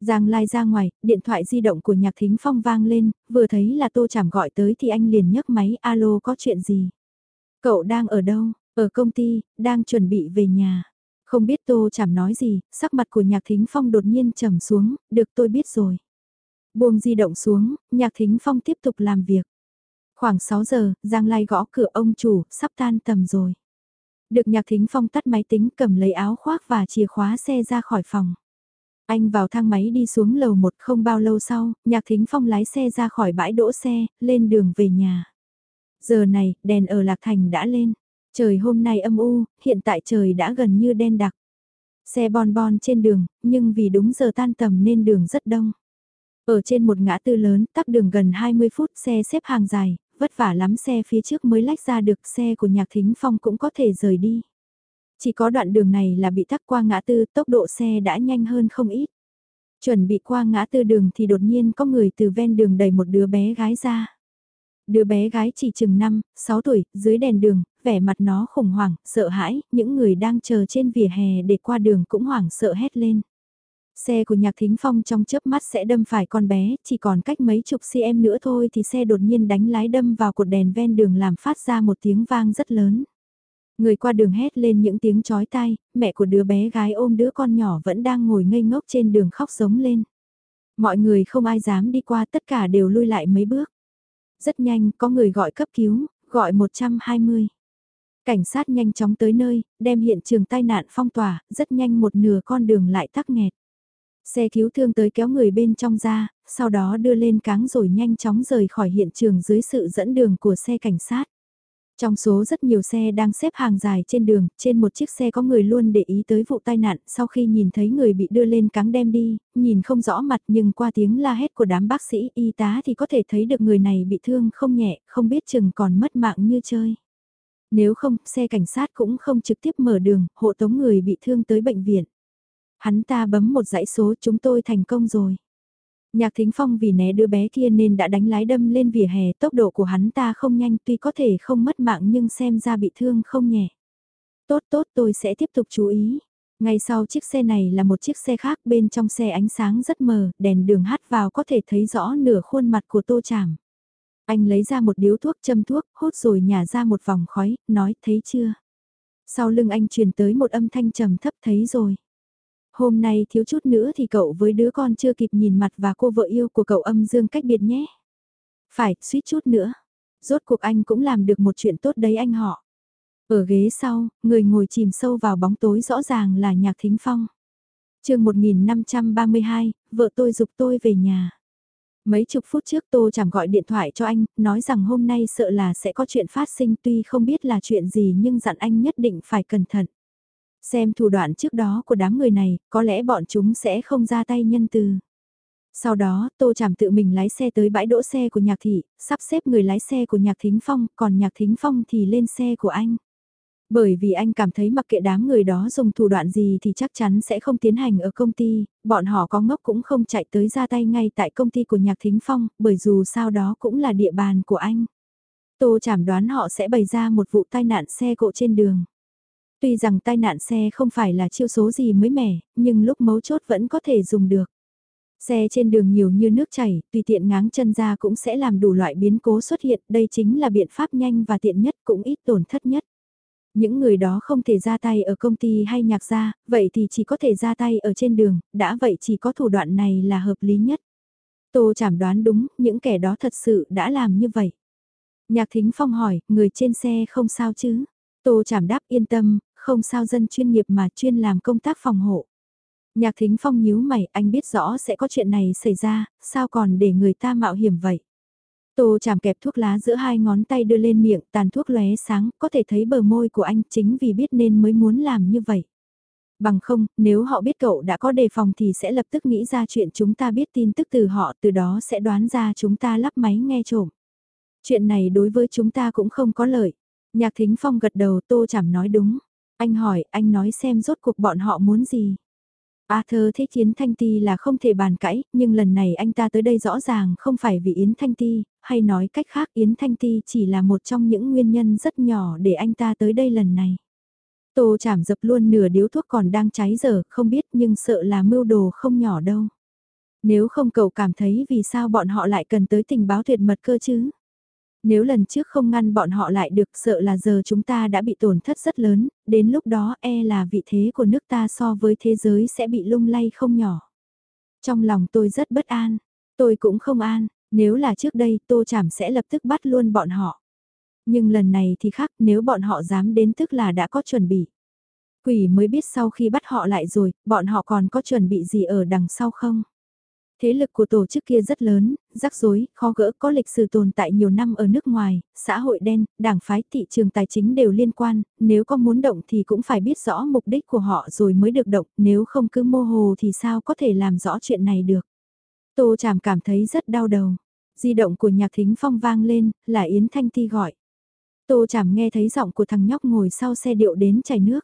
Giang Lai ra ngoài, điện thoại di động của Nhạc Thính Phong vang lên, vừa thấy là Tô Chảm gọi tới thì anh liền nhấc máy, alo có chuyện gì? Cậu đang ở đâu? Ở công ty, đang chuẩn bị về nhà. Không biết Tô Chảm nói gì, sắc mặt của Nhạc Thính Phong đột nhiên trầm xuống, được tôi biết rồi. Buông di động xuống, Nhạc Thính Phong tiếp tục làm việc. Khoảng 6 giờ, Giang Lai gõ cửa ông chủ, sắp tan tầm rồi. Được Nhạc Thính Phong tắt máy tính cầm lấy áo khoác và chìa khóa xe ra khỏi phòng. Anh vào thang máy đi xuống lầu một không bao lâu sau, Nhạc Thính Phong lái xe ra khỏi bãi đỗ xe, lên đường về nhà. Giờ này, đèn ở Lạc Thành đã lên. Trời hôm nay âm u, hiện tại trời đã gần như đen đặc. Xe bon bon trên đường, nhưng vì đúng giờ tan tầm nên đường rất đông. Ở trên một ngã tư lớn, tắc đường gần 20 phút xe xếp hàng dài, vất vả lắm xe phía trước mới lách ra được xe của nhạc thính phong cũng có thể rời đi. Chỉ có đoạn đường này là bị tắc qua ngã tư, tốc độ xe đã nhanh hơn không ít. Chuẩn bị qua ngã tư đường thì đột nhiên có người từ ven đường đẩy một đứa bé gái ra. Đứa bé gái chỉ chừng 5, 6 tuổi, dưới đèn đường, vẻ mặt nó khủng hoảng, sợ hãi, những người đang chờ trên vỉa hè để qua đường cũng hoảng sợ hét lên. Xe của Nhạc Thính Phong trong chớp mắt sẽ đâm phải con bé, chỉ còn cách mấy chục cm nữa thôi thì xe đột nhiên đánh lái đâm vào cột đèn ven đường làm phát ra một tiếng vang rất lớn. Người qua đường hét lên những tiếng chói tai, mẹ của đứa bé gái ôm đứa con nhỏ vẫn đang ngồi ngây ngốc trên đường khóc giống lên. Mọi người không ai dám đi qua tất cả đều lui lại mấy bước. Rất nhanh có người gọi cấp cứu, gọi 120. Cảnh sát nhanh chóng tới nơi, đem hiện trường tai nạn phong tỏa, rất nhanh một nửa con đường lại tắc nghẹt. Xe cứu thương tới kéo người bên trong ra, sau đó đưa lên cáng rồi nhanh chóng rời khỏi hiện trường dưới sự dẫn đường của xe cảnh sát. Trong số rất nhiều xe đang xếp hàng dài trên đường, trên một chiếc xe có người luôn để ý tới vụ tai nạn, sau khi nhìn thấy người bị đưa lên cáng đem đi, nhìn không rõ mặt nhưng qua tiếng la hét của đám bác sĩ y tá thì có thể thấy được người này bị thương không nhẹ, không biết chừng còn mất mạng như chơi. Nếu không, xe cảnh sát cũng không trực tiếp mở đường, hộ tống người bị thương tới bệnh viện. Hắn ta bấm một dãy số chúng tôi thành công rồi. Nhạc Thính Phong vì né đứa bé kia nên đã đánh lái đâm lên vỉa hè, tốc độ của hắn ta không nhanh tuy có thể không mất mạng nhưng xem ra bị thương không nhẹ. Tốt tốt tôi sẽ tiếp tục chú ý. Ngay sau chiếc xe này là một chiếc xe khác bên trong xe ánh sáng rất mờ, đèn đường hắt vào có thể thấy rõ nửa khuôn mặt của tô chảm. Anh lấy ra một điếu thuốc châm thuốc, hút rồi nhả ra một vòng khói, nói thấy chưa. Sau lưng anh truyền tới một âm thanh trầm thấp thấy rồi. Hôm nay thiếu chút nữa thì cậu với đứa con chưa kịp nhìn mặt và cô vợ yêu của cậu âm dương cách biệt nhé. Phải, suýt chút nữa. Rốt cuộc anh cũng làm được một chuyện tốt đấy anh họ. Ở ghế sau, người ngồi chìm sâu vào bóng tối rõ ràng là Nhạc Thính Phong. chương 1532, vợ tôi dục tôi về nhà. Mấy chục phút trước Tô Chảm gọi điện thoại cho anh, nói rằng hôm nay sợ là sẽ có chuyện phát sinh tuy không biết là chuyện gì nhưng dặn anh nhất định phải cẩn thận. Xem thủ đoạn trước đó của đám người này, có lẽ bọn chúng sẽ không ra tay nhân từ. Sau đó, Tô Trảm tự mình lái xe tới bãi đỗ xe của Nhạc Thị, sắp xếp người lái xe của Nhạc Thính Phong, còn Nhạc Thính Phong thì lên xe của anh. Bởi vì anh cảm thấy mặc kệ đám người đó dùng thủ đoạn gì thì chắc chắn sẽ không tiến hành ở công ty, bọn họ có ngốc cũng không chạy tới ra tay ngay tại công ty của Nhạc Thính Phong, bởi dù sao đó cũng là địa bàn của anh. Tô chảm đoán họ sẽ bày ra một vụ tai nạn xe cộ trên đường. Tuy rằng tai nạn xe không phải là chiêu số gì mới mẻ, nhưng lúc mấu chốt vẫn có thể dùng được. Xe trên đường nhiều như nước chảy, tùy tiện ngáng chân ra cũng sẽ làm đủ loại biến cố xuất hiện, đây chính là biện pháp nhanh và tiện nhất cũng ít tổn thất nhất. Những người đó không thể ra tay ở công ty hay nhạc gia, vậy thì chỉ có thể ra tay ở trên đường, đã vậy chỉ có thủ đoạn này là hợp lý nhất. Tô chảm đoán đúng, những kẻ đó thật sự đã làm như vậy. Nhạc Thính Phong hỏi, người trên xe không sao chứ? Tô chảm đáp yên tâm, không sao dân chuyên nghiệp mà chuyên làm công tác phòng hộ. Nhạc Thính Phong nhíu mày, anh biết rõ sẽ có chuyện này xảy ra, sao còn để người ta mạo hiểm vậy? Tô chạm kẹp thuốc lá giữa hai ngón tay đưa lên miệng, tàn thuốc lóe sáng, có thể thấy bờ môi của anh chính vì biết nên mới muốn làm như vậy. Bằng không, nếu họ biết cậu đã có đề phòng thì sẽ lập tức nghĩ ra chuyện chúng ta biết tin tức từ họ, từ đó sẽ đoán ra chúng ta lắp máy nghe trộm. Chuyện này đối với chúng ta cũng không có lợi. Nhạc Thính Phong gật đầu Tô Chảm nói đúng. Anh hỏi, anh nói xem rốt cuộc bọn họ muốn gì. Arthur thích Yến Thanh Ti là không thể bàn cãi, nhưng lần này anh ta tới đây rõ ràng không phải vì Yến Thanh Ti, hay nói cách khác Yến Thanh Ti chỉ là một trong những nguyên nhân rất nhỏ để anh ta tới đây lần này. Tô chảm dập luôn nửa điếu thuốc còn đang cháy dở, không biết nhưng sợ là mưu đồ không nhỏ đâu. Nếu không cậu cảm thấy vì sao bọn họ lại cần tới tình báo tuyệt mật cơ chứ? Nếu lần trước không ngăn bọn họ lại được sợ là giờ chúng ta đã bị tổn thất rất lớn, đến lúc đó e là vị thế của nước ta so với thế giới sẽ bị lung lay không nhỏ. Trong lòng tôi rất bất an, tôi cũng không an, nếu là trước đây tô chảm sẽ lập tức bắt luôn bọn họ. Nhưng lần này thì khác nếu bọn họ dám đến tức là đã có chuẩn bị. Quỷ mới biết sau khi bắt họ lại rồi, bọn họ còn có chuẩn bị gì ở đằng sau không? Thế lực của tổ chức kia rất lớn, rắc rối, khó gỡ có lịch sử tồn tại nhiều năm ở nước ngoài, xã hội đen, đảng phái thị trường tài chính đều liên quan, nếu có muốn động thì cũng phải biết rõ mục đích của họ rồi mới được động, nếu không cứ mô hồ thì sao có thể làm rõ chuyện này được. Tô Tràm cảm thấy rất đau đầu. Di động của nhạc thính phong vang lên, là Yến Thanh Ti gọi. Tô Tràm nghe thấy giọng của thằng nhóc ngồi sau xe điệu đến chảy nước.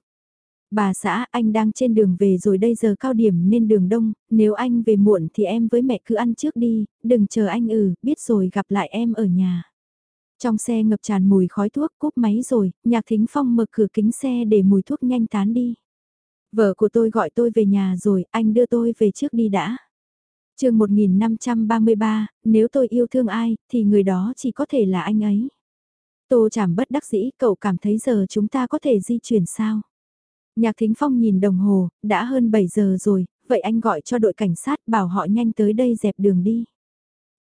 Bà xã, anh đang trên đường về rồi đây giờ cao điểm nên đường đông, nếu anh về muộn thì em với mẹ cứ ăn trước đi, đừng chờ anh ừ, biết rồi gặp lại em ở nhà. Trong xe ngập tràn mùi khói thuốc cúp máy rồi, nhạc thính phong mở cửa kính xe để mùi thuốc nhanh tán đi. Vợ của tôi gọi tôi về nhà rồi, anh đưa tôi về trước đi đã. chương 1533, nếu tôi yêu thương ai, thì người đó chỉ có thể là anh ấy. Tô chảm bất đắc dĩ, cậu cảm thấy giờ chúng ta có thể di chuyển sao? Nhạc Thính Phong nhìn đồng hồ, đã hơn 7 giờ rồi, vậy anh gọi cho đội cảnh sát bảo họ nhanh tới đây dẹp đường đi.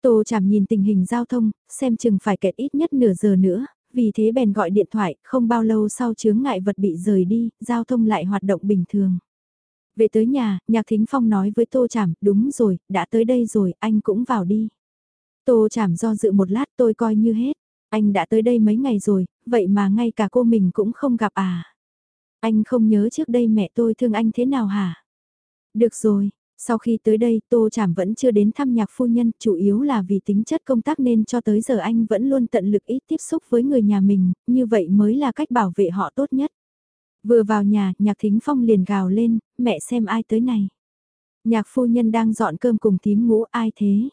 Tô chảm nhìn tình hình giao thông, xem chừng phải kẹt ít nhất nửa giờ nữa, vì thế bèn gọi điện thoại, không bao lâu sau chướng ngại vật bị rời đi, giao thông lại hoạt động bình thường. Về tới nhà, Nhạc Thính Phong nói với Tô Chảm, đúng rồi, đã tới đây rồi, anh cũng vào đi. Tô Chảm do dự một lát tôi coi như hết, anh đã tới đây mấy ngày rồi, vậy mà ngay cả cô mình cũng không gặp à. Anh không nhớ trước đây mẹ tôi thương anh thế nào hả? Được rồi, sau khi tới đây Tô Chảm vẫn chưa đến thăm nhạc phu nhân, chủ yếu là vì tính chất công tác nên cho tới giờ anh vẫn luôn tận lực ít tiếp xúc với người nhà mình, như vậy mới là cách bảo vệ họ tốt nhất. Vừa vào nhà, nhạc thính phong liền gào lên, mẹ xem ai tới này. Nhạc phu nhân đang dọn cơm cùng tím ngũ ai thế?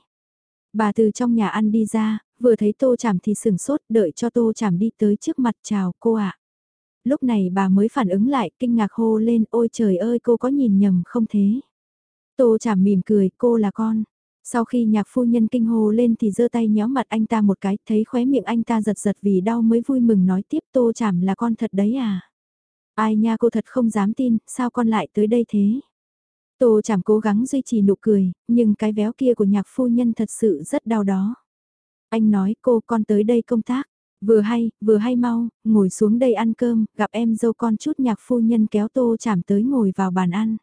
Bà từ trong nhà ăn đi ra, vừa thấy tô chảm thì sửng sốt đợi cho tô chảm đi tới trước mặt chào cô ạ lúc này bà mới phản ứng lại, kinh ngạc hô lên, ôi trời ơi cô có nhìn nhầm không thế. Tô chảm mỉm cười, cô là con. Sau khi nhạc phu nhân kinh hô lên thì giơ tay nhéo mặt anh ta một cái, thấy khóe miệng anh ta giật giật vì đau mới vui mừng nói tiếp tô chảm là con thật đấy à. Ai nha cô thật không dám tin, sao con lại tới đây thế? Tô chảm cố gắng duy trì nụ cười, nhưng cái véo kia của nhạc phu nhân thật sự rất đau đó. Anh nói cô con tới đây công tác. Vừa hay, vừa hay mau, ngồi xuống đây ăn cơm, gặp em dâu con chút nhạc phu nhân kéo tô chảm tới ngồi vào bàn ăn.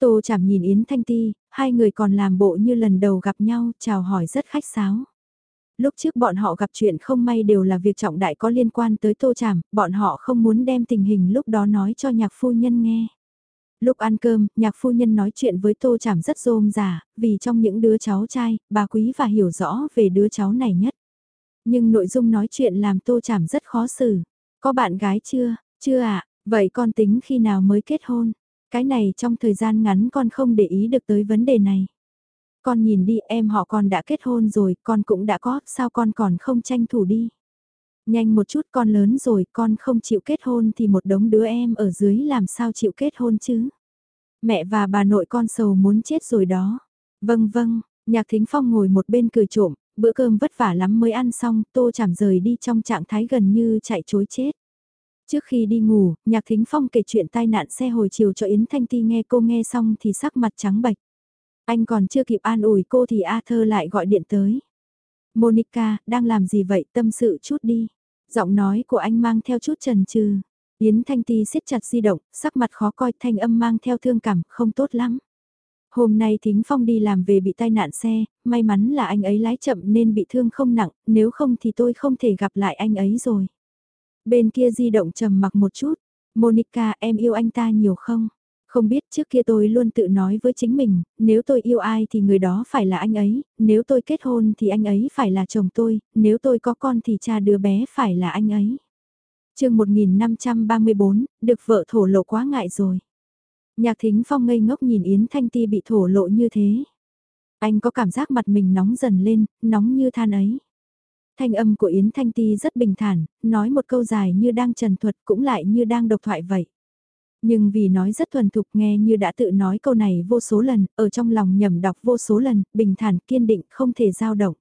Tô chảm nhìn Yến Thanh Ti, hai người còn làm bộ như lần đầu gặp nhau, chào hỏi rất khách sáo. Lúc trước bọn họ gặp chuyện không may đều là việc trọng đại có liên quan tới tô chảm, bọn họ không muốn đem tình hình lúc đó nói cho nhạc phu nhân nghe. Lúc ăn cơm, nhạc phu nhân nói chuyện với tô chảm rất rôm rả, vì trong những đứa cháu trai, bà quý và hiểu rõ về đứa cháu này nhất. Nhưng nội dung nói chuyện làm tô chảm rất khó xử. Có bạn gái chưa? Chưa ạ, à? vậy con tính khi nào mới kết hôn? Cái này trong thời gian ngắn con không để ý được tới vấn đề này. Con nhìn đi em họ con đã kết hôn rồi, con cũng đã có, sao con còn không tranh thủ đi? Nhanh một chút con lớn rồi, con không chịu kết hôn thì một đống đứa em ở dưới làm sao chịu kết hôn chứ? Mẹ và bà nội con sầu muốn chết rồi đó. Vâng vâng, nhạc thính phong ngồi một bên cười trộm, bữa cơm vất vả lắm mới ăn xong, tô chảm rời đi trong trạng thái gần như chạy chối chết. Trước khi đi ngủ, Nhạc Thính Phong kể chuyện tai nạn xe hồi chiều cho Yến Thanh Ti nghe cô nghe xong thì sắc mặt trắng bệch. Anh còn chưa kịp an ủi cô thì Arthur lại gọi điện tới. Monica, đang làm gì vậy, tâm sự chút đi. Giọng nói của anh mang theo chút trần trừ. Yến Thanh Ti siết chặt di động, sắc mặt khó coi thanh âm mang theo thương cảm, không tốt lắm. Hôm nay Thính Phong đi làm về bị tai nạn xe, may mắn là anh ấy lái chậm nên bị thương không nặng, nếu không thì tôi không thể gặp lại anh ấy rồi. Bên kia di động trầm mặc một chút, Monica em yêu anh ta nhiều không? Không biết trước kia tôi luôn tự nói với chính mình, nếu tôi yêu ai thì người đó phải là anh ấy, nếu tôi kết hôn thì anh ấy phải là chồng tôi, nếu tôi có con thì cha đứa bé phải là anh ấy. chương 1534, được vợ thổ lộ quá ngại rồi. Nhạc thính phong ngây ngốc nhìn Yến Thanh Ti bị thổ lộ như thế. Anh có cảm giác mặt mình nóng dần lên, nóng như than ấy. Thanh âm của Yến Thanh Ti rất bình thản, nói một câu dài như đang trần thuật cũng lại như đang độc thoại vậy. Nhưng vì nói rất thuần thục nghe như đã tự nói câu này vô số lần, ở trong lòng nhầm đọc vô số lần, bình thản, kiên định, không thể dao động.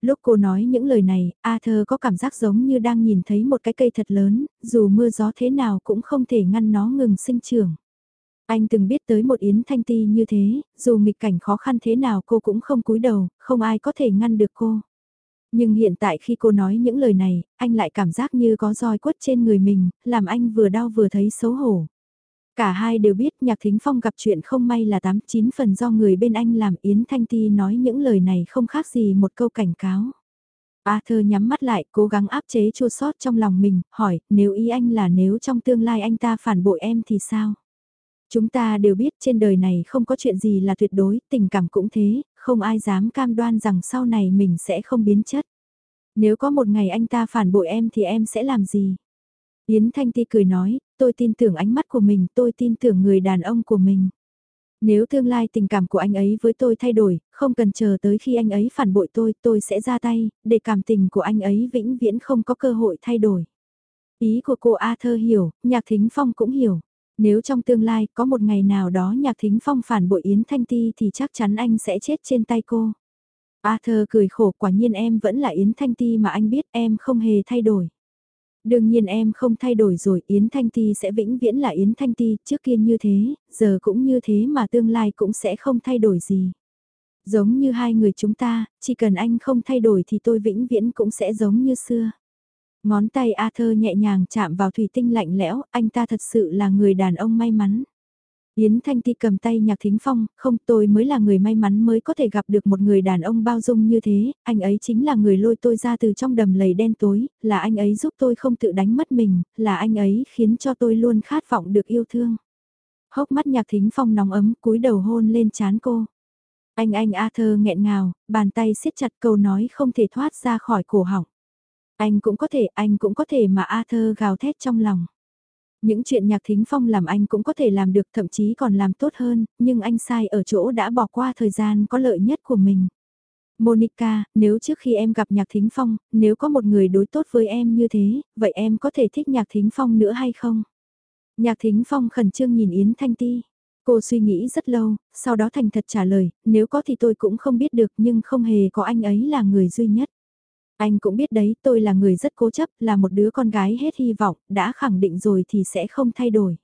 Lúc cô nói những lời này, A thơ có cảm giác giống như đang nhìn thấy một cái cây thật lớn, dù mưa gió thế nào cũng không thể ngăn nó ngừng sinh trưởng. Anh từng biết tới một Yến Thanh Ti như thế, dù nghịch cảnh khó khăn thế nào cô cũng không cúi đầu, không ai có thể ngăn được cô. Nhưng hiện tại khi cô nói những lời này, anh lại cảm giác như có roi quất trên người mình, làm anh vừa đau vừa thấy xấu hổ. Cả hai đều biết Nhạc Thính Phong gặp chuyện không may là 89 phần do người bên anh làm Yến Thanh Ti nói những lời này không khác gì một câu cảnh cáo. Arthur nhắm mắt lại, cố gắng áp chế chua sót trong lòng mình, hỏi, nếu ý anh là nếu trong tương lai anh ta phản bội em thì sao? Chúng ta đều biết trên đời này không có chuyện gì là tuyệt đối, tình cảm cũng thế, không ai dám cam đoan rằng sau này mình sẽ không biến chất. Nếu có một ngày anh ta phản bội em thì em sẽ làm gì? Yến Thanh Ti cười nói, tôi tin tưởng ánh mắt của mình, tôi tin tưởng người đàn ông của mình. Nếu tương lai tình cảm của anh ấy với tôi thay đổi, không cần chờ tới khi anh ấy phản bội tôi, tôi sẽ ra tay, để cảm tình của anh ấy vĩnh viễn không có cơ hội thay đổi. Ý của cô A Thơ hiểu, Nhạc Thính Phong cũng hiểu. Nếu trong tương lai có một ngày nào đó Nhạc Thính Phong phản bội Yến Thanh Ti thì chắc chắn anh sẽ chết trên tay cô. Arthur cười khổ quả nhiên em vẫn là Yến Thanh Ti mà anh biết em không hề thay đổi. Đương nhiên em không thay đổi rồi, Yến Thanh Ti sẽ vĩnh viễn là Yến Thanh Ti, trước kia như thế, giờ cũng như thế mà tương lai cũng sẽ không thay đổi gì. Giống như hai người chúng ta, chỉ cần anh không thay đổi thì tôi vĩnh viễn cũng sẽ giống như xưa. Ngón tay Arthur nhẹ nhàng chạm vào thủy tinh lạnh lẽo, anh ta thật sự là người đàn ông may mắn. Yến Thanh Ti cầm tay Nhạc Thính Phong, không tôi mới là người may mắn mới có thể gặp được một người đàn ông bao dung như thế, anh ấy chính là người lôi tôi ra từ trong đầm lầy đen tối, là anh ấy giúp tôi không tự đánh mất mình, là anh ấy khiến cho tôi luôn khát vọng được yêu thương. Hốc mắt Nhạc Thính Phong nóng ấm cúi đầu hôn lên chán cô. Anh anh Arthur nghẹn ngào, bàn tay siết chặt câu nói không thể thoát ra khỏi cổ họng. Anh cũng có thể, anh cũng có thể mà Arthur gào thét trong lòng. Những chuyện nhạc thính phong làm anh cũng có thể làm được thậm chí còn làm tốt hơn, nhưng anh sai ở chỗ đã bỏ qua thời gian có lợi nhất của mình. Monica, nếu trước khi em gặp Nhạc Thính Phong, nếu có một người đối tốt với em như thế, vậy em có thể thích Nhạc Thính Phong nữa hay không? Nhạc Thính Phong khẩn trương nhìn Yến Thanh Ti. Cô suy nghĩ rất lâu, sau đó thành thật trả lời, nếu có thì tôi cũng không biết được nhưng không hề có anh ấy là người duy nhất. Anh cũng biết đấy, tôi là người rất cố chấp, là một đứa con gái hết hy vọng, đã khẳng định rồi thì sẽ không thay đổi.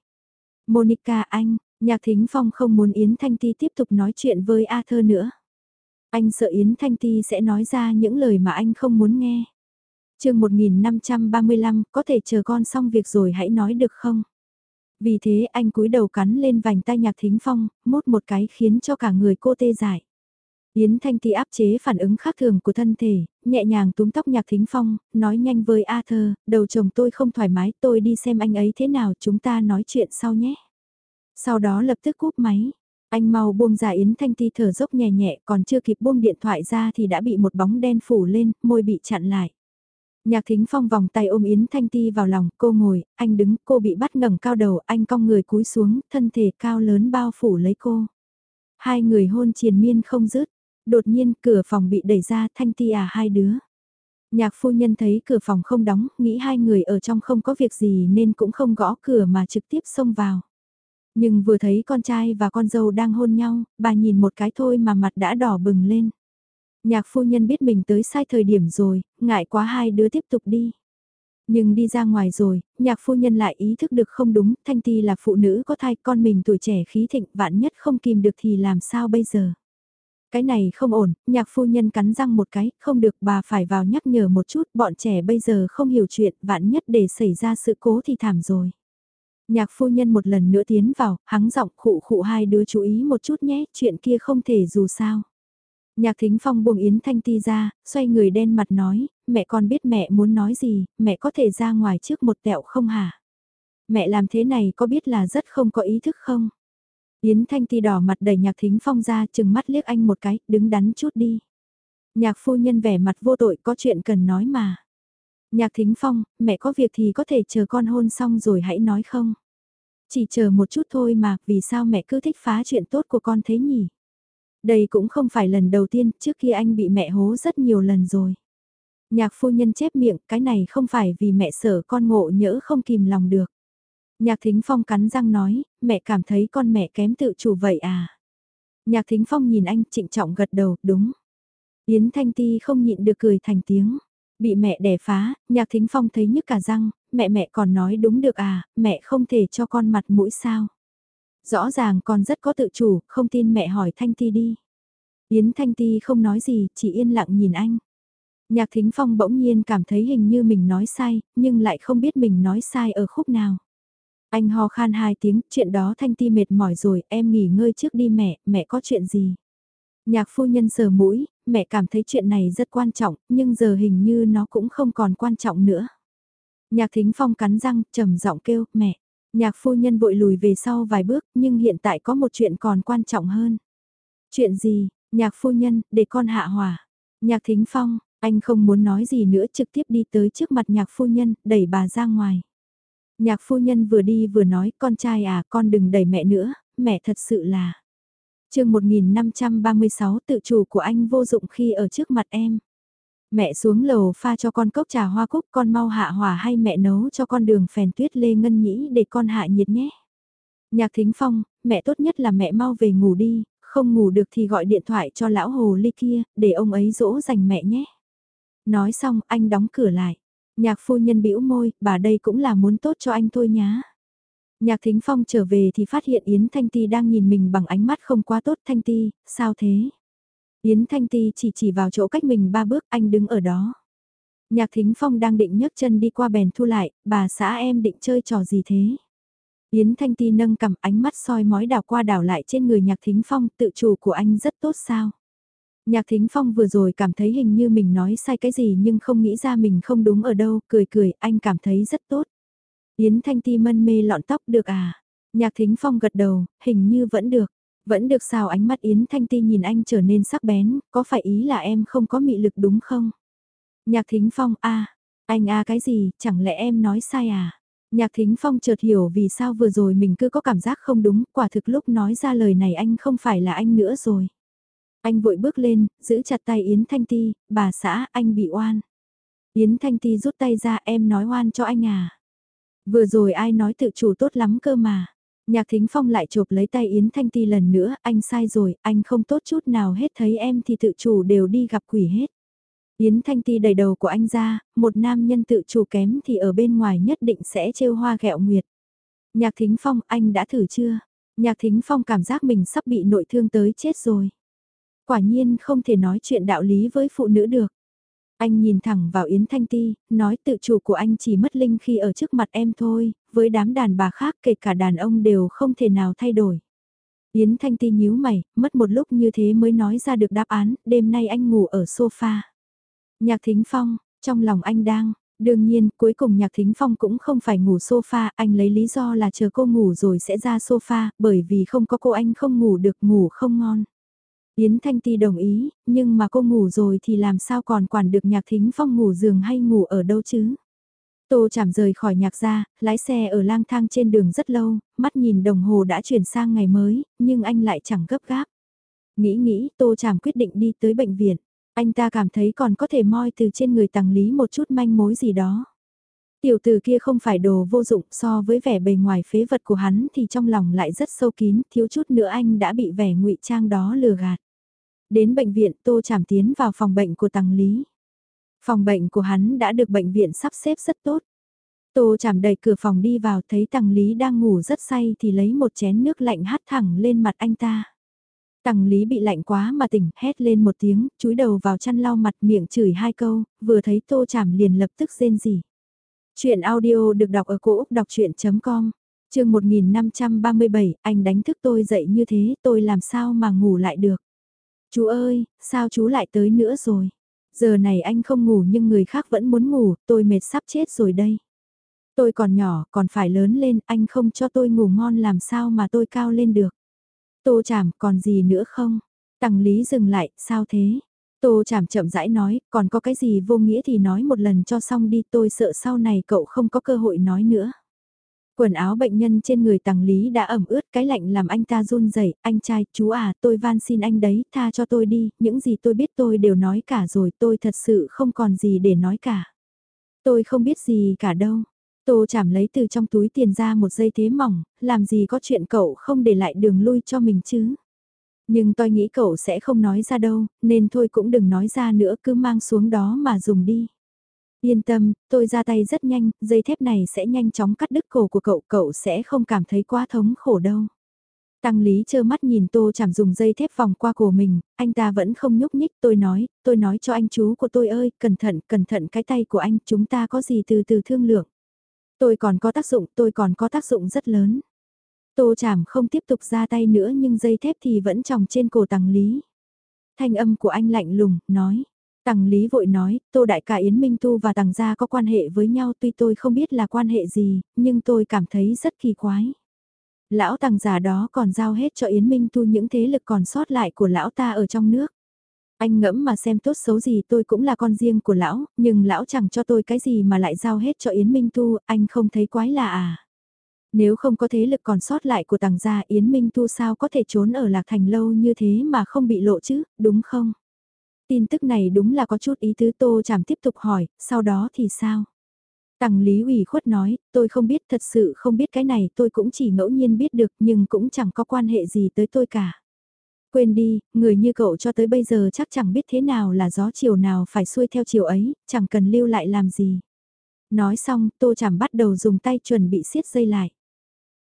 Monica anh, Nhạc Thính Phong không muốn Yến Thanh Ti tiếp tục nói chuyện với A Thơ nữa. Anh sợ Yến Thanh Ti sẽ nói ra những lời mà anh không muốn nghe. chương 1535, có thể chờ con xong việc rồi hãy nói được không? Vì thế anh cúi đầu cắn lên vành tay Nhạc Thính Phong, mốt một cái khiến cho cả người cô tê dại. Yến Thanh Ti áp chế phản ứng khác thường của thân thể, nhẹ nhàng túm tóc Nhạc Thính Phong, nói nhanh với A Thơ, đầu chồng tôi không thoải mái, tôi đi xem anh ấy thế nào, chúng ta nói chuyện sau nhé. Sau đó lập tức cúp máy. Anh mau buông ra Yến Thanh Ti thở dốc nhẹ nhẹ, còn chưa kịp buông điện thoại ra thì đã bị một bóng đen phủ lên, môi bị chặn lại. Nhạc Thính Phong vòng tay ôm Yến Thanh Ti vào lòng, cô ngồi, anh đứng, cô bị bắt ngẩng cao đầu, anh cong người cúi xuống, thân thể cao lớn bao phủ lấy cô. Hai người hôn triền miên không dứt, đột nhiên cửa phòng bị đẩy ra, Thanh Ti à hai đứa. Nhạc phu nhân thấy cửa phòng không đóng, nghĩ hai người ở trong không có việc gì nên cũng không gõ cửa mà trực tiếp xông vào. Nhưng vừa thấy con trai và con dâu đang hôn nhau, bà nhìn một cái thôi mà mặt đã đỏ bừng lên. Nhạc phu nhân biết mình tới sai thời điểm rồi, ngại quá hai đứa tiếp tục đi. Nhưng đi ra ngoài rồi, nhạc phu nhân lại ý thức được không đúng, Thanh Ti là phụ nữ có thai con mình tuổi trẻ khí thịnh vạn nhất không kìm được thì làm sao bây giờ. Cái này không ổn, nhạc phu nhân cắn răng một cái, không được bà phải vào nhắc nhở một chút, bọn trẻ bây giờ không hiểu chuyện, vạn nhất để xảy ra sự cố thì thảm rồi. Nhạc phu nhân một lần nữa tiến vào, hắng giọng khụ khụ hai đứa chú ý một chút nhé, chuyện kia không thể dù sao. Nhạc thính phong buông Yến Thanh Ti ra, xoay người đen mặt nói, mẹ con biết mẹ muốn nói gì, mẹ có thể ra ngoài trước một tẹo không hả? Mẹ làm thế này có biết là rất không có ý thức không? Yến Thanh Ti đỏ mặt đẩy nhạc thính phong ra chừng mắt liếc anh một cái, đứng đắn chút đi. Nhạc phu nhân vẻ mặt vô tội có chuyện cần nói mà. Nhạc thính phong, mẹ có việc thì có thể chờ con hôn xong rồi hãy nói không? Chỉ chờ một chút thôi mà, vì sao mẹ cứ thích phá chuyện tốt của con thế nhỉ? Đây cũng không phải lần đầu tiên, trước kia anh bị mẹ hố rất nhiều lần rồi. Nhạc phu nhân chép miệng, cái này không phải vì mẹ sợ con ngộ nhỡ không kìm lòng được. Nhạc thính phong cắn răng nói, mẹ cảm thấy con mẹ kém tự chủ vậy à? Nhạc thính phong nhìn anh trịnh trọng gật đầu, đúng. Yến Thanh Ti không nhịn được cười thành tiếng. Bị mẹ đẻ phá, nhạc thính phong thấy nhức cả răng, mẹ mẹ còn nói đúng được à, mẹ không thể cho con mặt mũi sao. Rõ ràng con rất có tự chủ, không tin mẹ hỏi Thanh Ti đi. Yến Thanh Ti không nói gì, chỉ yên lặng nhìn anh. Nhạc Thính Phong bỗng nhiên cảm thấy hình như mình nói sai, nhưng lại không biết mình nói sai ở khúc nào. Anh ho khan hai tiếng, chuyện đó Thanh Ti mệt mỏi rồi, em nghỉ ngơi trước đi mẹ, mẹ có chuyện gì? Nhạc phu nhân sờ mũi, mẹ cảm thấy chuyện này rất quan trọng, nhưng giờ hình như nó cũng không còn quan trọng nữa. Nhạc Thính Phong cắn răng, trầm giọng kêu, mẹ. Nhạc phu nhân vội lùi về sau vài bước, nhưng hiện tại có một chuyện còn quan trọng hơn. Chuyện gì, nhạc phu nhân, để con hạ hòa. Nhạc Thính Phong, anh không muốn nói gì nữa trực tiếp đi tới trước mặt nhạc phu nhân, đẩy bà ra ngoài. Nhạc phu nhân vừa đi vừa nói, con trai à, con đừng đẩy mẹ nữa, mẹ thật sự là. chương 1536 tự chủ của anh vô dụng khi ở trước mặt em. Mẹ xuống lầu pha cho con cốc trà hoa cúc con mau hạ hỏa hay mẹ nấu cho con đường phèn tuyết lê ngân nhĩ để con hạ nhiệt nhé. Nhạc thính phong, mẹ tốt nhất là mẹ mau về ngủ đi, không ngủ được thì gọi điện thoại cho lão hồ ly kia, để ông ấy dỗ dành mẹ nhé. Nói xong anh đóng cửa lại. Nhạc phu nhân bĩu môi, bà đây cũng là muốn tốt cho anh thôi nhá. Nhạc thính phong trở về thì phát hiện Yến Thanh Ti đang nhìn mình bằng ánh mắt không quá tốt Thanh Ti, sao thế? Yến Thanh Ti chỉ chỉ vào chỗ cách mình ba bước anh đứng ở đó. Nhạc Thính Phong đang định nhấc chân đi qua bèn thu lại, bà xã em định chơi trò gì thế? Yến Thanh Ti nâng cầm ánh mắt soi mói đảo qua đảo lại trên người Nhạc Thính Phong tự chủ của anh rất tốt sao? Nhạc Thính Phong vừa rồi cảm thấy hình như mình nói sai cái gì nhưng không nghĩ ra mình không đúng ở đâu, cười cười, anh cảm thấy rất tốt. Yến Thanh Ti mân mê lọn tóc được à? Nhạc Thính Phong gật đầu, hình như vẫn được. Vẫn được sao ánh mắt Yến Thanh Ti nhìn anh trở nên sắc bén, có phải ý là em không có mị lực đúng không? Nhạc Thính Phong, a anh a cái gì, chẳng lẽ em nói sai à? Nhạc Thính Phong chợt hiểu vì sao vừa rồi mình cứ có cảm giác không đúng, quả thực lúc nói ra lời này anh không phải là anh nữa rồi. Anh vội bước lên, giữ chặt tay Yến Thanh Ti, bà xã, anh bị oan. Yến Thanh Ti rút tay ra em nói oan cho anh à. Vừa rồi ai nói tự chủ tốt lắm cơ mà. Nhạc Thính Phong lại chộp lấy tay Yến Thanh Ti lần nữa, anh sai rồi, anh không tốt chút nào hết thấy em thì tự chủ đều đi gặp quỷ hết. Yến Thanh Ti đẩy đầu của anh ra, một nam nhân tự chủ kém thì ở bên ngoài nhất định sẽ trêu hoa ghẹo nguyệt. Nhạc Thính Phong, anh đã thử chưa? Nhạc Thính Phong cảm giác mình sắp bị nội thương tới chết rồi. Quả nhiên không thể nói chuyện đạo lý với phụ nữ được. Anh nhìn thẳng vào Yến Thanh Ti, nói tự chủ của anh chỉ mất linh khi ở trước mặt em thôi, với đám đàn bà khác kể cả đàn ông đều không thể nào thay đổi. Yến Thanh Ti nhíu mày, mất một lúc như thế mới nói ra được đáp án, đêm nay anh ngủ ở sofa. Nhạc Thính Phong, trong lòng anh đang, đương nhiên cuối cùng Nhạc Thính Phong cũng không phải ngủ sofa, anh lấy lý do là chờ cô ngủ rồi sẽ ra sofa, bởi vì không có cô anh không ngủ được ngủ không ngon. Yến Thanh Ti đồng ý, nhưng mà cô ngủ rồi thì làm sao còn quản được Nhạc Thính Phong ngủ giường hay ngủ ở đâu chứ? Tô chảm rời khỏi nhạc ra, lái xe ở lang thang trên đường rất lâu, mắt nhìn đồng hồ đã chuyển sang ngày mới, nhưng anh lại chẳng gấp gáp. Nghĩ nghĩ, Tô chảm quyết định đi tới bệnh viện. Anh ta cảm thấy còn có thể moi từ trên người tàng lý một chút manh mối gì đó. Tiểu tử kia không phải đồ vô dụng so với vẻ bề ngoài phế vật của hắn thì trong lòng lại rất sâu kín, thiếu chút nữa anh đã bị vẻ ngụy trang đó lừa gạt. Đến bệnh viện Tô chảm tiến vào phòng bệnh của Tăng lý. Phòng bệnh của hắn đã được bệnh viện sắp xếp rất tốt. Tô chảm đẩy cửa phòng đi vào thấy Tăng lý đang ngủ rất say thì lấy một chén nước lạnh hắt thẳng lên mặt anh ta. Tăng lý bị lạnh quá mà tỉnh, hét lên một tiếng, chúi đầu vào chăn lau mặt miệng chửi hai câu, vừa thấy tô chảm liền lập tức rên rỉ. Chuyện audio được đọc ở cổ Úc đọc chuyện.com, trường 1537, anh đánh thức tôi dậy như thế, tôi làm sao mà ngủ lại được. Chú ơi, sao chú lại tới nữa rồi? Giờ này anh không ngủ nhưng người khác vẫn muốn ngủ, tôi mệt sắp chết rồi đây. Tôi còn nhỏ, còn phải lớn lên, anh không cho tôi ngủ ngon làm sao mà tôi cao lên được. Tô chảm, còn gì nữa không? Tằng lý dừng lại, sao thế? Tô chảm chậm rãi nói, còn có cái gì vô nghĩa thì nói một lần cho xong đi, tôi sợ sau này cậu không có cơ hội nói nữa. Quần áo bệnh nhân trên người tàng lý đã ẩm ướt cái lạnh làm anh ta run rẩy anh trai, chú à, tôi van xin anh đấy, tha cho tôi đi, những gì tôi biết tôi đều nói cả rồi, tôi thật sự không còn gì để nói cả. Tôi không biết gì cả đâu. Tô chảm lấy từ trong túi tiền ra một dây thế mỏng, làm gì có chuyện cậu không để lại đường lui cho mình chứ. Nhưng tôi nghĩ cậu sẽ không nói ra đâu, nên thôi cũng đừng nói ra nữa cứ mang xuống đó mà dùng đi. Yên tâm, tôi ra tay rất nhanh, dây thép này sẽ nhanh chóng cắt đứt cổ của cậu, cậu sẽ không cảm thấy quá thống khổ đâu. Tăng Lý trơ mắt nhìn Tô Chảm dùng dây thép vòng qua cổ mình, anh ta vẫn không nhúc nhích, tôi nói, tôi nói cho anh chú của tôi ơi, cẩn thận, cẩn thận cái tay của anh, chúng ta có gì từ từ thương lượng. Tôi còn có tác dụng, tôi còn có tác dụng rất lớn. Tô Chảm không tiếp tục ra tay nữa nhưng dây thép thì vẫn tròng trên cổ Tăng Lý. Thanh âm của anh lạnh lùng, nói, Tằng Lý vội nói, Tô Đại ca Yến Minh Tu và Tằng Gia có quan hệ với nhau tuy tôi không biết là quan hệ gì, nhưng tôi cảm thấy rất kỳ quái. Lão Tằng già đó còn giao hết cho Yến Minh Tu những thế lực còn sót lại của lão ta ở trong nước. Anh ngẫm mà xem tốt xấu gì tôi cũng là con riêng của lão, nhưng lão chẳng cho tôi cái gì mà lại giao hết cho Yến Minh Tu, anh không thấy quái lạ à. Nếu không có thế lực còn sót lại của tàng gia Yến Minh Tu sao có thể trốn ở Lạc Thành lâu như thế mà không bị lộ chứ, đúng không? Tin tức này đúng là có chút ý tứ Tô Chảm tiếp tục hỏi, sau đó thì sao? Tằng Lý ủy khuất nói, tôi không biết thật sự không biết cái này tôi cũng chỉ ngẫu nhiên biết được nhưng cũng chẳng có quan hệ gì tới tôi cả. Quên đi, người như cậu cho tới bây giờ chắc chẳng biết thế nào là gió chiều nào phải xuôi theo chiều ấy, chẳng cần lưu lại làm gì. Nói xong, tô chảm bắt đầu dùng tay chuẩn bị siết dây lại.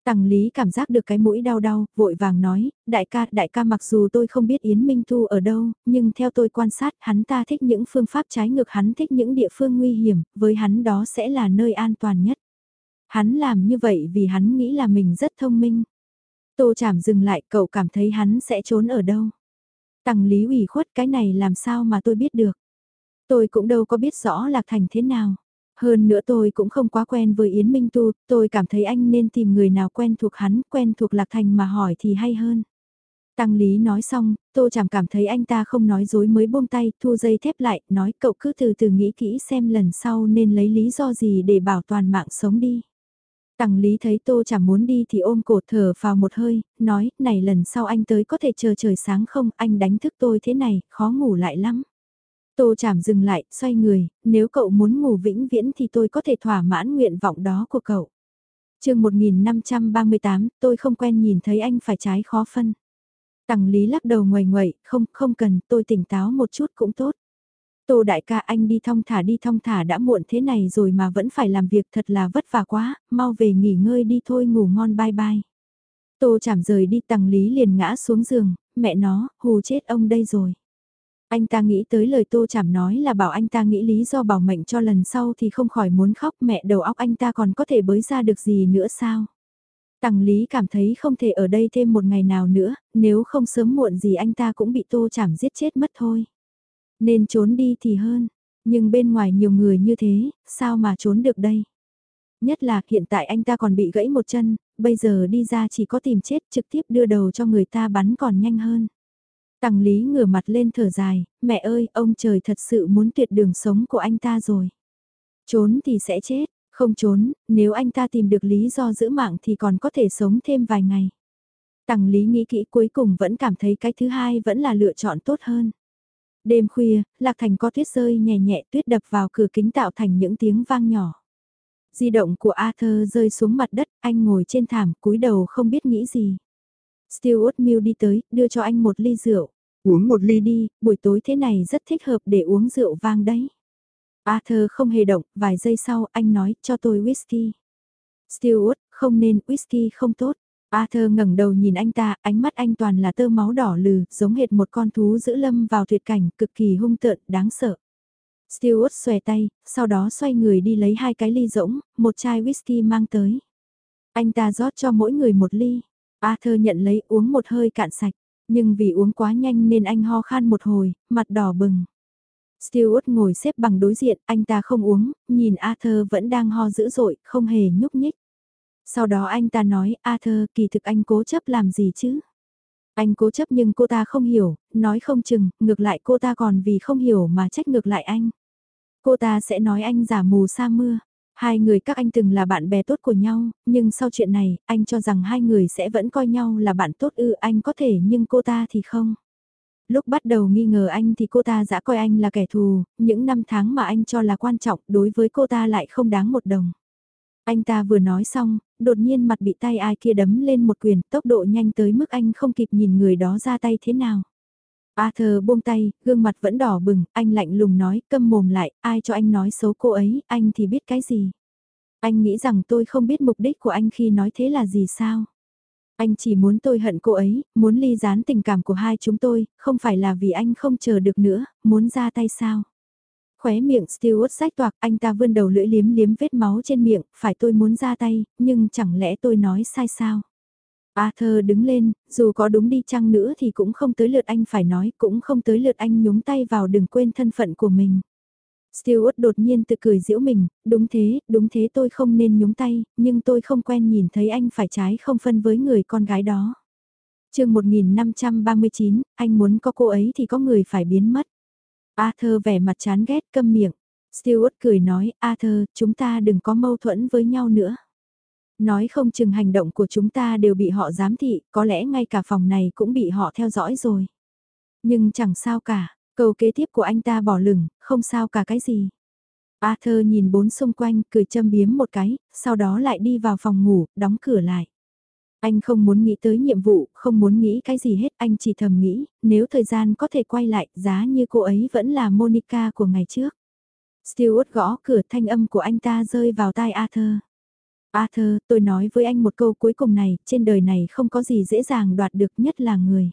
Tằng Lý cảm giác được cái mũi đau đau, vội vàng nói, đại ca, đại ca mặc dù tôi không biết Yến Minh Thu ở đâu, nhưng theo tôi quan sát hắn ta thích những phương pháp trái ngược hắn thích những địa phương nguy hiểm, với hắn đó sẽ là nơi an toàn nhất. Hắn làm như vậy vì hắn nghĩ là mình rất thông minh. Tô chảm dừng lại, cậu cảm thấy hắn sẽ trốn ở đâu? Tằng Lý ủy khuất cái này làm sao mà tôi biết được? Tôi cũng đâu có biết rõ Lạc Thành thế nào. Hơn nữa tôi cũng không quá quen với Yến Minh Tu, tôi cảm thấy anh nên tìm người nào quen thuộc hắn, quen thuộc Lạc Thành mà hỏi thì hay hơn. Tăng Lý nói xong, Tô Chảm cảm thấy anh ta không nói dối mới buông tay, thu dây thép lại, nói cậu cứ từ từ nghĩ kỹ xem lần sau nên lấy lý do gì để bảo toàn mạng sống đi. Tăng Lý thấy Tô Chảm muốn đi thì ôm cổ thở vào một hơi, nói, này lần sau anh tới có thể chờ trời sáng không, anh đánh thức tôi thế này, khó ngủ lại lắm. Tô chảm dừng lại, xoay người, nếu cậu muốn ngủ vĩnh viễn thì tôi có thể thỏa mãn nguyện vọng đó của cậu. chương 1538, tôi không quen nhìn thấy anh phải trái khó phân. Tằng Lý lắc đầu ngoài ngoậy, không, không cần, tôi tỉnh táo một chút cũng tốt. Tô đại ca anh đi thong thả đi thong thả đã muộn thế này rồi mà vẫn phải làm việc thật là vất vả quá, mau về nghỉ ngơi đi thôi ngủ ngon bye bye. Tô chảm rời đi tầng lý liền ngã xuống giường, mẹ nó, hù chết ông đây rồi. Anh ta nghĩ tới lời tô chảm nói là bảo anh ta nghĩ lý do bảo mệnh cho lần sau thì không khỏi muốn khóc mẹ đầu óc anh ta còn có thể bới ra được gì nữa sao. Tằng Lý cảm thấy không thể ở đây thêm một ngày nào nữa, nếu không sớm muộn gì anh ta cũng bị tô chảm giết chết mất thôi. Nên trốn đi thì hơn, nhưng bên ngoài nhiều người như thế, sao mà trốn được đây? Nhất là hiện tại anh ta còn bị gãy một chân, bây giờ đi ra chỉ có tìm chết trực tiếp đưa đầu cho người ta bắn còn nhanh hơn. Tằng Lý ngửa mặt lên thở dài, mẹ ơi, ông trời thật sự muốn tuyệt đường sống của anh ta rồi. Trốn thì sẽ chết, không trốn, nếu anh ta tìm được lý do giữ mạng thì còn có thể sống thêm vài ngày. Tằng Lý nghĩ kỹ cuối cùng vẫn cảm thấy cái thứ hai vẫn là lựa chọn tốt hơn. Đêm khuya, Lạc Thành có tuyết rơi nhẹ nhẹ tuyết đập vào cửa kính tạo thành những tiếng vang nhỏ. Di động của Arthur rơi xuống mặt đất, anh ngồi trên thảm cúi đầu không biết nghĩ gì. Stuart Mill đi tới, đưa cho anh một ly rượu. Uống một ly đi, buổi tối thế này rất thích hợp để uống rượu vang đấy. Arthur không hề động, vài giây sau anh nói cho tôi whisky. Stuart, không nên, whisky không tốt. Arthur ngẩng đầu nhìn anh ta, ánh mắt anh toàn là tơ máu đỏ lừ, giống hệt một con thú giữ lâm vào tuyệt cảnh, cực kỳ hung tợn, đáng sợ. Stuart xòe tay, sau đó xoay người đi lấy hai cái ly rỗng, một chai whisky mang tới. Anh ta rót cho mỗi người một ly. Arthur nhận lấy uống một hơi cạn sạch, nhưng vì uống quá nhanh nên anh ho khan một hồi, mặt đỏ bừng. Stuart ngồi xếp bằng đối diện, anh ta không uống, nhìn Arthur vẫn đang ho dữ dội, không hề nhúc nhích. Sau đó anh ta nói, Arthur, kỳ thực anh cố chấp làm gì chứ? Anh cố chấp nhưng cô ta không hiểu, nói không chừng, ngược lại cô ta còn vì không hiểu mà trách ngược lại anh. Cô ta sẽ nói anh giả mù sa mưa. Hai người các anh từng là bạn bè tốt của nhau, nhưng sau chuyện này, anh cho rằng hai người sẽ vẫn coi nhau là bạn tốt ư anh có thể nhưng cô ta thì không. Lúc bắt đầu nghi ngờ anh thì cô ta đã coi anh là kẻ thù, những năm tháng mà anh cho là quan trọng đối với cô ta lại không đáng một đồng. Anh ta vừa nói xong, đột nhiên mặt bị tay ai kia đấm lên một quyền, tốc độ nhanh tới mức anh không kịp nhìn người đó ra tay thế nào. Arthur buông tay, gương mặt vẫn đỏ bừng, anh lạnh lùng nói, câm mồm lại, ai cho anh nói xấu cô ấy, anh thì biết cái gì. Anh nghĩ rằng tôi không biết mục đích của anh khi nói thế là gì sao. Anh chỉ muốn tôi hận cô ấy, muốn ly gián tình cảm của hai chúng tôi, không phải là vì anh không chờ được nữa, muốn ra tay sao. Khóe miệng Stewart rách toạc, anh ta vươn đầu lưỡi liếm liếm vết máu trên miệng, phải tôi muốn ra tay, nhưng chẳng lẽ tôi nói sai sao? Arthur đứng lên, dù có đúng đi chăng nữa thì cũng không tới lượt anh phải nói, cũng không tới lượt anh nhúng tay vào đừng quên thân phận của mình. Stewart đột nhiên tự cười giễu mình, đúng thế, đúng thế tôi không nên nhúng tay, nhưng tôi không quen nhìn thấy anh phải trái không phân với người con gái đó. chương 1539, anh muốn có cô ấy thì có người phải biến mất. Arthur vẻ mặt chán ghét câm miệng. Stewart cười nói, Arthur, chúng ta đừng có mâu thuẫn với nhau nữa. Nói không chừng hành động của chúng ta đều bị họ giám thị, có lẽ ngay cả phòng này cũng bị họ theo dõi rồi. Nhưng chẳng sao cả, câu kế tiếp của anh ta bỏ lửng, không sao cả cái gì. Arthur nhìn bốn xung quanh, cười châm biếm một cái, sau đó lại đi vào phòng ngủ, đóng cửa lại. Anh không muốn nghĩ tới nhiệm vụ, không muốn nghĩ cái gì hết, anh chỉ thầm nghĩ, nếu thời gian có thể quay lại, giá như cô ấy vẫn là Monica của ngày trước. Stewart gõ cửa thanh âm của anh ta rơi vào tai Arthur. Arthur, tôi nói với anh một câu cuối cùng này, trên đời này không có gì dễ dàng đoạt được nhất là người.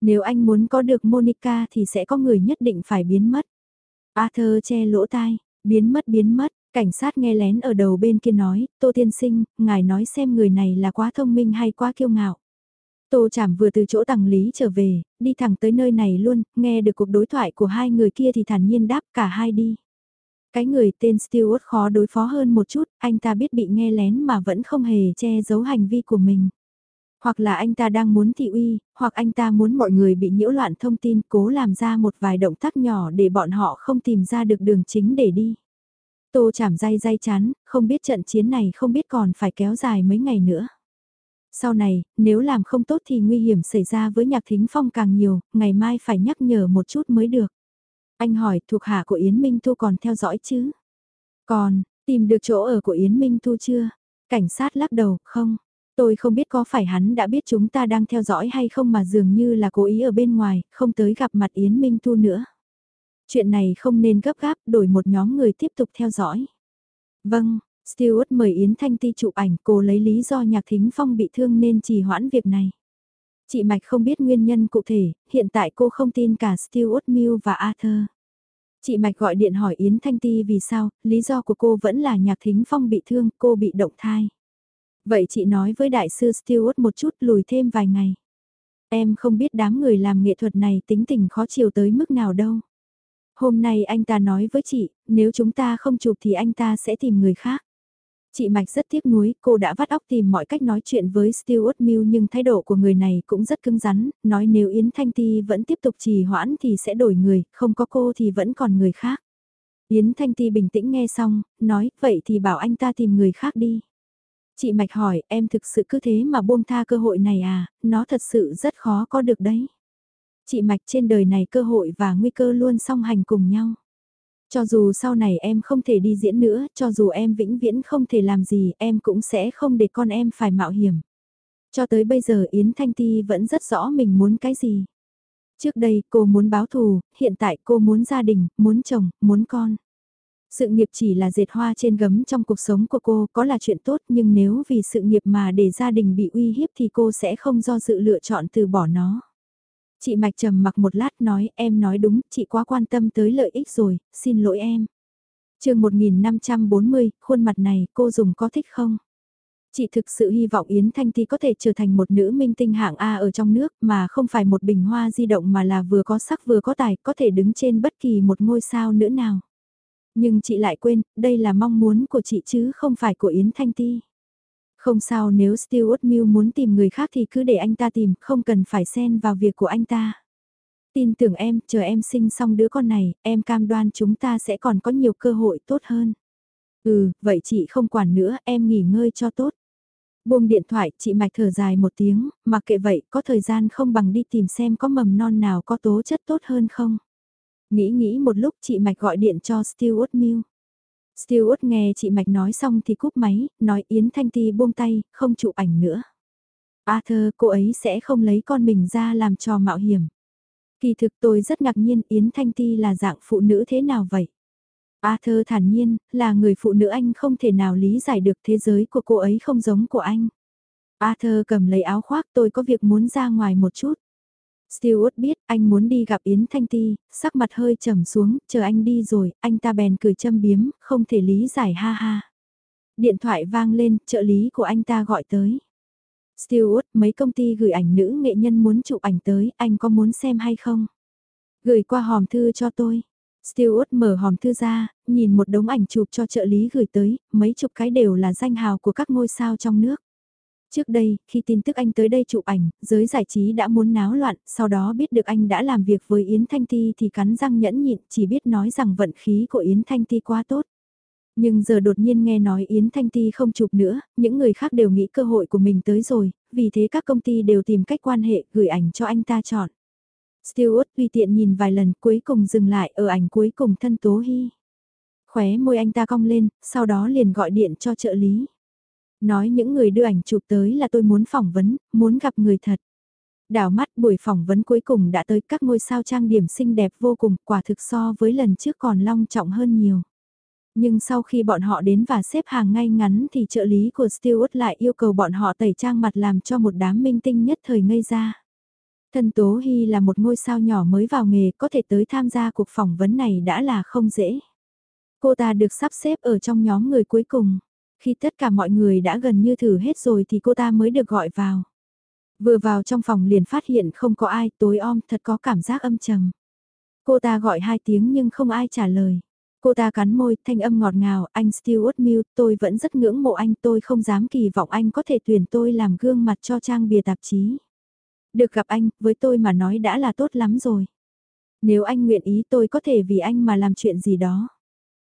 Nếu anh muốn có được Monica thì sẽ có người nhất định phải biến mất. Arthur che lỗ tai, biến mất biến mất, cảnh sát nghe lén ở đầu bên kia nói, Tô Thiên Sinh, ngài nói xem người này là quá thông minh hay quá kiêu ngạo. Tô Chảm vừa từ chỗ tầng lý trở về, đi thẳng tới nơi này luôn, nghe được cuộc đối thoại của hai người kia thì thản nhiên đáp cả hai đi. Cái người tên Stewart khó đối phó hơn một chút, anh ta biết bị nghe lén mà vẫn không hề che giấu hành vi của mình. Hoặc là anh ta đang muốn thị uy, hoặc anh ta muốn mọi người bị nhiễu loạn thông tin cố làm ra một vài động tác nhỏ để bọn họ không tìm ra được đường chính để đi. Tô chảm dai dai chán, không biết trận chiến này không biết còn phải kéo dài mấy ngày nữa. Sau này, nếu làm không tốt thì nguy hiểm xảy ra với nhạc thính phong càng nhiều, ngày mai phải nhắc nhở một chút mới được. Anh hỏi thuộc hạ của Yến Minh Thu còn theo dõi chứ? Còn, tìm được chỗ ở của Yến Minh Thu chưa? Cảnh sát lắc đầu, không. Tôi không biết có phải hắn đã biết chúng ta đang theo dõi hay không mà dường như là cố ý ở bên ngoài, không tới gặp mặt Yến Minh Thu nữa. Chuyện này không nên gấp gáp, đổi một nhóm người tiếp tục theo dõi. Vâng, Stewart mời Yến Thanh Ti chụp ảnh, cô lấy lý do Nhạc Thính Phong bị thương nên trì hoãn việc này. Chị Mạch không biết nguyên nhân cụ thể, hiện tại cô không tin cả Stewart Mill và Arthur. Chị Mạch gọi điện hỏi Yến Thanh Ti vì sao, lý do của cô vẫn là Nhạc Thính Phong bị thương, cô bị động thai. Vậy chị nói với đại sư Stewart một chút lùi thêm vài ngày. Em không biết đám người làm nghệ thuật này tính tình khó chịu tới mức nào đâu. Hôm nay anh ta nói với chị, nếu chúng ta không chụp thì anh ta sẽ tìm người khác. Chị Mạch rất tiếc nuối, cô đã vắt óc tìm mọi cách nói chuyện với Stuart Mill nhưng thái độ của người này cũng rất cứng rắn, nói nếu Yến Thanh Ti vẫn tiếp tục trì hoãn thì sẽ đổi người, không có cô thì vẫn còn người khác. Yến Thanh Ti bình tĩnh nghe xong, nói, vậy thì bảo anh ta tìm người khác đi. Chị Mạch hỏi, em thực sự cứ thế mà buông tha cơ hội này à, nó thật sự rất khó có được đấy. Chị Mạch trên đời này cơ hội và nguy cơ luôn song hành cùng nhau. Cho dù sau này em không thể đi diễn nữa, cho dù em vĩnh viễn không thể làm gì, em cũng sẽ không để con em phải mạo hiểm. Cho tới bây giờ Yến Thanh Ti vẫn rất rõ mình muốn cái gì. Trước đây cô muốn báo thù, hiện tại cô muốn gia đình, muốn chồng, muốn con. Sự nghiệp chỉ là dệt hoa trên gấm trong cuộc sống của cô có là chuyện tốt nhưng nếu vì sự nghiệp mà để gia đình bị uy hiếp thì cô sẽ không do dự lựa chọn từ bỏ nó. Chị Mạch trầm mặc một lát nói em nói đúng, chị quá quan tâm tới lợi ích rồi, xin lỗi em. chương 1540, khuôn mặt này cô dùng có thích không? Chị thực sự hy vọng Yến Thanh Ti có thể trở thành một nữ minh tinh hạng A ở trong nước mà không phải một bình hoa di động mà là vừa có sắc vừa có tài, có thể đứng trên bất kỳ một ngôi sao nữa nào. Nhưng chị lại quên, đây là mong muốn của chị chứ không phải của Yến Thanh Ti. Không sao nếu Stuart Mill muốn tìm người khác thì cứ để anh ta tìm, không cần phải xen vào việc của anh ta. Tin tưởng em, chờ em sinh xong đứa con này, em cam đoan chúng ta sẽ còn có nhiều cơ hội tốt hơn. Ừ, vậy chị không quản nữa, em nghỉ ngơi cho tốt. Buông điện thoại, chị Mạch thở dài một tiếng, mặc kệ vậy, có thời gian không bằng đi tìm xem có mầm non nào có tố chất tốt hơn không. Nghĩ nghĩ một lúc chị Mạch gọi điện cho Stuart Mill. Stewart nghe chị Mạch nói xong thì cúp máy, nói Yến Thanh Ti buông tay, không chụp ảnh nữa. Arthur, cô ấy sẽ không lấy con mình ra làm trò mạo hiểm. Kỳ thực tôi rất ngạc nhiên Yến Thanh Ti là dạng phụ nữ thế nào vậy? Arthur thản nhiên, là người phụ nữ anh không thể nào lý giải được thế giới của cô ấy không giống của anh. Arthur cầm lấy áo khoác tôi có việc muốn ra ngoài một chút. Stewart biết anh muốn đi gặp Yến Thanh Ti, sắc mặt hơi trầm xuống, chờ anh đi rồi, anh ta bèn cười châm biếm, không thể lý giải ha ha. Điện thoại vang lên, trợ lý của anh ta gọi tới. Stewart, mấy công ty gửi ảnh nữ nghệ nhân muốn chụp ảnh tới, anh có muốn xem hay không? Gửi qua hòm thư cho tôi. Stewart mở hòm thư ra, nhìn một đống ảnh chụp cho trợ lý gửi tới, mấy chục cái đều là danh hào của các ngôi sao trong nước. Trước đây, khi tin tức anh tới đây chụp ảnh, giới giải trí đã muốn náo loạn, sau đó biết được anh đã làm việc với Yến Thanh Ti thì cắn răng nhẫn nhịn, chỉ biết nói rằng vận khí của Yến Thanh Ti quá tốt. Nhưng giờ đột nhiên nghe nói Yến Thanh Ti không chụp nữa, những người khác đều nghĩ cơ hội của mình tới rồi, vì thế các công ty đều tìm cách quan hệ gửi ảnh cho anh ta chọn. Stewart tùy tiện nhìn vài lần cuối cùng dừng lại ở ảnh cuối cùng thân Tố Hy. Khóe môi anh ta cong lên, sau đó liền gọi điện cho trợ lý. Nói những người đưa ảnh chụp tới là tôi muốn phỏng vấn, muốn gặp người thật. Đảo mắt buổi phỏng vấn cuối cùng đã tới các ngôi sao trang điểm xinh đẹp vô cùng, quả thực so với lần trước còn long trọng hơn nhiều. Nhưng sau khi bọn họ đến và xếp hàng ngay ngắn thì trợ lý của Stewart lại yêu cầu bọn họ tẩy trang mặt làm cho một đám minh tinh nhất thời ngây ra. Thân Tố Hy là một ngôi sao nhỏ mới vào nghề có thể tới tham gia cuộc phỏng vấn này đã là không dễ. Cô ta được sắp xếp ở trong nhóm người cuối cùng. Khi tất cả mọi người đã gần như thử hết rồi thì cô ta mới được gọi vào. Vừa vào trong phòng liền phát hiện không có ai tối om thật có cảm giác âm trầm. Cô ta gọi hai tiếng nhưng không ai trả lời. Cô ta cắn môi, thanh âm ngọt ngào, anh Stuart Mill, tôi vẫn rất ngưỡng mộ anh, tôi không dám kỳ vọng anh có thể tuyển tôi làm gương mặt cho trang bìa tạp chí. Được gặp anh, với tôi mà nói đã là tốt lắm rồi. Nếu anh nguyện ý tôi có thể vì anh mà làm chuyện gì đó.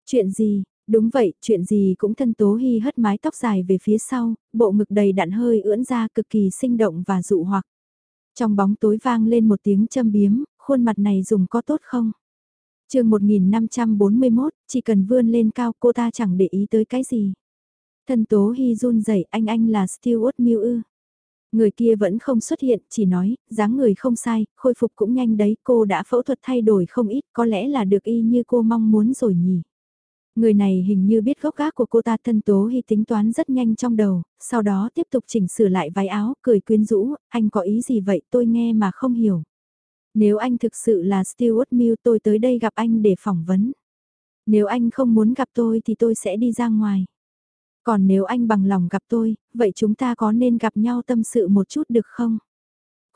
Chuyện gì, Đúng vậy, chuyện gì cũng thân Tố Hy hất mái tóc dài về phía sau, bộ ngực đầy đặn hơi ưỡn ra cực kỳ sinh động và dụ hoặc. Trong bóng tối vang lên một tiếng châm biếm, khuôn mặt này dùng có tốt không? chương 1541, chỉ cần vươn lên cao cô ta chẳng để ý tới cái gì. Thân Tố Hy run rẩy anh anh là Stewart Miu ư. Người kia vẫn không xuất hiện, chỉ nói, dáng người không sai, khôi phục cũng nhanh đấy, cô đã phẫu thuật thay đổi không ít, có lẽ là được y như cô mong muốn rồi nhỉ. Người này hình như biết gốc gác của cô ta thân tố hy tính toán rất nhanh trong đầu, sau đó tiếp tục chỉnh sửa lại váy áo, cười quyến rũ, anh có ý gì vậy tôi nghe mà không hiểu. Nếu anh thực sự là Stuart Mill tôi tới đây gặp anh để phỏng vấn. Nếu anh không muốn gặp tôi thì tôi sẽ đi ra ngoài. Còn nếu anh bằng lòng gặp tôi, vậy chúng ta có nên gặp nhau tâm sự một chút được không?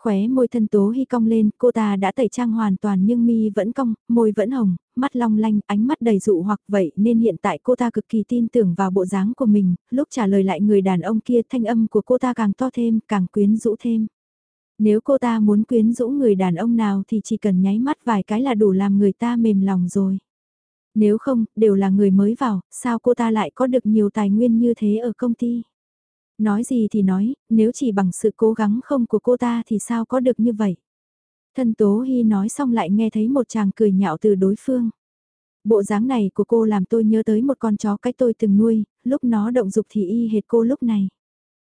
Khóe môi thân tố hy cong lên, cô ta đã tẩy trang hoàn toàn nhưng mi vẫn cong, môi vẫn hồng, mắt long lanh, ánh mắt đầy dụ hoặc vậy nên hiện tại cô ta cực kỳ tin tưởng vào bộ dáng của mình, lúc trả lời lại người đàn ông kia thanh âm của cô ta càng to thêm, càng quyến rũ thêm. Nếu cô ta muốn quyến rũ người đàn ông nào thì chỉ cần nháy mắt vài cái là đủ làm người ta mềm lòng rồi. Nếu không, đều là người mới vào, sao cô ta lại có được nhiều tài nguyên như thế ở công ty? Nói gì thì nói, nếu chỉ bằng sự cố gắng không của cô ta thì sao có được như vậy? Thân Tố Hy nói xong lại nghe thấy một chàng cười nhạo từ đối phương. Bộ dáng này của cô làm tôi nhớ tới một con chó cách tôi từng nuôi, lúc nó động dục thì y hệt cô lúc này.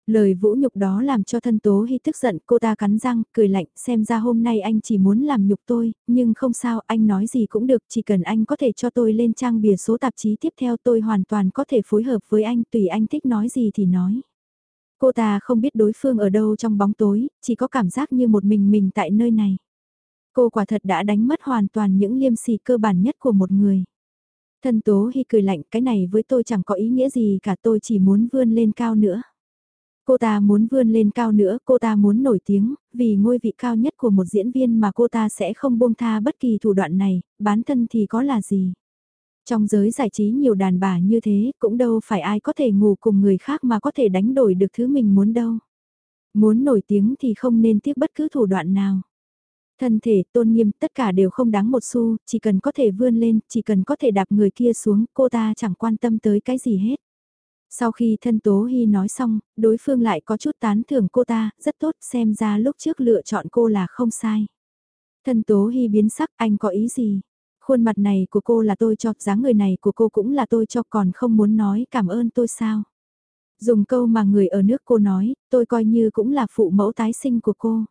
Lời vũ nhục đó làm cho thân tố hy tức giận cô ta cắn răng, cười lạnh, xem ra hôm nay anh chỉ muốn làm nhục tôi, nhưng không sao, anh nói gì cũng được, chỉ cần anh có thể cho tôi lên trang bìa số tạp chí tiếp theo tôi hoàn toàn có thể phối hợp với anh, tùy anh thích nói gì thì nói. Cô ta không biết đối phương ở đâu trong bóng tối, chỉ có cảm giác như một mình mình tại nơi này. Cô quả thật đã đánh mất hoàn toàn những liêm sỉ cơ bản nhất của một người. Thân tố hy cười lạnh, cái này với tôi chẳng có ý nghĩa gì cả tôi chỉ muốn vươn lên cao nữa. Cô ta muốn vươn lên cao nữa, cô ta muốn nổi tiếng, vì ngôi vị cao nhất của một diễn viên mà cô ta sẽ không buông tha bất kỳ thủ đoạn này, bán thân thì có là gì. Trong giới giải trí nhiều đàn bà như thế, cũng đâu phải ai có thể ngủ cùng người khác mà có thể đánh đổi được thứ mình muốn đâu. Muốn nổi tiếng thì không nên tiếc bất cứ thủ đoạn nào. Thân thể, tôn nghiêm, tất cả đều không đáng một xu, chỉ cần có thể vươn lên, chỉ cần có thể đạp người kia xuống, cô ta chẳng quan tâm tới cái gì hết. Sau khi thân Tố Hy nói xong, đối phương lại có chút tán thưởng cô ta, rất tốt, xem ra lúc trước lựa chọn cô là không sai. Thân Tố Hy biến sắc, anh có ý gì? Khuôn mặt này của cô là tôi cho, dáng người này của cô cũng là tôi cho, còn không muốn nói cảm ơn tôi sao? Dùng câu mà người ở nước cô nói, tôi coi như cũng là phụ mẫu tái sinh của cô.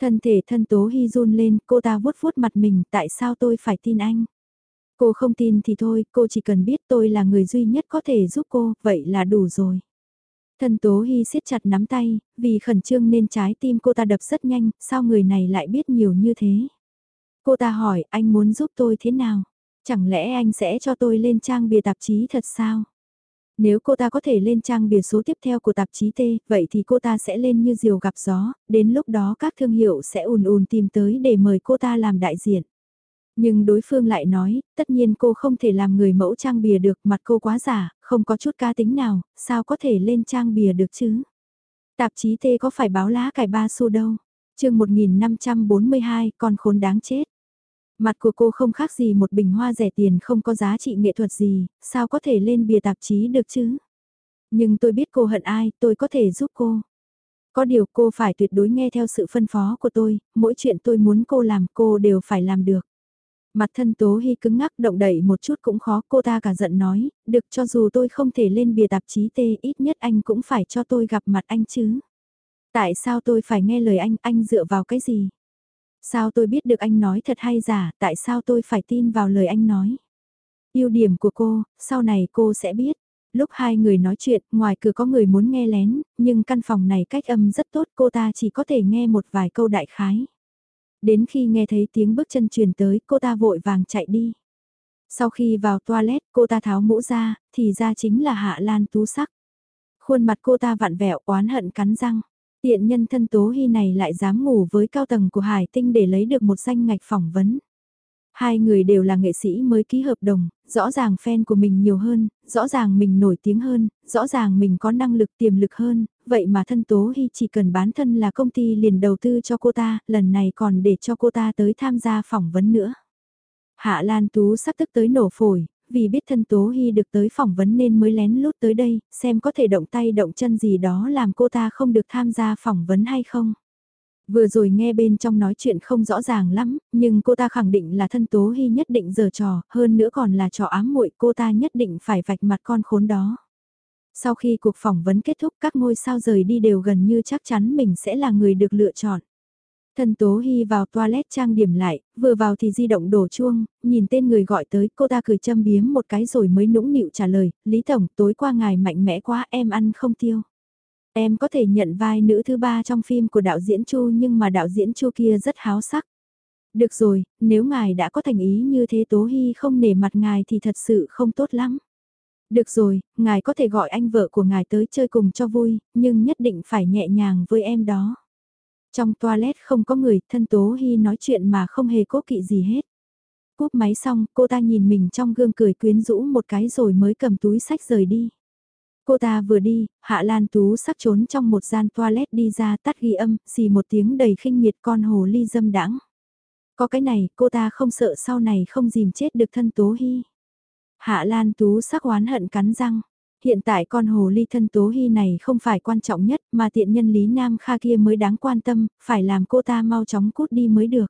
Thân thể thân Tố Hy run lên, cô ta vuốt vuốt mặt mình, tại sao tôi phải tin anh? Cô không tin thì thôi, cô chỉ cần biết tôi là người duy nhất có thể giúp cô, vậy là đủ rồi. Thân Tố Hy siết chặt nắm tay, vì khẩn trương nên trái tim cô ta đập rất nhanh, sao người này lại biết nhiều như thế? Cô ta hỏi, anh muốn giúp tôi thế nào? Chẳng lẽ anh sẽ cho tôi lên trang bìa tạp chí thật sao? Nếu cô ta có thể lên trang bìa số tiếp theo của tạp chí T, vậy thì cô ta sẽ lên như diều gặp gió, đến lúc đó các thương hiệu sẽ ùn ùn tìm tới để mời cô ta làm đại diện. Nhưng đối phương lại nói, tất nhiên cô không thể làm người mẫu trang bìa được, mặt cô quá giả, không có chút ca tính nào, sao có thể lên trang bìa được chứ? Tạp chí T có phải báo lá cải ba xu đâu? chương 1542, con khốn đáng chết. Mặt của cô không khác gì một bình hoa rẻ tiền không có giá trị nghệ thuật gì, sao có thể lên bìa tạp chí được chứ? Nhưng tôi biết cô hận ai, tôi có thể giúp cô. Có điều cô phải tuyệt đối nghe theo sự phân phó của tôi, mỗi chuyện tôi muốn cô làm cô đều phải làm được. Mặt thân Tố Hy cứng ngắc động đẩy một chút cũng khó cô ta cả giận nói, được cho dù tôi không thể lên bìa tạp chí tê ít nhất anh cũng phải cho tôi gặp mặt anh chứ. Tại sao tôi phải nghe lời anh, anh dựa vào cái gì? Sao tôi biết được anh nói thật hay giả, tại sao tôi phải tin vào lời anh nói? ưu điểm của cô, sau này cô sẽ biết. Lúc hai người nói chuyện, ngoài cửa có người muốn nghe lén, nhưng căn phòng này cách âm rất tốt cô ta chỉ có thể nghe một vài câu đại khái. Đến khi nghe thấy tiếng bước chân truyền tới, cô ta vội vàng chạy đi. Sau khi vào toilet, cô ta tháo mũ ra, thì ra chính là Hạ Lan Tú Sắc. Khuôn mặt cô ta vặn vẹo oán hận cắn răng. Tiện nhân thân Tố Hy này lại dám ngủ với cao tầng của Hải Tinh để lấy được một danh ngạch phỏng vấn. Hai người đều là nghệ sĩ mới ký hợp đồng, rõ ràng fan của mình nhiều hơn, rõ ràng mình nổi tiếng hơn, rõ ràng mình có năng lực tiềm lực hơn, vậy mà thân Tố Hy chỉ cần bán thân là công ty liền đầu tư cho cô ta, lần này còn để cho cô ta tới tham gia phỏng vấn nữa. Hạ Lan Tú sắp tức tới nổ phổi, vì biết thân Tố Hy được tới phỏng vấn nên mới lén lút tới đây, xem có thể động tay động chân gì đó làm cô ta không được tham gia phỏng vấn hay không. Vừa rồi nghe bên trong nói chuyện không rõ ràng lắm, nhưng cô ta khẳng định là thân Tố Hy nhất định giờ trò, hơn nữa còn là trò ám muội cô ta nhất định phải vạch mặt con khốn đó. Sau khi cuộc phỏng vấn kết thúc các ngôi sao rời đi đều gần như chắc chắn mình sẽ là người được lựa chọn. Thân Tố Hy vào toilet trang điểm lại, vừa vào thì di động đổ chuông, nhìn tên người gọi tới, cô ta cười châm biếm một cái rồi mới nũng nịu trả lời, Lý Tổng, tối qua ngài mạnh mẽ quá, em ăn không tiêu. Em có thể nhận vai nữ thứ ba trong phim của đạo diễn Chu nhưng mà đạo diễn Chu kia rất háo sắc. Được rồi, nếu ngài đã có thành ý như thế Tố Hy không nể mặt ngài thì thật sự không tốt lắm. Được rồi, ngài có thể gọi anh vợ của ngài tới chơi cùng cho vui, nhưng nhất định phải nhẹ nhàng với em đó. Trong toilet không có người, thân Tố Hy nói chuyện mà không hề cố kỵ gì hết. Cúp máy xong, cô ta nhìn mình trong gương cười quyến rũ một cái rồi mới cầm túi sách rời đi. Cô ta vừa đi, Hạ Lan Tú sắc trốn trong một gian toilet đi ra tắt ghi âm, xì một tiếng đầy khinh miệt con hồ ly dâm đãng. Có cái này, cô ta không sợ sau này không dìm chết được thân Tố Hy. Hạ Lan Tú sắc oán hận cắn răng. Hiện tại con hồ ly thân Tố Hy này không phải quan trọng nhất mà tiện nhân Lý Nam Kha kia mới đáng quan tâm, phải làm cô ta mau chóng cút đi mới được.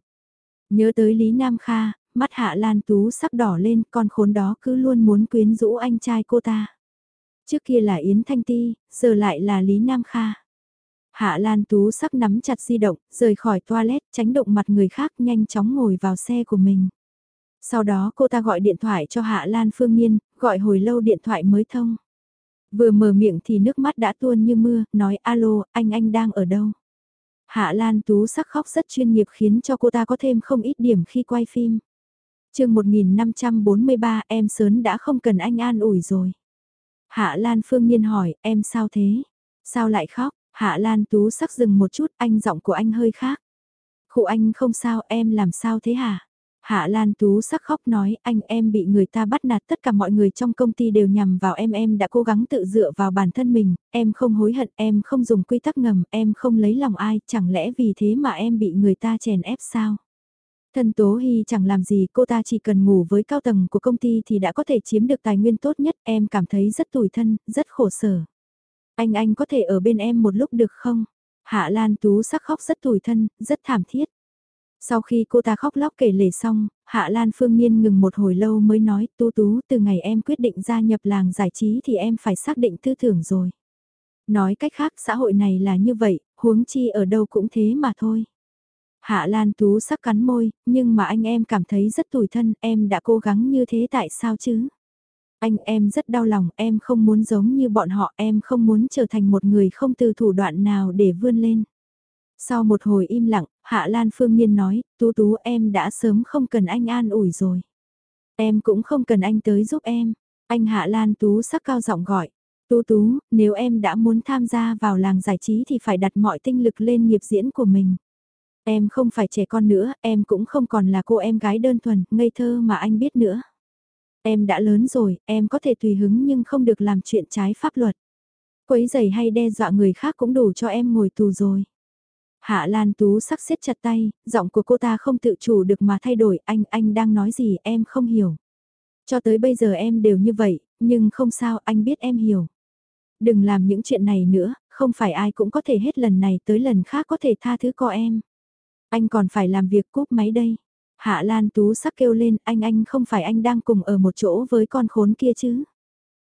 Nhớ tới Lý Nam Kha, mắt Hạ Lan Tú sắc đỏ lên, con khốn đó cứ luôn muốn quyến rũ anh trai cô ta. Trước kia là Yến Thanh Ti, giờ lại là Lý Nam Kha. Hạ Lan Tú sắc nắm chặt di động, rời khỏi toilet, tránh động mặt người khác nhanh chóng ngồi vào xe của mình. Sau đó cô ta gọi điện thoại cho Hạ Lan Phương Nhiên, gọi hồi lâu điện thoại mới thông. Vừa mở miệng thì nước mắt đã tuôn như mưa, nói alo, anh anh đang ở đâu? Hạ Lan Tú sắc khóc rất chuyên nghiệp khiến cho cô ta có thêm không ít điểm khi quay phim. chương 1543 em sớn đã không cần anh an ủi rồi. Hạ Lan Phương Nhiên hỏi, em sao thế? Sao lại khóc? Hạ Lan Tú sắc dừng một chút, anh giọng của anh hơi khác. Khụ anh không sao, em làm sao thế hả? Hạ Lan Tú sắc khóc nói, anh em bị người ta bắt nạt tất cả mọi người trong công ty đều nhằm vào em em đã cố gắng tự dựa vào bản thân mình, em không hối hận, em không dùng quy tắc ngầm, em không lấy lòng ai, chẳng lẽ vì thế mà em bị người ta chèn ép sao? Thân Tố Hy chẳng làm gì, cô ta chỉ cần ngủ với cao tầng của công ty thì đã có thể chiếm được tài nguyên tốt nhất, em cảm thấy rất tủi thân, rất khổ sở. Anh anh có thể ở bên em một lúc được không? Hạ Lan Tú sắc khóc rất tủi thân, rất thảm thiết. Sau khi cô ta khóc lóc kể lể xong, Hạ Lan Phương Nhiên ngừng một hồi lâu mới nói Tú Tú từ ngày em quyết định gia nhập làng giải trí thì em phải xác định tư tưởng rồi. Nói cách khác xã hội này là như vậy, huống chi ở đâu cũng thế mà thôi. Hạ Lan Tú sắc cắn môi, nhưng mà anh em cảm thấy rất tủi thân, em đã cố gắng như thế tại sao chứ? Anh em rất đau lòng, em không muốn giống như bọn họ, em không muốn trở thành một người không từ thủ đoạn nào để vươn lên. Sau một hồi im lặng, Hạ Lan Phương Nhiên nói, Tú Tú em đã sớm không cần anh an ủi rồi. Em cũng không cần anh tới giúp em. Anh Hạ Lan Tú sắc cao giọng gọi. Tú Tú, nếu em đã muốn tham gia vào làng giải trí thì phải đặt mọi tinh lực lên nghiệp diễn của mình. Em không phải trẻ con nữa, em cũng không còn là cô em gái đơn thuần, ngây thơ mà anh biết nữa. Em đã lớn rồi, em có thể tùy hứng nhưng không được làm chuyện trái pháp luật. Quấy giày hay đe dọa người khác cũng đủ cho em ngồi tù rồi. Hạ Lan Tú sắc siết chặt tay, giọng của cô ta không tự chủ được mà thay đổi, anh, anh đang nói gì em không hiểu. Cho tới bây giờ em đều như vậy, nhưng không sao, anh biết em hiểu. Đừng làm những chuyện này nữa, không phải ai cũng có thể hết lần này tới lần khác có thể tha thứ co em. Anh còn phải làm việc cúp máy đây. Hạ Lan Tú sắc kêu lên, anh anh không phải anh đang cùng ở một chỗ với con khốn kia chứ.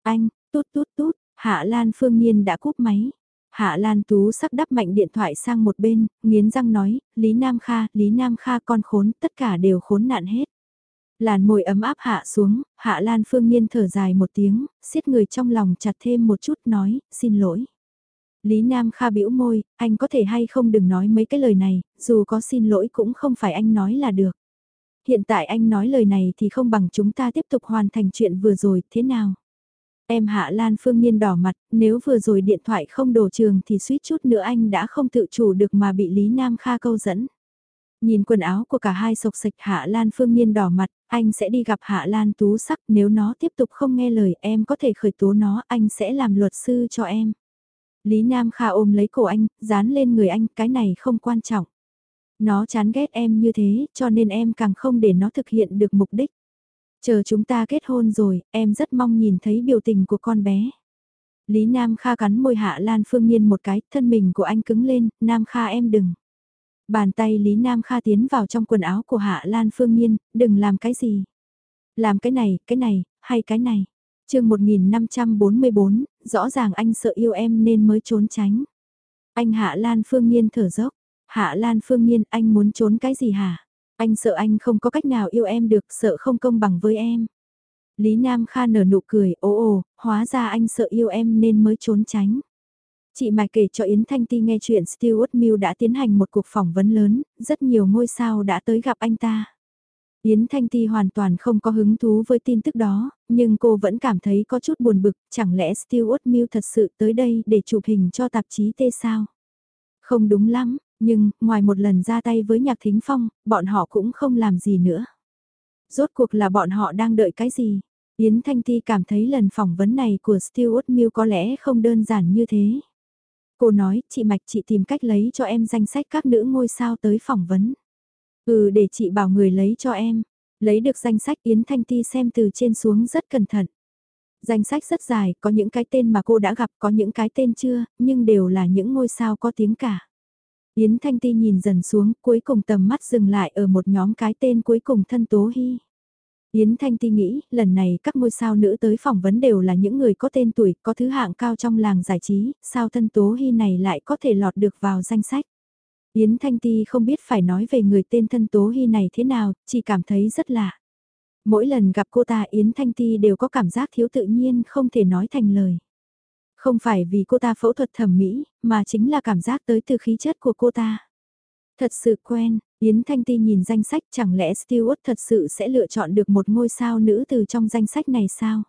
Anh, tút tút tút, Hạ Lan Phương Nhiên đã cúp máy. Hạ Lan Tú sắc đắp mạnh điện thoại sang một bên, nghiến răng nói, Lý Nam Kha, Lý Nam Kha con khốn, tất cả đều khốn nạn hết. Làn môi ấm áp hạ xuống, Hạ Lan Phương Nhiên thở dài một tiếng, siết người trong lòng chặt thêm một chút nói, xin lỗi. Lý Nam Kha bĩu môi, anh có thể hay không đừng nói mấy cái lời này, dù có xin lỗi cũng không phải anh nói là được. Hiện tại anh nói lời này thì không bằng chúng ta tiếp tục hoàn thành chuyện vừa rồi, thế nào? Em Hạ Lan Phương Nhiên đỏ mặt, nếu vừa rồi điện thoại không đổ trường thì suýt chút nữa anh đã không tự chủ được mà bị Lý Nam Kha câu dẫn. Nhìn quần áo của cả hai sộc sạch Hạ Lan Phương Nhiên đỏ mặt, anh sẽ đi gặp Hạ Lan Tú Sắc nếu nó tiếp tục không nghe lời em có thể khởi tố nó, anh sẽ làm luật sư cho em. Lý Nam Kha ôm lấy cổ anh, dán lên người anh, cái này không quan trọng. Nó chán ghét em như thế, cho nên em càng không để nó thực hiện được mục đích. Chờ chúng ta kết hôn rồi, em rất mong nhìn thấy biểu tình của con bé. Lý Nam Kha cắn môi Hạ Lan Phương Nhiên một cái, thân mình của anh cứng lên, Nam Kha em đừng. Bàn tay Lý Nam Kha tiến vào trong quần áo của Hạ Lan Phương Nhiên, đừng làm cái gì. Làm cái này, cái này, hay cái này. chương 1544, rõ ràng anh sợ yêu em nên mới trốn tránh. Anh Hạ Lan Phương Nhiên thở dốc. Hạ Lan Phương Nhiên, anh muốn trốn cái gì hả? Anh sợ anh không có cách nào yêu em được, sợ không công bằng với em. Lý Nam Kha nở nụ cười, ồ ồ, hóa ra anh sợ yêu em nên mới trốn tránh. Chị Mai kể cho Yến Thanh Ti nghe chuyện Stuart Mill đã tiến hành một cuộc phỏng vấn lớn, rất nhiều ngôi sao đã tới gặp anh ta. Yến Thanh Ti hoàn toàn không có hứng thú với tin tức đó, nhưng cô vẫn cảm thấy có chút buồn bực, chẳng lẽ Stuart Mill thật sự tới đây để chụp hình cho tạp chí T sao? Không đúng lắm, nhưng, ngoài một lần ra tay với Nhạc Thính Phong, bọn họ cũng không làm gì nữa. Rốt cuộc là bọn họ đang đợi cái gì? Yến Thanh Ti cảm thấy lần phỏng vấn này của Stuart Mill có lẽ không đơn giản như thế. Cô nói, chị Mạch chị tìm cách lấy cho em danh sách các nữ ngôi sao tới phỏng vấn. Ừ để chị bảo người lấy cho em. Lấy được danh sách Yến Thanh Ti xem từ trên xuống rất cẩn thận. Danh sách rất dài, có những cái tên mà cô đã gặp, có những cái tên chưa, nhưng đều là những ngôi sao có tiếng cả. Yến Thanh Ti nhìn dần xuống, cuối cùng tầm mắt dừng lại ở một nhóm cái tên cuối cùng thân Tố Hy. Yến Thanh Ti nghĩ, lần này các ngôi sao nữ tới phỏng vấn đều là những người có tên tuổi, có thứ hạng cao trong làng giải trí, sao thân Tố Hy này lại có thể lọt được vào danh sách. Yến Thanh Ti không biết phải nói về người tên thân Tố Hy này thế nào, chỉ cảm thấy rất lạ. Mỗi lần gặp cô ta Yến Thanh Ti đều có cảm giác thiếu tự nhiên không thể nói thành lời. Không phải vì cô ta phẫu thuật thẩm mỹ, mà chính là cảm giác tới từ khí chất của cô ta. Thật sự quen, Yến Thanh Ti nhìn danh sách chẳng lẽ Stewart thật sự sẽ lựa chọn được một ngôi sao nữ từ trong danh sách này sao?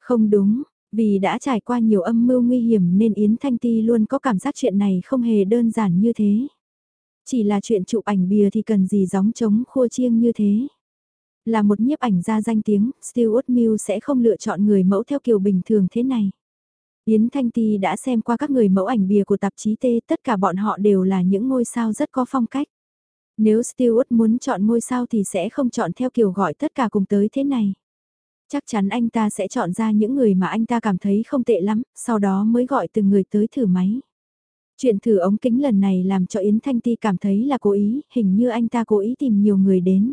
Không đúng, vì đã trải qua nhiều âm mưu nguy hiểm nên Yến Thanh Ti luôn có cảm giác chuyện này không hề đơn giản như thế. Chỉ là chuyện chụp ảnh bìa thì cần gì gióng trống khua chiêng như thế. Là một nhiếp ảnh gia danh tiếng, Stewart Mill sẽ không lựa chọn người mẫu theo kiểu bình thường thế này. Yến Thanh Ti đã xem qua các người mẫu ảnh bìa của tạp chí T, tất cả bọn họ đều là những ngôi sao rất có phong cách. Nếu Stewart muốn chọn ngôi sao thì sẽ không chọn theo kiểu gọi tất cả cùng tới thế này. Chắc chắn anh ta sẽ chọn ra những người mà anh ta cảm thấy không tệ lắm, sau đó mới gọi từng người tới thử máy. Chuyện thử ống kính lần này làm cho Yến Thanh Ti cảm thấy là cố ý, hình như anh ta cố ý tìm nhiều người đến.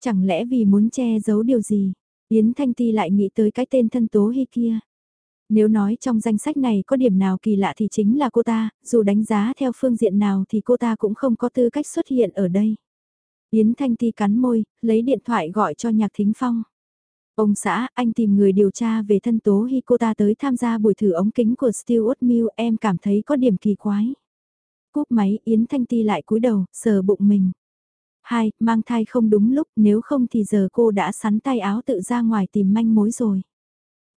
Chẳng lẽ vì muốn che giấu điều gì? Yến Thanh Ti lại nghĩ tới cái tên thân tố hy kia. Nếu nói trong danh sách này có điểm nào kỳ lạ thì chính là cô ta, dù đánh giá theo phương diện nào thì cô ta cũng không có tư cách xuất hiện ở đây. Yến Thanh Ti cắn môi, lấy điện thoại gọi cho Nhạc Thính Phong. Ông xã, anh tìm người điều tra về thân tố khi cô ta tới tham gia buổi thử ống kính của Stuart Mill em cảm thấy có điểm kỳ quái. Cúp máy Yến Thanh Ti lại cúi đầu, sờ bụng mình. Hai, mang thai không đúng lúc nếu không thì giờ cô đã sắn tay áo tự ra ngoài tìm manh mối rồi.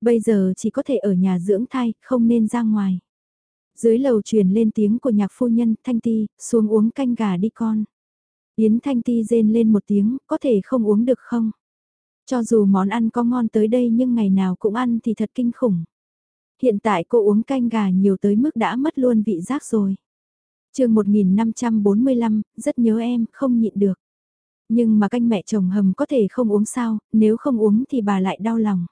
Bây giờ chỉ có thể ở nhà dưỡng thai, không nên ra ngoài. Dưới lầu truyền lên tiếng của nhạc phu nhân, Thanh Ti, xuống uống canh gà đi con. Yến Thanh Ti rên lên một tiếng, có thể không uống được không? Cho dù món ăn có ngon tới đây nhưng ngày nào cũng ăn thì thật kinh khủng. Hiện tại cô uống canh gà nhiều tới mức đã mất luôn vị giác rồi. Trường 1545, rất nhớ em, không nhịn được. Nhưng mà canh mẹ chồng hầm có thể không uống sao, nếu không uống thì bà lại đau lòng.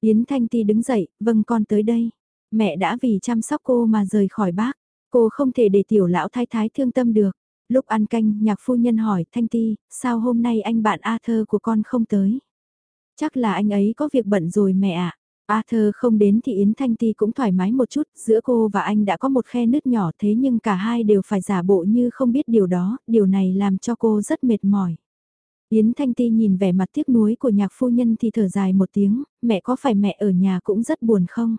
Yến Thanh Ti đứng dậy, vâng con tới đây. Mẹ đã vì chăm sóc cô mà rời khỏi bác. Cô không thể để tiểu lão thái thái thương tâm được. Lúc ăn canh, nhạc phu nhân hỏi Thanh Ti, sao hôm nay anh bạn Arthur của con không tới? Chắc là anh ấy có việc bận rồi mẹ ạ. À. Arthur không đến thì Yến Thanh Ti cũng thoải mái một chút, giữa cô và anh đã có một khe nứt nhỏ thế nhưng cả hai đều phải giả bộ như không biết điều đó, điều này làm cho cô rất mệt mỏi. Yến Thanh Ti nhìn vẻ mặt tiếc nuối của nhạc phu nhân thì thở dài một tiếng, mẹ có phải mẹ ở nhà cũng rất buồn không?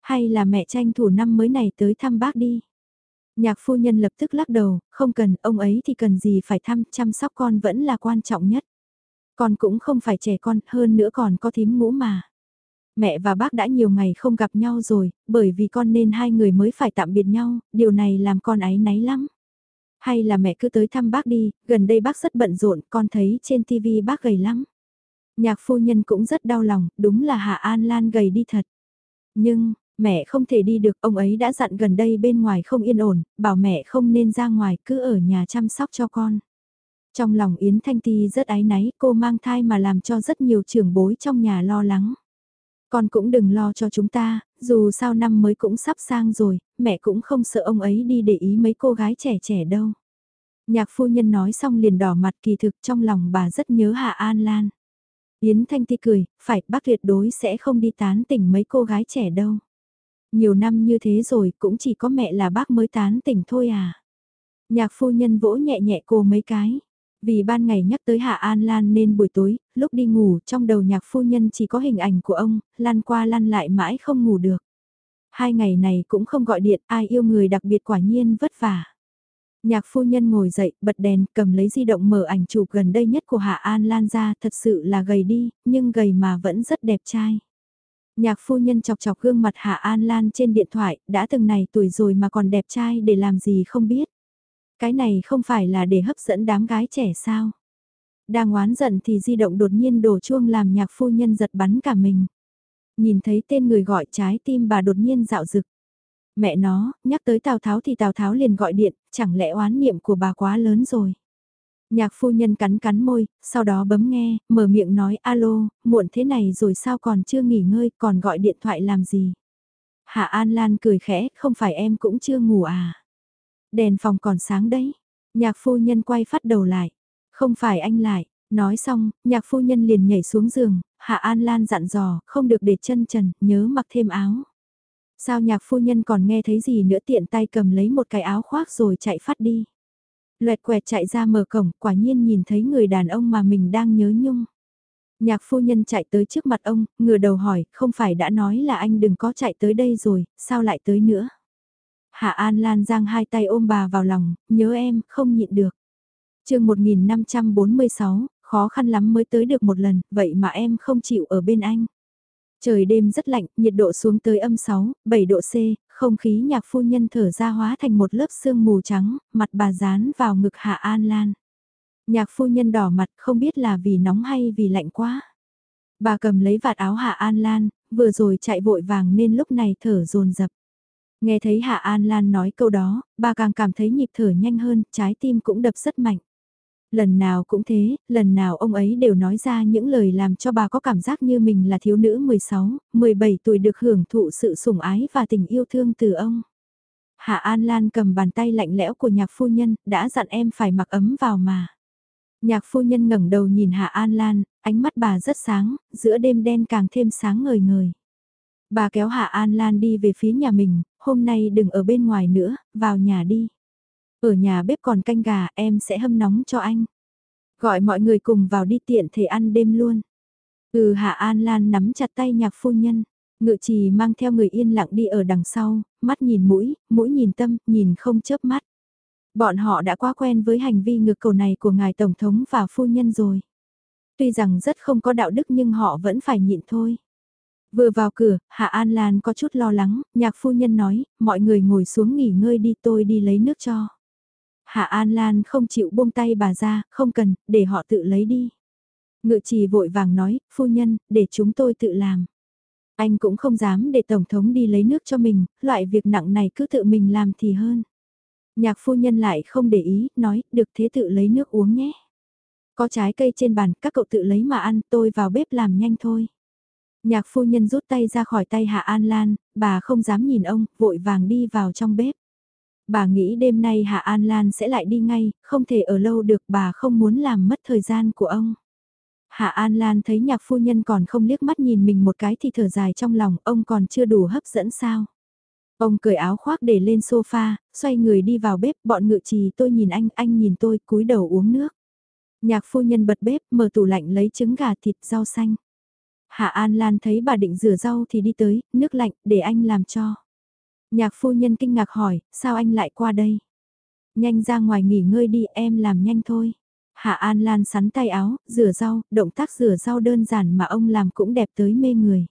Hay là mẹ tranh thủ năm mới này tới thăm bác đi? Nhạc phu nhân lập tức lắc đầu, không cần, ông ấy thì cần gì phải thăm, chăm sóc con vẫn là quan trọng nhất. Con cũng không phải trẻ con, hơn nữa còn có thím ngũ mà. Mẹ và bác đã nhiều ngày không gặp nhau rồi, bởi vì con nên hai người mới phải tạm biệt nhau, điều này làm con ấy náy lắm. Hay là mẹ cứ tới thăm bác đi, gần đây bác rất bận rộn, con thấy trên TV bác gầy lắm. Nhạc phu nhân cũng rất đau lòng, đúng là Hạ An Lan gầy đi thật. Nhưng, mẹ không thể đi được, ông ấy đã dặn gần đây bên ngoài không yên ổn, bảo mẹ không nên ra ngoài, cứ ở nhà chăm sóc cho con. Trong lòng Yến Thanh Ti rất ái náy, cô mang thai mà làm cho rất nhiều trưởng bối trong nhà lo lắng. Con cũng đừng lo cho chúng ta, dù sao năm mới cũng sắp sang rồi, mẹ cũng không sợ ông ấy đi để ý mấy cô gái trẻ trẻ đâu. Nhạc phu nhân nói xong liền đỏ mặt kỳ thực trong lòng bà rất nhớ Hạ An Lan. Yến Thanh Ti cười, phải bác tuyệt đối sẽ không đi tán tỉnh mấy cô gái trẻ đâu. Nhiều năm như thế rồi cũng chỉ có mẹ là bác mới tán tỉnh thôi à. Nhạc phu nhân vỗ nhẹ nhẹ cô mấy cái. Vì ban ngày nhắc tới Hạ An Lan nên buổi tối, lúc đi ngủ trong đầu nhạc phu nhân chỉ có hình ảnh của ông, lăn qua lăn lại mãi không ngủ được. Hai ngày này cũng không gọi điện, ai yêu người đặc biệt quả nhiên vất vả. Nhạc phu nhân ngồi dậy, bật đèn, cầm lấy di động mở ảnh chụp gần đây nhất của Hạ An Lan ra, thật sự là gầy đi, nhưng gầy mà vẫn rất đẹp trai. Nhạc phu nhân chọc chọc gương mặt Hạ An Lan trên điện thoại, đã từng này tuổi rồi mà còn đẹp trai để làm gì không biết. Cái này không phải là để hấp dẫn đám gái trẻ sao. Đang oán giận thì di động đột nhiên đổ chuông làm nhạc phu nhân giật bắn cả mình. Nhìn thấy tên người gọi trái tim bà đột nhiên dạo rực. Mẹ nó, nhắc tới Tào Tháo thì Tào Tháo liền gọi điện, chẳng lẽ oán niệm của bà quá lớn rồi. Nhạc phu nhân cắn cắn môi, sau đó bấm nghe, mở miệng nói alo, muộn thế này rồi sao còn chưa nghỉ ngơi, còn gọi điện thoại làm gì. Hạ An Lan cười khẽ, không phải em cũng chưa ngủ à. Đèn phòng còn sáng đấy. Nhạc phu nhân quay phát đầu lại. Không phải anh lại. Nói xong, nhạc phu nhân liền nhảy xuống giường, Hạ An Lan dặn dò, không được để chân trần, nhớ mặc thêm áo. Sao nhạc phu nhân còn nghe thấy gì nữa tiện tay cầm lấy một cái áo khoác rồi chạy phát đi. Loẹt quẹt chạy ra mở cổng, quả nhiên nhìn thấy người đàn ông mà mình đang nhớ nhung. Nhạc phu nhân chạy tới trước mặt ông, ngửa đầu hỏi, không phải đã nói là anh đừng có chạy tới đây rồi, sao lại tới nữa? Hạ An Lan giang hai tay ôm bà vào lòng, nhớ em, không nhịn được. chương 1546, khó khăn lắm mới tới được một lần, vậy mà em không chịu ở bên anh. Trời đêm rất lạnh, nhiệt độ xuống tới âm 6, 7 độ C, không khí nhạc phu nhân thở ra hóa thành một lớp sương mù trắng, mặt bà dán vào ngực Hạ An Lan. Nhạc phu nhân đỏ mặt không biết là vì nóng hay vì lạnh quá. Bà cầm lấy vạt áo Hạ An Lan, vừa rồi chạy vội vàng nên lúc này thở dồn dập Nghe thấy Hạ An Lan nói câu đó, bà càng cảm thấy nhịp thở nhanh hơn, trái tim cũng đập rất mạnh. Lần nào cũng thế, lần nào ông ấy đều nói ra những lời làm cho bà có cảm giác như mình là thiếu nữ 16, 17 tuổi được hưởng thụ sự sủng ái và tình yêu thương từ ông. Hạ An Lan cầm bàn tay lạnh lẽo của nhạc phu nhân, đã dặn em phải mặc ấm vào mà. Nhạc phu nhân ngẩng đầu nhìn Hạ An Lan, ánh mắt bà rất sáng, giữa đêm đen càng thêm sáng ngời ngời. Bà kéo Hạ An Lan đi về phía nhà mình, hôm nay đừng ở bên ngoài nữa, vào nhà đi. Ở nhà bếp còn canh gà, em sẽ hâm nóng cho anh. Gọi mọi người cùng vào đi tiện thể ăn đêm luôn. Ừ Hạ An Lan nắm chặt tay nhạc phu nhân. Ngự trì mang theo người yên lặng đi ở đằng sau, mắt nhìn mũi, mũi nhìn tâm, nhìn không chớp mắt. Bọn họ đã quá quen với hành vi ngược cầu này của ngài Tổng thống và phu nhân rồi. Tuy rằng rất không có đạo đức nhưng họ vẫn phải nhịn thôi. Vừa vào cửa, Hạ An Lan có chút lo lắng, nhạc phu nhân nói, mọi người ngồi xuống nghỉ ngơi đi tôi đi lấy nước cho. Hạ An Lan không chịu buông tay bà ra, không cần, để họ tự lấy đi. Ngự trì vội vàng nói, phu nhân, để chúng tôi tự làm. Anh cũng không dám để Tổng thống đi lấy nước cho mình, loại việc nặng này cứ tự mình làm thì hơn. Nhạc phu nhân lại không để ý, nói, được thế tự lấy nước uống nhé. Có trái cây trên bàn, các cậu tự lấy mà ăn, tôi vào bếp làm nhanh thôi. Nhạc phu nhân rút tay ra khỏi tay Hạ An Lan, bà không dám nhìn ông, vội vàng đi vào trong bếp. Bà nghĩ đêm nay Hạ An Lan sẽ lại đi ngay, không thể ở lâu được bà không muốn làm mất thời gian của ông. Hạ An Lan thấy nhạc phu nhân còn không liếc mắt nhìn mình một cái thì thở dài trong lòng, ông còn chưa đủ hấp dẫn sao. Ông cởi áo khoác để lên sofa, xoay người đi vào bếp, bọn ngự trì tôi nhìn anh, anh nhìn tôi, cúi đầu uống nước. Nhạc phu nhân bật bếp, mở tủ lạnh lấy trứng gà thịt rau xanh. Hạ An Lan thấy bà định rửa rau thì đi tới, nước lạnh, để anh làm cho. Nhạc phu nhân kinh ngạc hỏi, sao anh lại qua đây? Nhanh ra ngoài nghỉ ngơi đi, em làm nhanh thôi. Hạ An Lan sắn tay áo, rửa rau, động tác rửa rau đơn giản mà ông làm cũng đẹp tới mê người.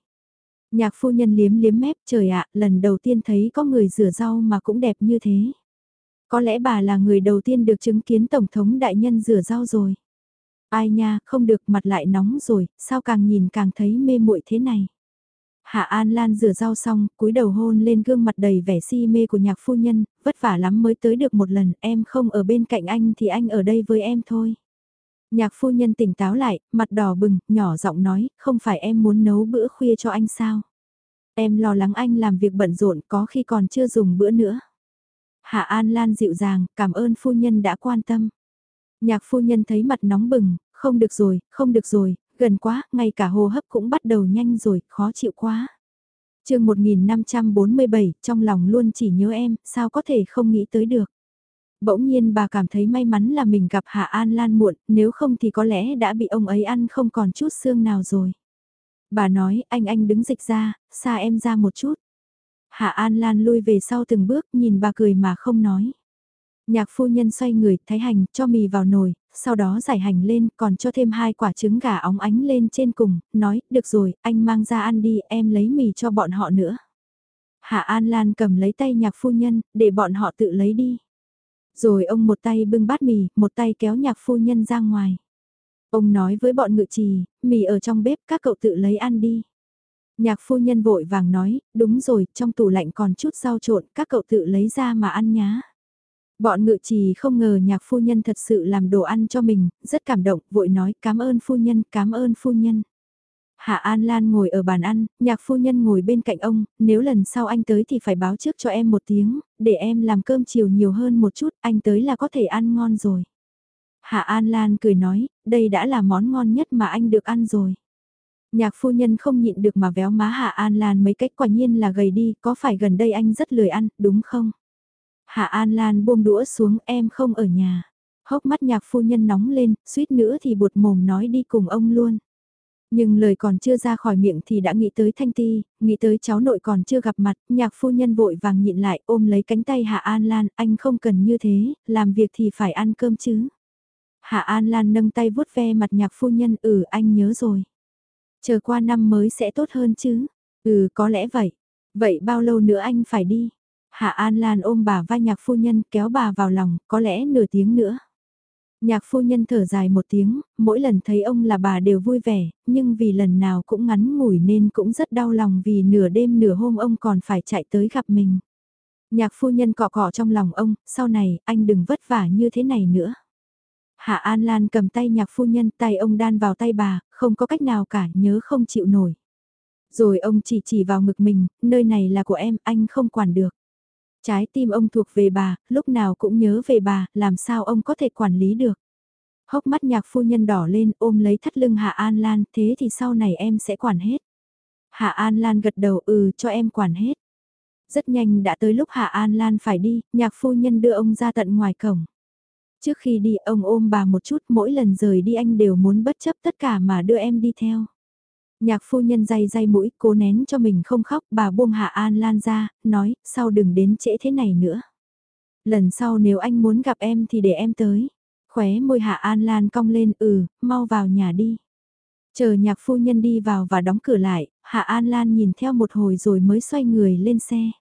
Nhạc phu nhân liếm liếm mép, trời ạ, lần đầu tiên thấy có người rửa rau mà cũng đẹp như thế. Có lẽ bà là người đầu tiên được chứng kiến Tổng thống đại nhân rửa rau rồi. Ai nha, không được mặt lại nóng rồi, sao càng nhìn càng thấy mê muội thế này. Hạ An Lan rửa rau xong, cúi đầu hôn lên gương mặt đầy vẻ si mê của nhạc phu nhân, vất vả lắm mới tới được một lần, em không ở bên cạnh anh thì anh ở đây với em thôi. Nhạc phu nhân tỉnh táo lại, mặt đỏ bừng, nhỏ giọng nói, không phải em muốn nấu bữa khuya cho anh sao? Em lo lắng anh làm việc bận rộn có khi còn chưa dùng bữa nữa. Hạ An Lan dịu dàng, cảm ơn phu nhân đã quan tâm. Nhạc phu nhân thấy mặt nóng bừng, không được rồi, không được rồi, gần quá, ngay cả hô hấp cũng bắt đầu nhanh rồi, khó chịu quá. chương 1547, trong lòng luôn chỉ nhớ em, sao có thể không nghĩ tới được. Bỗng nhiên bà cảm thấy may mắn là mình gặp Hạ An Lan muộn, nếu không thì có lẽ đã bị ông ấy ăn không còn chút xương nào rồi. Bà nói, anh anh đứng dịch ra, xa em ra một chút. Hạ An Lan lui về sau từng bước, nhìn bà cười mà không nói. Nhạc phu nhân xoay người, thái hành, cho mì vào nồi, sau đó giải hành lên, còn cho thêm hai quả trứng gà óng ánh lên trên cùng, nói, được rồi, anh mang ra ăn đi, em lấy mì cho bọn họ nữa. Hạ An Lan cầm lấy tay nhạc phu nhân, để bọn họ tự lấy đi. Rồi ông một tay bưng bát mì, một tay kéo nhạc phu nhân ra ngoài. Ông nói với bọn ngự trì, mì ở trong bếp các cậu tự lấy ăn đi. Nhạc phu nhân vội vàng nói, đúng rồi, trong tủ lạnh còn chút rau trộn, các cậu tự lấy ra mà ăn nhá. Bọn ngự trì không ngờ nhạc phu nhân thật sự làm đồ ăn cho mình, rất cảm động, vội nói cảm ơn phu nhân, cảm ơn phu nhân. Hạ An Lan ngồi ở bàn ăn, nhạc phu nhân ngồi bên cạnh ông, nếu lần sau anh tới thì phải báo trước cho em một tiếng, để em làm cơm chiều nhiều hơn một chút, anh tới là có thể ăn ngon rồi. Hạ An Lan cười nói, đây đã là món ngon nhất mà anh được ăn rồi. Nhạc phu nhân không nhịn được mà véo má Hạ An Lan mấy cách quả nhiên là gầy đi, có phải gần đây anh rất lười ăn, đúng không? Hạ An Lan buông đũa xuống em không ở nhà. Hốc mắt nhạc phu nhân nóng lên, suýt nữa thì buột mồm nói đi cùng ông luôn. Nhưng lời còn chưa ra khỏi miệng thì đã nghĩ tới Thanh Ti, nghĩ tới cháu nội còn chưa gặp mặt, nhạc phu nhân vội vàng nhịn lại ôm lấy cánh tay Hạ An Lan, anh không cần như thế, làm việc thì phải ăn cơm chứ. Hạ An Lan nâng tay vuốt ve mặt nhạc phu nhân, ừ anh nhớ rồi. Chờ qua năm mới sẽ tốt hơn chứ. Ừ có lẽ vậy. Vậy bao lâu nữa anh phải đi? Hạ An Lan ôm bà vai nhạc phu nhân kéo bà vào lòng, có lẽ nửa tiếng nữa. Nhạc phu nhân thở dài một tiếng, mỗi lần thấy ông là bà đều vui vẻ, nhưng vì lần nào cũng ngắn ngủi nên cũng rất đau lòng vì nửa đêm nửa hôm ông còn phải chạy tới gặp mình. Nhạc phu nhân cọ cọ trong lòng ông, sau này anh đừng vất vả như thế này nữa. Hạ An Lan cầm tay nhạc phu nhân, tay ông đan vào tay bà, không có cách nào cả, nhớ không chịu nổi. Rồi ông chỉ chỉ vào ngực mình, nơi này là của em, anh không quản được. Trái tim ông thuộc về bà, lúc nào cũng nhớ về bà, làm sao ông có thể quản lý được. Hốc mắt nhạc phu nhân đỏ lên ôm lấy thắt lưng Hạ An Lan, thế thì sau này em sẽ quản hết. Hạ An Lan gật đầu ừ cho em quản hết. Rất nhanh đã tới lúc Hạ An Lan phải đi, nhạc phu nhân đưa ông ra tận ngoài cổng. Trước khi đi ông ôm bà một chút mỗi lần rời đi anh đều muốn bất chấp tất cả mà đưa em đi theo. Nhạc phu nhân day day mũi, cố nén cho mình không khóc, bà buông Hạ An Lan ra, nói, sau đừng đến trễ thế này nữa. Lần sau nếu anh muốn gặp em thì để em tới. Khóe môi Hạ An Lan cong lên, ừ, mau vào nhà đi. Chờ nhạc phu nhân đi vào và đóng cửa lại, Hạ An Lan nhìn theo một hồi rồi mới xoay người lên xe.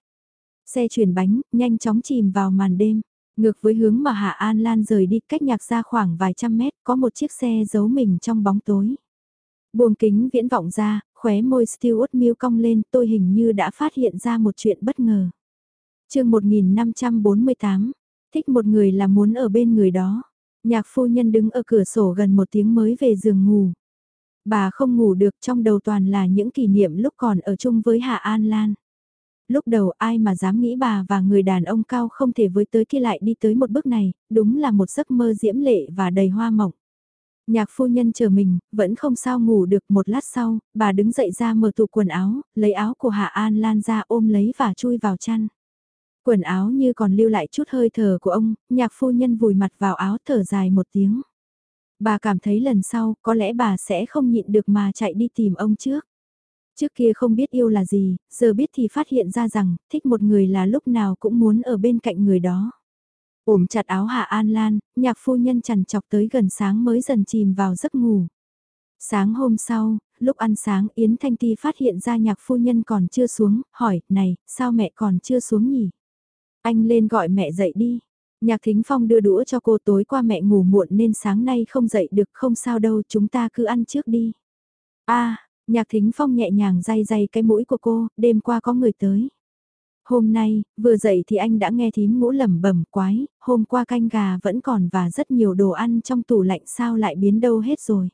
Xe chuyển bánh, nhanh chóng chìm vào màn đêm. Ngược với hướng mà Hạ An Lan rời đi cách nhạc ra khoảng vài trăm mét có một chiếc xe giấu mình trong bóng tối. Buông kính viễn vọng ra, khóe môi Stuart Mill cong lên tôi hình như đã phát hiện ra một chuyện bất ngờ. chương 1548, thích một người là muốn ở bên người đó. Nhạc phu nhân đứng ở cửa sổ gần một tiếng mới về giường ngủ. Bà không ngủ được trong đầu toàn là những kỷ niệm lúc còn ở chung với Hạ An Lan. Lúc đầu ai mà dám nghĩ bà và người đàn ông cao không thể với tới kia lại đi tới một bước này, đúng là một giấc mơ diễm lệ và đầy hoa mộng. Nhạc phu nhân chờ mình, vẫn không sao ngủ được một lát sau, bà đứng dậy ra mở tủ quần áo, lấy áo của Hạ An Lan ra ôm lấy và chui vào chăn. Quần áo như còn lưu lại chút hơi thở của ông, nhạc phu nhân vùi mặt vào áo thở dài một tiếng. Bà cảm thấy lần sau có lẽ bà sẽ không nhịn được mà chạy đi tìm ông trước. Trước kia không biết yêu là gì, giờ biết thì phát hiện ra rằng thích một người là lúc nào cũng muốn ở bên cạnh người đó. Ôm chặt áo Hạ An Lan, nhạc phu nhân chằn chọc tới gần sáng mới dần chìm vào giấc ngủ. Sáng hôm sau, lúc ăn sáng Yến Thanh Ti phát hiện ra nhạc phu nhân còn chưa xuống, hỏi, này, sao mẹ còn chưa xuống nhỉ? Anh lên gọi mẹ dậy đi. Nhạc Thính Phong đưa đũa cho cô tối qua mẹ ngủ muộn nên sáng nay không dậy được không sao đâu chúng ta cứ ăn trước đi. a nhạc Thính Phong nhẹ nhàng day day cái mũi của cô, đêm qua có người tới. Hôm nay, vừa dậy thì anh đã nghe thím ngũ lẩm bẩm quái, hôm qua canh gà vẫn còn và rất nhiều đồ ăn trong tủ lạnh sao lại biến đâu hết rồi.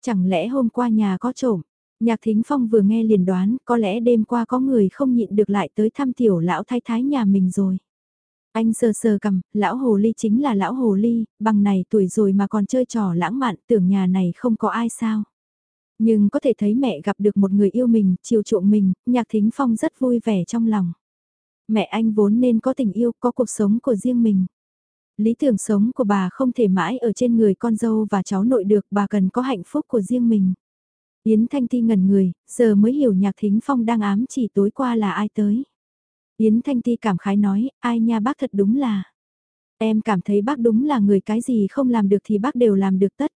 Chẳng lẽ hôm qua nhà có trộm? Nhạc Thính Phong vừa nghe liền đoán có lẽ đêm qua có người không nhịn được lại tới thăm tiểu lão thái thái nhà mình rồi. Anh sờ sờ cầm, lão hồ ly chính là lão hồ ly, bằng này tuổi rồi mà còn chơi trò lãng mạn tưởng nhà này không có ai sao. Nhưng có thể thấy mẹ gặp được một người yêu mình, chiều chuộng mình, nhạc thính phong rất vui vẻ trong lòng. Mẹ anh vốn nên có tình yêu, có cuộc sống của riêng mình. Lý tưởng sống của bà không thể mãi ở trên người con dâu và cháu nội được, bà cần có hạnh phúc của riêng mình. Yến Thanh Ti ngẩn người, giờ mới hiểu nhạc thính phong đang ám chỉ tối qua là ai tới. Yến Thanh Ti cảm khái nói, ai nha bác thật đúng là. Em cảm thấy bác đúng là người cái gì không làm được thì bác đều làm được tất.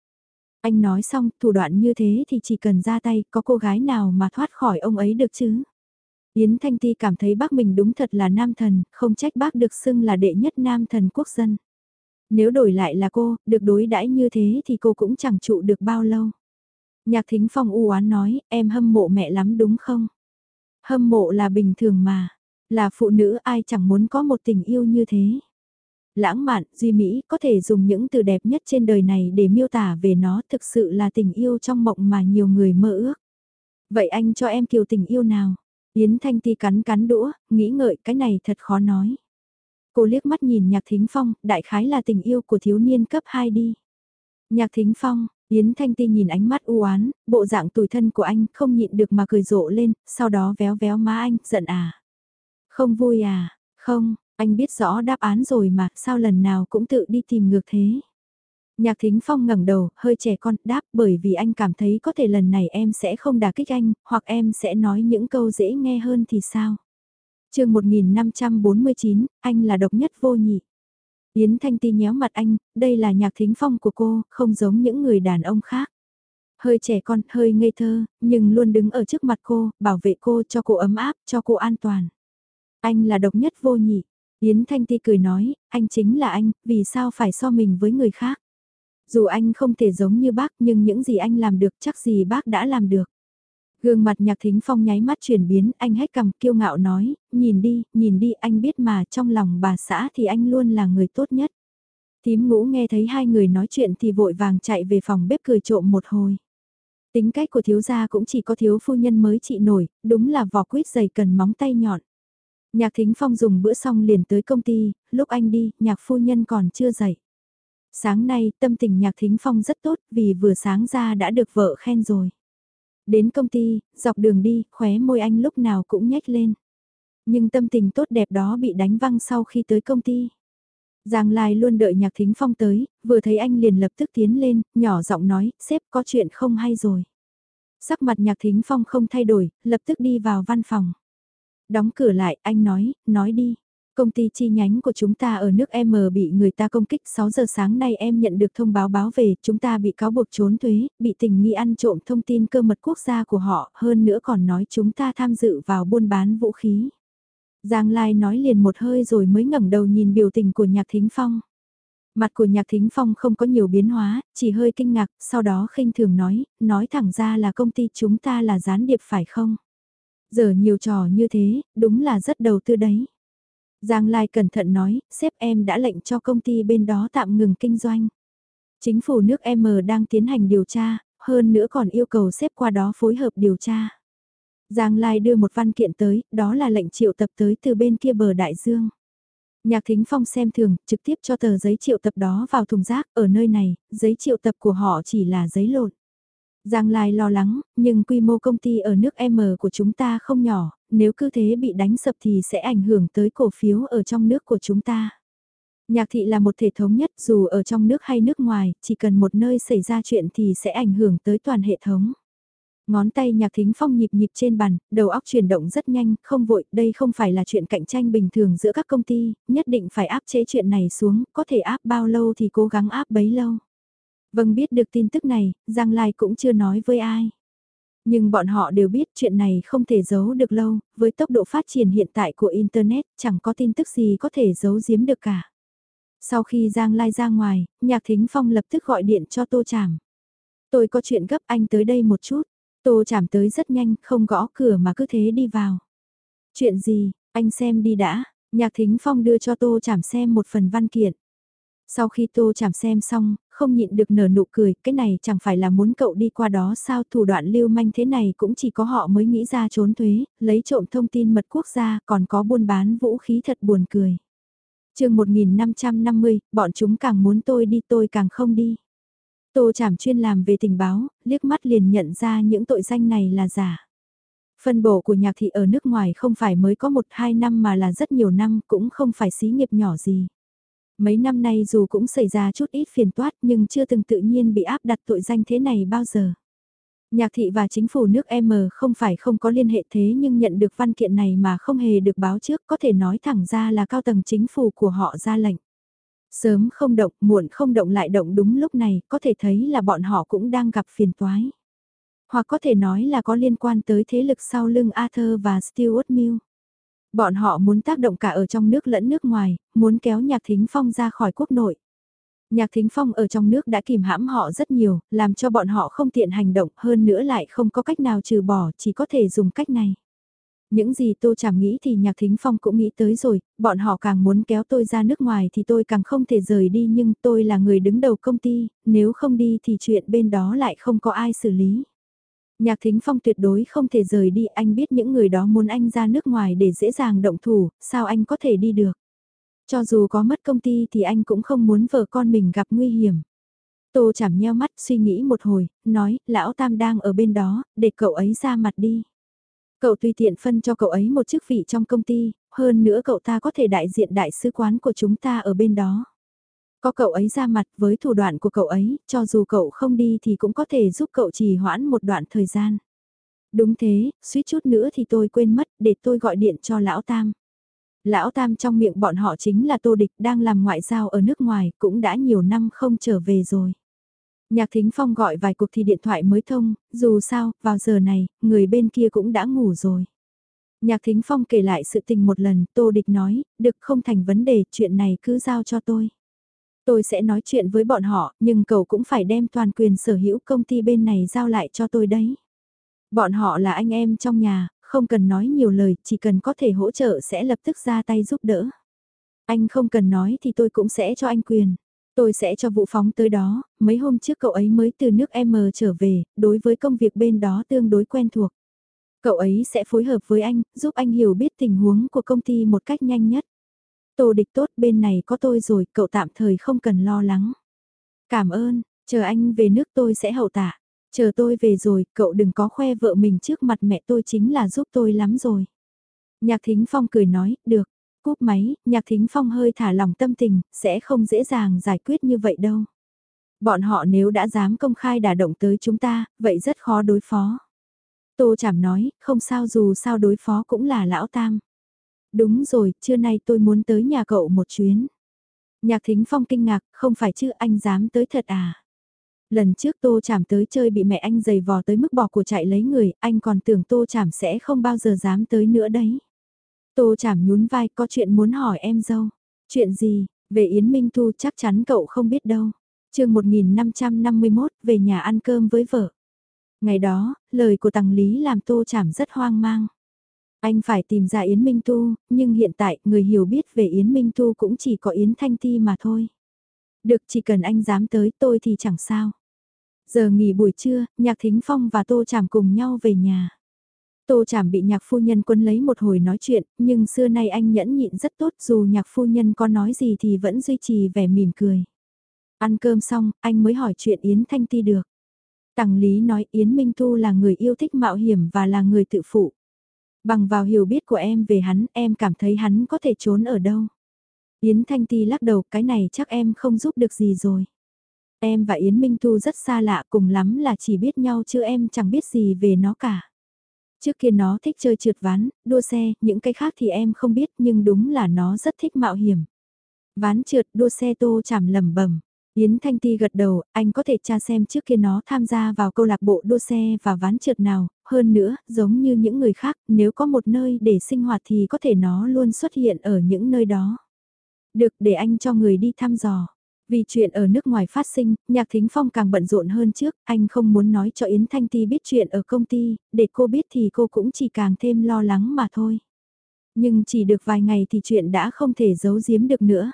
Anh nói xong, thủ đoạn như thế thì chỉ cần ra tay, có cô gái nào mà thoát khỏi ông ấy được chứ? Yến Thanh Ti cảm thấy bác mình đúng thật là nam thần, không trách bác được xưng là đệ nhất nam thần quốc dân. Nếu đổi lại là cô, được đối đãi như thế thì cô cũng chẳng trụ được bao lâu. Nhạc thính phong u oán nói, em hâm mộ mẹ lắm đúng không? Hâm mộ là bình thường mà, là phụ nữ ai chẳng muốn có một tình yêu như thế. Lãng mạn, duy mỹ, có thể dùng những từ đẹp nhất trên đời này để miêu tả về nó thực sự là tình yêu trong mộng mà nhiều người mơ ước. Vậy anh cho em kiều tình yêu nào? Yến Thanh Ti cắn cắn đũa, nghĩ ngợi cái này thật khó nói. Cô liếc mắt nhìn Nhạc Thính Phong, đại khái là tình yêu của thiếu niên cấp 2 đi. Nhạc Thính Phong, Yến Thanh Ti nhìn ánh mắt u oán, bộ dạng tủi thân của anh không nhịn được mà cười rộ lên, sau đó véo véo má anh, giận à. Không vui à, không, anh biết rõ đáp án rồi mà, sao lần nào cũng tự đi tìm ngược thế. Nhạc Thính Phong ngẩng đầu, hơi trẻ con, đáp bởi vì anh cảm thấy có thể lần này em sẽ không đả kích anh, hoặc em sẽ nói những câu dễ nghe hơn thì sao. chương 1549, anh là độc nhất vô nhị. Yến Thanh Ti nhéo mặt anh, đây là nhạc thính phong của cô, không giống những người đàn ông khác. Hơi trẻ con, hơi ngây thơ, nhưng luôn đứng ở trước mặt cô, bảo vệ cô cho cô ấm áp, cho cô an toàn. Anh là độc nhất vô nhị. Yến Thanh Ti cười nói, anh chính là anh, vì sao phải so mình với người khác. Dù anh không thể giống như bác nhưng những gì anh làm được chắc gì bác đã làm được. Gương mặt nhạc thính phong nháy mắt chuyển biến, anh hét cầm kiêu ngạo nói, nhìn đi, nhìn đi, anh biết mà trong lòng bà xã thì anh luôn là người tốt nhất. Tím ngũ nghe thấy hai người nói chuyện thì vội vàng chạy về phòng bếp cười trộm một hồi. Tính cách của thiếu gia cũng chỉ có thiếu phu nhân mới trị nổi, đúng là vỏ quýt dày cần móng tay nhọn. Nhạc thính phong dùng bữa xong liền tới công ty, lúc anh đi, nhạc phu nhân còn chưa dậy. Sáng nay tâm tình nhạc thính phong rất tốt vì vừa sáng ra đã được vợ khen rồi. Đến công ty, dọc đường đi, khóe môi anh lúc nào cũng nhếch lên. Nhưng tâm tình tốt đẹp đó bị đánh văng sau khi tới công ty. Giang Lai luôn đợi Nhạc Thính Phong tới, vừa thấy anh liền lập tức tiến lên, nhỏ giọng nói, sếp có chuyện không hay rồi. Sắc mặt Nhạc Thính Phong không thay đổi, lập tức đi vào văn phòng. Đóng cửa lại, anh nói, nói đi. Công ty chi nhánh của chúng ta ở nước M bị người ta công kích 6 giờ sáng nay em nhận được thông báo báo về chúng ta bị cáo buộc trốn thuế, bị tình nghi ăn trộm thông tin cơ mật quốc gia của họ, hơn nữa còn nói chúng ta tham dự vào buôn bán vũ khí. Giang Lai nói liền một hơi rồi mới ngẩng đầu nhìn biểu tình của Nhạc Thính Phong. Mặt của Nhạc Thính Phong không có nhiều biến hóa, chỉ hơi kinh ngạc, sau đó khinh thường nói, nói thẳng ra là công ty chúng ta là gián điệp phải không? Giờ nhiều trò như thế, đúng là rất đầu tư đấy. Giang Lai cẩn thận nói, sếp em đã lệnh cho công ty bên đó tạm ngừng kinh doanh. Chính phủ nước M đang tiến hành điều tra, hơn nữa còn yêu cầu sếp qua đó phối hợp điều tra. Giang Lai đưa một văn kiện tới, đó là lệnh triệu tập tới từ bên kia bờ đại dương. Nhạc Thính Phong xem thường, trực tiếp cho tờ giấy triệu tập đó vào thùng rác, ở nơi này, giấy triệu tập của họ chỉ là giấy lộn. Giang Lai lo lắng, nhưng quy mô công ty ở nước M của chúng ta không nhỏ, nếu cứ thế bị đánh sập thì sẽ ảnh hưởng tới cổ phiếu ở trong nước của chúng ta. Nhạc thị là một thể thống nhất dù ở trong nước hay nước ngoài, chỉ cần một nơi xảy ra chuyện thì sẽ ảnh hưởng tới toàn hệ thống. Ngón tay nhạc thính phong nhịp nhịp trên bàn, đầu óc chuyển động rất nhanh, không vội, đây không phải là chuyện cạnh tranh bình thường giữa các công ty, nhất định phải áp chế chuyện này xuống, có thể áp bao lâu thì cố gắng áp bấy lâu. Vâng biết được tin tức này, Giang Lai cũng chưa nói với ai. Nhưng bọn họ đều biết chuyện này không thể giấu được lâu, với tốc độ phát triển hiện tại của Internet, chẳng có tin tức gì có thể giấu giếm được cả. Sau khi Giang Lai ra ngoài, Nhạc Thính Phong lập tức gọi điện cho Tô Chảm. Tôi có chuyện gấp anh tới đây một chút. Tô Chảm tới rất nhanh, không gõ cửa mà cứ thế đi vào. Chuyện gì, anh xem đi đã. Nhạc Thính Phong đưa cho Tô Chảm xem một phần văn kiện. Sau khi Tô Chảm xem xong, không nhịn được nở nụ cười, cái này chẳng phải là muốn cậu đi qua đó sao thủ đoạn lưu manh thế này cũng chỉ có họ mới nghĩ ra trốn thuế, lấy trộm thông tin mật quốc gia, còn có buôn bán vũ khí thật buồn cười. chương 1550, bọn chúng càng muốn tôi đi tôi càng không đi. Tô Trảm chuyên làm về tình báo, liếc mắt liền nhận ra những tội danh này là giả. Phân bổ của nhạc thị ở nước ngoài không phải mới có một hai năm mà là rất nhiều năm, cũng không phải xí nghiệp nhỏ gì. Mấy năm nay dù cũng xảy ra chút ít phiền toát nhưng chưa từng tự nhiên bị áp đặt tội danh thế này bao giờ. Nhạc thị và chính phủ nước M không phải không có liên hệ thế nhưng nhận được văn kiện này mà không hề được báo trước có thể nói thẳng ra là cao tầng chính phủ của họ ra lệnh. Sớm không động, muộn không động lại động đúng lúc này, có thể thấy là bọn họ cũng đang gặp phiền toái. Hoặc có thể nói là có liên quan tới thế lực sau lưng Arthur và Stuart Mill. Bọn họ muốn tác động cả ở trong nước lẫn nước ngoài, muốn kéo nhạc thính phong ra khỏi quốc nội. Nhạc Thính Phong ở trong nước đã kìm hãm họ rất nhiều, làm cho bọn họ không tiện hành động, hơn nữa lại không có cách nào trừ bỏ, chỉ có thể dùng cách này. Những gì Tô Chảm nghĩ thì Nhạc Thính Phong cũng nghĩ tới rồi, bọn họ càng muốn kéo tôi ra nước ngoài thì tôi càng không thể rời đi nhưng tôi là người đứng đầu công ty, nếu không đi thì chuyện bên đó lại không có ai xử lý. Nhạc Thính Phong tuyệt đối không thể rời đi, anh biết những người đó muốn anh ra nước ngoài để dễ dàng động thủ, sao anh có thể đi được. Cho dù có mất công ty thì anh cũng không muốn vợ con mình gặp nguy hiểm. Tô chảm nheo mắt suy nghĩ một hồi, nói, lão Tam đang ở bên đó, để cậu ấy ra mặt đi. Cậu tùy tiện phân cho cậu ấy một chức vị trong công ty, hơn nữa cậu ta có thể đại diện đại sứ quán của chúng ta ở bên đó. Có cậu ấy ra mặt với thủ đoạn của cậu ấy, cho dù cậu không đi thì cũng có thể giúp cậu trì hoãn một đoạn thời gian. Đúng thế, suýt chút nữa thì tôi quên mất để tôi gọi điện cho lão Tam. Lão Tam trong miệng bọn họ chính là Tô Địch đang làm ngoại giao ở nước ngoài, cũng đã nhiều năm không trở về rồi. Nhạc Thính Phong gọi vài cuộc thì điện thoại mới thông, dù sao, vào giờ này, người bên kia cũng đã ngủ rồi. Nhạc Thính Phong kể lại sự tình một lần, Tô Địch nói, được không thành vấn đề, chuyện này cứ giao cho tôi. Tôi sẽ nói chuyện với bọn họ, nhưng cậu cũng phải đem toàn quyền sở hữu công ty bên này giao lại cho tôi đấy. Bọn họ là anh em trong nhà, không cần nói nhiều lời, chỉ cần có thể hỗ trợ sẽ lập tức ra tay giúp đỡ. Anh không cần nói thì tôi cũng sẽ cho anh quyền. Tôi sẽ cho vụ phóng tới đó, mấy hôm trước cậu ấy mới từ nước M trở về, đối với công việc bên đó tương đối quen thuộc. Cậu ấy sẽ phối hợp với anh, giúp anh hiểu biết tình huống của công ty một cách nhanh nhất. Tô địch tốt bên này có tôi rồi, cậu tạm thời không cần lo lắng. Cảm ơn, chờ anh về nước tôi sẽ hậu tạ. Chờ tôi về rồi, cậu đừng có khoe vợ mình trước mặt mẹ tôi chính là giúp tôi lắm rồi. Nhạc Thính Phong cười nói, được, cúp máy, Nhạc Thính Phong hơi thả lòng tâm tình, sẽ không dễ dàng giải quyết như vậy đâu. Bọn họ nếu đã dám công khai đả động tới chúng ta, vậy rất khó đối phó. Tô Chảm nói, không sao dù sao đối phó cũng là lão tam. Đúng rồi, trưa nay tôi muốn tới nhà cậu một chuyến. Nhạc Thính Phong kinh ngạc, không phải chứ anh dám tới thật à? Lần trước Tô Chảm tới chơi bị mẹ anh giày vò tới mức bỏ của chạy lấy người, anh còn tưởng Tô Chảm sẽ không bao giờ dám tới nữa đấy. Tô Chảm nhún vai có chuyện muốn hỏi em dâu. Chuyện gì, về Yến Minh Thu chắc chắn cậu không biết đâu. chương 1551 về nhà ăn cơm với vợ. Ngày đó, lời của Tằng Lý làm Tô Chảm rất hoang mang. Anh phải tìm ra Yến Minh Tu, nhưng hiện tại người hiểu biết về Yến Minh Tu cũng chỉ có Yến Thanh Ti mà thôi. Được chỉ cần anh dám tới tôi thì chẳng sao. Giờ nghỉ buổi trưa, Nhạc Thính Phong và Tô Trảm cùng nhau về nhà. Tô Trảm bị nhạc phu nhân quân lấy một hồi nói chuyện, nhưng xưa nay anh nhẫn nhịn rất tốt dù nhạc phu nhân có nói gì thì vẫn duy trì vẻ mỉm cười. Ăn cơm xong, anh mới hỏi chuyện Yến Thanh Ti được. Tằng Lý nói Yến Minh Tu là người yêu thích mạo hiểm và là người tự phụ. Bằng vào hiểu biết của em về hắn, em cảm thấy hắn có thể trốn ở đâu. Yến Thanh Ti lắc đầu, cái này chắc em không giúp được gì rồi. Em và Yến Minh Tu rất xa lạ cùng lắm là chỉ biết nhau chứ em chẳng biết gì về nó cả. Trước kia nó thích chơi trượt ván, đua xe, những cái khác thì em không biết nhưng đúng là nó rất thích mạo hiểm. Ván trượt, đua xe tô chảm lầm bẩm Yến Thanh Ti gật đầu, anh có thể tra xem trước kia nó tham gia vào câu lạc bộ đua xe và ván trượt nào, hơn nữa, giống như những người khác, nếu có một nơi để sinh hoạt thì có thể nó luôn xuất hiện ở những nơi đó. Được để anh cho người đi thăm dò. Vì chuyện ở nước ngoài phát sinh, Nhạc Thính Phong càng bận rộn hơn trước, anh không muốn nói cho Yến Thanh Ti biết chuyện ở công ty, để cô biết thì cô cũng chỉ càng thêm lo lắng mà thôi. Nhưng chỉ được vài ngày thì chuyện đã không thể giấu giếm được nữa.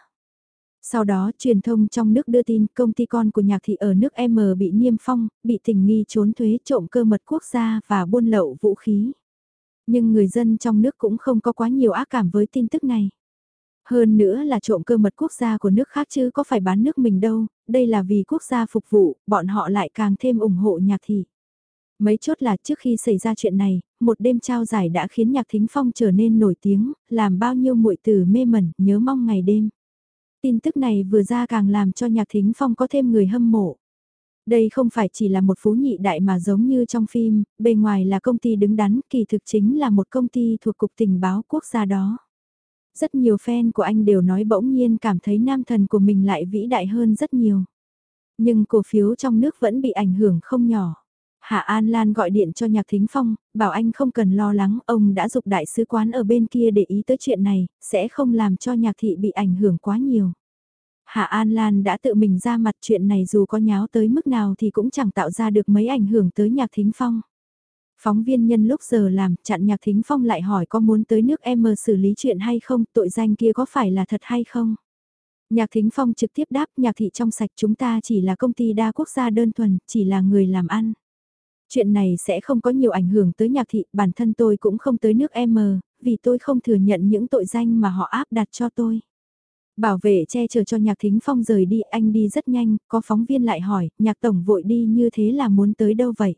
Sau đó, truyền thông trong nước đưa tin công ty con của nhạc thị ở nước M bị niêm phong, bị tình nghi trốn thuế trộm cơ mật quốc gia và buôn lậu vũ khí. Nhưng người dân trong nước cũng không có quá nhiều ác cảm với tin tức này. Hơn nữa là trộm cơ mật quốc gia của nước khác chứ có phải bán nước mình đâu, đây là vì quốc gia phục vụ, bọn họ lại càng thêm ủng hộ nhạc thị. Mấy chốt là trước khi xảy ra chuyện này, một đêm trao giải đã khiến nhạc thính phong trở nên nổi tiếng, làm bao nhiêu muội tử mê mẩn, nhớ mong ngày đêm. Tin tức này vừa ra càng làm cho nhạc thính phong có thêm người hâm mộ. Đây không phải chỉ là một phú nhị đại mà giống như trong phim, bề ngoài là công ty đứng đắn, kỳ thực chính là một công ty thuộc cục tình báo quốc gia đó. Rất nhiều fan của anh đều nói bỗng nhiên cảm thấy nam thần của mình lại vĩ đại hơn rất nhiều. Nhưng cổ phiếu trong nước vẫn bị ảnh hưởng không nhỏ. Hạ An Lan gọi điện cho Nhạc Thính Phong, bảo anh không cần lo lắng, ông đã dục đại sứ quán ở bên kia để ý tới chuyện này, sẽ không làm cho Nhạc Thị bị ảnh hưởng quá nhiều. Hạ An Lan đã tự mình ra mặt chuyện này dù có nháo tới mức nào thì cũng chẳng tạo ra được mấy ảnh hưởng tới Nhạc Thính Phong. Phóng viên nhân lúc giờ làm, chặn Nhạc Thính Phong lại hỏi có muốn tới nước em xử lý chuyện hay không, tội danh kia có phải là thật hay không? Nhạc Thính Phong trực tiếp đáp nhạc thị trong sạch chúng ta chỉ là công ty đa quốc gia đơn thuần, chỉ là người làm ăn. Chuyện này sẽ không có nhiều ảnh hưởng tới nhạc thị, bản thân tôi cũng không tới nước M, vì tôi không thừa nhận những tội danh mà họ áp đặt cho tôi. Bảo vệ che chở cho nhạc thính phong rời đi, anh đi rất nhanh, có phóng viên lại hỏi, nhạc tổng vội đi như thế là muốn tới đâu vậy?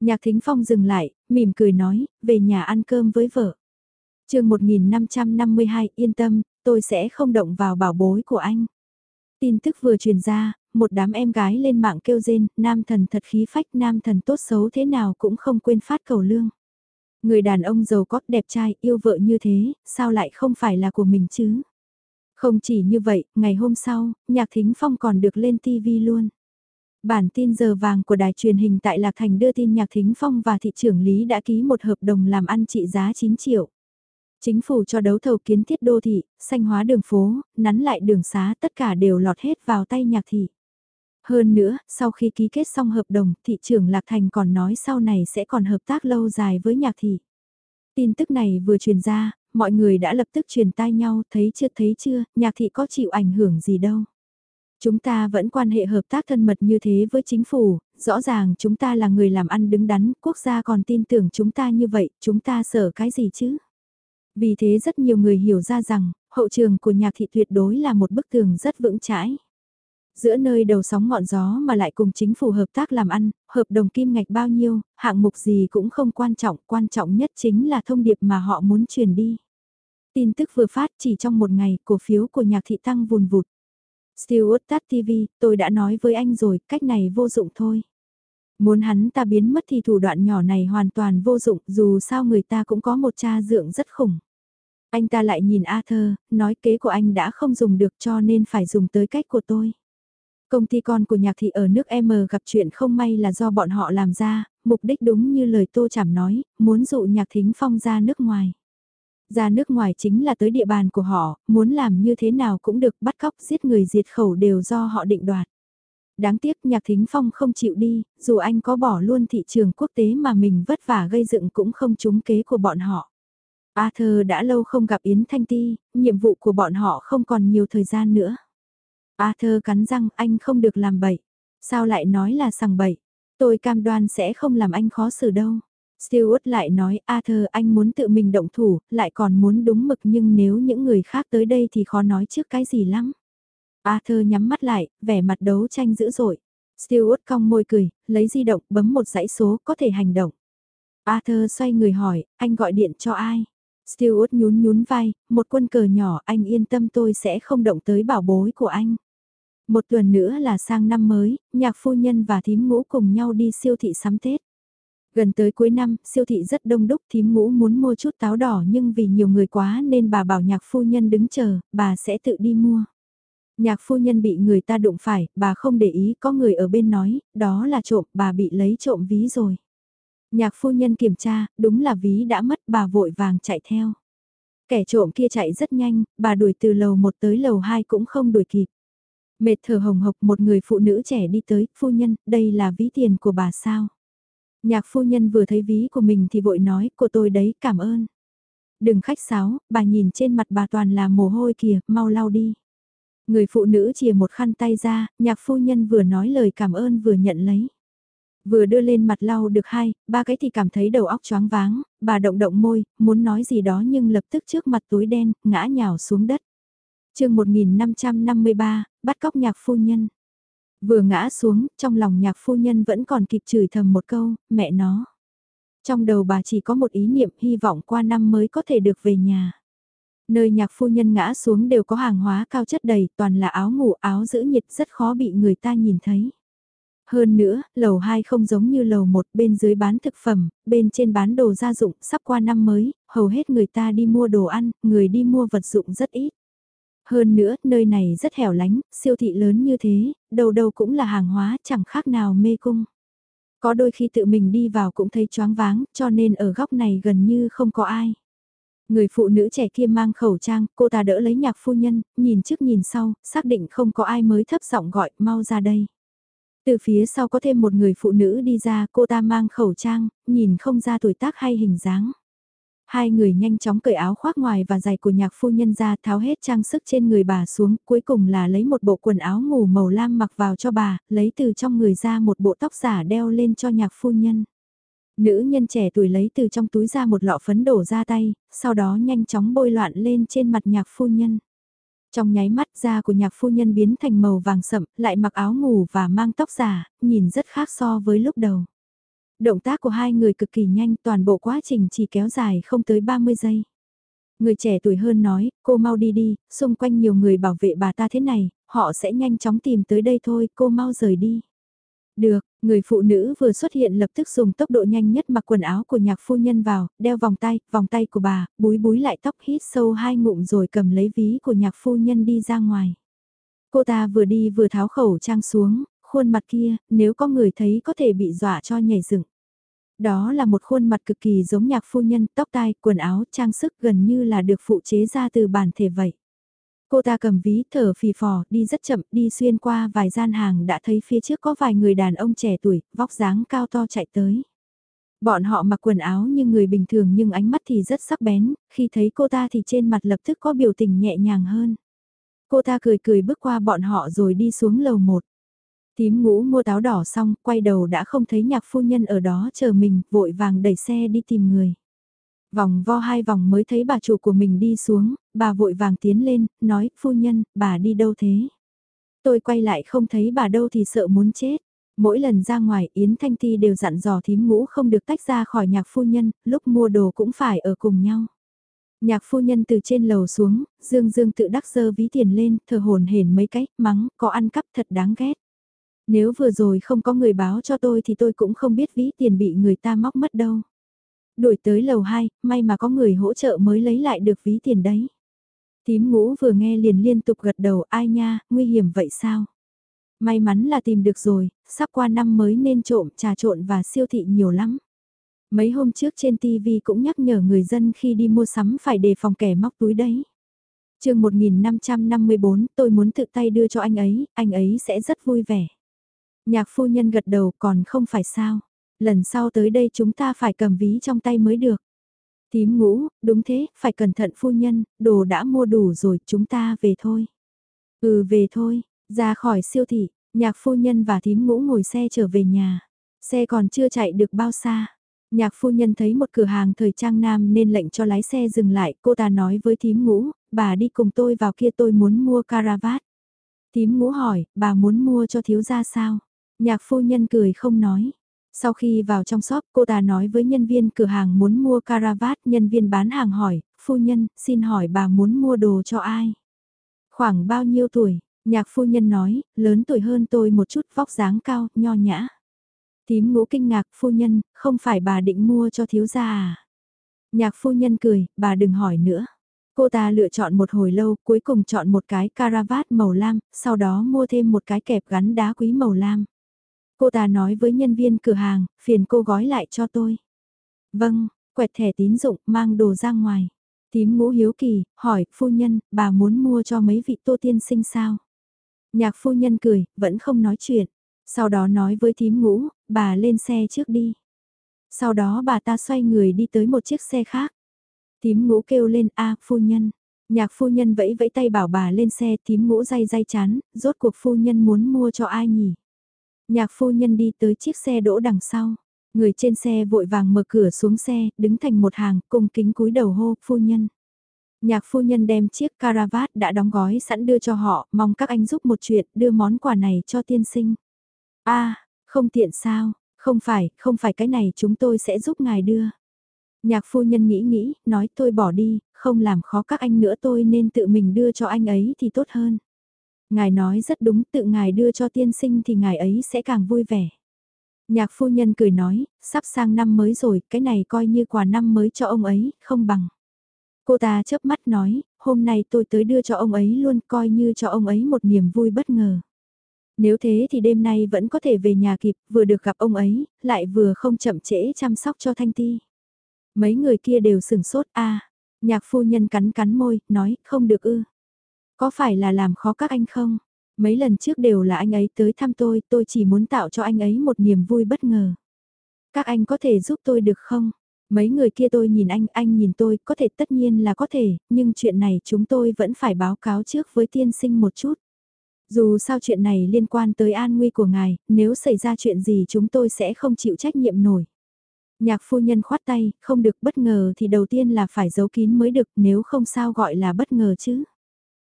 Nhạc thính phong dừng lại, mỉm cười nói, về nhà ăn cơm với vợ. chương 1552, yên tâm, tôi sẽ không động vào bảo bối của anh. Tin tức vừa truyền ra, một đám em gái lên mạng kêu rên, nam thần thật khí phách, nam thần tốt xấu thế nào cũng không quên phát cầu lương. Người đàn ông giàu có đẹp trai, yêu vợ như thế, sao lại không phải là của mình chứ? Không chỉ như vậy, ngày hôm sau, Nhạc Thính Phong còn được lên TV luôn. Bản tin giờ vàng của đài truyền hình tại Lạc Thành đưa tin Nhạc Thính Phong và thị trưởng Lý đã ký một hợp đồng làm ăn trị giá 9 triệu. Chính phủ cho đấu thầu kiến thiết đô thị, xanh hóa đường phố, nắn lại đường xá tất cả đều lọt hết vào tay nhạc thị. Hơn nữa, sau khi ký kết xong hợp đồng, thị trưởng Lạc Thành còn nói sau này sẽ còn hợp tác lâu dài với nhạc thị. Tin tức này vừa truyền ra, mọi người đã lập tức truyền tai nhau, thấy chưa thấy chưa, nhạc thị có chịu ảnh hưởng gì đâu. Chúng ta vẫn quan hệ hợp tác thân mật như thế với chính phủ, rõ ràng chúng ta là người làm ăn đứng đắn, quốc gia còn tin tưởng chúng ta như vậy, chúng ta sợ cái gì chứ? Vì thế rất nhiều người hiểu ra rằng, hậu trường của nhạc thị tuyệt đối là một bức tường rất vững chãi. Giữa nơi đầu sóng ngọn gió mà lại cùng chính phủ hợp tác làm ăn, hợp đồng kim ngạch bao nhiêu, hạng mục gì cũng không quan trọng, quan trọng nhất chính là thông điệp mà họ muốn truyền đi. Tin tức vừa phát chỉ trong một ngày, cổ phiếu của nhạc thị tăng vùn vụt. Stewart Tắt TV, tôi đã nói với anh rồi, cách này vô dụng thôi. Muốn hắn ta biến mất thì thủ đoạn nhỏ này hoàn toàn vô dụng, dù sao người ta cũng có một cha dượng rất khủng. Anh ta lại nhìn Arthur, nói kế của anh đã không dùng được cho nên phải dùng tới cách của tôi. Công ty con của nhạc thị ở nước M gặp chuyện không may là do bọn họ làm ra, mục đích đúng như lời Tô Chảm nói, muốn dụ nhạc thính phong ra nước ngoài. Ra nước ngoài chính là tới địa bàn của họ, muốn làm như thế nào cũng được bắt cóc giết người diệt khẩu đều do họ định đoạt. Đáng tiếc nhạc thính phong không chịu đi, dù anh có bỏ luôn thị trường quốc tế mà mình vất vả gây dựng cũng không trúng kế của bọn họ. Arthur đã lâu không gặp Yến Thanh Ti, nhiệm vụ của bọn họ không còn nhiều thời gian nữa. Arthur cắn răng anh không được làm bậy. Sao lại nói là sằng bậy? Tôi cam đoan sẽ không làm anh khó xử đâu. Stewart lại nói Arthur anh muốn tự mình động thủ, lại còn muốn đúng mực nhưng nếu những người khác tới đây thì khó nói trước cái gì lắm. Arthur nhắm mắt lại, vẻ mặt đấu tranh dữ dội. Stewart cong môi cười, lấy di động bấm một dãy số có thể hành động. Arthur xoay người hỏi, anh gọi điện cho ai? Stewart nhún nhún vai, một quân cờ nhỏ anh yên tâm tôi sẽ không động tới bảo bối của anh. Một tuần nữa là sang năm mới, nhạc phu nhân và thím ngũ cùng nhau đi siêu thị sắm Tết. Gần tới cuối năm, siêu thị rất đông đúc thím ngũ muốn mua chút táo đỏ nhưng vì nhiều người quá nên bà bảo nhạc phu nhân đứng chờ, bà sẽ tự đi mua. Nhạc phu nhân bị người ta đụng phải, bà không để ý có người ở bên nói, đó là trộm, bà bị lấy trộm ví rồi. Nhạc phu nhân kiểm tra, đúng là ví đã mất, bà vội vàng chạy theo. Kẻ trộm kia chạy rất nhanh, bà đuổi từ lầu 1 tới lầu 2 cũng không đuổi kịp. Mệt thở hồng hộc một người phụ nữ trẻ đi tới, phu nhân, đây là ví tiền của bà sao? Nhạc phu nhân vừa thấy ví của mình thì vội nói, của tôi đấy, cảm ơn. Đừng khách sáo, bà nhìn trên mặt bà toàn là mồ hôi kìa, mau lau đi. Người phụ nữ chìa một khăn tay ra, nhạc phu nhân vừa nói lời cảm ơn vừa nhận lấy. Vừa đưa lên mặt lau được hai, ba cái thì cảm thấy đầu óc choáng váng, bà động động môi, muốn nói gì đó nhưng lập tức trước mặt túi đen, ngã nhào xuống đất. chương 1553, bắt cóc nhạc phu nhân. Vừa ngã xuống, trong lòng nhạc phu nhân vẫn còn kịp chửi thầm một câu, mẹ nó. Trong đầu bà chỉ có một ý niệm hy vọng qua năm mới có thể được về nhà. Nơi nhạc phu nhân ngã xuống đều có hàng hóa cao chất đầy, toàn là áo ngủ áo giữ nhiệt rất khó bị người ta nhìn thấy. Hơn nữa, lầu 2 không giống như lầu 1 bên dưới bán thực phẩm, bên trên bán đồ gia dụng, sắp qua năm mới, hầu hết người ta đi mua đồ ăn, người đi mua vật dụng rất ít. Hơn nữa, nơi này rất hẻo lánh, siêu thị lớn như thế, đầu đầu cũng là hàng hóa chẳng khác nào mê cung. Có đôi khi tự mình đi vào cũng thấy choáng váng, cho nên ở góc này gần như không có ai. Người phụ nữ trẻ kia mang khẩu trang, cô ta đỡ lấy nhạc phu nhân, nhìn trước nhìn sau, xác định không có ai mới thấp giọng gọi, mau ra đây. Từ phía sau có thêm một người phụ nữ đi ra, cô ta mang khẩu trang, nhìn không ra tuổi tác hay hình dáng. Hai người nhanh chóng cởi áo khoác ngoài và giày của nhạc phu nhân ra tháo hết trang sức trên người bà xuống, cuối cùng là lấy một bộ quần áo ngủ màu lam mặc vào cho bà, lấy từ trong người ra một bộ tóc giả đeo lên cho nhạc phu nhân. Nữ nhân trẻ tuổi lấy từ trong túi ra một lọ phấn đổ ra tay, sau đó nhanh chóng bôi loạn lên trên mặt nhạc phu nhân. Trong nháy mắt da của nhạc phu nhân biến thành màu vàng sậm, lại mặc áo ngủ và mang tóc giả, nhìn rất khác so với lúc đầu. Động tác của hai người cực kỳ nhanh, toàn bộ quá trình chỉ kéo dài không tới 30 giây. Người trẻ tuổi hơn nói, cô mau đi đi, xung quanh nhiều người bảo vệ bà ta thế này, họ sẽ nhanh chóng tìm tới đây thôi, cô mau rời đi. Được, người phụ nữ vừa xuất hiện lập tức dùng tốc độ nhanh nhất mặc quần áo của nhạc phu nhân vào, đeo vòng tay, vòng tay của bà, búi búi lại tóc hít sâu hai ngụm rồi cầm lấy ví của nhạc phu nhân đi ra ngoài. Cô ta vừa đi vừa tháo khẩu trang xuống, khuôn mặt kia, nếu có người thấy có thể bị dọa cho nhảy dựng. Đó là một khuôn mặt cực kỳ giống nhạc phu nhân, tóc tai, quần áo, trang sức gần như là được phụ chế ra từ bản thể vậy. Cô ta cầm ví thở phì phò, đi rất chậm, đi xuyên qua vài gian hàng đã thấy phía trước có vài người đàn ông trẻ tuổi, vóc dáng cao to chạy tới. Bọn họ mặc quần áo như người bình thường nhưng ánh mắt thì rất sắc bén, khi thấy cô ta thì trên mặt lập tức có biểu tình nhẹ nhàng hơn. Cô ta cười cười bước qua bọn họ rồi đi xuống lầu một. Tím ngũ mua táo đỏ xong, quay đầu đã không thấy nhạc phu nhân ở đó chờ mình, vội vàng đẩy xe đi tìm người. Vòng vo hai vòng mới thấy bà chủ của mình đi xuống, bà vội vàng tiến lên, nói, phu nhân, bà đi đâu thế? Tôi quay lại không thấy bà đâu thì sợ muốn chết. Mỗi lần ra ngoài Yến Thanh Ti đều dặn dò thím ngũ không được tách ra khỏi nhạc phu nhân, lúc mua đồ cũng phải ở cùng nhau. Nhạc phu nhân từ trên lầu xuống, dương dương tự đắc dơ ví tiền lên, thờ hồn hển mấy cái, mắng, có ăn cắp thật đáng ghét. Nếu vừa rồi không có người báo cho tôi thì tôi cũng không biết ví tiền bị người ta móc mất đâu. Đuổi tới lầu 2, may mà có người hỗ trợ mới lấy lại được ví tiền đấy. Tím ngũ vừa nghe liền liên tục gật đầu ai nha, nguy hiểm vậy sao? May mắn là tìm được rồi, sắp qua năm mới nên trộm, trà trộn và siêu thị nhiều lắm. Mấy hôm trước trên TV cũng nhắc nhở người dân khi đi mua sắm phải đề phòng kẻ móc túi đấy. chương 1554 tôi muốn tự tay đưa cho anh ấy, anh ấy sẽ rất vui vẻ. Nhạc phu nhân gật đầu còn không phải sao. Lần sau tới đây chúng ta phải cầm ví trong tay mới được. Tím ngũ, đúng thế, phải cẩn thận phu nhân, đồ đã mua đủ rồi, chúng ta về thôi. Ừ về thôi, ra khỏi siêu thị, nhạc phu nhân và thím ngũ ngồi xe trở về nhà. Xe còn chưa chạy được bao xa. Nhạc phu nhân thấy một cửa hàng thời trang nam nên lệnh cho lái xe dừng lại, cô ta nói với thím ngũ, bà đi cùng tôi vào kia tôi muốn mua caravat. Thím ngũ hỏi, bà muốn mua cho thiếu gia sao? Nhạc phu nhân cười không nói. Sau khi vào trong shop, cô ta nói với nhân viên cửa hàng muốn mua caravat, nhân viên bán hàng hỏi, phu nhân, xin hỏi bà muốn mua đồ cho ai? Khoảng bao nhiêu tuổi? Nhạc phu nhân nói, lớn tuổi hơn tôi một chút vóc dáng cao, nho nhã. Tím ngũ kinh ngạc, phu nhân, không phải bà định mua cho thiếu gia à? Nhạc phu nhân cười, bà đừng hỏi nữa. Cô ta lựa chọn một hồi lâu, cuối cùng chọn một cái caravat màu lam, sau đó mua thêm một cái kẹp gắn đá quý màu lam. Cô ta nói với nhân viên cửa hàng, phiền cô gói lại cho tôi. Vâng, quẹt thẻ tín dụng, mang đồ ra ngoài. Tím ngũ hiếu kỳ, hỏi, phu nhân, bà muốn mua cho mấy vị tô tiên sinh sao? Nhạc phu nhân cười, vẫn không nói chuyện. Sau đó nói với thím ngũ, bà lên xe trước đi. Sau đó bà ta xoay người đi tới một chiếc xe khác. Tím ngũ kêu lên a phu nhân. Nhạc phu nhân vẫy vẫy tay bảo bà lên xe tím ngũ day day chán, rốt cuộc phu nhân muốn mua cho ai nhỉ? Nhạc phu nhân đi tới chiếc xe đỗ đằng sau. Người trên xe vội vàng mở cửa xuống xe, đứng thành một hàng, cung kính cúi đầu hô, phu nhân. Nhạc phu nhân đem chiếc caravat đã đóng gói sẵn đưa cho họ, mong các anh giúp một chuyện, đưa món quà này cho tiên sinh. a không tiện sao, không phải, không phải cái này chúng tôi sẽ giúp ngài đưa. Nhạc phu nhân nghĩ nghĩ, nói tôi bỏ đi, không làm khó các anh nữa tôi nên tự mình đưa cho anh ấy thì tốt hơn. Ngài nói rất đúng, tự ngài đưa cho tiên sinh thì ngài ấy sẽ càng vui vẻ. Nhạc phu nhân cười nói, sắp sang năm mới rồi, cái này coi như quà năm mới cho ông ấy, không bằng. Cô ta chớp mắt nói, hôm nay tôi tới đưa cho ông ấy luôn coi như cho ông ấy một niềm vui bất ngờ. Nếu thế thì đêm nay vẫn có thể về nhà kịp, vừa được gặp ông ấy, lại vừa không chậm trễ chăm sóc cho Thanh Ti. Mấy người kia đều sừng sốt a nhạc phu nhân cắn cắn môi, nói, không được ư. Có phải là làm khó các anh không? Mấy lần trước đều là anh ấy tới thăm tôi, tôi chỉ muốn tạo cho anh ấy một niềm vui bất ngờ. Các anh có thể giúp tôi được không? Mấy người kia tôi nhìn anh, anh nhìn tôi, có thể tất nhiên là có thể, nhưng chuyện này chúng tôi vẫn phải báo cáo trước với tiên sinh một chút. Dù sao chuyện này liên quan tới an nguy của ngài, nếu xảy ra chuyện gì chúng tôi sẽ không chịu trách nhiệm nổi. Nhạc phu nhân khoát tay, không được bất ngờ thì đầu tiên là phải giấu kín mới được, nếu không sao gọi là bất ngờ chứ.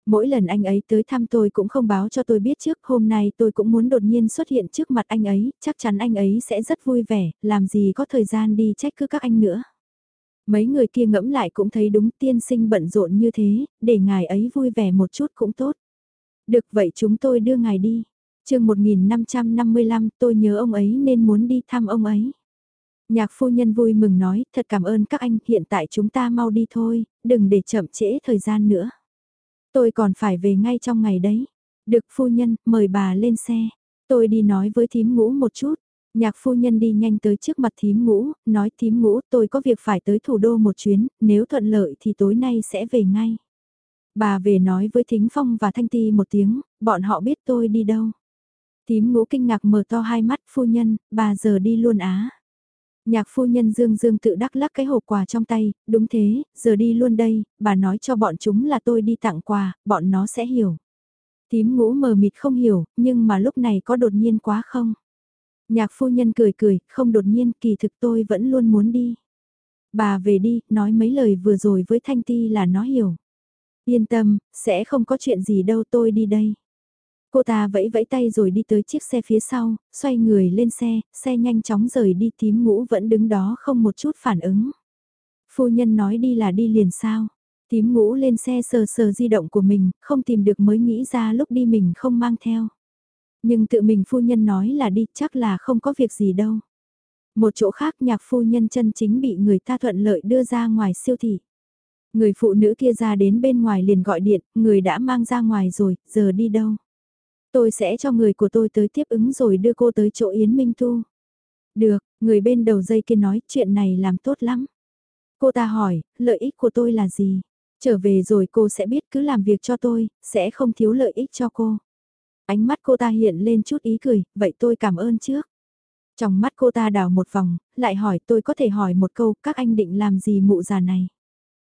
Mỗi lần anh ấy tới thăm tôi cũng không báo cho tôi biết trước, hôm nay tôi cũng muốn đột nhiên xuất hiện trước mặt anh ấy, chắc chắn anh ấy sẽ rất vui vẻ, làm gì có thời gian đi trách cứ các anh nữa. Mấy người kia ngẫm lại cũng thấy đúng tiên sinh bận rộn như thế, để ngài ấy vui vẻ một chút cũng tốt. Được vậy chúng tôi đưa ngài đi. chương 1555 tôi nhớ ông ấy nên muốn đi thăm ông ấy. Nhạc phu nhân vui mừng nói, thật cảm ơn các anh, hiện tại chúng ta mau đi thôi, đừng để chậm trễ thời gian nữa. Tôi còn phải về ngay trong ngày đấy. Được phu nhân, mời bà lên xe. Tôi đi nói với thím ngũ một chút. Nhạc phu nhân đi nhanh tới trước mặt thím ngũ, nói thím ngũ tôi có việc phải tới thủ đô một chuyến, nếu thuận lợi thì tối nay sẽ về ngay. Bà về nói với Thính Phong và Thanh Ti một tiếng, bọn họ biết tôi đi đâu. Thím ngũ kinh ngạc mở to hai mắt phu nhân, bà giờ đi luôn á. Nhạc phu nhân dương dương tự đắc lắc cái hộp quà trong tay, đúng thế, giờ đi luôn đây, bà nói cho bọn chúng là tôi đi tặng quà, bọn nó sẽ hiểu. Tím ngũ mờ mịt không hiểu, nhưng mà lúc này có đột nhiên quá không? Nhạc phu nhân cười cười, không đột nhiên, kỳ thực tôi vẫn luôn muốn đi. Bà về đi, nói mấy lời vừa rồi với Thanh Ti là nó hiểu. Yên tâm, sẽ không có chuyện gì đâu tôi đi đây. Cô ta vẫy vẫy tay rồi đi tới chiếc xe phía sau, xoay người lên xe, xe nhanh chóng rời đi tím ngũ vẫn đứng đó không một chút phản ứng. Phu nhân nói đi là đi liền sao. Tím ngũ lên xe sờ sờ di động của mình, không tìm được mới nghĩ ra lúc đi mình không mang theo. Nhưng tự mình phu nhân nói là đi chắc là không có việc gì đâu. Một chỗ khác nhạc phu nhân chân chính bị người ta thuận lợi đưa ra ngoài siêu thị. Người phụ nữ kia ra đến bên ngoài liền gọi điện, người đã mang ra ngoài rồi, giờ đi đâu? Tôi sẽ cho người của tôi tới tiếp ứng rồi đưa cô tới chỗ Yến Minh Thu. Được, người bên đầu dây kia nói chuyện này làm tốt lắm. Cô ta hỏi, lợi ích của tôi là gì? Trở về rồi cô sẽ biết cứ làm việc cho tôi, sẽ không thiếu lợi ích cho cô. Ánh mắt cô ta hiện lên chút ý cười, vậy tôi cảm ơn trước. Trong mắt cô ta đào một vòng, lại hỏi tôi có thể hỏi một câu các anh định làm gì mụ già này.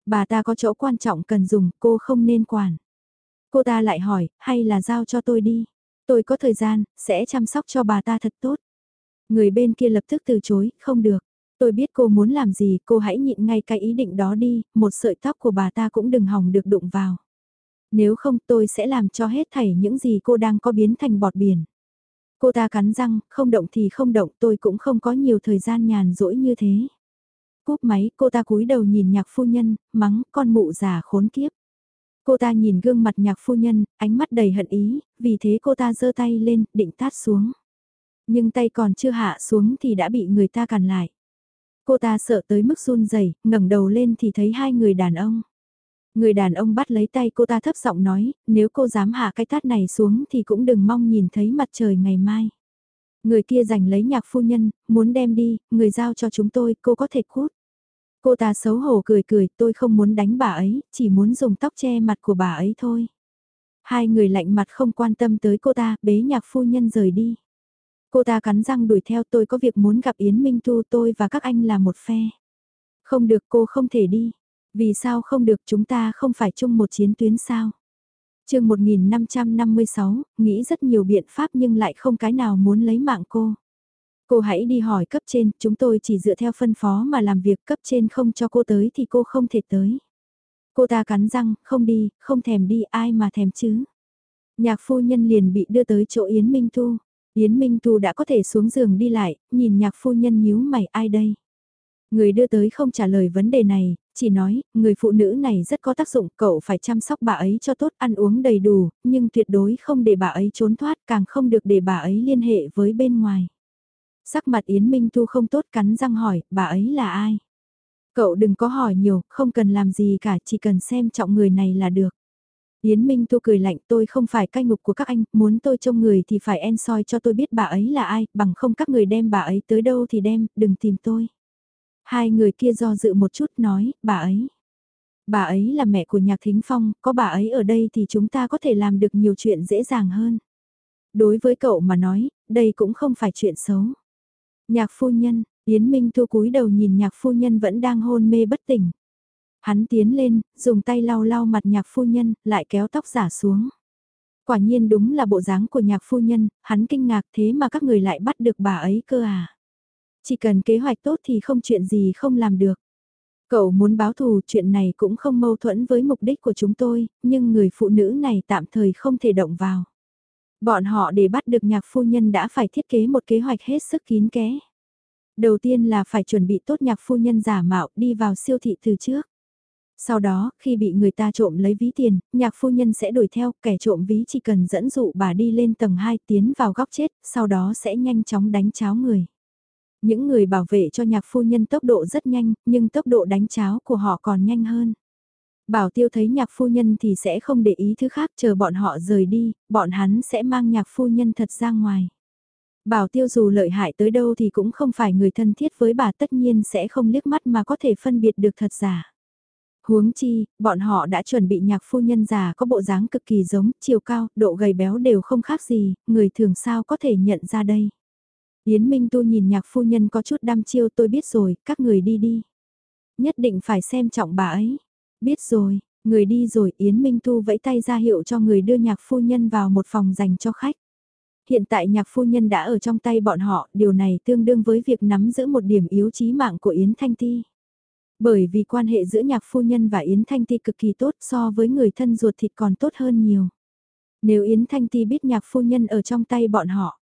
Bà ta có chỗ quan trọng cần dùng, cô không nên quản. Cô ta lại hỏi, hay là giao cho tôi đi. Tôi có thời gian, sẽ chăm sóc cho bà ta thật tốt. Người bên kia lập tức từ chối, không được. Tôi biết cô muốn làm gì, cô hãy nhịn ngay cái ý định đó đi, một sợi tóc của bà ta cũng đừng hỏng được đụng vào. Nếu không tôi sẽ làm cho hết thảy những gì cô đang có biến thành bọt biển. Cô ta cắn răng, không động thì không động tôi cũng không có nhiều thời gian nhàn rỗi như thế. Cúp máy cô ta cúi đầu nhìn nhạc phu nhân, mắng con mụ già khốn kiếp. Cô ta nhìn gương mặt nhạc phu nhân, ánh mắt đầy hận ý, vì thế cô ta giơ tay lên, định tát xuống. Nhưng tay còn chưa hạ xuống thì đã bị người ta cản lại. Cô ta sợ tới mức run rẩy, ngẩng đầu lên thì thấy hai người đàn ông. Người đàn ông bắt lấy tay cô ta thấp giọng nói, nếu cô dám hạ cái tát này xuống thì cũng đừng mong nhìn thấy mặt trời ngày mai. Người kia giành lấy nhạc phu nhân, muốn đem đi, người giao cho chúng tôi, cô có thể cút. Cô ta xấu hổ cười cười, tôi không muốn đánh bà ấy, chỉ muốn dùng tóc che mặt của bà ấy thôi. Hai người lạnh mặt không quan tâm tới cô ta, bế nhạc phu nhân rời đi. Cô ta cắn răng đuổi theo tôi có việc muốn gặp Yến Minh thu tôi và các anh là một phe. Không được cô không thể đi. Vì sao không được chúng ta không phải chung một chiến tuyến sao? chương 1556, nghĩ rất nhiều biện pháp nhưng lại không cái nào muốn lấy mạng cô. Cô hãy đi hỏi cấp trên, chúng tôi chỉ dựa theo phân phó mà làm việc cấp trên không cho cô tới thì cô không thể tới. Cô ta cắn răng, không đi, không thèm đi, ai mà thèm chứ. Nhạc phu nhân liền bị đưa tới chỗ Yến Minh Tu. Yến Minh Tu đã có thể xuống giường đi lại, nhìn nhạc phu nhân nhíu mày ai đây. Người đưa tới không trả lời vấn đề này, Chỉ nói, người phụ nữ này rất có tác dụng, cậu phải chăm sóc bà ấy cho tốt, ăn uống đầy đủ, nhưng tuyệt đối không để bà ấy trốn thoát, càng không được để bà ấy liên hệ với bên ngoài. Sắc mặt Yến Minh Tu không tốt cắn răng hỏi, bà ấy là ai? Cậu đừng có hỏi nhiều, không cần làm gì cả, chỉ cần xem trọng người này là được. Yến Minh Tu cười lạnh tôi không phải cai ngục của các anh, muốn tôi trông người thì phải en soi cho tôi biết bà ấy là ai, bằng không các người đem bà ấy tới đâu thì đem, đừng tìm tôi. Hai người kia do dự một chút nói, bà ấy. Bà ấy là mẹ của Nhạc Thính Phong, có bà ấy ở đây thì chúng ta có thể làm được nhiều chuyện dễ dàng hơn. Đối với cậu mà nói, đây cũng không phải chuyện xấu. Nhạc phu nhân, Yến Minh Thu cúi đầu nhìn nhạc phu nhân vẫn đang hôn mê bất tỉnh. Hắn tiến lên, dùng tay lau lau mặt nhạc phu nhân, lại kéo tóc giả xuống. Quả nhiên đúng là bộ dáng của nhạc phu nhân, hắn kinh ngạc thế mà các người lại bắt được bà ấy cơ à. Chỉ cần kế hoạch tốt thì không chuyện gì không làm được. Cậu muốn báo thù chuyện này cũng không mâu thuẫn với mục đích của chúng tôi, nhưng người phụ nữ này tạm thời không thể động vào. Bọn họ để bắt được nhạc phu nhân đã phải thiết kế một kế hoạch hết sức kín kẽ. Đầu tiên là phải chuẩn bị tốt nhạc phu nhân giả mạo đi vào siêu thị từ trước. Sau đó, khi bị người ta trộm lấy ví tiền, nhạc phu nhân sẽ đuổi theo, kẻ trộm ví chỉ cần dẫn dụ bà đi lên tầng 2 tiến vào góc chết, sau đó sẽ nhanh chóng đánh cháo người. Những người bảo vệ cho nhạc phu nhân tốc độ rất nhanh, nhưng tốc độ đánh cháo của họ còn nhanh hơn. Bảo tiêu thấy nhạc phu nhân thì sẽ không để ý thứ khác chờ bọn họ rời đi, bọn hắn sẽ mang nhạc phu nhân thật ra ngoài. Bảo tiêu dù lợi hại tới đâu thì cũng không phải người thân thiết với bà tất nhiên sẽ không liếc mắt mà có thể phân biệt được thật giả. Huống chi, bọn họ đã chuẩn bị nhạc phu nhân già có bộ dáng cực kỳ giống, chiều cao, độ gầy béo đều không khác gì, người thường sao có thể nhận ra đây. Yến Minh Tu nhìn nhạc phu nhân có chút đăm chiêu tôi biết rồi, các người đi đi. Nhất định phải xem trọng bà ấy. Biết rồi, người đi rồi Yến Minh Tu vẫy tay ra hiệu cho người đưa nhạc phu nhân vào một phòng dành cho khách. Hiện tại nhạc phu nhân đã ở trong tay bọn họ, điều này tương đương với việc nắm giữ một điểm yếu chí mạng của Yến Thanh Ti. Bởi vì quan hệ giữa nhạc phu nhân và Yến Thanh Ti cực kỳ tốt so với người thân ruột thịt còn tốt hơn nhiều. Nếu Yến Thanh Ti biết nhạc phu nhân ở trong tay bọn họ.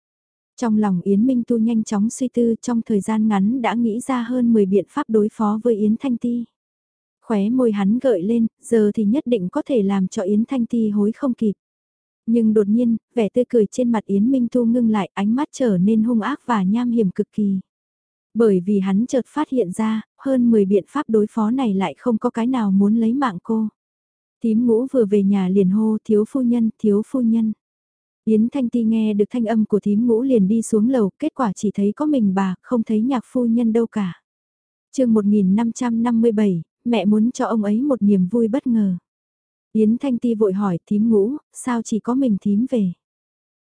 Trong lòng Yến Minh Tu nhanh chóng suy tư trong thời gian ngắn đã nghĩ ra hơn 10 biện pháp đối phó với Yến Thanh Ti. Khóe môi hắn gợi lên, giờ thì nhất định có thể làm cho Yến Thanh Ti hối không kịp. Nhưng đột nhiên, vẻ tươi cười trên mặt Yến Minh thu ngưng lại ánh mắt trở nên hung ác và nham hiểm cực kỳ. Bởi vì hắn chợt phát hiện ra, hơn 10 biện pháp đối phó này lại không có cái nào muốn lấy mạng cô. Tím ngũ vừa về nhà liền hô thiếu phu nhân, thiếu phu nhân. Yến Thanh Ti nghe được thanh âm của thím ngũ liền đi xuống lầu, kết quả chỉ thấy có mình bà, không thấy nhạc phu nhân đâu cả. chương 1557, mẹ muốn cho ông ấy một niềm vui bất ngờ. Yến Thanh Ti vội hỏi thím ngũ, sao chỉ có mình thím về?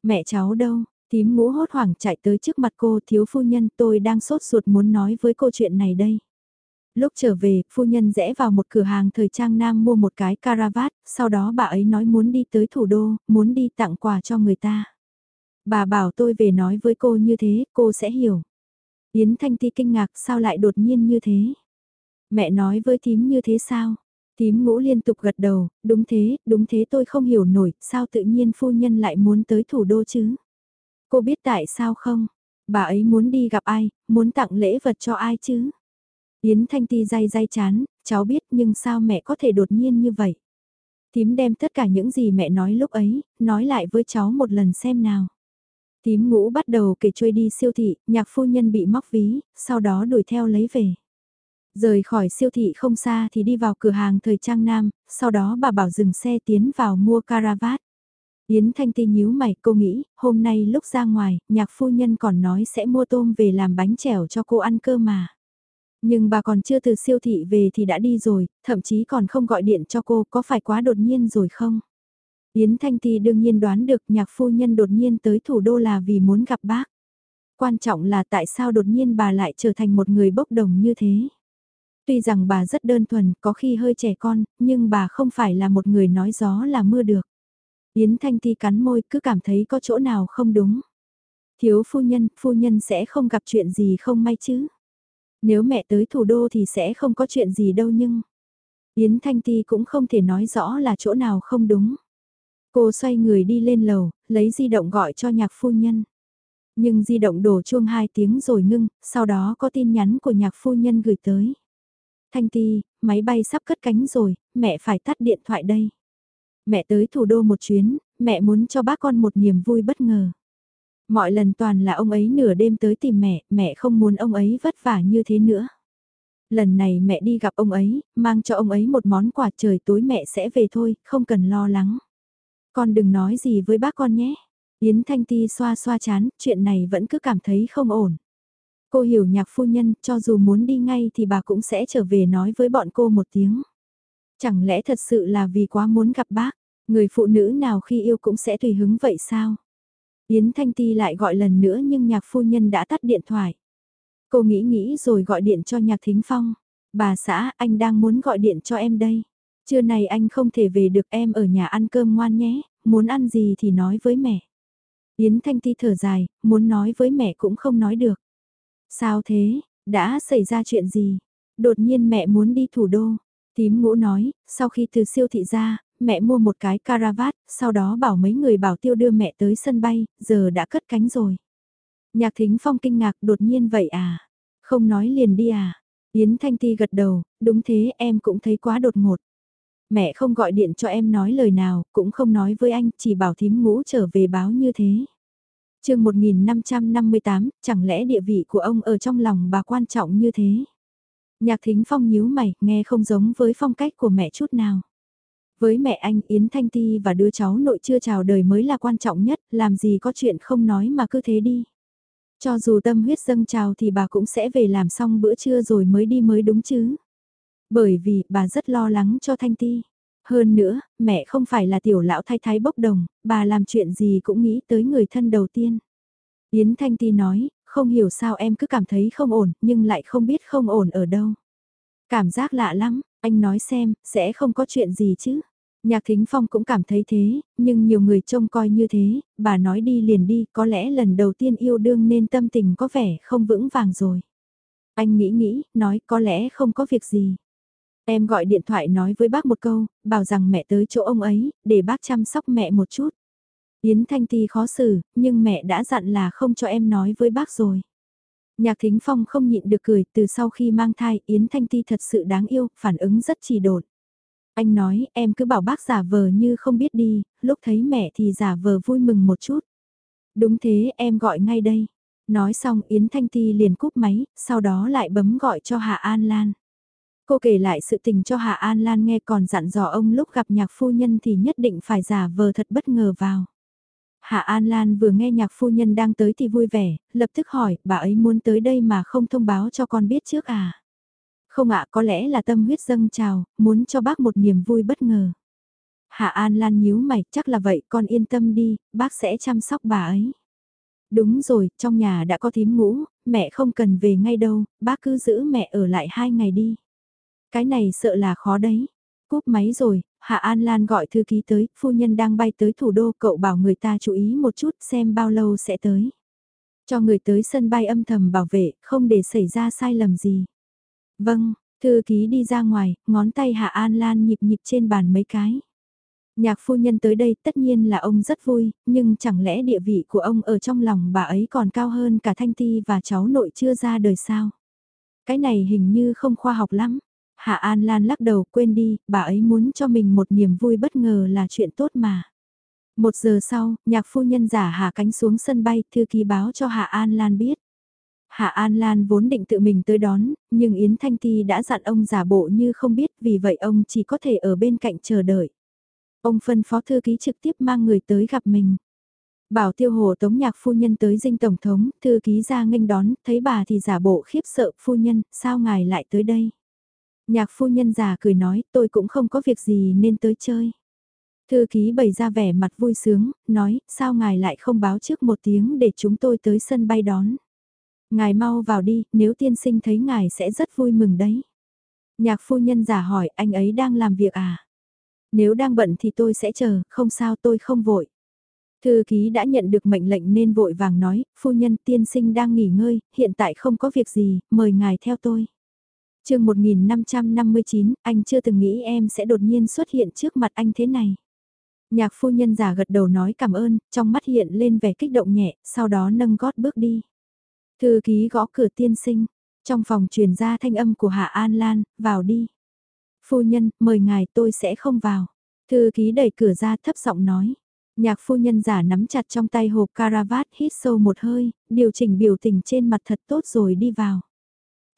Mẹ cháu đâu? Thím ngũ hốt hoảng chạy tới trước mặt cô thiếu phu nhân tôi đang sốt ruột muốn nói với cô chuyện này đây. Lúc trở về, phu nhân rẽ vào một cửa hàng thời trang nam mua một cái caravat, sau đó bà ấy nói muốn đi tới thủ đô, muốn đi tặng quà cho người ta. Bà bảo tôi về nói với cô như thế, cô sẽ hiểu. Yến Thanh Ti kinh ngạc sao lại đột nhiên như thế. Mẹ nói với tím như thế sao? tím ngũ liên tục gật đầu, đúng thế, đúng thế tôi không hiểu nổi, sao tự nhiên phu nhân lại muốn tới thủ đô chứ? Cô biết tại sao không? Bà ấy muốn đi gặp ai, muốn tặng lễ vật cho ai chứ? Yến Thanh Ti day day chán, cháu biết nhưng sao mẹ có thể đột nhiên như vậy? Tím đem tất cả những gì mẹ nói lúc ấy, nói lại với cháu một lần xem nào. Tím ngũ bắt đầu kể trôi đi siêu thị, nhạc phu nhân bị móc ví, sau đó đuổi theo lấy về. Rời khỏi siêu thị không xa thì đi vào cửa hàng thời trang nam, sau đó bà bảo dừng xe tiến vào mua caravat. Yến Thanh Ti nhíu mày, cô nghĩ, hôm nay lúc ra ngoài, nhạc phu nhân còn nói sẽ mua tôm về làm bánh chèo cho cô ăn cơ mà. Nhưng bà còn chưa từ siêu thị về thì đã đi rồi, thậm chí còn không gọi điện cho cô, có phải quá đột nhiên rồi không? Yến Thanh Ti đương nhiên đoán được nhạc phu nhân đột nhiên tới thủ đô là vì muốn gặp bác. Quan trọng là tại sao đột nhiên bà lại trở thành một người bốc đồng như thế? Tuy rằng bà rất đơn thuần, có khi hơi trẻ con, nhưng bà không phải là một người nói gió là mưa được. Yến Thanh Ti cắn môi cứ cảm thấy có chỗ nào không đúng. Thiếu phu nhân, phu nhân sẽ không gặp chuyện gì không may chứ. Nếu mẹ tới thủ đô thì sẽ không có chuyện gì đâu nhưng... Yến Thanh Ti cũng không thể nói rõ là chỗ nào không đúng. Cô xoay người đi lên lầu, lấy di động gọi cho nhạc phu nhân. Nhưng di động đổ chuông 2 tiếng rồi ngưng, sau đó có tin nhắn của nhạc phu nhân gửi tới. Thanh Ti, máy bay sắp cất cánh rồi, mẹ phải tắt điện thoại đây. Mẹ tới thủ đô một chuyến, mẹ muốn cho bác con một niềm vui bất ngờ. Mọi lần toàn là ông ấy nửa đêm tới tìm mẹ, mẹ không muốn ông ấy vất vả như thế nữa. Lần này mẹ đi gặp ông ấy, mang cho ông ấy một món quà trời tối mẹ sẽ về thôi, không cần lo lắng. Con đừng nói gì với bác con nhé. Yến Thanh Ti xoa xoa chán, chuyện này vẫn cứ cảm thấy không ổn. Cô hiểu nhạc phu nhân, cho dù muốn đi ngay thì bà cũng sẽ trở về nói với bọn cô một tiếng. Chẳng lẽ thật sự là vì quá muốn gặp bác, người phụ nữ nào khi yêu cũng sẽ tùy hứng vậy sao? Yến Thanh Ti lại gọi lần nữa nhưng nhạc phu nhân đã tắt điện thoại. Cô nghĩ nghĩ rồi gọi điện cho nhạc thính phong. Bà xã, anh đang muốn gọi điện cho em đây. Trưa này anh không thể về được em ở nhà ăn cơm ngoan nhé, muốn ăn gì thì nói với mẹ. Yến Thanh Ti thở dài, muốn nói với mẹ cũng không nói được. Sao thế, đã xảy ra chuyện gì? Đột nhiên mẹ muốn đi thủ đô. Tím ngũ nói, sau khi từ siêu thị ra, mẹ mua một cái caravat, sau đó bảo mấy người bảo tiêu đưa mẹ tới sân bay, giờ đã cất cánh rồi. Nhạc thính phong kinh ngạc đột nhiên vậy à? Không nói liền đi à? Yến Thanh Ti gật đầu, đúng thế em cũng thấy quá đột ngột. Mẹ không gọi điện cho em nói lời nào, cũng không nói với anh, chỉ bảo thím ngũ trở về báo như thế chương 1558, chẳng lẽ địa vị của ông ở trong lòng bà quan trọng như thế? Nhạc thính phong nhíu mày, nghe không giống với phong cách của mẹ chút nào. Với mẹ anh Yến Thanh Ti và đứa cháu nội chưa chào đời mới là quan trọng nhất, làm gì có chuyện không nói mà cứ thế đi. Cho dù tâm huyết dâng trào thì bà cũng sẽ về làm xong bữa trưa rồi mới đi mới đúng chứ. Bởi vì bà rất lo lắng cho Thanh Ti. Hơn nữa, mẹ không phải là tiểu lão thái thái bốc đồng, bà làm chuyện gì cũng nghĩ tới người thân đầu tiên. Yến Thanh Ti nói, không hiểu sao em cứ cảm thấy không ổn, nhưng lại không biết không ổn ở đâu. Cảm giác lạ lắm, anh nói xem, sẽ không có chuyện gì chứ. Nhạc Thính Phong cũng cảm thấy thế, nhưng nhiều người trông coi như thế, bà nói đi liền đi, có lẽ lần đầu tiên yêu đương nên tâm tình có vẻ không vững vàng rồi. Anh nghĩ nghĩ, nói có lẽ không có việc gì. Em gọi điện thoại nói với bác một câu, bảo rằng mẹ tới chỗ ông ấy, để bác chăm sóc mẹ một chút. Yến Thanh Ti khó xử, nhưng mẹ đã dặn là không cho em nói với bác rồi. Nhạc Thính Phong không nhịn được cười, từ sau khi mang thai, Yến Thanh Ti thật sự đáng yêu, phản ứng rất trì đột. Anh nói, em cứ bảo bác giả vờ như không biết đi, lúc thấy mẹ thì giả vờ vui mừng một chút. Đúng thế, em gọi ngay đây. Nói xong Yến Thanh Ti liền cúp máy, sau đó lại bấm gọi cho Hạ An Lan. Cô kể lại sự tình cho Hạ An Lan nghe còn dặn dò ông lúc gặp nhạc phu nhân thì nhất định phải giả vờ thật bất ngờ vào. Hạ An Lan vừa nghe nhạc phu nhân đang tới thì vui vẻ, lập tức hỏi, bà ấy muốn tới đây mà không thông báo cho con biết trước à? Không ạ, có lẽ là tâm huyết dâng trào, muốn cho bác một niềm vui bất ngờ. Hạ An Lan nhíu mày, chắc là vậy, con yên tâm đi, bác sẽ chăm sóc bà ấy. Đúng rồi, trong nhà đã có thím ngũ, mẹ không cần về ngay đâu, bác cứ giữ mẹ ở lại hai ngày đi. Cái này sợ là khó đấy. Cúp máy rồi, Hạ An Lan gọi thư ký tới, phu nhân đang bay tới thủ đô, cậu bảo người ta chú ý một chút xem bao lâu sẽ tới. Cho người tới sân bay âm thầm bảo vệ, không để xảy ra sai lầm gì. Vâng, thư ký đi ra ngoài, ngón tay Hạ An Lan nhịp nhịp trên bàn mấy cái. Nhạc phu nhân tới đây tất nhiên là ông rất vui, nhưng chẳng lẽ địa vị của ông ở trong lòng bà ấy còn cao hơn cả Thanh Ti và cháu nội chưa ra đời sao? Cái này hình như không khoa học lắm. Hạ An Lan lắc đầu quên đi, bà ấy muốn cho mình một niềm vui bất ngờ là chuyện tốt mà. Một giờ sau, nhạc phu nhân giả hạ cánh xuống sân bay, thư ký báo cho Hạ An Lan biết. Hạ An Lan vốn định tự mình tới đón, nhưng Yến Thanh Ti đã dặn ông giả bộ như không biết vì vậy ông chỉ có thể ở bên cạnh chờ đợi. Ông phân phó thư ký trực tiếp mang người tới gặp mình. Bảo tiêu hồ tống nhạc phu nhân tới dinh tổng thống, thư ký ra nghênh đón, thấy bà thì giả bộ khiếp sợ, phu nhân, sao ngài lại tới đây? Nhạc phu nhân già cười nói, tôi cũng không có việc gì nên tới chơi. Thư ký bày ra vẻ mặt vui sướng, nói, sao ngài lại không báo trước một tiếng để chúng tôi tới sân bay đón. Ngài mau vào đi, nếu tiên sinh thấy ngài sẽ rất vui mừng đấy. Nhạc phu nhân giả hỏi, anh ấy đang làm việc à? Nếu đang bận thì tôi sẽ chờ, không sao tôi không vội. Thư ký đã nhận được mệnh lệnh nên vội vàng nói, phu nhân tiên sinh đang nghỉ ngơi, hiện tại không có việc gì, mời ngài theo tôi chương 1559, anh chưa từng nghĩ em sẽ đột nhiên xuất hiện trước mặt anh thế này. Nhạc phu nhân giả gật đầu nói cảm ơn, trong mắt hiện lên vẻ kích động nhẹ, sau đó nâng gót bước đi. Thư ký gõ cửa tiên sinh, Trong phòng truyền ra thanh âm của Hạ An Lan, vào đi. Phu nhân, mời ngài tôi sẽ không vào. Thư ký đẩy cửa ra thấp giọng nói. Nhạc phu nhân giả nắm chặt trong tay hộp caravat hít sâu một hơi, điều chỉnh biểu tình trên mặt thật tốt rồi đi vào.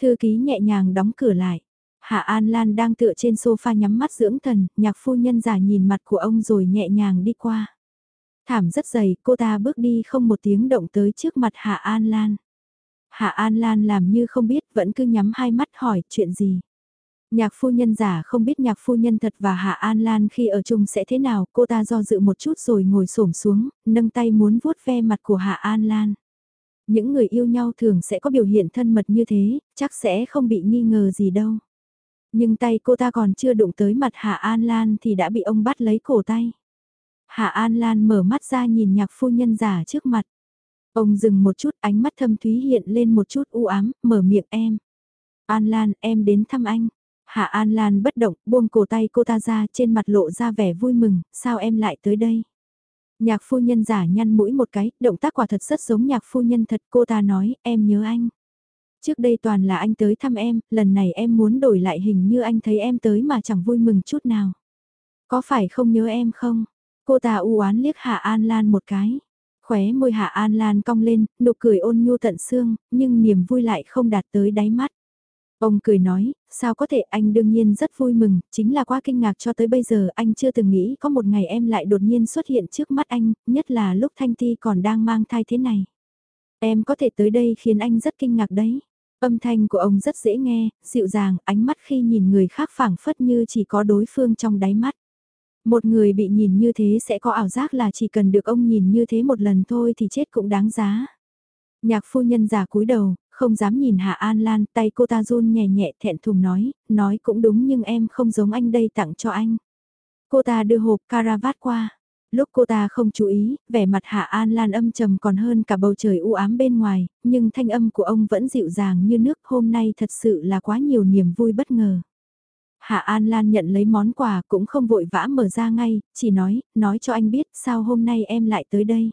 Thư ký nhẹ nhàng đóng cửa lại. Hạ An Lan đang tựa trên sofa nhắm mắt dưỡng thần, nhạc phu nhân giả nhìn mặt của ông rồi nhẹ nhàng đi qua. Thảm rất dày, cô ta bước đi không một tiếng động tới trước mặt Hạ An Lan. Hạ An Lan làm như không biết, vẫn cứ nhắm hai mắt hỏi chuyện gì. Nhạc phu nhân giả không biết nhạc phu nhân thật và Hạ An Lan khi ở chung sẽ thế nào, cô ta do dự một chút rồi ngồi xổm xuống, nâng tay muốn vuốt ve mặt của Hạ An Lan. Những người yêu nhau thường sẽ có biểu hiện thân mật như thế, chắc sẽ không bị nghi ngờ gì đâu. Nhưng tay cô ta còn chưa đụng tới mặt Hạ An Lan thì đã bị ông bắt lấy cổ tay. Hạ An Lan mở mắt ra nhìn nhạc phu nhân giả trước mặt. Ông dừng một chút ánh mắt thâm thúy hiện lên một chút u ám, mở miệng em. An Lan, em đến thăm anh. Hạ An Lan bất động, buông cổ tay cô ta ra trên mặt lộ ra vẻ vui mừng, sao em lại tới đây? Nhạc phu nhân giả nhăn mũi một cái, động tác quả thật rất giống nhạc phu nhân thật, cô ta nói, em nhớ anh. Trước đây toàn là anh tới thăm em, lần này em muốn đổi lại hình như anh thấy em tới mà chẳng vui mừng chút nào. Có phải không nhớ em không? Cô ta u oán liếc Hạ An Lan một cái. Khóe môi Hạ An Lan cong lên, nụ cười ôn nhu tận xương, nhưng niềm vui lại không đạt tới đáy mắt. Ông cười nói, sao có thể anh đương nhiên rất vui mừng, chính là quá kinh ngạc cho tới bây giờ anh chưa từng nghĩ có một ngày em lại đột nhiên xuất hiện trước mắt anh, nhất là lúc Thanh Ti còn đang mang thai thế này. Em có thể tới đây khiến anh rất kinh ngạc đấy. Âm thanh của ông rất dễ nghe, dịu dàng, ánh mắt khi nhìn người khác phảng phất như chỉ có đối phương trong đáy mắt. Một người bị nhìn như thế sẽ có ảo giác là chỉ cần được ông nhìn như thế một lần thôi thì chết cũng đáng giá. Nhạc phu nhân giả cúi đầu, không dám nhìn Hạ An Lan, tay cô ta run nhẹ nhẹ thẹn thùng nói, nói cũng đúng nhưng em không giống anh đây tặng cho anh. Cô ta đưa hộp caravat qua. Lúc cô ta không chú ý, vẻ mặt Hạ An Lan âm trầm còn hơn cả bầu trời u ám bên ngoài, nhưng thanh âm của ông vẫn dịu dàng như nước hôm nay thật sự là quá nhiều niềm vui bất ngờ. Hạ An Lan nhận lấy món quà cũng không vội vã mở ra ngay, chỉ nói, nói cho anh biết sao hôm nay em lại tới đây.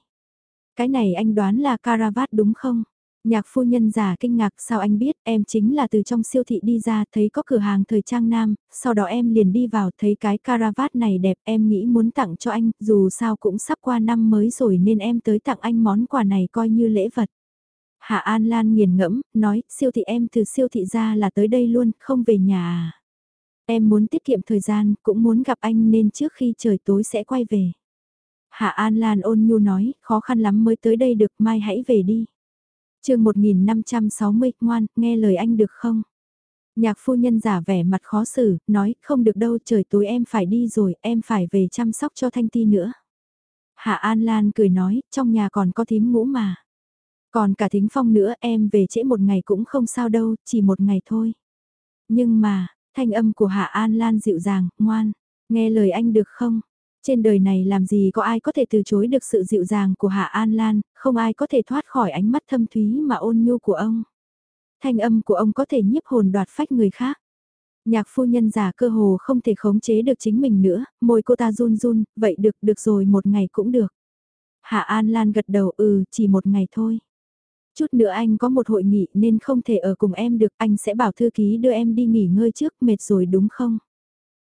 Cái này anh đoán là caravat đúng không? Nhạc phu nhân giả kinh ngạc sao anh biết em chính là từ trong siêu thị đi ra thấy có cửa hàng thời trang nam, sau đó em liền đi vào thấy cái caravat này đẹp em nghĩ muốn tặng cho anh, dù sao cũng sắp qua năm mới rồi nên em tới tặng anh món quà này coi như lễ vật. Hạ An Lan nghiền ngẫm, nói siêu thị em từ siêu thị ra là tới đây luôn, không về nhà à. Em muốn tiết kiệm thời gian, cũng muốn gặp anh nên trước khi trời tối sẽ quay về. Hạ An Lan ôn nhu nói, khó khăn lắm mới tới đây được, mai hãy về đi chương 1560, ngoan, nghe lời anh được không? Nhạc phu nhân giả vẻ mặt khó xử, nói, không được đâu, trời tối em phải đi rồi, em phải về chăm sóc cho Thanh Ti nữa. Hạ An Lan cười nói, trong nhà còn có thím ngũ mà. Còn cả thính phong nữa em về trễ một ngày cũng không sao đâu, chỉ một ngày thôi. Nhưng mà, thanh âm của Hạ An Lan dịu dàng, ngoan, nghe lời anh được không? Trên đời này làm gì có ai có thể từ chối được sự dịu dàng của Hạ An Lan, không ai có thể thoát khỏi ánh mắt thâm thúy mà ôn nhu của ông. Thanh âm của ông có thể nhiếp hồn đoạt phách người khác. Nhạc phu nhân già cơ hồ không thể khống chế được chính mình nữa, môi cô ta run run, vậy được, được rồi một ngày cũng được. Hạ An Lan gật đầu ừ, chỉ một ngày thôi. Chút nữa anh có một hội nghị nên không thể ở cùng em được, anh sẽ bảo thư ký đưa em đi nghỉ ngơi trước, mệt rồi đúng không?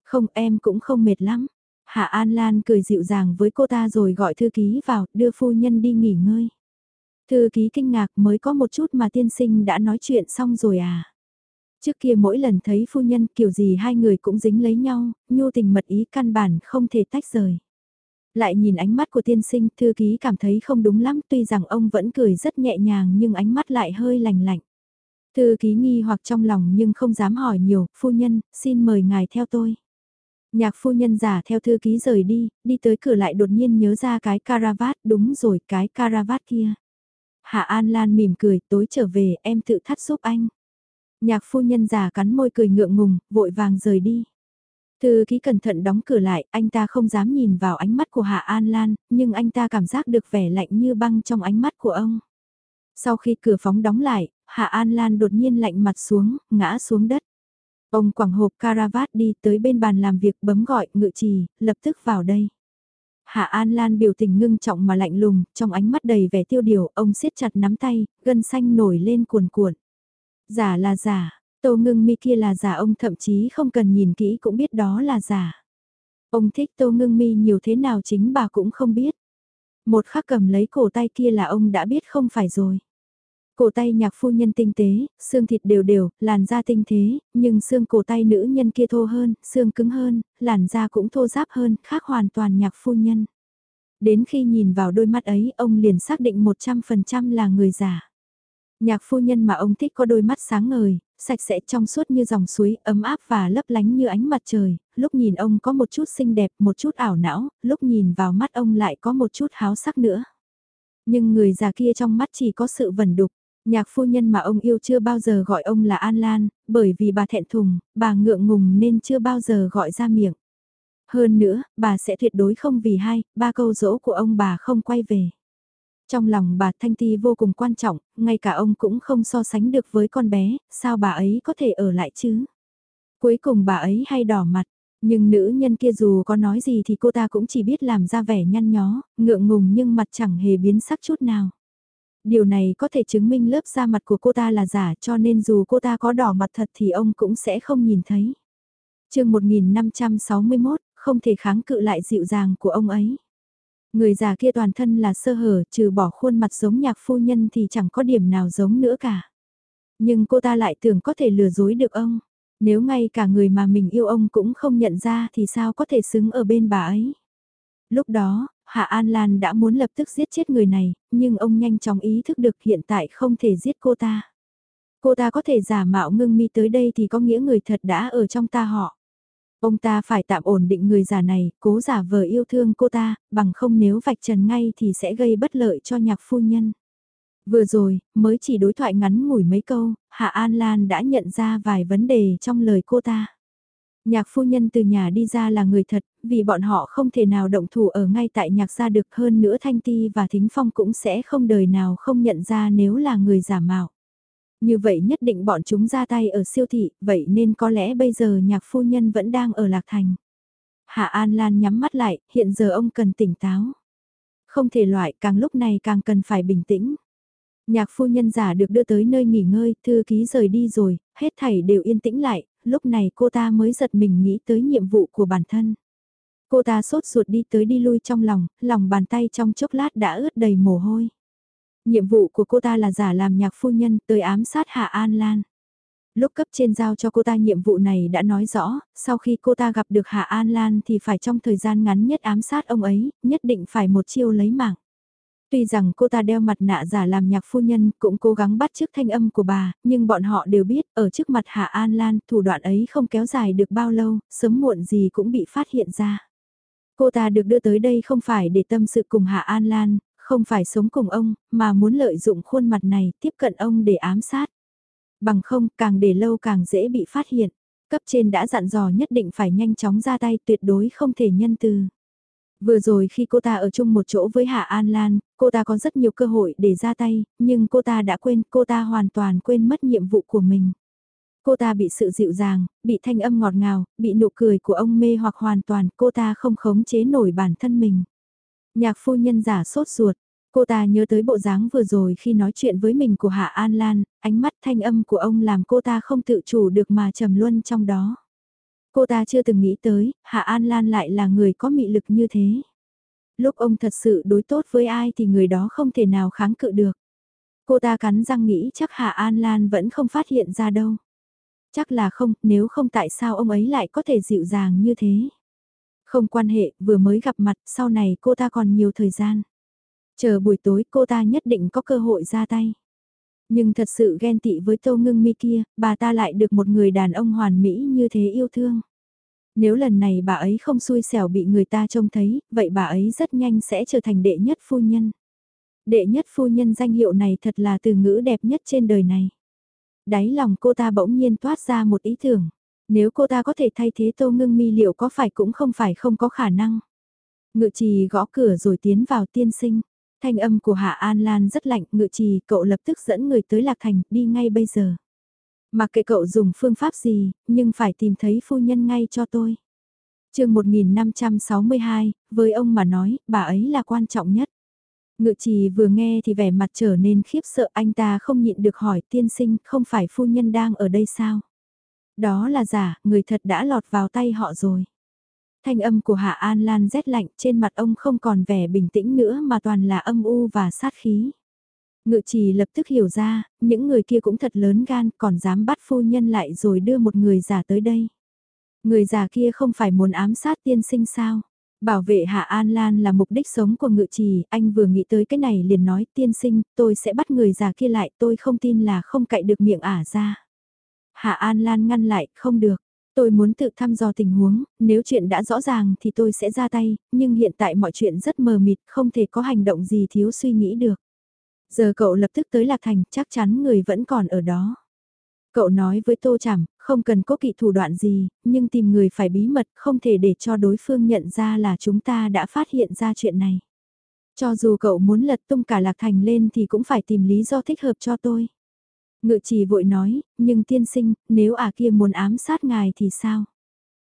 Không, em cũng không mệt lắm. Hạ An Lan cười dịu dàng với cô ta rồi gọi thư ký vào, đưa phu nhân đi nghỉ ngơi. Thư ký kinh ngạc mới có một chút mà tiên sinh đã nói chuyện xong rồi à. Trước kia mỗi lần thấy phu nhân kiểu gì hai người cũng dính lấy nhau, nhu tình mật ý căn bản không thể tách rời. Lại nhìn ánh mắt của tiên sinh, thư ký cảm thấy không đúng lắm tuy rằng ông vẫn cười rất nhẹ nhàng nhưng ánh mắt lại hơi lành lạnh. Thư ký nghi hoặc trong lòng nhưng không dám hỏi nhiều, phu nhân, xin mời ngài theo tôi. Nhạc phu nhân giả theo thư ký rời đi, đi tới cửa lại đột nhiên nhớ ra cái caravat, đúng rồi cái caravat kia. Hạ An Lan mỉm cười, tối trở về em tự thắt giúp anh. Nhạc phu nhân giả cắn môi cười ngượng ngùng, vội vàng rời đi. Thư ký cẩn thận đóng cửa lại, anh ta không dám nhìn vào ánh mắt của Hạ An Lan, nhưng anh ta cảm giác được vẻ lạnh như băng trong ánh mắt của ông. Sau khi cửa phóng đóng lại, Hạ An Lan đột nhiên lạnh mặt xuống, ngã xuống đất. Ông quẳng hộp caravat đi tới bên bàn làm việc bấm gọi ngự trì, lập tức vào đây. Hạ An Lan biểu tình ngưng trọng mà lạnh lùng, trong ánh mắt đầy vẻ tiêu điều, ông siết chặt nắm tay, gân xanh nổi lên cuồn cuộn. Giả là giả, Tô Ngưng Mi kia là giả ông thậm chí không cần nhìn kỹ cũng biết đó là giả. Ông thích Tô Ngưng Mi nhiều thế nào chính bà cũng không biết. Một khắc cầm lấy cổ tay kia là ông đã biết không phải rồi. Cổ tay nhạc phu nhân tinh tế, xương thịt đều đều, làn da tinh thế, nhưng xương cổ tay nữ nhân kia thô hơn, xương cứng hơn, làn da cũng thô ráp hơn, khác hoàn toàn nhạc phu nhân. Đến khi nhìn vào đôi mắt ấy, ông liền xác định 100% là người giả. Nhạc phu nhân mà ông thích có đôi mắt sáng ngời, sạch sẽ trong suốt như dòng suối, ấm áp và lấp lánh như ánh mặt trời, lúc nhìn ông có một chút xinh đẹp, một chút ảo não, lúc nhìn vào mắt ông lại có một chút háo sắc nữa. Nhưng người già kia trong mắt chỉ có sự vẩn đục, nhạc phu nhân mà ông yêu chưa bao giờ gọi ông là An Lan, bởi vì bà thẹn thùng, bà ngượng ngùng nên chưa bao giờ gọi ra miệng. Hơn nữa, bà sẽ tuyệt đối không vì hai, ba câu dỗ của ông bà không quay về. Trong lòng bà Thanh Ti vô cùng quan trọng, ngay cả ông cũng không so sánh được với con bé, sao bà ấy có thể ở lại chứ? Cuối cùng bà ấy hay đỏ mặt, nhưng nữ nhân kia dù có nói gì thì cô ta cũng chỉ biết làm ra vẻ nhăn nhó, ngượng ngùng nhưng mặt chẳng hề biến sắc chút nào. Điều này có thể chứng minh lớp da mặt của cô ta là giả cho nên dù cô ta có đỏ mặt thật thì ông cũng sẽ không nhìn thấy. chương 1561, không thể kháng cự lại dịu dàng của ông ấy. Người già kia toàn thân là sơ hở, trừ bỏ khuôn mặt giống nhạc phu nhân thì chẳng có điểm nào giống nữa cả. Nhưng cô ta lại tưởng có thể lừa dối được ông. Nếu ngay cả người mà mình yêu ông cũng không nhận ra thì sao có thể xứng ở bên bà ấy. Lúc đó, Hạ An Lan đã muốn lập tức giết chết người này, nhưng ông nhanh chóng ý thức được hiện tại không thể giết cô ta. Cô ta có thể giả mạo ngưng mi tới đây thì có nghĩa người thật đã ở trong ta họ. Ông ta phải tạm ổn định người giả này, cố giả vờ yêu thương cô ta, bằng không nếu vạch trần ngay thì sẽ gây bất lợi cho nhạc phu nhân. Vừa rồi, mới chỉ đối thoại ngắn ngủi mấy câu, Hạ An Lan đã nhận ra vài vấn đề trong lời cô ta. Nhạc phu nhân từ nhà đi ra là người thật, vì bọn họ không thể nào động thủ ở ngay tại nhạc gia được hơn nữa Thanh Ti và Thính Phong cũng sẽ không đời nào không nhận ra nếu là người giả mạo. Như vậy nhất định bọn chúng ra tay ở siêu thị, vậy nên có lẽ bây giờ nhạc phu nhân vẫn đang ở Lạc Thành. Hạ An Lan nhắm mắt lại, hiện giờ ông cần tỉnh táo. Không thể loại, càng lúc này càng cần phải bình tĩnh. Nhạc phu nhân giả được đưa tới nơi nghỉ ngơi, thư ký rời đi rồi, hết thảy đều yên tĩnh lại, lúc này cô ta mới giật mình nghĩ tới nhiệm vụ của bản thân. Cô ta sốt ruột đi tới đi lui trong lòng, lòng bàn tay trong chốc lát đã ướt đầy mồ hôi. Nhiệm vụ của cô ta là giả làm nhạc phu nhân tới ám sát Hạ An Lan. Lúc cấp trên giao cho cô ta nhiệm vụ này đã nói rõ, sau khi cô ta gặp được Hạ An Lan thì phải trong thời gian ngắn nhất ám sát ông ấy, nhất định phải một chiêu lấy mạng. Tuy rằng cô ta đeo mặt nạ giả làm nhạc phu nhân cũng cố gắng bắt chước thanh âm của bà, nhưng bọn họ đều biết ở trước mặt Hạ An Lan thủ đoạn ấy không kéo dài được bao lâu, sớm muộn gì cũng bị phát hiện ra. Cô ta được đưa tới đây không phải để tâm sự cùng Hạ An Lan, không phải sống cùng ông, mà muốn lợi dụng khuôn mặt này tiếp cận ông để ám sát. Bằng không, càng để lâu càng dễ bị phát hiện. Cấp trên đã dặn dò nhất định phải nhanh chóng ra tay tuyệt đối không thể nhân từ. Vừa rồi khi cô ta ở chung một chỗ với Hạ An Lan, cô ta có rất nhiều cơ hội để ra tay, nhưng cô ta đã quên, cô ta hoàn toàn quên mất nhiệm vụ của mình. Cô ta bị sự dịu dàng, bị thanh âm ngọt ngào, bị nụ cười của ông mê hoặc hoàn toàn cô ta không khống chế nổi bản thân mình. Nhạc phu nhân giả sốt ruột, cô ta nhớ tới bộ dáng vừa rồi khi nói chuyện với mình của Hạ An Lan, ánh mắt thanh âm của ông làm cô ta không tự chủ được mà trầm luân trong đó. Cô ta chưa từng nghĩ tới, Hạ An Lan lại là người có mị lực như thế. Lúc ông thật sự đối tốt với ai thì người đó không thể nào kháng cự được. Cô ta cắn răng nghĩ chắc Hạ An Lan vẫn không phát hiện ra đâu. Chắc là không, nếu không tại sao ông ấy lại có thể dịu dàng như thế. Không quan hệ, vừa mới gặp mặt, sau này cô ta còn nhiều thời gian. Chờ buổi tối cô ta nhất định có cơ hội ra tay. Nhưng thật sự ghen tị với Tô Ngưng Mi kia, bà ta lại được một người đàn ông hoàn mỹ như thế yêu thương. Nếu lần này bà ấy không xui xẻo bị người ta trông thấy, vậy bà ấy rất nhanh sẽ trở thành đệ nhất phu nhân. Đệ nhất phu nhân danh hiệu này thật là từ ngữ đẹp nhất trên đời này. Đáy lòng cô ta bỗng nhiên toát ra một ý tưởng. Nếu cô ta có thể thay thế Tô Ngưng Mi liệu có phải cũng không phải không có khả năng. Ngự trì gõ cửa rồi tiến vào tiên sinh. Thanh âm của Hạ An Lan rất lạnh, ngự trì, cậu lập tức dẫn người tới Lạc Thành, đi ngay bây giờ. Mặc kệ cậu dùng phương pháp gì, nhưng phải tìm thấy phu nhân ngay cho tôi. chương 1562, với ông mà nói, bà ấy là quan trọng nhất. Ngự trì vừa nghe thì vẻ mặt trở nên khiếp sợ anh ta không nhịn được hỏi tiên sinh không phải phu nhân đang ở đây sao? Đó là giả, người thật đã lọt vào tay họ rồi. Thanh âm của Hạ An Lan rét lạnh trên mặt ông không còn vẻ bình tĩnh nữa mà toàn là âm u và sát khí. Ngự trì lập tức hiểu ra, những người kia cũng thật lớn gan còn dám bắt phu nhân lại rồi đưa một người già tới đây. Người già kia không phải muốn ám sát tiên sinh sao? Bảo vệ Hạ An Lan là mục đích sống của ngự trì, anh vừa nghĩ tới cái này liền nói tiên sinh, tôi sẽ bắt người già kia lại, tôi không tin là không cậy được miệng ả ra. Hạ An Lan ngăn lại, không được. Tôi muốn tự thăm dò tình huống, nếu chuyện đã rõ ràng thì tôi sẽ ra tay, nhưng hiện tại mọi chuyện rất mờ mịt, không thể có hành động gì thiếu suy nghĩ được. Giờ cậu lập tức tới Lạc Thành, chắc chắn người vẫn còn ở đó. Cậu nói với Tô Chảm, không cần có kỵ thủ đoạn gì, nhưng tìm người phải bí mật, không thể để cho đối phương nhận ra là chúng ta đã phát hiện ra chuyện này. Cho dù cậu muốn lật tung cả Lạc Thành lên thì cũng phải tìm lý do thích hợp cho tôi. Ngự trì vội nói, nhưng tiên sinh, nếu à kia muốn ám sát ngài thì sao?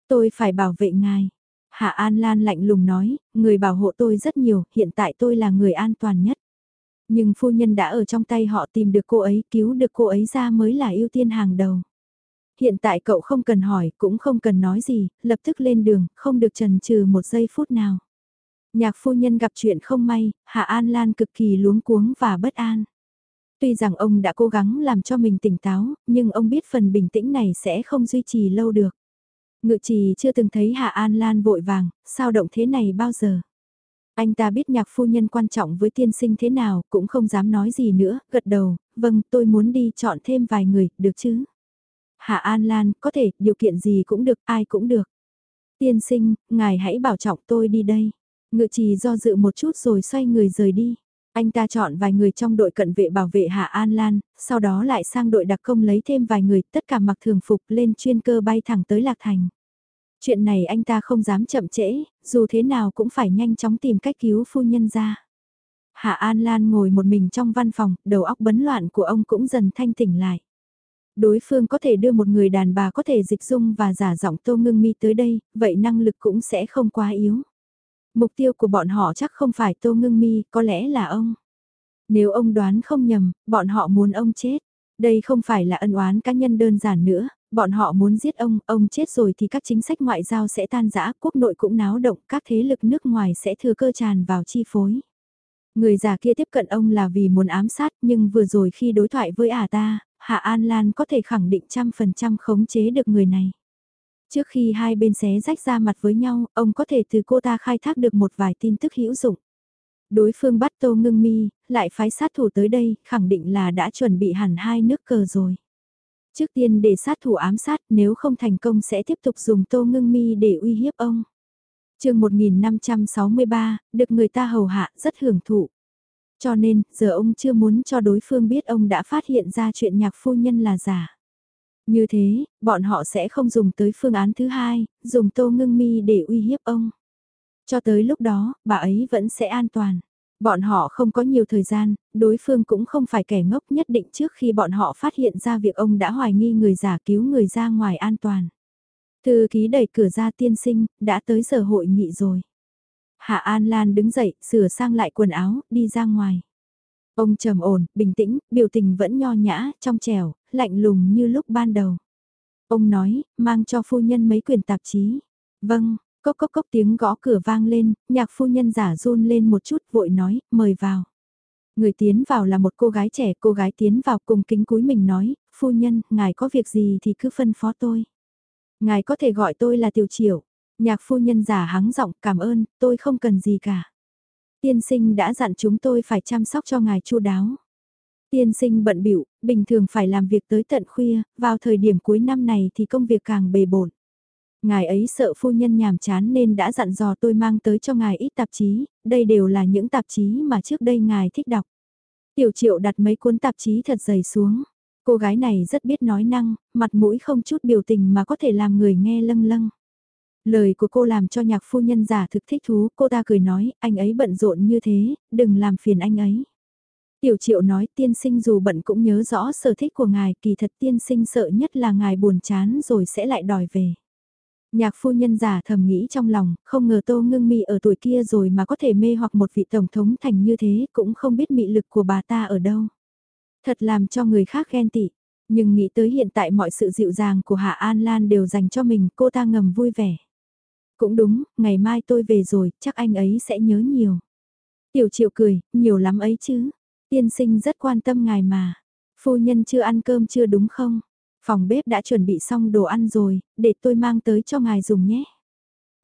Tôi phải bảo vệ ngài. Hạ An Lan lạnh lùng nói, người bảo hộ tôi rất nhiều, hiện tại tôi là người an toàn nhất. Nhưng phu nhân đã ở trong tay họ tìm được cô ấy, cứu được cô ấy ra mới là ưu tiên hàng đầu. Hiện tại cậu không cần hỏi, cũng không cần nói gì, lập tức lên đường, không được trần trừ một giây phút nào. Nhạc phu nhân gặp chuyện không may, Hạ An Lan cực kỳ luống cuống và bất an. Tuy rằng ông đã cố gắng làm cho mình tỉnh táo, nhưng ông biết phần bình tĩnh này sẽ không duy trì lâu được. Ngự trì chưa từng thấy Hạ An Lan vội vàng, sao động thế này bao giờ. Anh ta biết nhạc phu nhân quan trọng với tiên sinh thế nào, cũng không dám nói gì nữa, gật đầu, vâng, tôi muốn đi chọn thêm vài người, được chứ? Hạ An Lan, có thể, điều kiện gì cũng được, ai cũng được. Tiên sinh, ngài hãy bảo trọng tôi đi đây. Ngự trì do dự một chút rồi xoay người rời đi. Anh ta chọn vài người trong đội cận vệ bảo vệ Hạ An Lan, sau đó lại sang đội đặc công lấy thêm vài người, tất cả mặc thường phục lên chuyên cơ bay thẳng tới Lạc Thành. Chuyện này anh ta không dám chậm trễ, dù thế nào cũng phải nhanh chóng tìm cách cứu phu nhân ra. Hạ An Lan ngồi một mình trong văn phòng, đầu óc bấn loạn của ông cũng dần thanh tỉnh lại. Đối phương có thể đưa một người đàn bà có thể dịch dung và giả giọng tô ngưng mi tới đây, vậy năng lực cũng sẽ không quá yếu. Mục tiêu của bọn họ chắc không phải tô ngưng mi, có lẽ là ông. Nếu ông đoán không nhầm, bọn họ muốn ông chết. Đây không phải là ân oán cá nhân đơn giản nữa, bọn họ muốn giết ông, ông chết rồi thì các chính sách ngoại giao sẽ tan rã, quốc nội cũng náo động, các thế lực nước ngoài sẽ thừa cơ tràn vào chi phối. Người già kia tiếp cận ông là vì muốn ám sát nhưng vừa rồi khi đối thoại với ả ta, Hạ An Lan có thể khẳng định trăm phần trăm khống chế được người này. Trước khi hai bên xé rách ra mặt với nhau, ông có thể từ cô ta khai thác được một vài tin tức hữu dụng. Đối phương bắt Tô Ngưng Mi, lại phái sát thủ tới đây, khẳng định là đã chuẩn bị hẳn hai nước cờ rồi. Trước tiên để sát thủ ám sát nếu không thành công sẽ tiếp tục dùng tô ngưng mi để uy hiếp ông. chương 1563, được người ta hầu hạ rất hưởng thụ. Cho nên, giờ ông chưa muốn cho đối phương biết ông đã phát hiện ra chuyện nhạc phu nhân là giả. Như thế, bọn họ sẽ không dùng tới phương án thứ hai, dùng tô ngưng mi để uy hiếp ông. Cho tới lúc đó, bà ấy vẫn sẽ an toàn. Bọn họ không có nhiều thời gian, đối phương cũng không phải kẻ ngốc nhất định trước khi bọn họ phát hiện ra việc ông đã hoài nghi người giả cứu người ra ngoài an toàn. Thư ký đẩy cửa ra tiên sinh, đã tới giờ hội nghị rồi. Hạ An Lan đứng dậy, sửa sang lại quần áo, đi ra ngoài. Ông trầm ổn, bình tĩnh, biểu tình vẫn nho nhã, trong trẻo, lạnh lùng như lúc ban đầu. Ông nói, mang cho phu nhân mấy quyển tạp chí. Vâng, Cốc cốc cốc tiếng gõ cửa vang lên, nhạc phu nhân giả run lên một chút vội nói, mời vào. Người tiến vào là một cô gái trẻ, cô gái tiến vào cùng kính cúi mình nói, phu nhân, ngài có việc gì thì cứ phân phó tôi. Ngài có thể gọi tôi là tiểu triệu. Nhạc phu nhân giả hắng giọng cảm ơn, tôi không cần gì cả. Tiên sinh đã dặn chúng tôi phải chăm sóc cho ngài chu đáo. Tiên sinh bận biểu, bình thường phải làm việc tới tận khuya, vào thời điểm cuối năm này thì công việc càng bề bộn. Ngài ấy sợ phu nhân nhàm chán nên đã dặn dò tôi mang tới cho ngài ít tạp chí, đây đều là những tạp chí mà trước đây ngài thích đọc. Tiểu triệu đặt mấy cuốn tạp chí thật dày xuống. Cô gái này rất biết nói năng, mặt mũi không chút biểu tình mà có thể làm người nghe lâng lâng. Lời của cô làm cho nhạc phu nhân giả thực thích thú, cô ta cười nói, anh ấy bận rộn như thế, đừng làm phiền anh ấy. Tiểu triệu nói tiên sinh dù bận cũng nhớ rõ sở thích của ngài, kỳ thật tiên sinh sợ nhất là ngài buồn chán rồi sẽ lại đòi về. Nhạc phu nhân giả thầm nghĩ trong lòng, không ngờ tô ngưng mi ở tuổi kia rồi mà có thể mê hoặc một vị tổng thống thành như thế, cũng không biết mị lực của bà ta ở đâu. Thật làm cho người khác ghen tị, nhưng nghĩ tới hiện tại mọi sự dịu dàng của Hạ An Lan đều dành cho mình, cô ta ngầm vui vẻ. Cũng đúng, ngày mai tôi về rồi, chắc anh ấy sẽ nhớ nhiều. Tiểu triệu cười, nhiều lắm ấy chứ. Tiên sinh rất quan tâm ngài mà. Phu nhân chưa ăn cơm chưa đúng không? Phòng bếp đã chuẩn bị xong đồ ăn rồi, để tôi mang tới cho ngài dùng nhé.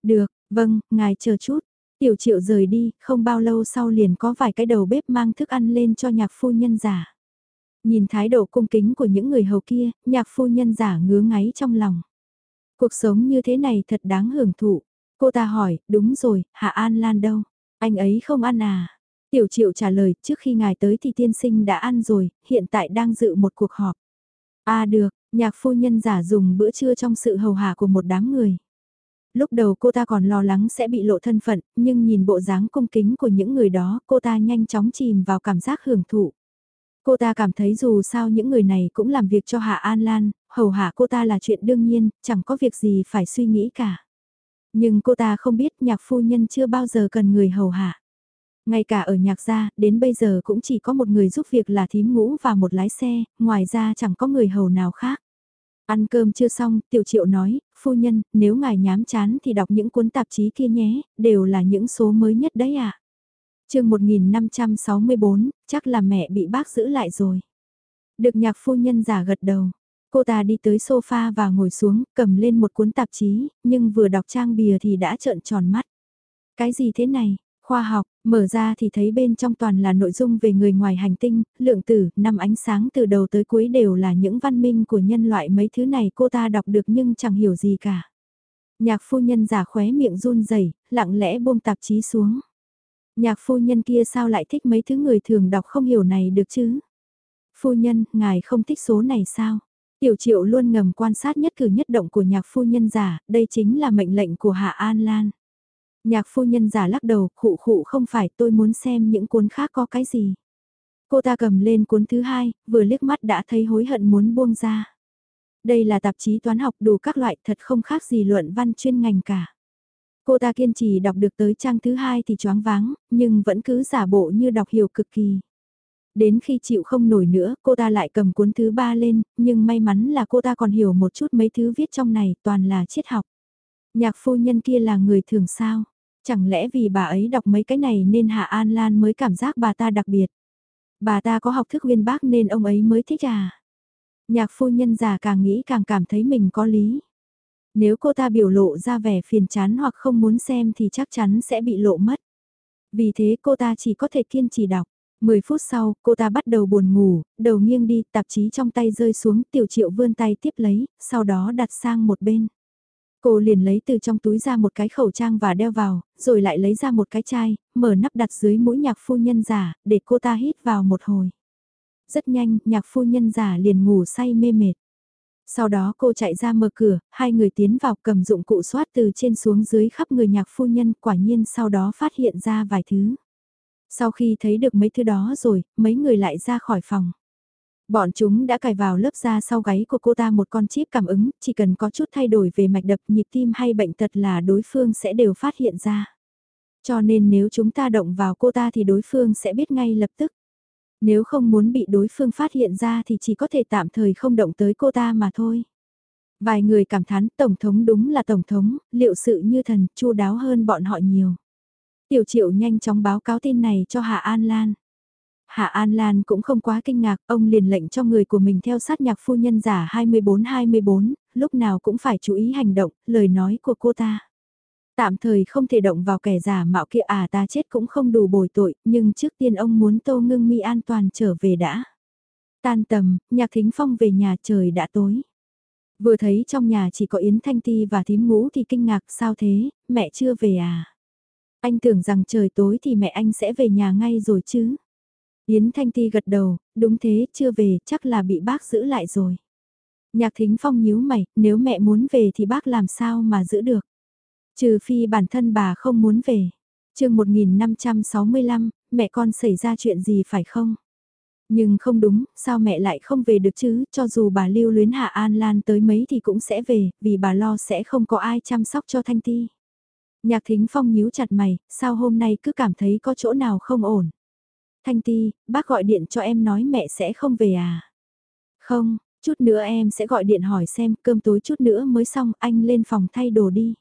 Được, vâng, ngài chờ chút. Tiểu triệu rời đi, không bao lâu sau liền có vài cái đầu bếp mang thức ăn lên cho nhạc phu nhân giả. Nhìn thái độ cung kính của những người hầu kia, nhạc phu nhân giả ngứa ngáy trong lòng. Cuộc sống như thế này thật đáng hưởng thụ. Cô ta hỏi, đúng rồi, Hạ An Lan đâu? Anh ấy không ăn à? Tiểu triệu trả lời, trước khi ngài tới thì tiên sinh đã ăn rồi, hiện tại đang dự một cuộc họp. À được, nhạc phu nhân giả dùng bữa trưa trong sự hầu hạ của một đám người. Lúc đầu cô ta còn lo lắng sẽ bị lộ thân phận, nhưng nhìn bộ dáng cung kính của những người đó, cô ta nhanh chóng chìm vào cảm giác hưởng thụ. Cô ta cảm thấy dù sao những người này cũng làm việc cho Hạ An Lan, hầu hạ cô ta là chuyện đương nhiên, chẳng có việc gì phải suy nghĩ cả. Nhưng cô ta không biết nhạc phu nhân chưa bao giờ cần người hầu hạ. Ngay cả ở nhạc gia, đến bây giờ cũng chỉ có một người giúp việc là thím ngũ và một lái xe, ngoài ra chẳng có người hầu nào khác. Ăn cơm chưa xong, tiểu triệu nói, phu nhân, nếu ngài nhám chán thì đọc những cuốn tạp chí kia nhé, đều là những số mới nhất đấy ạ. À? chương 1564, chắc là mẹ bị bác giữ lại rồi. Được nhạc phu nhân giả gật đầu. Cô ta đi tới sofa và ngồi xuống, cầm lên một cuốn tạp chí, nhưng vừa đọc trang bìa thì đã trợn tròn mắt. Cái gì thế này? Khoa học, mở ra thì thấy bên trong toàn là nội dung về người ngoài hành tinh, lượng tử, năm ánh sáng từ đầu tới cuối đều là những văn minh của nhân loại mấy thứ này cô ta đọc được nhưng chẳng hiểu gì cả. Nhạc phu nhân giả khóe miệng run rẩy lặng lẽ buông tạp chí xuống. Nhạc phu nhân kia sao lại thích mấy thứ người thường đọc không hiểu này được chứ? Phu nhân, ngài không thích số này sao? Tiểu triệu luôn ngầm quan sát nhất cử nhất động của nhạc phu nhân giả, đây chính là mệnh lệnh của Hạ An Lan. Nhạc phu nhân giả lắc đầu, khụ khụ không phải tôi muốn xem những cuốn khác có cái gì. Cô ta cầm lên cuốn thứ hai, vừa liếc mắt đã thấy hối hận muốn buông ra. Đây là tạp chí toán học đủ các loại thật không khác gì luận văn chuyên ngành cả. Cô ta kiên trì đọc được tới trang thứ hai thì choáng váng, nhưng vẫn cứ giả bộ như đọc hiểu cực kỳ. Đến khi chịu không nổi nữa, cô ta lại cầm cuốn thứ ba lên, nhưng may mắn là cô ta còn hiểu một chút mấy thứ viết trong này, toàn là triết học. Nhạc phu nhân kia là người thường sao? Chẳng lẽ vì bà ấy đọc mấy cái này nên Hạ An Lan mới cảm giác bà ta đặc biệt? Bà ta có học thức uyên bác nên ông ấy mới thích à? Nhạc phu nhân già càng nghĩ càng cảm thấy mình có lý. Nếu cô ta biểu lộ ra vẻ phiền chán hoặc không muốn xem thì chắc chắn sẽ bị lộ mất. Vì thế cô ta chỉ có thể kiên trì đọc. 10 phút sau, cô ta bắt đầu buồn ngủ, đầu nghiêng đi, tạp chí trong tay rơi xuống, tiểu triệu vươn tay tiếp lấy, sau đó đặt sang một bên. Cô liền lấy từ trong túi ra một cái khẩu trang và đeo vào, rồi lại lấy ra một cái chai, mở nắp đặt dưới mũi nhạc phu nhân giả, để cô ta hít vào một hồi. Rất nhanh, nhạc phu nhân giả liền ngủ say mê mệt. Sau đó cô chạy ra mở cửa, hai người tiến vào cầm dụng cụ soát từ trên xuống dưới khắp người nhạc phu nhân quả nhiên sau đó phát hiện ra vài thứ. Sau khi thấy được mấy thứ đó rồi, mấy người lại ra khỏi phòng. Bọn chúng đã cài vào lớp da sau gáy của cô ta một con chip cảm ứng, chỉ cần có chút thay đổi về mạch đập nhịp tim hay bệnh tật là đối phương sẽ đều phát hiện ra. Cho nên nếu chúng ta động vào cô ta thì đối phương sẽ biết ngay lập tức. Nếu không muốn bị đối phương phát hiện ra thì chỉ có thể tạm thời không động tới cô ta mà thôi. Vài người cảm thán Tổng thống đúng là Tổng thống, liệu sự như thần, chu đáo hơn bọn họ nhiều. Tiểu triệu nhanh chóng báo cáo tin này cho Hạ An Lan. Hạ An Lan cũng không quá kinh ngạc, ông liền lệnh cho người của mình theo sát nhạc phu nhân giả 24-24, lúc nào cũng phải chú ý hành động, lời nói của cô ta. Tạm thời không thể động vào kẻ giả mạo kia à ta chết cũng không đủ bồi tội, nhưng trước tiên ông muốn Tô Ngưng Mi an toàn trở về đã. Tan tầm, nhạc thính phong về nhà trời đã tối. Vừa thấy trong nhà chỉ có Yến Thanh Ti và thím ngũ thì kinh ngạc sao thế, mẹ chưa về à? Anh tưởng rằng trời tối thì mẹ anh sẽ về nhà ngay rồi chứ. Yến Thanh Ti gật đầu, đúng thế, chưa về, chắc là bị bác giữ lại rồi. Nhạc thính phong nhíu mày, nếu mẹ muốn về thì bác làm sao mà giữ được. Trừ phi bản thân bà không muốn về. chương 1565, mẹ con xảy ra chuyện gì phải không? Nhưng không đúng, sao mẹ lại không về được chứ, cho dù bà lưu luyến Hạ An Lan tới mấy thì cũng sẽ về, vì bà lo sẽ không có ai chăm sóc cho Thanh Ti. Nhạc Thính Phong nhíu chặt mày, sao hôm nay cứ cảm thấy có chỗ nào không ổn. Thanh Ti, bác gọi điện cho em nói mẹ sẽ không về à? Không, chút nữa em sẽ gọi điện hỏi xem cơm tối chút nữa mới xong anh lên phòng thay đồ đi.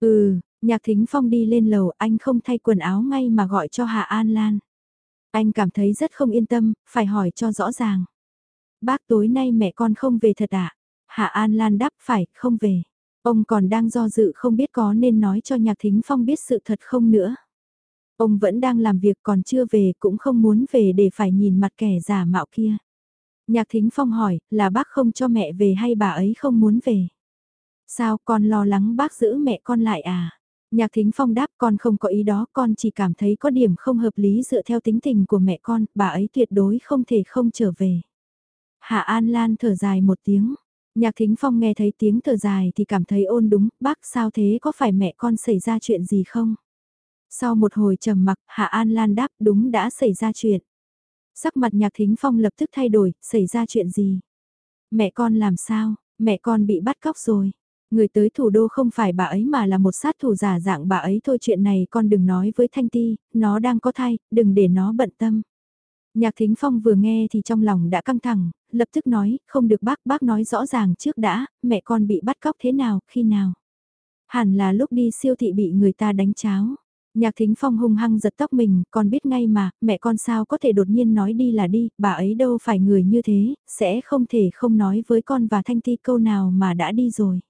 Ừ, nhạc thính phong đi lên lầu anh không thay quần áo ngay mà gọi cho Hạ An Lan. Anh cảm thấy rất không yên tâm, phải hỏi cho rõ ràng. Bác tối nay mẹ con không về thật ạ? À? Hạ An Lan đáp phải, không về. Ông còn đang do dự không biết có nên nói cho nhạc thính phong biết sự thật không nữa. Ông vẫn đang làm việc còn chưa về cũng không muốn về để phải nhìn mặt kẻ giả mạo kia. Nhạc thính phong hỏi, là bác không cho mẹ về hay bà ấy không muốn về? Sao con lo lắng bác giữ mẹ con lại à? Nhạc thính phong đáp con không có ý đó, con chỉ cảm thấy có điểm không hợp lý dựa theo tính tình của mẹ con, bà ấy tuyệt đối không thể không trở về. Hạ An Lan thở dài một tiếng. Nhạc thính phong nghe thấy tiếng thở dài thì cảm thấy ôn đúng, bác sao thế có phải mẹ con xảy ra chuyện gì không? Sau một hồi trầm mặc, Hạ An Lan đáp đúng đã xảy ra chuyện. Sắc mặt nhạc thính phong lập tức thay đổi, xảy ra chuyện gì? Mẹ con làm sao? Mẹ con bị bắt cóc rồi. Người tới thủ đô không phải bà ấy mà là một sát thủ giả dạng bà ấy thôi chuyện này con đừng nói với Thanh Ti, nó đang có thai, đừng để nó bận tâm. Nhạc Thính Phong vừa nghe thì trong lòng đã căng thẳng, lập tức nói, không được bác, bác nói rõ ràng trước đã, mẹ con bị bắt cóc thế nào, khi nào. Hẳn là lúc đi siêu thị bị người ta đánh cháo. Nhạc Thính Phong hung hăng giật tóc mình, con biết ngay mà, mẹ con sao có thể đột nhiên nói đi là đi, bà ấy đâu phải người như thế, sẽ không thể không nói với con và Thanh Ti câu nào mà đã đi rồi.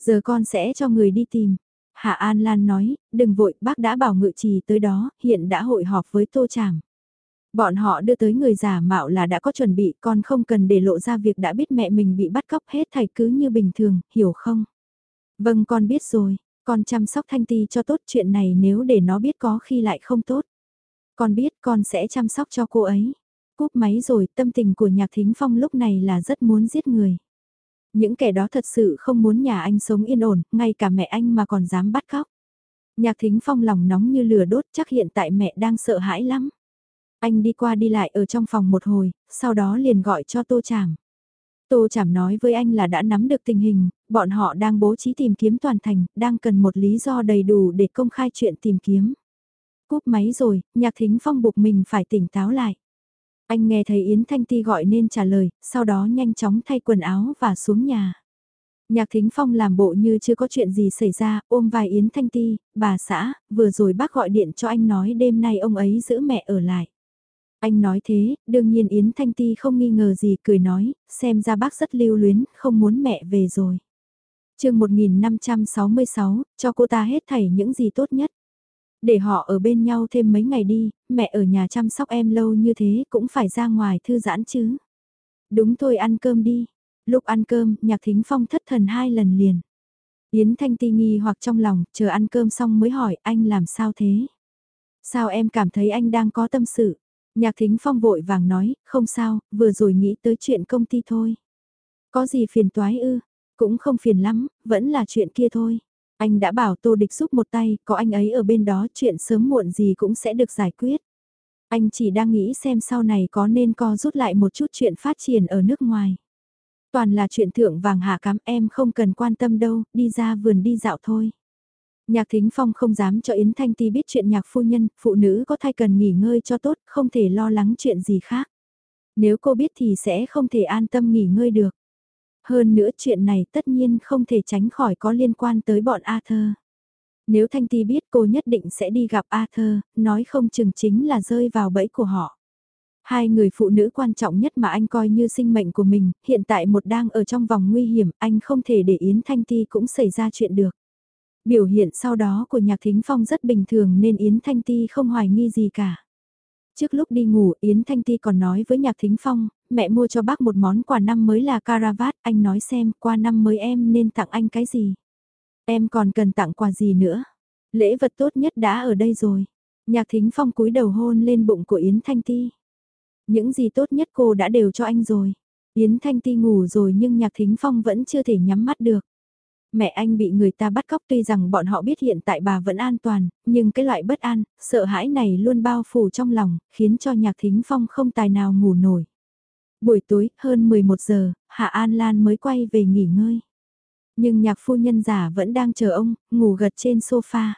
Giờ con sẽ cho người đi tìm. Hạ An Lan nói, đừng vội, bác đã bảo ngự trì tới đó, hiện đã hội họp với Tô Trảm. Bọn họ đưa tới người giả mạo là đã có chuẩn bị, con không cần để lộ ra việc đã biết mẹ mình bị bắt cóc hết thầy cứ như bình thường, hiểu không? Vâng con biết rồi, con chăm sóc Thanh Ti cho tốt chuyện này nếu để nó biết có khi lại không tốt. Con biết con sẽ chăm sóc cho cô ấy. Cúp máy rồi, tâm tình của Nhạc Thính Phong lúc này là rất muốn giết người. Những kẻ đó thật sự không muốn nhà anh sống yên ổn, ngay cả mẹ anh mà còn dám bắt cóc. Nhạc Thính Phong lòng nóng như lửa đốt chắc hiện tại mẹ đang sợ hãi lắm. Anh đi qua đi lại ở trong phòng một hồi, sau đó liền gọi cho Tô Trảm. Tô Chảm nói với anh là đã nắm được tình hình, bọn họ đang bố trí tìm kiếm toàn thành, đang cần một lý do đầy đủ để công khai chuyện tìm kiếm. Cúp máy rồi, nhạc thính phong buộc mình phải tỉnh táo lại. Anh nghe thấy Yến Thanh Ti gọi nên trả lời, sau đó nhanh chóng thay quần áo và xuống nhà. Nhạc Thính Phong làm bộ như chưa có chuyện gì xảy ra, ôm vai Yến Thanh Ti, bà xã, vừa rồi bác gọi điện cho anh nói đêm nay ông ấy giữ mẹ ở lại. Anh nói thế, đương nhiên Yến Thanh Ti không nghi ngờ gì cười nói, xem ra bác rất lưu luyến, không muốn mẹ về rồi. chương 1566, cho cô ta hết thảy những gì tốt nhất. Để họ ở bên nhau thêm mấy ngày đi, mẹ ở nhà chăm sóc em lâu như thế cũng phải ra ngoài thư giãn chứ. Đúng thôi ăn cơm đi. Lúc ăn cơm, nhạc thính phong thất thần hai lần liền. Yến Thanh Ti nghi hoặc trong lòng, chờ ăn cơm xong mới hỏi anh làm sao thế? Sao em cảm thấy anh đang có tâm sự? Nhạc thính phong vội vàng nói, không sao, vừa rồi nghĩ tới chuyện công ty thôi. Có gì phiền toái ư, cũng không phiền lắm, vẫn là chuyện kia thôi. Anh đã bảo Tô Địch giúp một tay, có anh ấy ở bên đó chuyện sớm muộn gì cũng sẽ được giải quyết. Anh chỉ đang nghĩ xem sau này có nên co rút lại một chút chuyện phát triển ở nước ngoài. Toàn là chuyện thượng vàng hạ cám em không cần quan tâm đâu, đi ra vườn đi dạo thôi. Nhạc Thính Phong không dám cho Yến Thanh Ti biết chuyện nhạc phu nhân, phụ nữ có thai cần nghỉ ngơi cho tốt, không thể lo lắng chuyện gì khác. Nếu cô biết thì sẽ không thể an tâm nghỉ ngơi được. Hơn nữa chuyện này tất nhiên không thể tránh khỏi có liên quan tới bọn Arthur. Nếu Thanh Ti biết cô nhất định sẽ đi gặp Arthur, nói không chừng chính là rơi vào bẫy của họ. Hai người phụ nữ quan trọng nhất mà anh coi như sinh mệnh của mình, hiện tại một đang ở trong vòng nguy hiểm, anh không thể để Yến Thanh Ti cũng xảy ra chuyện được. Biểu hiện sau đó của Nhạc Thính Phong rất bình thường nên Yến Thanh Ti không hoài nghi gì cả. Trước lúc đi ngủ Yến Thanh Ti còn nói với Nhạc Thính Phong, mẹ mua cho bác một món quà năm mới là caravat, anh nói xem qua năm mới em nên tặng anh cái gì. Em còn cần tặng quà gì nữa. Lễ vật tốt nhất đã ở đây rồi. Nhạc Thính Phong cúi đầu hôn lên bụng của Yến Thanh Ti. Những gì tốt nhất cô đã đều cho anh rồi. Yến Thanh Ti ngủ rồi nhưng Nhạc Thính Phong vẫn chưa thể nhắm mắt được. Mẹ anh bị người ta bắt cóc tuy rằng bọn họ biết hiện tại bà vẫn an toàn, nhưng cái loại bất an, sợ hãi này luôn bao phủ trong lòng, khiến cho nhạc thính phong không tài nào ngủ nổi. Buổi tối, hơn 11 giờ, Hạ An Lan mới quay về nghỉ ngơi. Nhưng nhạc phu nhân giả vẫn đang chờ ông, ngủ gật trên sofa.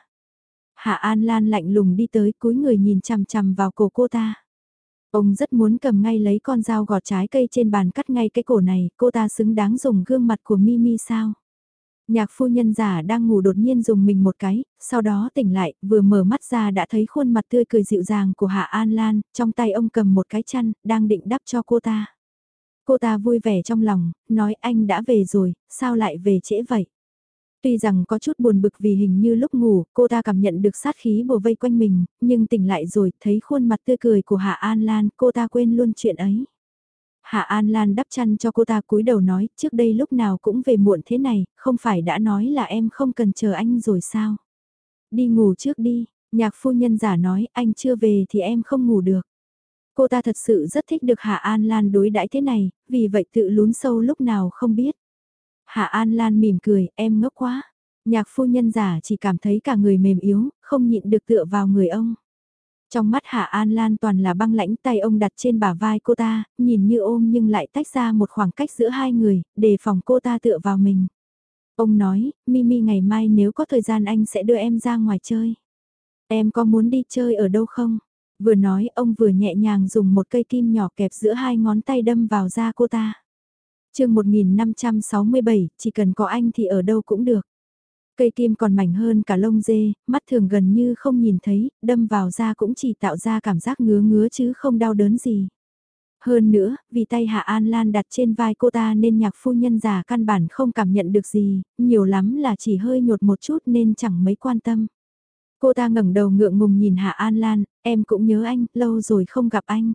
Hạ An Lan lạnh lùng đi tới cúi người nhìn chằm chằm vào cổ cô ta. Ông rất muốn cầm ngay lấy con dao gọt trái cây trên bàn cắt ngay cái cổ này, cô ta xứng đáng dùng gương mặt của Mimi sao? Nhạc phu nhân giả đang ngủ đột nhiên dùng mình một cái, sau đó tỉnh lại, vừa mở mắt ra đã thấy khuôn mặt tươi cười dịu dàng của Hạ An Lan, trong tay ông cầm một cái chăn, đang định đắp cho cô ta. Cô ta vui vẻ trong lòng, nói anh đã về rồi, sao lại về trễ vậy? Tuy rằng có chút buồn bực vì hình như lúc ngủ, cô ta cảm nhận được sát khí bùa vây quanh mình, nhưng tỉnh lại rồi, thấy khuôn mặt tươi cười của Hạ An Lan, cô ta quên luôn chuyện ấy. Hạ An Lan đắp chăn cho cô ta cúi đầu nói, trước đây lúc nào cũng về muộn thế này, không phải đã nói là em không cần chờ anh rồi sao? Đi ngủ trước đi, nhạc phu nhân giả nói, anh chưa về thì em không ngủ được. Cô ta thật sự rất thích được Hạ An Lan đối đãi thế này, vì vậy tự lún sâu lúc nào không biết. Hạ An Lan mỉm cười, em ngốc quá. Nhạc phu nhân giả chỉ cảm thấy cả người mềm yếu, không nhịn được tựa vào người ông. Trong mắt Hạ An Lan toàn là băng lãnh tay ông đặt trên bả vai cô ta, nhìn như ôm nhưng lại tách ra một khoảng cách giữa hai người, để phòng cô ta tựa vào mình. Ông nói, Mimi ngày mai nếu có thời gian anh sẽ đưa em ra ngoài chơi. Em có muốn đi chơi ở đâu không? Vừa nói ông vừa nhẹ nhàng dùng một cây kim nhỏ kẹp giữa hai ngón tay đâm vào da cô ta. chương 1567, chỉ cần có anh thì ở đâu cũng được. Cây kim còn mảnh hơn cả lông dê, mắt thường gần như không nhìn thấy, đâm vào da cũng chỉ tạo ra cảm giác ngứa ngứa chứ không đau đớn gì. Hơn nữa, vì tay Hạ An Lan đặt trên vai cô ta nên nhạc phu nhân già căn bản không cảm nhận được gì, nhiều lắm là chỉ hơi nhột một chút nên chẳng mấy quan tâm. Cô ta ngẩng đầu ngượng ngùng nhìn Hạ An Lan, em cũng nhớ anh, lâu rồi không gặp anh.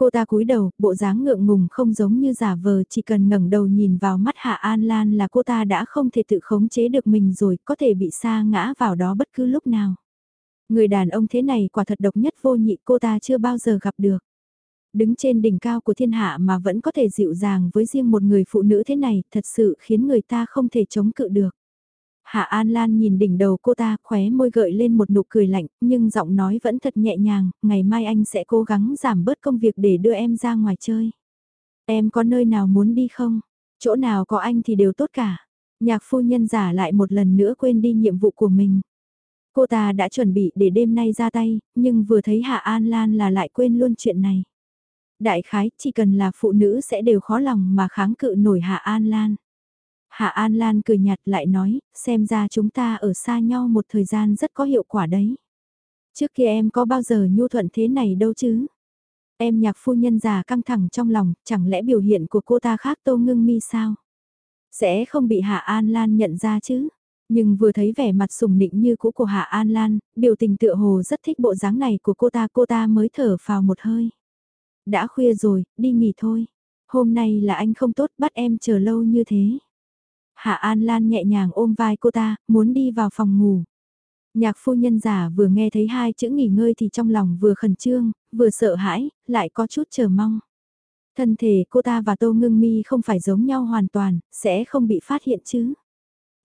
Cô ta cúi đầu, bộ dáng ngượng ngùng không giống như giả vờ, chỉ cần ngẩng đầu nhìn vào mắt Hạ An Lan là cô ta đã không thể tự khống chế được mình rồi, có thể bị sa ngã vào đó bất cứ lúc nào. Người đàn ông thế này quả thật độc nhất vô nhị cô ta chưa bao giờ gặp được. Đứng trên đỉnh cao của thiên hạ mà vẫn có thể dịu dàng với riêng một người phụ nữ thế này, thật sự khiến người ta không thể chống cự được. Hạ An Lan nhìn đỉnh đầu cô ta, khóe môi gợi lên một nụ cười lạnh, nhưng giọng nói vẫn thật nhẹ nhàng, ngày mai anh sẽ cố gắng giảm bớt công việc để đưa em ra ngoài chơi. Em có nơi nào muốn đi không? Chỗ nào có anh thì đều tốt cả. Nhạc phu nhân giả lại một lần nữa quên đi nhiệm vụ của mình. Cô ta đã chuẩn bị để đêm nay ra tay, nhưng vừa thấy Hạ An Lan là lại quên luôn chuyện này. Đại khái, chỉ cần là phụ nữ sẽ đều khó lòng mà kháng cự nổi Hạ An Lan. Hạ An Lan cười nhạt lại nói, xem ra chúng ta ở xa nhau một thời gian rất có hiệu quả đấy. Trước kia em có bao giờ nhu thuận thế này đâu chứ? Em nhạc phu nhân già căng thẳng trong lòng, chẳng lẽ biểu hiện của cô ta khác tô ngưng mi sao? Sẽ không bị Hạ An Lan nhận ra chứ? Nhưng vừa thấy vẻ mặt sùng nịnh như cũ của Hạ An Lan, biểu tình tựa hồ rất thích bộ dáng này của cô ta cô ta mới thở vào một hơi. Đã khuya rồi, đi nghỉ thôi. Hôm nay là anh không tốt bắt em chờ lâu như thế. Hạ An Lan nhẹ nhàng ôm vai cô ta, muốn đi vào phòng ngủ. Nhạc phu nhân giả vừa nghe thấy hai chữ nghỉ ngơi thì trong lòng vừa khẩn trương, vừa sợ hãi, lại có chút chờ mong. Thân thể cô ta và Tô Ngưng Mi không phải giống nhau hoàn toàn, sẽ không bị phát hiện chứ.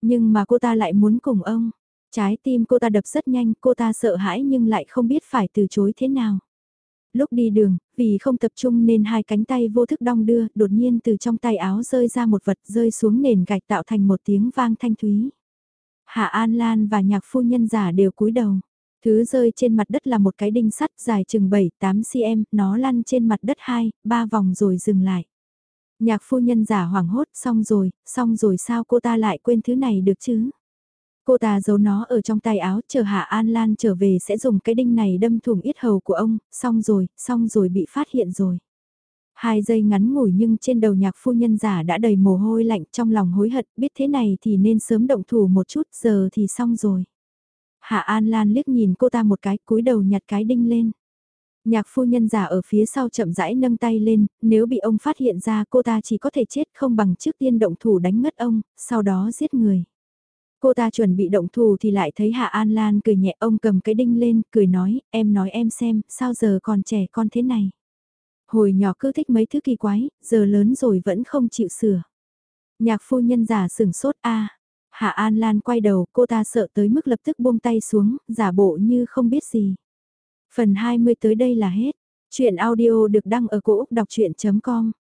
Nhưng mà cô ta lại muốn cùng ông. Trái tim cô ta đập rất nhanh, cô ta sợ hãi nhưng lại không biết phải từ chối thế nào. Lúc đi đường, vì không tập trung nên hai cánh tay vô thức đong đưa, đột nhiên từ trong tay áo rơi ra một vật rơi xuống nền gạch tạo thành một tiếng vang thanh thúy. Hạ An Lan và nhạc phu nhân giả đều cúi đầu. Thứ rơi trên mặt đất là một cái đinh sắt dài chừng 7-8 cm, nó lăn trên mặt đất 2, 3 vòng rồi dừng lại. Nhạc phu nhân giả hoảng hốt, xong rồi, xong rồi sao cô ta lại quên thứ này được chứ? Cô ta giấu nó ở trong tay áo, chờ Hạ An Lan trở về sẽ dùng cái đinh này đâm thủng yết hầu của ông, xong rồi, xong rồi bị phát hiện rồi. Hai giây ngắn ngủi nhưng trên đầu nhạc phu nhân giả đã đầy mồ hôi lạnh trong lòng hối hận, biết thế này thì nên sớm động thủ một chút, giờ thì xong rồi. Hạ An Lan liếc nhìn cô ta một cái, cúi đầu nhặt cái đinh lên. Nhạc phu nhân giả ở phía sau chậm rãi nâng tay lên, nếu bị ông phát hiện ra cô ta chỉ có thể chết không bằng trước tiên động thủ đánh ngất ông, sau đó giết người. Cô ta chuẩn bị động thủ thì lại thấy Hạ An Lan cười nhẹ ông cầm cái đinh lên, cười nói, em nói em xem, sao giờ còn trẻ con thế này. Hồi nhỏ cứ thích mấy thứ kỳ quái, giờ lớn rồi vẫn không chịu sửa. Nhạc phu nhân giả sửng sốt a Hạ An Lan quay đầu, cô ta sợ tới mức lập tức buông tay xuống, giả bộ như không biết gì. Phần 20 tới đây là hết. Chuyện audio được đăng ở cổ Úc đọc chuyện.com